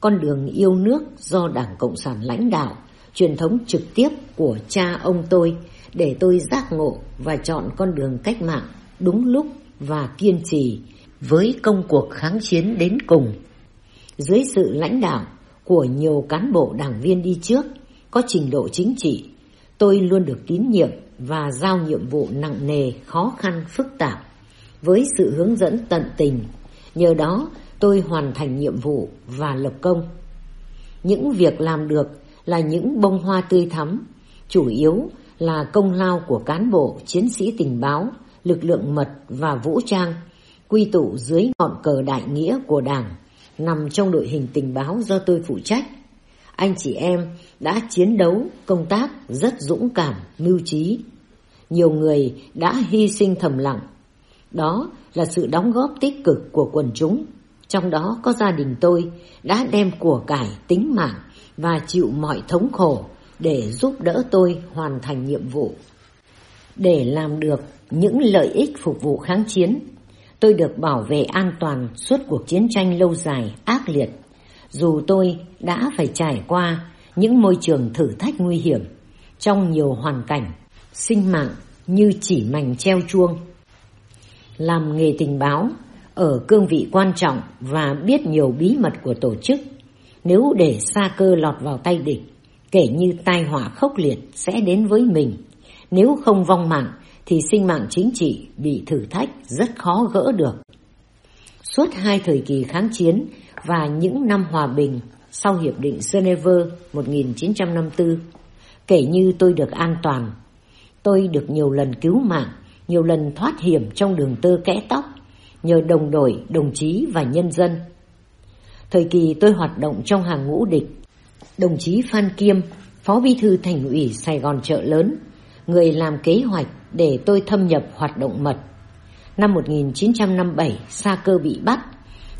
con đường yêu nước do Đảng Cộng sản lãnh đạo, truyền thống trực tiếp của cha ông tôi để tôi giác ngộ và chọn con đường cách mạng đúng lúc và kiên trì với công cuộc kháng chiến đến cùng. Dưới sự lãnh đạo của nhiều cán bộ đảng viên đi trước, có trình độ chính trị, tôi luôn được tín nhiệm và giao nhiệm vụ nặng nề, khó khăn, phức tạp với sự hướng dẫn tận tình. Nhờ đó, tôi hoàn thành nhiệm vụ và lập công. Những việc làm được là những bông hoa tươi thắm, chủ yếu là công lao của cán bộ, chiến sĩ tình báo, lực lượng mật và vũ trang, quy tụ dưới ngọn cờ đại nghĩa của Đảng, nằm trong đội hình tình báo do tôi phụ trách. Anh chị em đã chiến đấu, công tác rất dũng cảm, mưu trí. Nhiều người đã hy sinh thầm lặng. Đó là sự đóng góp tích cực của quần chúng. Trong đó có gia đình tôi đã đem của cải, tính mạng và chịu mọi thống khổ để giúp đỡ tôi hoàn thành nhiệm vụ. Để làm được những lợi ích phục vụ kháng chiến, tôi được bảo vệ an toàn suốt cuộc chiến tranh lâu dài, ác liệt. Dù tôi đã phải trải qua những môi trường thử thách nguy hiểm trong nhiều hoàn cảnh, sinh mạng như chỉ mảnh treo chuông. Làm nghề tình báo ở cương vị quan trọng và biết nhiều bí mật của tổ chức, nếu để xa cơ lọt vào tay địch, kể như tai họa khốc liệt sẽ đến với mình. Nếu không vong mạng thì sinh mạng chính trị bị thử thách rất khó gỡ được. Suốt hai thời kỳ kháng chiến và những năm hòa bình sau Hiệp định Geneva 1954, kể như tôi được an toàn. Tôi được nhiều lần cứu mạng, nhiều lần thoát hiểm trong đường tơ kẽ tóc, nhờ đồng đội, đồng chí và nhân dân. Thời kỳ tôi hoạt động trong hàng ngũ địch, đồng chí Phan Kiêm, Phó Bí thư Thành ủy Sài Gòn chợ lớn, người làm kế hoạch để tôi thâm nhập hoạt động mật. Năm 1957, Sa Cơ bị bắt.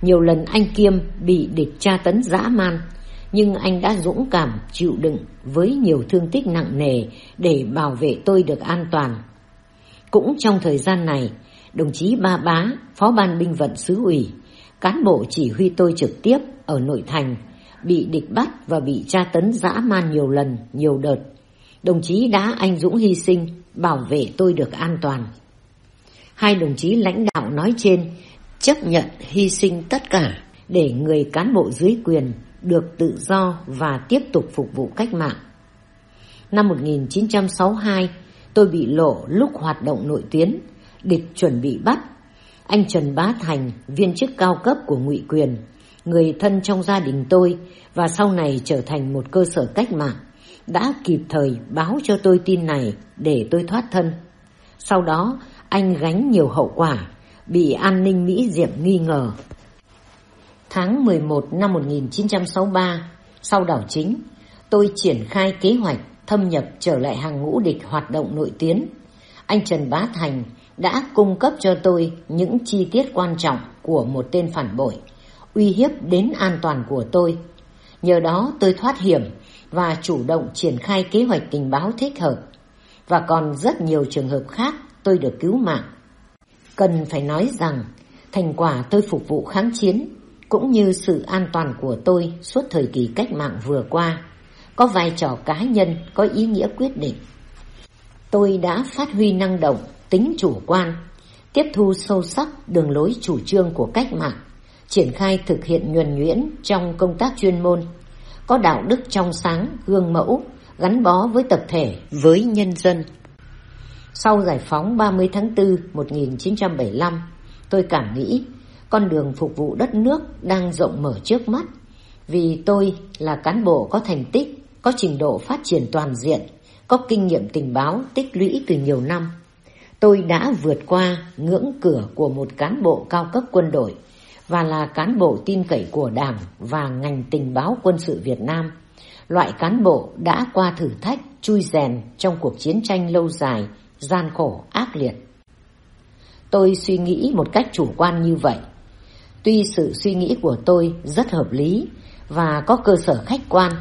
Nhiều lần anh Kiêm bị địch tra tấn dã man, nhưng anh đã dũng cảm chịu đựng với nhiều thương tích nặng nề để bảo vệ tôi được an toàn. Cũng trong thời gian này, đồng chí Ba Bá, Phó ban binh vận xứ ủy, cán bộ chỉ huy tôi trực tiếp ở nội thành bị địch bắt và bị tra tấn dã man nhiều lần, nhiều đợt. Đồng chí đã anh dũng hy sinh, bảo vệ tôi được an toàn. Hai đồng chí lãnh đạo nói trên chấp nhận hy sinh tất cả để người cán bộ dưới quyền được tự do và tiếp tục phục vụ cách mạng. Năm 1962, tôi bị lộ lúc hoạt động nội tuyến, địch chuẩn bị bắt. Anh Trần Bá Thành, viên chức cao cấp của ngụy quyền, người thân trong gia đình tôi và sau này trở thành một cơ sở cách mạng, đã kịp thời báo cho tôi tin này để tôi thoát thân. Sau đó, anh gánh nhiều hậu quả, bị an ninh Mỹ Diệm nghi ngờ. Tháng 11 năm 1963, sau đảo chính, tôi triển khai kế hoạch thâm nhập trở lại hàng ngũ địch hoạt động nội tiến. Anh Trần Bá Thành đã cung cấp cho tôi những chi tiết quan trọng của một tên phản bội uy hiếp đến an toàn của tôi. Nhờ đó tôi thoát hiểm và chủ động triển khai kế hoạch tình báo thích hợp. Và còn rất nhiều trường hợp khác tôi được cứu mạng. Cần phải nói rằng thành quả tôi phục vụ kháng chiến cũng như sự an toàn của tôi suốt thời kỳ cách mạng vừa qua có vai trò cá nhân có ý nghĩa quyết định. Tôi đã phát huy năng động, tính chủ quan, tiếp thu sâu sắc đường lối chủ trương của cách mạng triển khai thực hiện nhuần nhuyễn trong công tác chuyên môn, có đạo đức trong sáng, gương mẫu, gắn bó với tập thể, với nhân dân. Sau giải phóng 30 tháng 4 1975, tôi cảm nghĩ con đường phục vụ đất nước đang rộng mở trước mắt vì tôi là cán bộ có thành tích, có trình độ phát triển toàn diện, có kinh nghiệm tình báo tích lũy từ nhiều năm. Tôi đã vượt qua ngưỡng cửa của một cán bộ cao cấp quân đội và là cán bộ tin cậy của Đảng và ngành tình báo quân sự Việt Nam. Loại cán bộ đã qua thử thách, chui rèn trong cuộc chiến tranh lâu dài, gian khổ, ác liệt. Tôi suy nghĩ một cách chủ quan như vậy. Tuy sự suy nghĩ của tôi rất hợp lý và có cơ sở khách quan,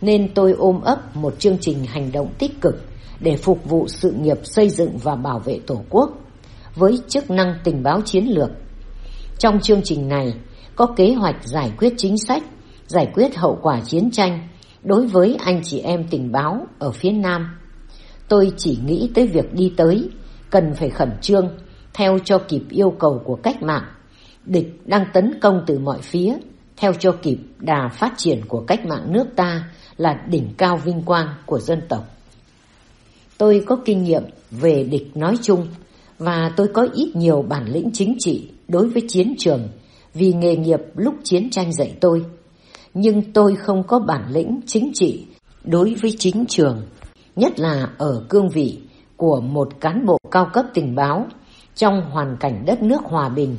nên tôi ôm ấp một chương trình hành động tích cực để phục vụ sự nghiệp xây dựng và bảo vệ Tổ quốc với chức năng tình báo chiến lược. Trong chương trình này có kế hoạch giải quyết chính sách, giải quyết hậu quả chiến tranh đối với anh chị em tình báo ở phía Nam. Tôi chỉ nghĩ tới việc đi tới, cần phải khẩn trương, theo cho kịp yêu cầu của cách mạng. Địch đang tấn công từ mọi phía, theo cho kịp đà phát triển của cách mạng nước ta là đỉnh cao vinh quang của dân tộc. Tôi có kinh nghiệm về địch nói chung và tôi có ít nhiều bản lĩnh chính trị đối với chiến trường vì nghề nghiệp lúc chiến tranh dạy tôi. Nhưng tôi không có bản lĩnh chính trị đối với chính trường, nhất là ở cương vị của một cán bộ cao cấp tình báo trong hoàn cảnh đất nước hòa bình.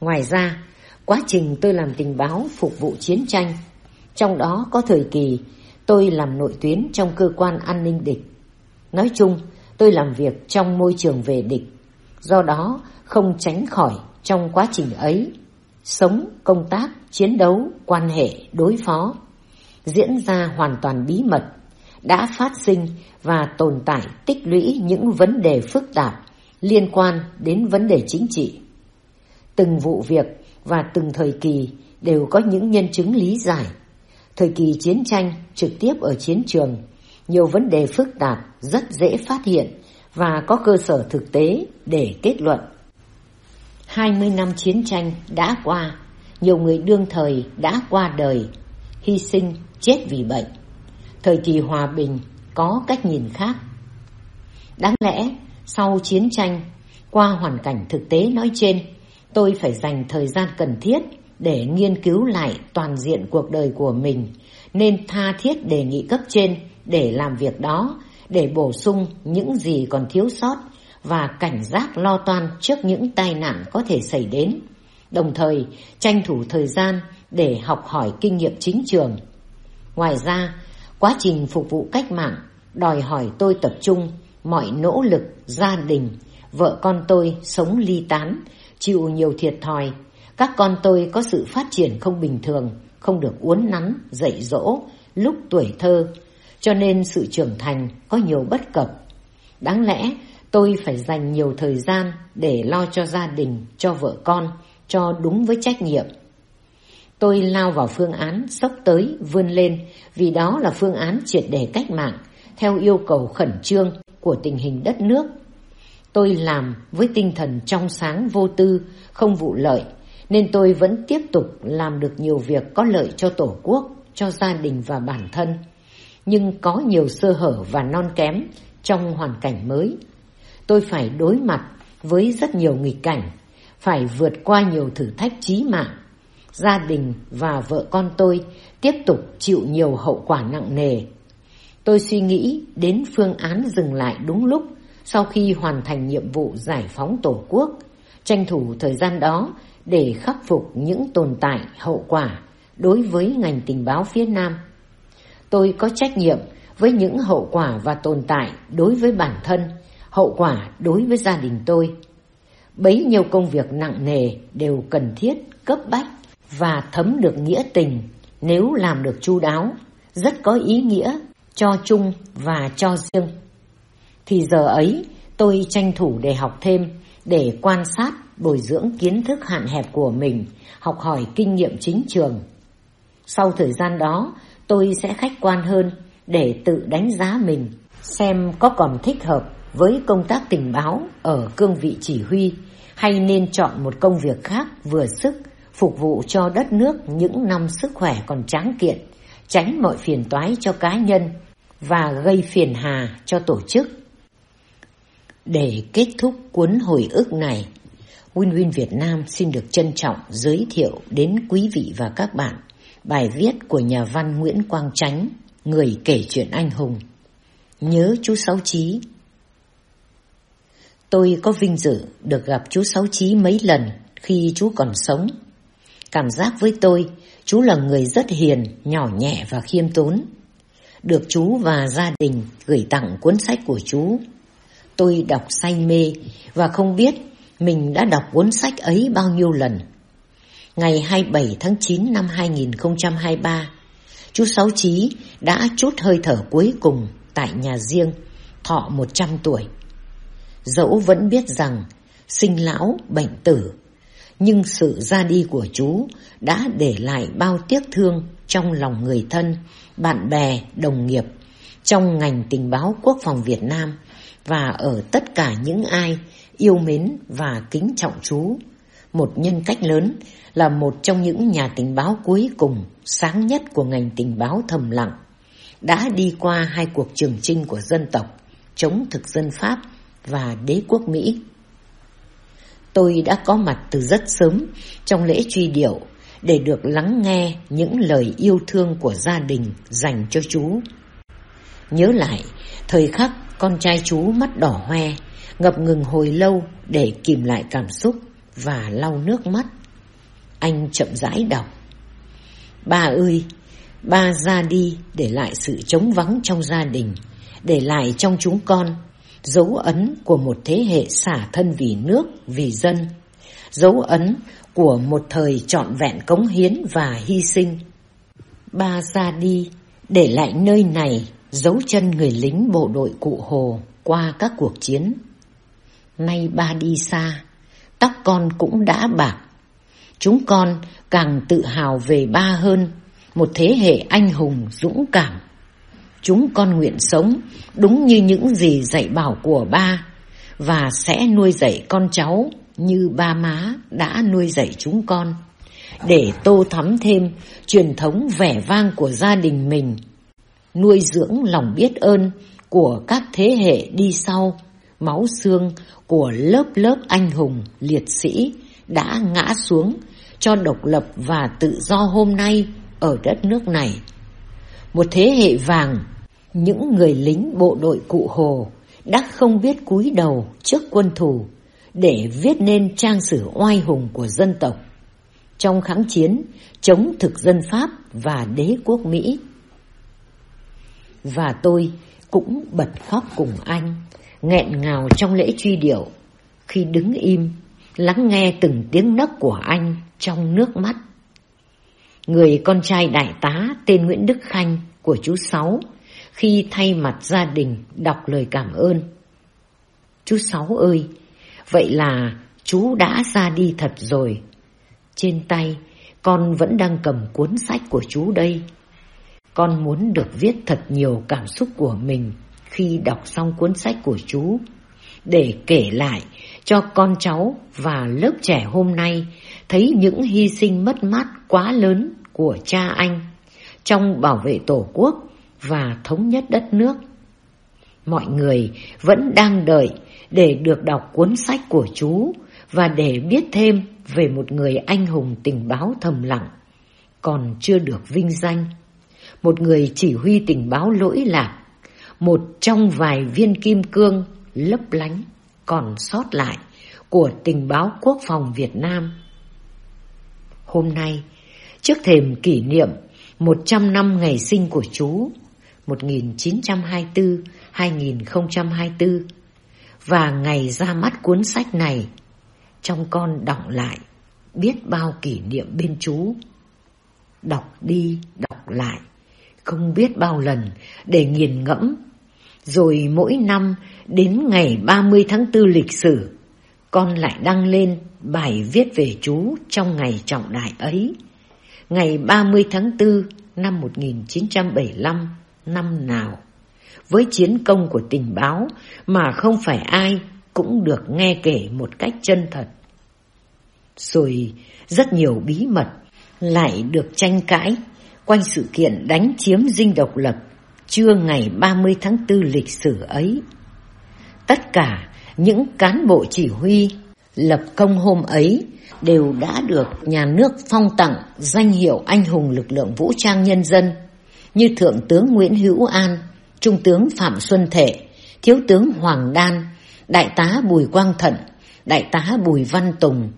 Ngoài ra, quá trình tôi làm tình báo phục vụ chiến tranh, trong đó có thời kỳ tôi làm nội tuyến trong cơ quan an ninh địch. Nói chung, tôi làm việc trong môi trường về địch, do đó không tránh khỏi trong quá trình ấy, sống, công tác, chiến đấu, quan hệ, đối phó, diễn ra hoàn toàn bí mật, đã phát sinh và tồn tại tích lũy những vấn đề phức tạp liên quan đến vấn đề chính trị. Từng vụ việc và từng thời kỳ đều có những nhân chứng lý giải. Thời kỳ chiến tranh trực tiếp ở chiến trường, nhiều vấn đề phức tạp rất dễ phát hiện và có cơ sở thực tế để kết luận. 20 năm chiến tranh đã qua, nhiều người đương thời đã qua đời, hy sinh, chết vì bệnh. Thời kỳ hòa bình có cách nhìn khác. Đáng lẽ sau chiến tranh, qua hoàn cảnh thực tế nói trên, tôi phải dành thời gian cần thiết để nghiên cứu lại toàn diện cuộc đời của mình, nên tha thiết đề nghị cấp trên để làm việc đó, để bổ sung những gì còn thiếu sót và cảnh giác lo toan trước những tai nạn có thể xảy đến. Đồng thời, tranh thủ thời gian để học hỏi kinh nghiệm chính trường. Ngoài ra, quá trình phục vụ cách mạng đòi hỏi tôi tập trung mọi nỗ lực gia đình, vợ con tôi sống ly tán, chịu nhiều thiệt thòi. Các con tôi có sự phát triển không bình thường, không được uốn nắn, dạy dỗ lúc tuổi thơ, cho nên sự trưởng thành có nhiều bất cập. Đáng lẽ tôi phải dành nhiều thời gian để lo cho gia đình, cho vợ con, cho đúng với trách nhiệm. Tôi lao vào phương án sốc tới, vươn lên vì đó là phương án triệt đề cách mạng theo yêu cầu khẩn trương của tình hình đất nước. Tôi làm với tinh thần trong sáng vô tư, không vụ lợi, nên tôi vẫn tiếp tục làm được nhiều việc có lợi cho Tổ quốc, cho gia đình và bản thân. Nhưng có nhiều sơ hở và non kém trong hoàn cảnh mới. Tôi phải đối mặt với rất nhiều nghịch cảnh, phải vượt qua nhiều thử thách chí mạng. Gia đình và vợ con tôi tiếp tục chịu nhiều hậu quả nặng nề Tôi suy nghĩ đến phương án dừng lại đúng lúc sau khi hoàn thành nhiệm vụ giải phóng Tổ quốc, tranh thủ thời gian đó để khắc phục những tồn tại hậu quả đối với ngành tình báo phía Nam. Tôi có trách nhiệm với những hậu quả và tồn tại đối với bản thân, hậu quả đối với gia đình tôi. Bấy nhiêu công việc nặng nề đều cần thiết, cấp bách và thấm được nghĩa tình nếu làm được chu đáo, rất có ý nghĩa cho chung và cho riêng. Thì giờ ấy tôi tranh thủ để học thêm, để quan sát, bồi dưỡng kiến thức hạn hẹp của mình, học hỏi kinh nghiệm chính trường. Sau thời gian đó, tôi sẽ khách quan hơn để tự đánh giá mình, xem có còn thích hợp với công tác tình báo ở cương vị chỉ huy hay nên chọn một công việc khác vừa sức phục vụ cho đất nước những năm sức khỏe còn tráng kiện, tránh mọi phiền toái cho cá nhân và gây phiền hà cho tổ chức. Để kết thúc cuốn hồi ức này, Win Win Việt Nam xin được trân trọng giới thiệu đến quý vị và các bạn bài viết của nhà văn Nguyễn Quang Chánh, người kể chuyện anh hùng. Nhớ chú Sáu Chí Tôi có vinh dự được gặp chú Sáu Chí mấy lần khi chú còn sống. Cảm giác với tôi, chú là người rất hiền, nhỏ nhẹ và khiêm tốn được chú và gia đình gửi tặng cuốn sách của chú. Tôi đọc say mê và không biết mình đã đọc cuốn sách ấy bao nhiêu lần. Ngày 27 tháng 9 năm 2023, chú Sáu Chí đã chút hơi thở cuối cùng tại nhà riêng, thọ 100 tuổi. Dẫu vẫn biết rằng sinh lão bệnh tử, nhưng sự ra đi của chú đã để lại bao tiếc thương trong lòng người thân, bạn bè, đồng nghiệp, trong ngành tình báo quốc phòng Việt Nam và ở tất cả những ai yêu mến và kính trọng chú. Một nhân cách lớn là một trong những nhà tình báo cuối cùng sáng nhất của ngành tình báo thầm lặng, đã đi qua hai cuộc trường trinh của dân tộc, chống thực dân Pháp và đế quốc Mỹ. Tôi đã có mặt từ rất sớm trong lễ truy điệu để được lắng nghe những lời yêu thương của gia đình dành cho chú. Nhớ lại, thời khắc con trai chú mắt đỏ hoe, ngập ngừng hồi lâu để kìm lại cảm xúc và lau nước mắt. Anh chậm rãi đọc. Ba ơi, ba ra đi để lại sự trống vắng trong gia đình, để lại trong chúng con dấu ấn của một thế hệ xả thân vì nước, vì dân, dấu ấn của một thời trọn vẹn cống hiến và hy sinh. Ba ra đi để lại nơi này dấu chân người lính bộ đội cụ Hồ qua các cuộc chiến. Nay ba đi xa, tóc con cũng đã bạc. Chúng con càng tự hào về ba hơn, một thế hệ anh hùng dũng cảm. Chúng con nguyện sống đúng như những gì dạy bảo của ba và sẽ nuôi dạy con cháu như ba má đã nuôi dạy chúng con để tô thắm thêm truyền thống vẻ vang của gia đình mình nuôi dưỡng lòng biết ơn của các thế hệ đi sau, máu xương của lớp lớp anh hùng, liệt sĩ đã ngã xuống cho độc lập và tự do hôm nay ở đất nước này. Một thế hệ vàng, những người lính bộ đội cụ Hồ đã không biết cúi đầu trước quân thù để viết nên trang sử oai hùng của dân tộc trong kháng chiến chống thực dân Pháp và đế quốc Mỹ. Và tôi cũng bật khóc cùng anh, nghẹn ngào trong lễ truy điệu, khi đứng im, lắng nghe từng tiếng nấc của anh trong nước mắt. Người con trai đại tá tên Nguyễn Đức Khanh của chú Sáu khi thay mặt gia đình đọc lời cảm ơn. Chú Sáu ơi, vậy là chú đã ra đi thật rồi. Trên tay, con vẫn đang cầm cuốn sách của chú đây. Con muốn được viết thật nhiều cảm xúc của mình khi đọc xong cuốn sách của chú, để kể lại cho con cháu và lớp trẻ hôm nay thấy những hy sinh mất mát quá lớn của cha anh trong bảo vệ Tổ quốc và thống nhất đất nước. Mọi người vẫn đang đợi để được đọc cuốn sách của chú và để biết thêm về một người anh hùng tình báo thầm lặng, còn chưa được vinh danh một người chỉ huy tình báo lỗi lạc, một trong vài viên kim cương lấp lánh còn sót lại của tình báo quốc phòng Việt Nam. Hôm nay, trước thềm kỷ niệm 100 năm ngày sinh của chú, 1924-2024, và ngày ra mắt cuốn sách này, trong con đọng lại biết bao kỷ niệm bên chú. Đọc đi, đọc lại không biết bao lần để nghiền ngẫm. Rồi mỗi năm đến ngày 30 tháng 4 lịch sử, con lại đăng lên bài viết về chú trong ngày trọng đại ấy. Ngày 30 tháng 4 năm 1975, năm nào? Với chiến công của tình báo mà không phải ai cũng được nghe kể một cách chân thật. Rồi rất nhiều bí mật lại được tranh cãi quanh sự kiện đánh chiếm dinh độc lập trưa ngày 30 tháng 4 lịch sử ấy. Tất cả những cán bộ chỉ huy lập công hôm ấy đều đã được nhà nước phong tặng danh hiệu anh hùng lực lượng vũ trang nhân dân như Thượng tướng Nguyễn Hữu An, Trung tướng Phạm Xuân Thể, Thiếu tướng Hoàng Đan, Đại tá Bùi Quang Thận, Đại tá Bùi Văn Tùng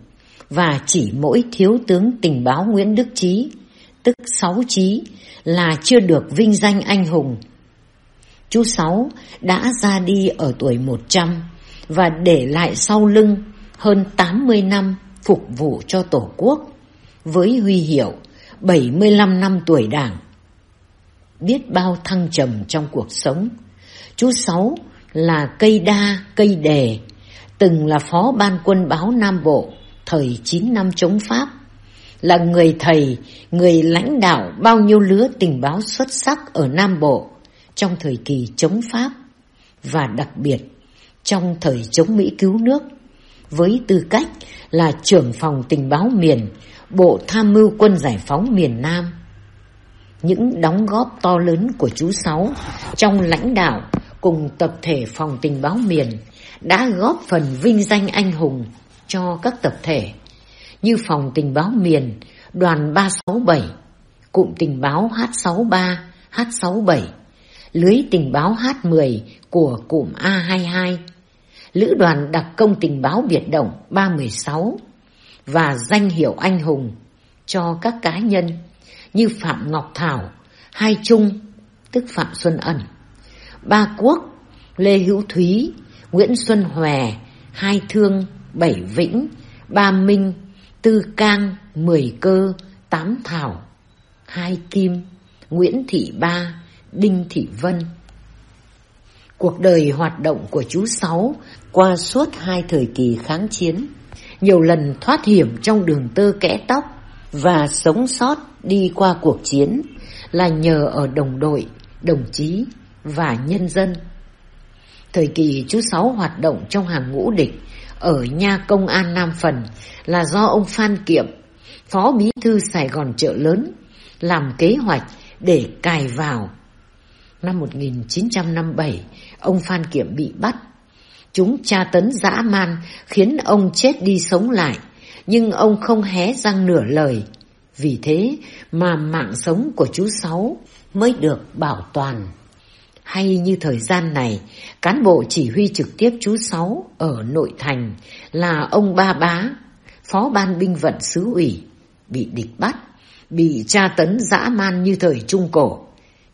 và chỉ mỗi Thiếu tướng tình báo Nguyễn Đức Trí tức Sáu trí là chưa được vinh danh anh hùng. Chú Sáu đã ra đi ở tuổi 100 và để lại sau lưng hơn 80 năm phục vụ cho Tổ quốc với huy hiệu 75 năm tuổi đảng. Biết bao thăng trầm trong cuộc sống, chú Sáu là cây đa, cây đề, từng là phó ban quân báo Nam Bộ thời 9 năm chống Pháp, là người thầy, người lãnh đạo bao nhiêu lứa tình báo xuất sắc ở Nam Bộ trong thời kỳ chống Pháp và đặc biệt trong thời chống Mỹ cứu nước với tư cách là trưởng phòng tình báo miền Bộ Tham mưu quân giải phóng miền Nam. Những đóng góp to lớn của chú Sáu trong lãnh đạo cùng tập thể phòng tình báo miền đã góp phần vinh danh anh hùng cho các tập thể như phòng tình báo miền đoàn 367, cụm tình báo H63, H67, lưới tình báo H10 của cụm A22, lữ đoàn đặc công tình báo biệt động 316 và danh hiệu anh hùng cho các cá nhân như Phạm Ngọc Thảo, Hai Trung, tức Phạm Xuân Ẩn, Ba Quốc, Lê Hữu Thúy, Nguyễn Xuân Hòe, Hai Thương, Bảy Vĩnh, Ba Minh, Tư Cang, Mười Cơ, Tám Thảo, Hai Kim, Nguyễn Thị Ba, Đinh Thị Vân. Cuộc đời hoạt động của chú Sáu qua suốt hai thời kỳ kháng chiến, nhiều lần thoát hiểm trong đường tơ kẽ tóc và sống sót đi qua cuộc chiến là nhờ ở đồng đội, đồng chí và nhân dân. Thời kỳ chú Sáu hoạt động trong hàng ngũ địch ở nha công an Nam Phần là do ông Phan Kiệm, phó bí thư Sài Gòn chợ lớn, làm kế hoạch để cài vào. Năm 1957, ông Phan Kiểm bị bắt. Chúng tra tấn dã man khiến ông chết đi sống lại, nhưng ông không hé răng nửa lời. Vì thế mà mạng sống của chú Sáu mới được bảo toàn. Hay như thời gian này, cán bộ chỉ huy trực tiếp chú Sáu ở nội thành là ông Ba Bá, phó ban binh vận xứ ủy, bị địch bắt, bị tra tấn dã man như thời Trung Cổ,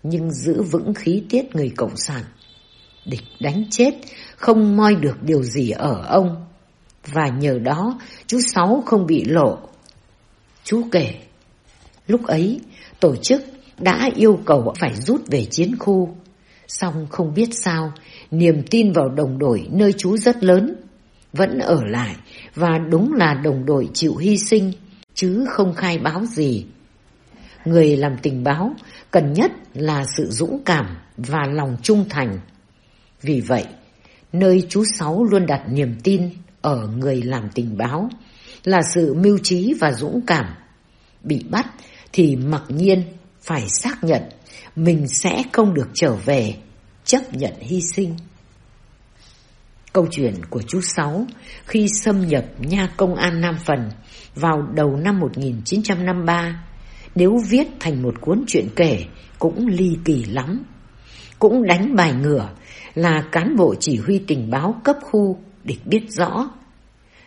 nhưng giữ vững khí tiết người Cộng sản. Địch đánh chết, không moi được điều gì ở ông, và nhờ đó chú Sáu không bị lộ. Chú kể, lúc ấy tổ chức đã yêu cầu phải rút về chiến khu, Xong không biết sao, niềm tin vào đồng đội nơi chú rất lớn, vẫn ở lại và đúng là đồng đội chịu hy sinh, chứ không khai báo gì. Người làm tình báo cần nhất là sự dũng cảm và lòng trung thành. Vì vậy, nơi chú Sáu luôn đặt niềm tin ở người làm tình báo là sự mưu trí và dũng cảm. Bị bắt thì mặc nhiên phải xác nhận mình sẽ không được trở về, chấp nhận hy sinh. Câu chuyện của chú Sáu khi xâm nhập nha công an Nam Phần vào đầu năm 1953, nếu viết thành một cuốn truyện kể cũng ly kỳ lắm. Cũng đánh bài ngửa là cán bộ chỉ huy tình báo cấp khu địch biết rõ.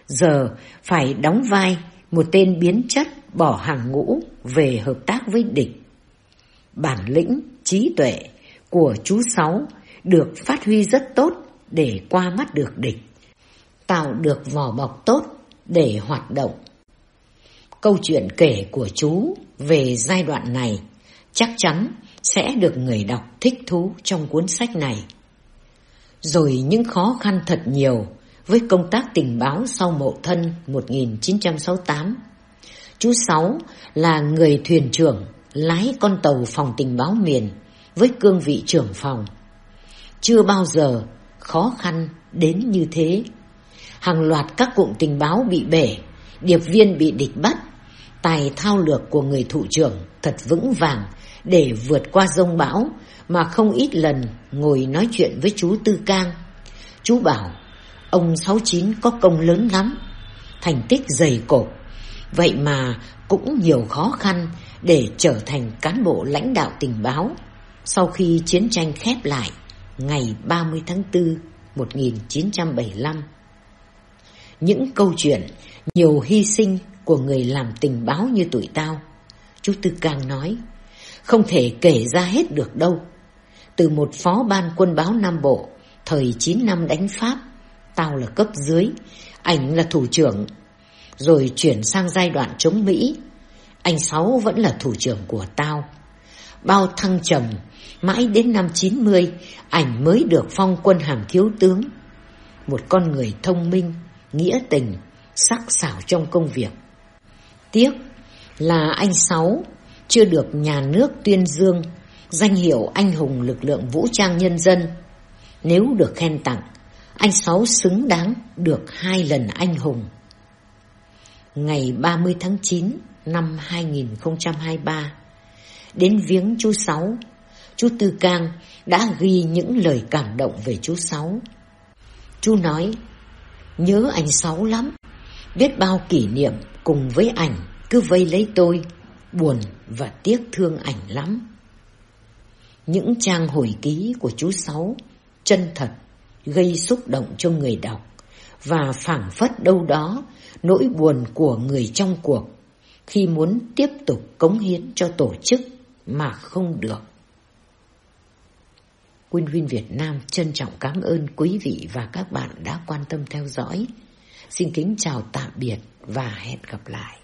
Giờ phải đóng vai một tên biến chất bỏ hàng ngũ về hợp tác với địch bản lĩnh, trí tuệ của chú Sáu được phát huy rất tốt để qua mắt được địch, tạo được vỏ bọc tốt để hoạt động. Câu chuyện kể của chú về giai đoạn này chắc chắn sẽ được người đọc thích thú trong cuốn sách này. Rồi những khó khăn thật nhiều với công tác tình báo sau mộ thân 1968. Chú Sáu là người thuyền trưởng lái con tàu phòng tình báo miền với cương vị trưởng phòng. Chưa bao giờ khó khăn đến như thế. Hàng loạt các cụm tình báo bị bể, điệp viên bị địch bắt, tài thao lược của người thủ trưởng thật vững vàng để vượt qua rông bão mà không ít lần ngồi nói chuyện với chú Tư Cang. Chú bảo, ông sáu chín có công lớn lắm, thành tích dày cộp, vậy mà cũng nhiều khó khăn để trở thành cán bộ lãnh đạo tình báo sau khi chiến tranh khép lại ngày 30 tháng 4 1975. Những câu chuyện nhiều hy sinh của người làm tình báo như tụi tao, chú Tư Cang nói, không thể kể ra hết được đâu. Từ một phó ban quân báo Nam Bộ, thời 9 năm đánh Pháp, Tao là cấp dưới, ảnh là thủ trưởng. Rồi chuyển sang giai đoạn chống Mỹ, anh Sáu vẫn là thủ trưởng của tao. Bao thăng trầm, mãi đến năm 90, ảnh mới được phong quân hàm thiếu tướng. Một con người thông minh, nghĩa tình, sắc sảo trong công việc. Tiếc là anh Sáu chưa được nhà nước tuyên dương danh hiệu anh hùng lực lượng vũ trang nhân dân. Nếu được khen tặng, anh Sáu xứng đáng được hai lần anh hùng. Ngày 30 tháng 9 năm 2023, đến viếng chú Sáu, chú Tư Cang đã ghi những lời cảm động về chú Sáu. Chú nói, nhớ anh Sáu lắm, biết bao kỷ niệm cùng với ảnh cứ vây lấy tôi, buồn và tiếc thương ảnh lắm. Những trang hồi ký của chú Sáu chân thật, gây xúc động cho người đọc và phảng phất đâu đó nỗi buồn của người trong cuộc khi muốn tiếp tục cống hiến cho tổ chức mà không được. quân Win Việt Nam trân trọng cảm ơn quý vị và các bạn đã quan tâm theo dõi. Xin kính chào tạm biệt và hẹn gặp lại.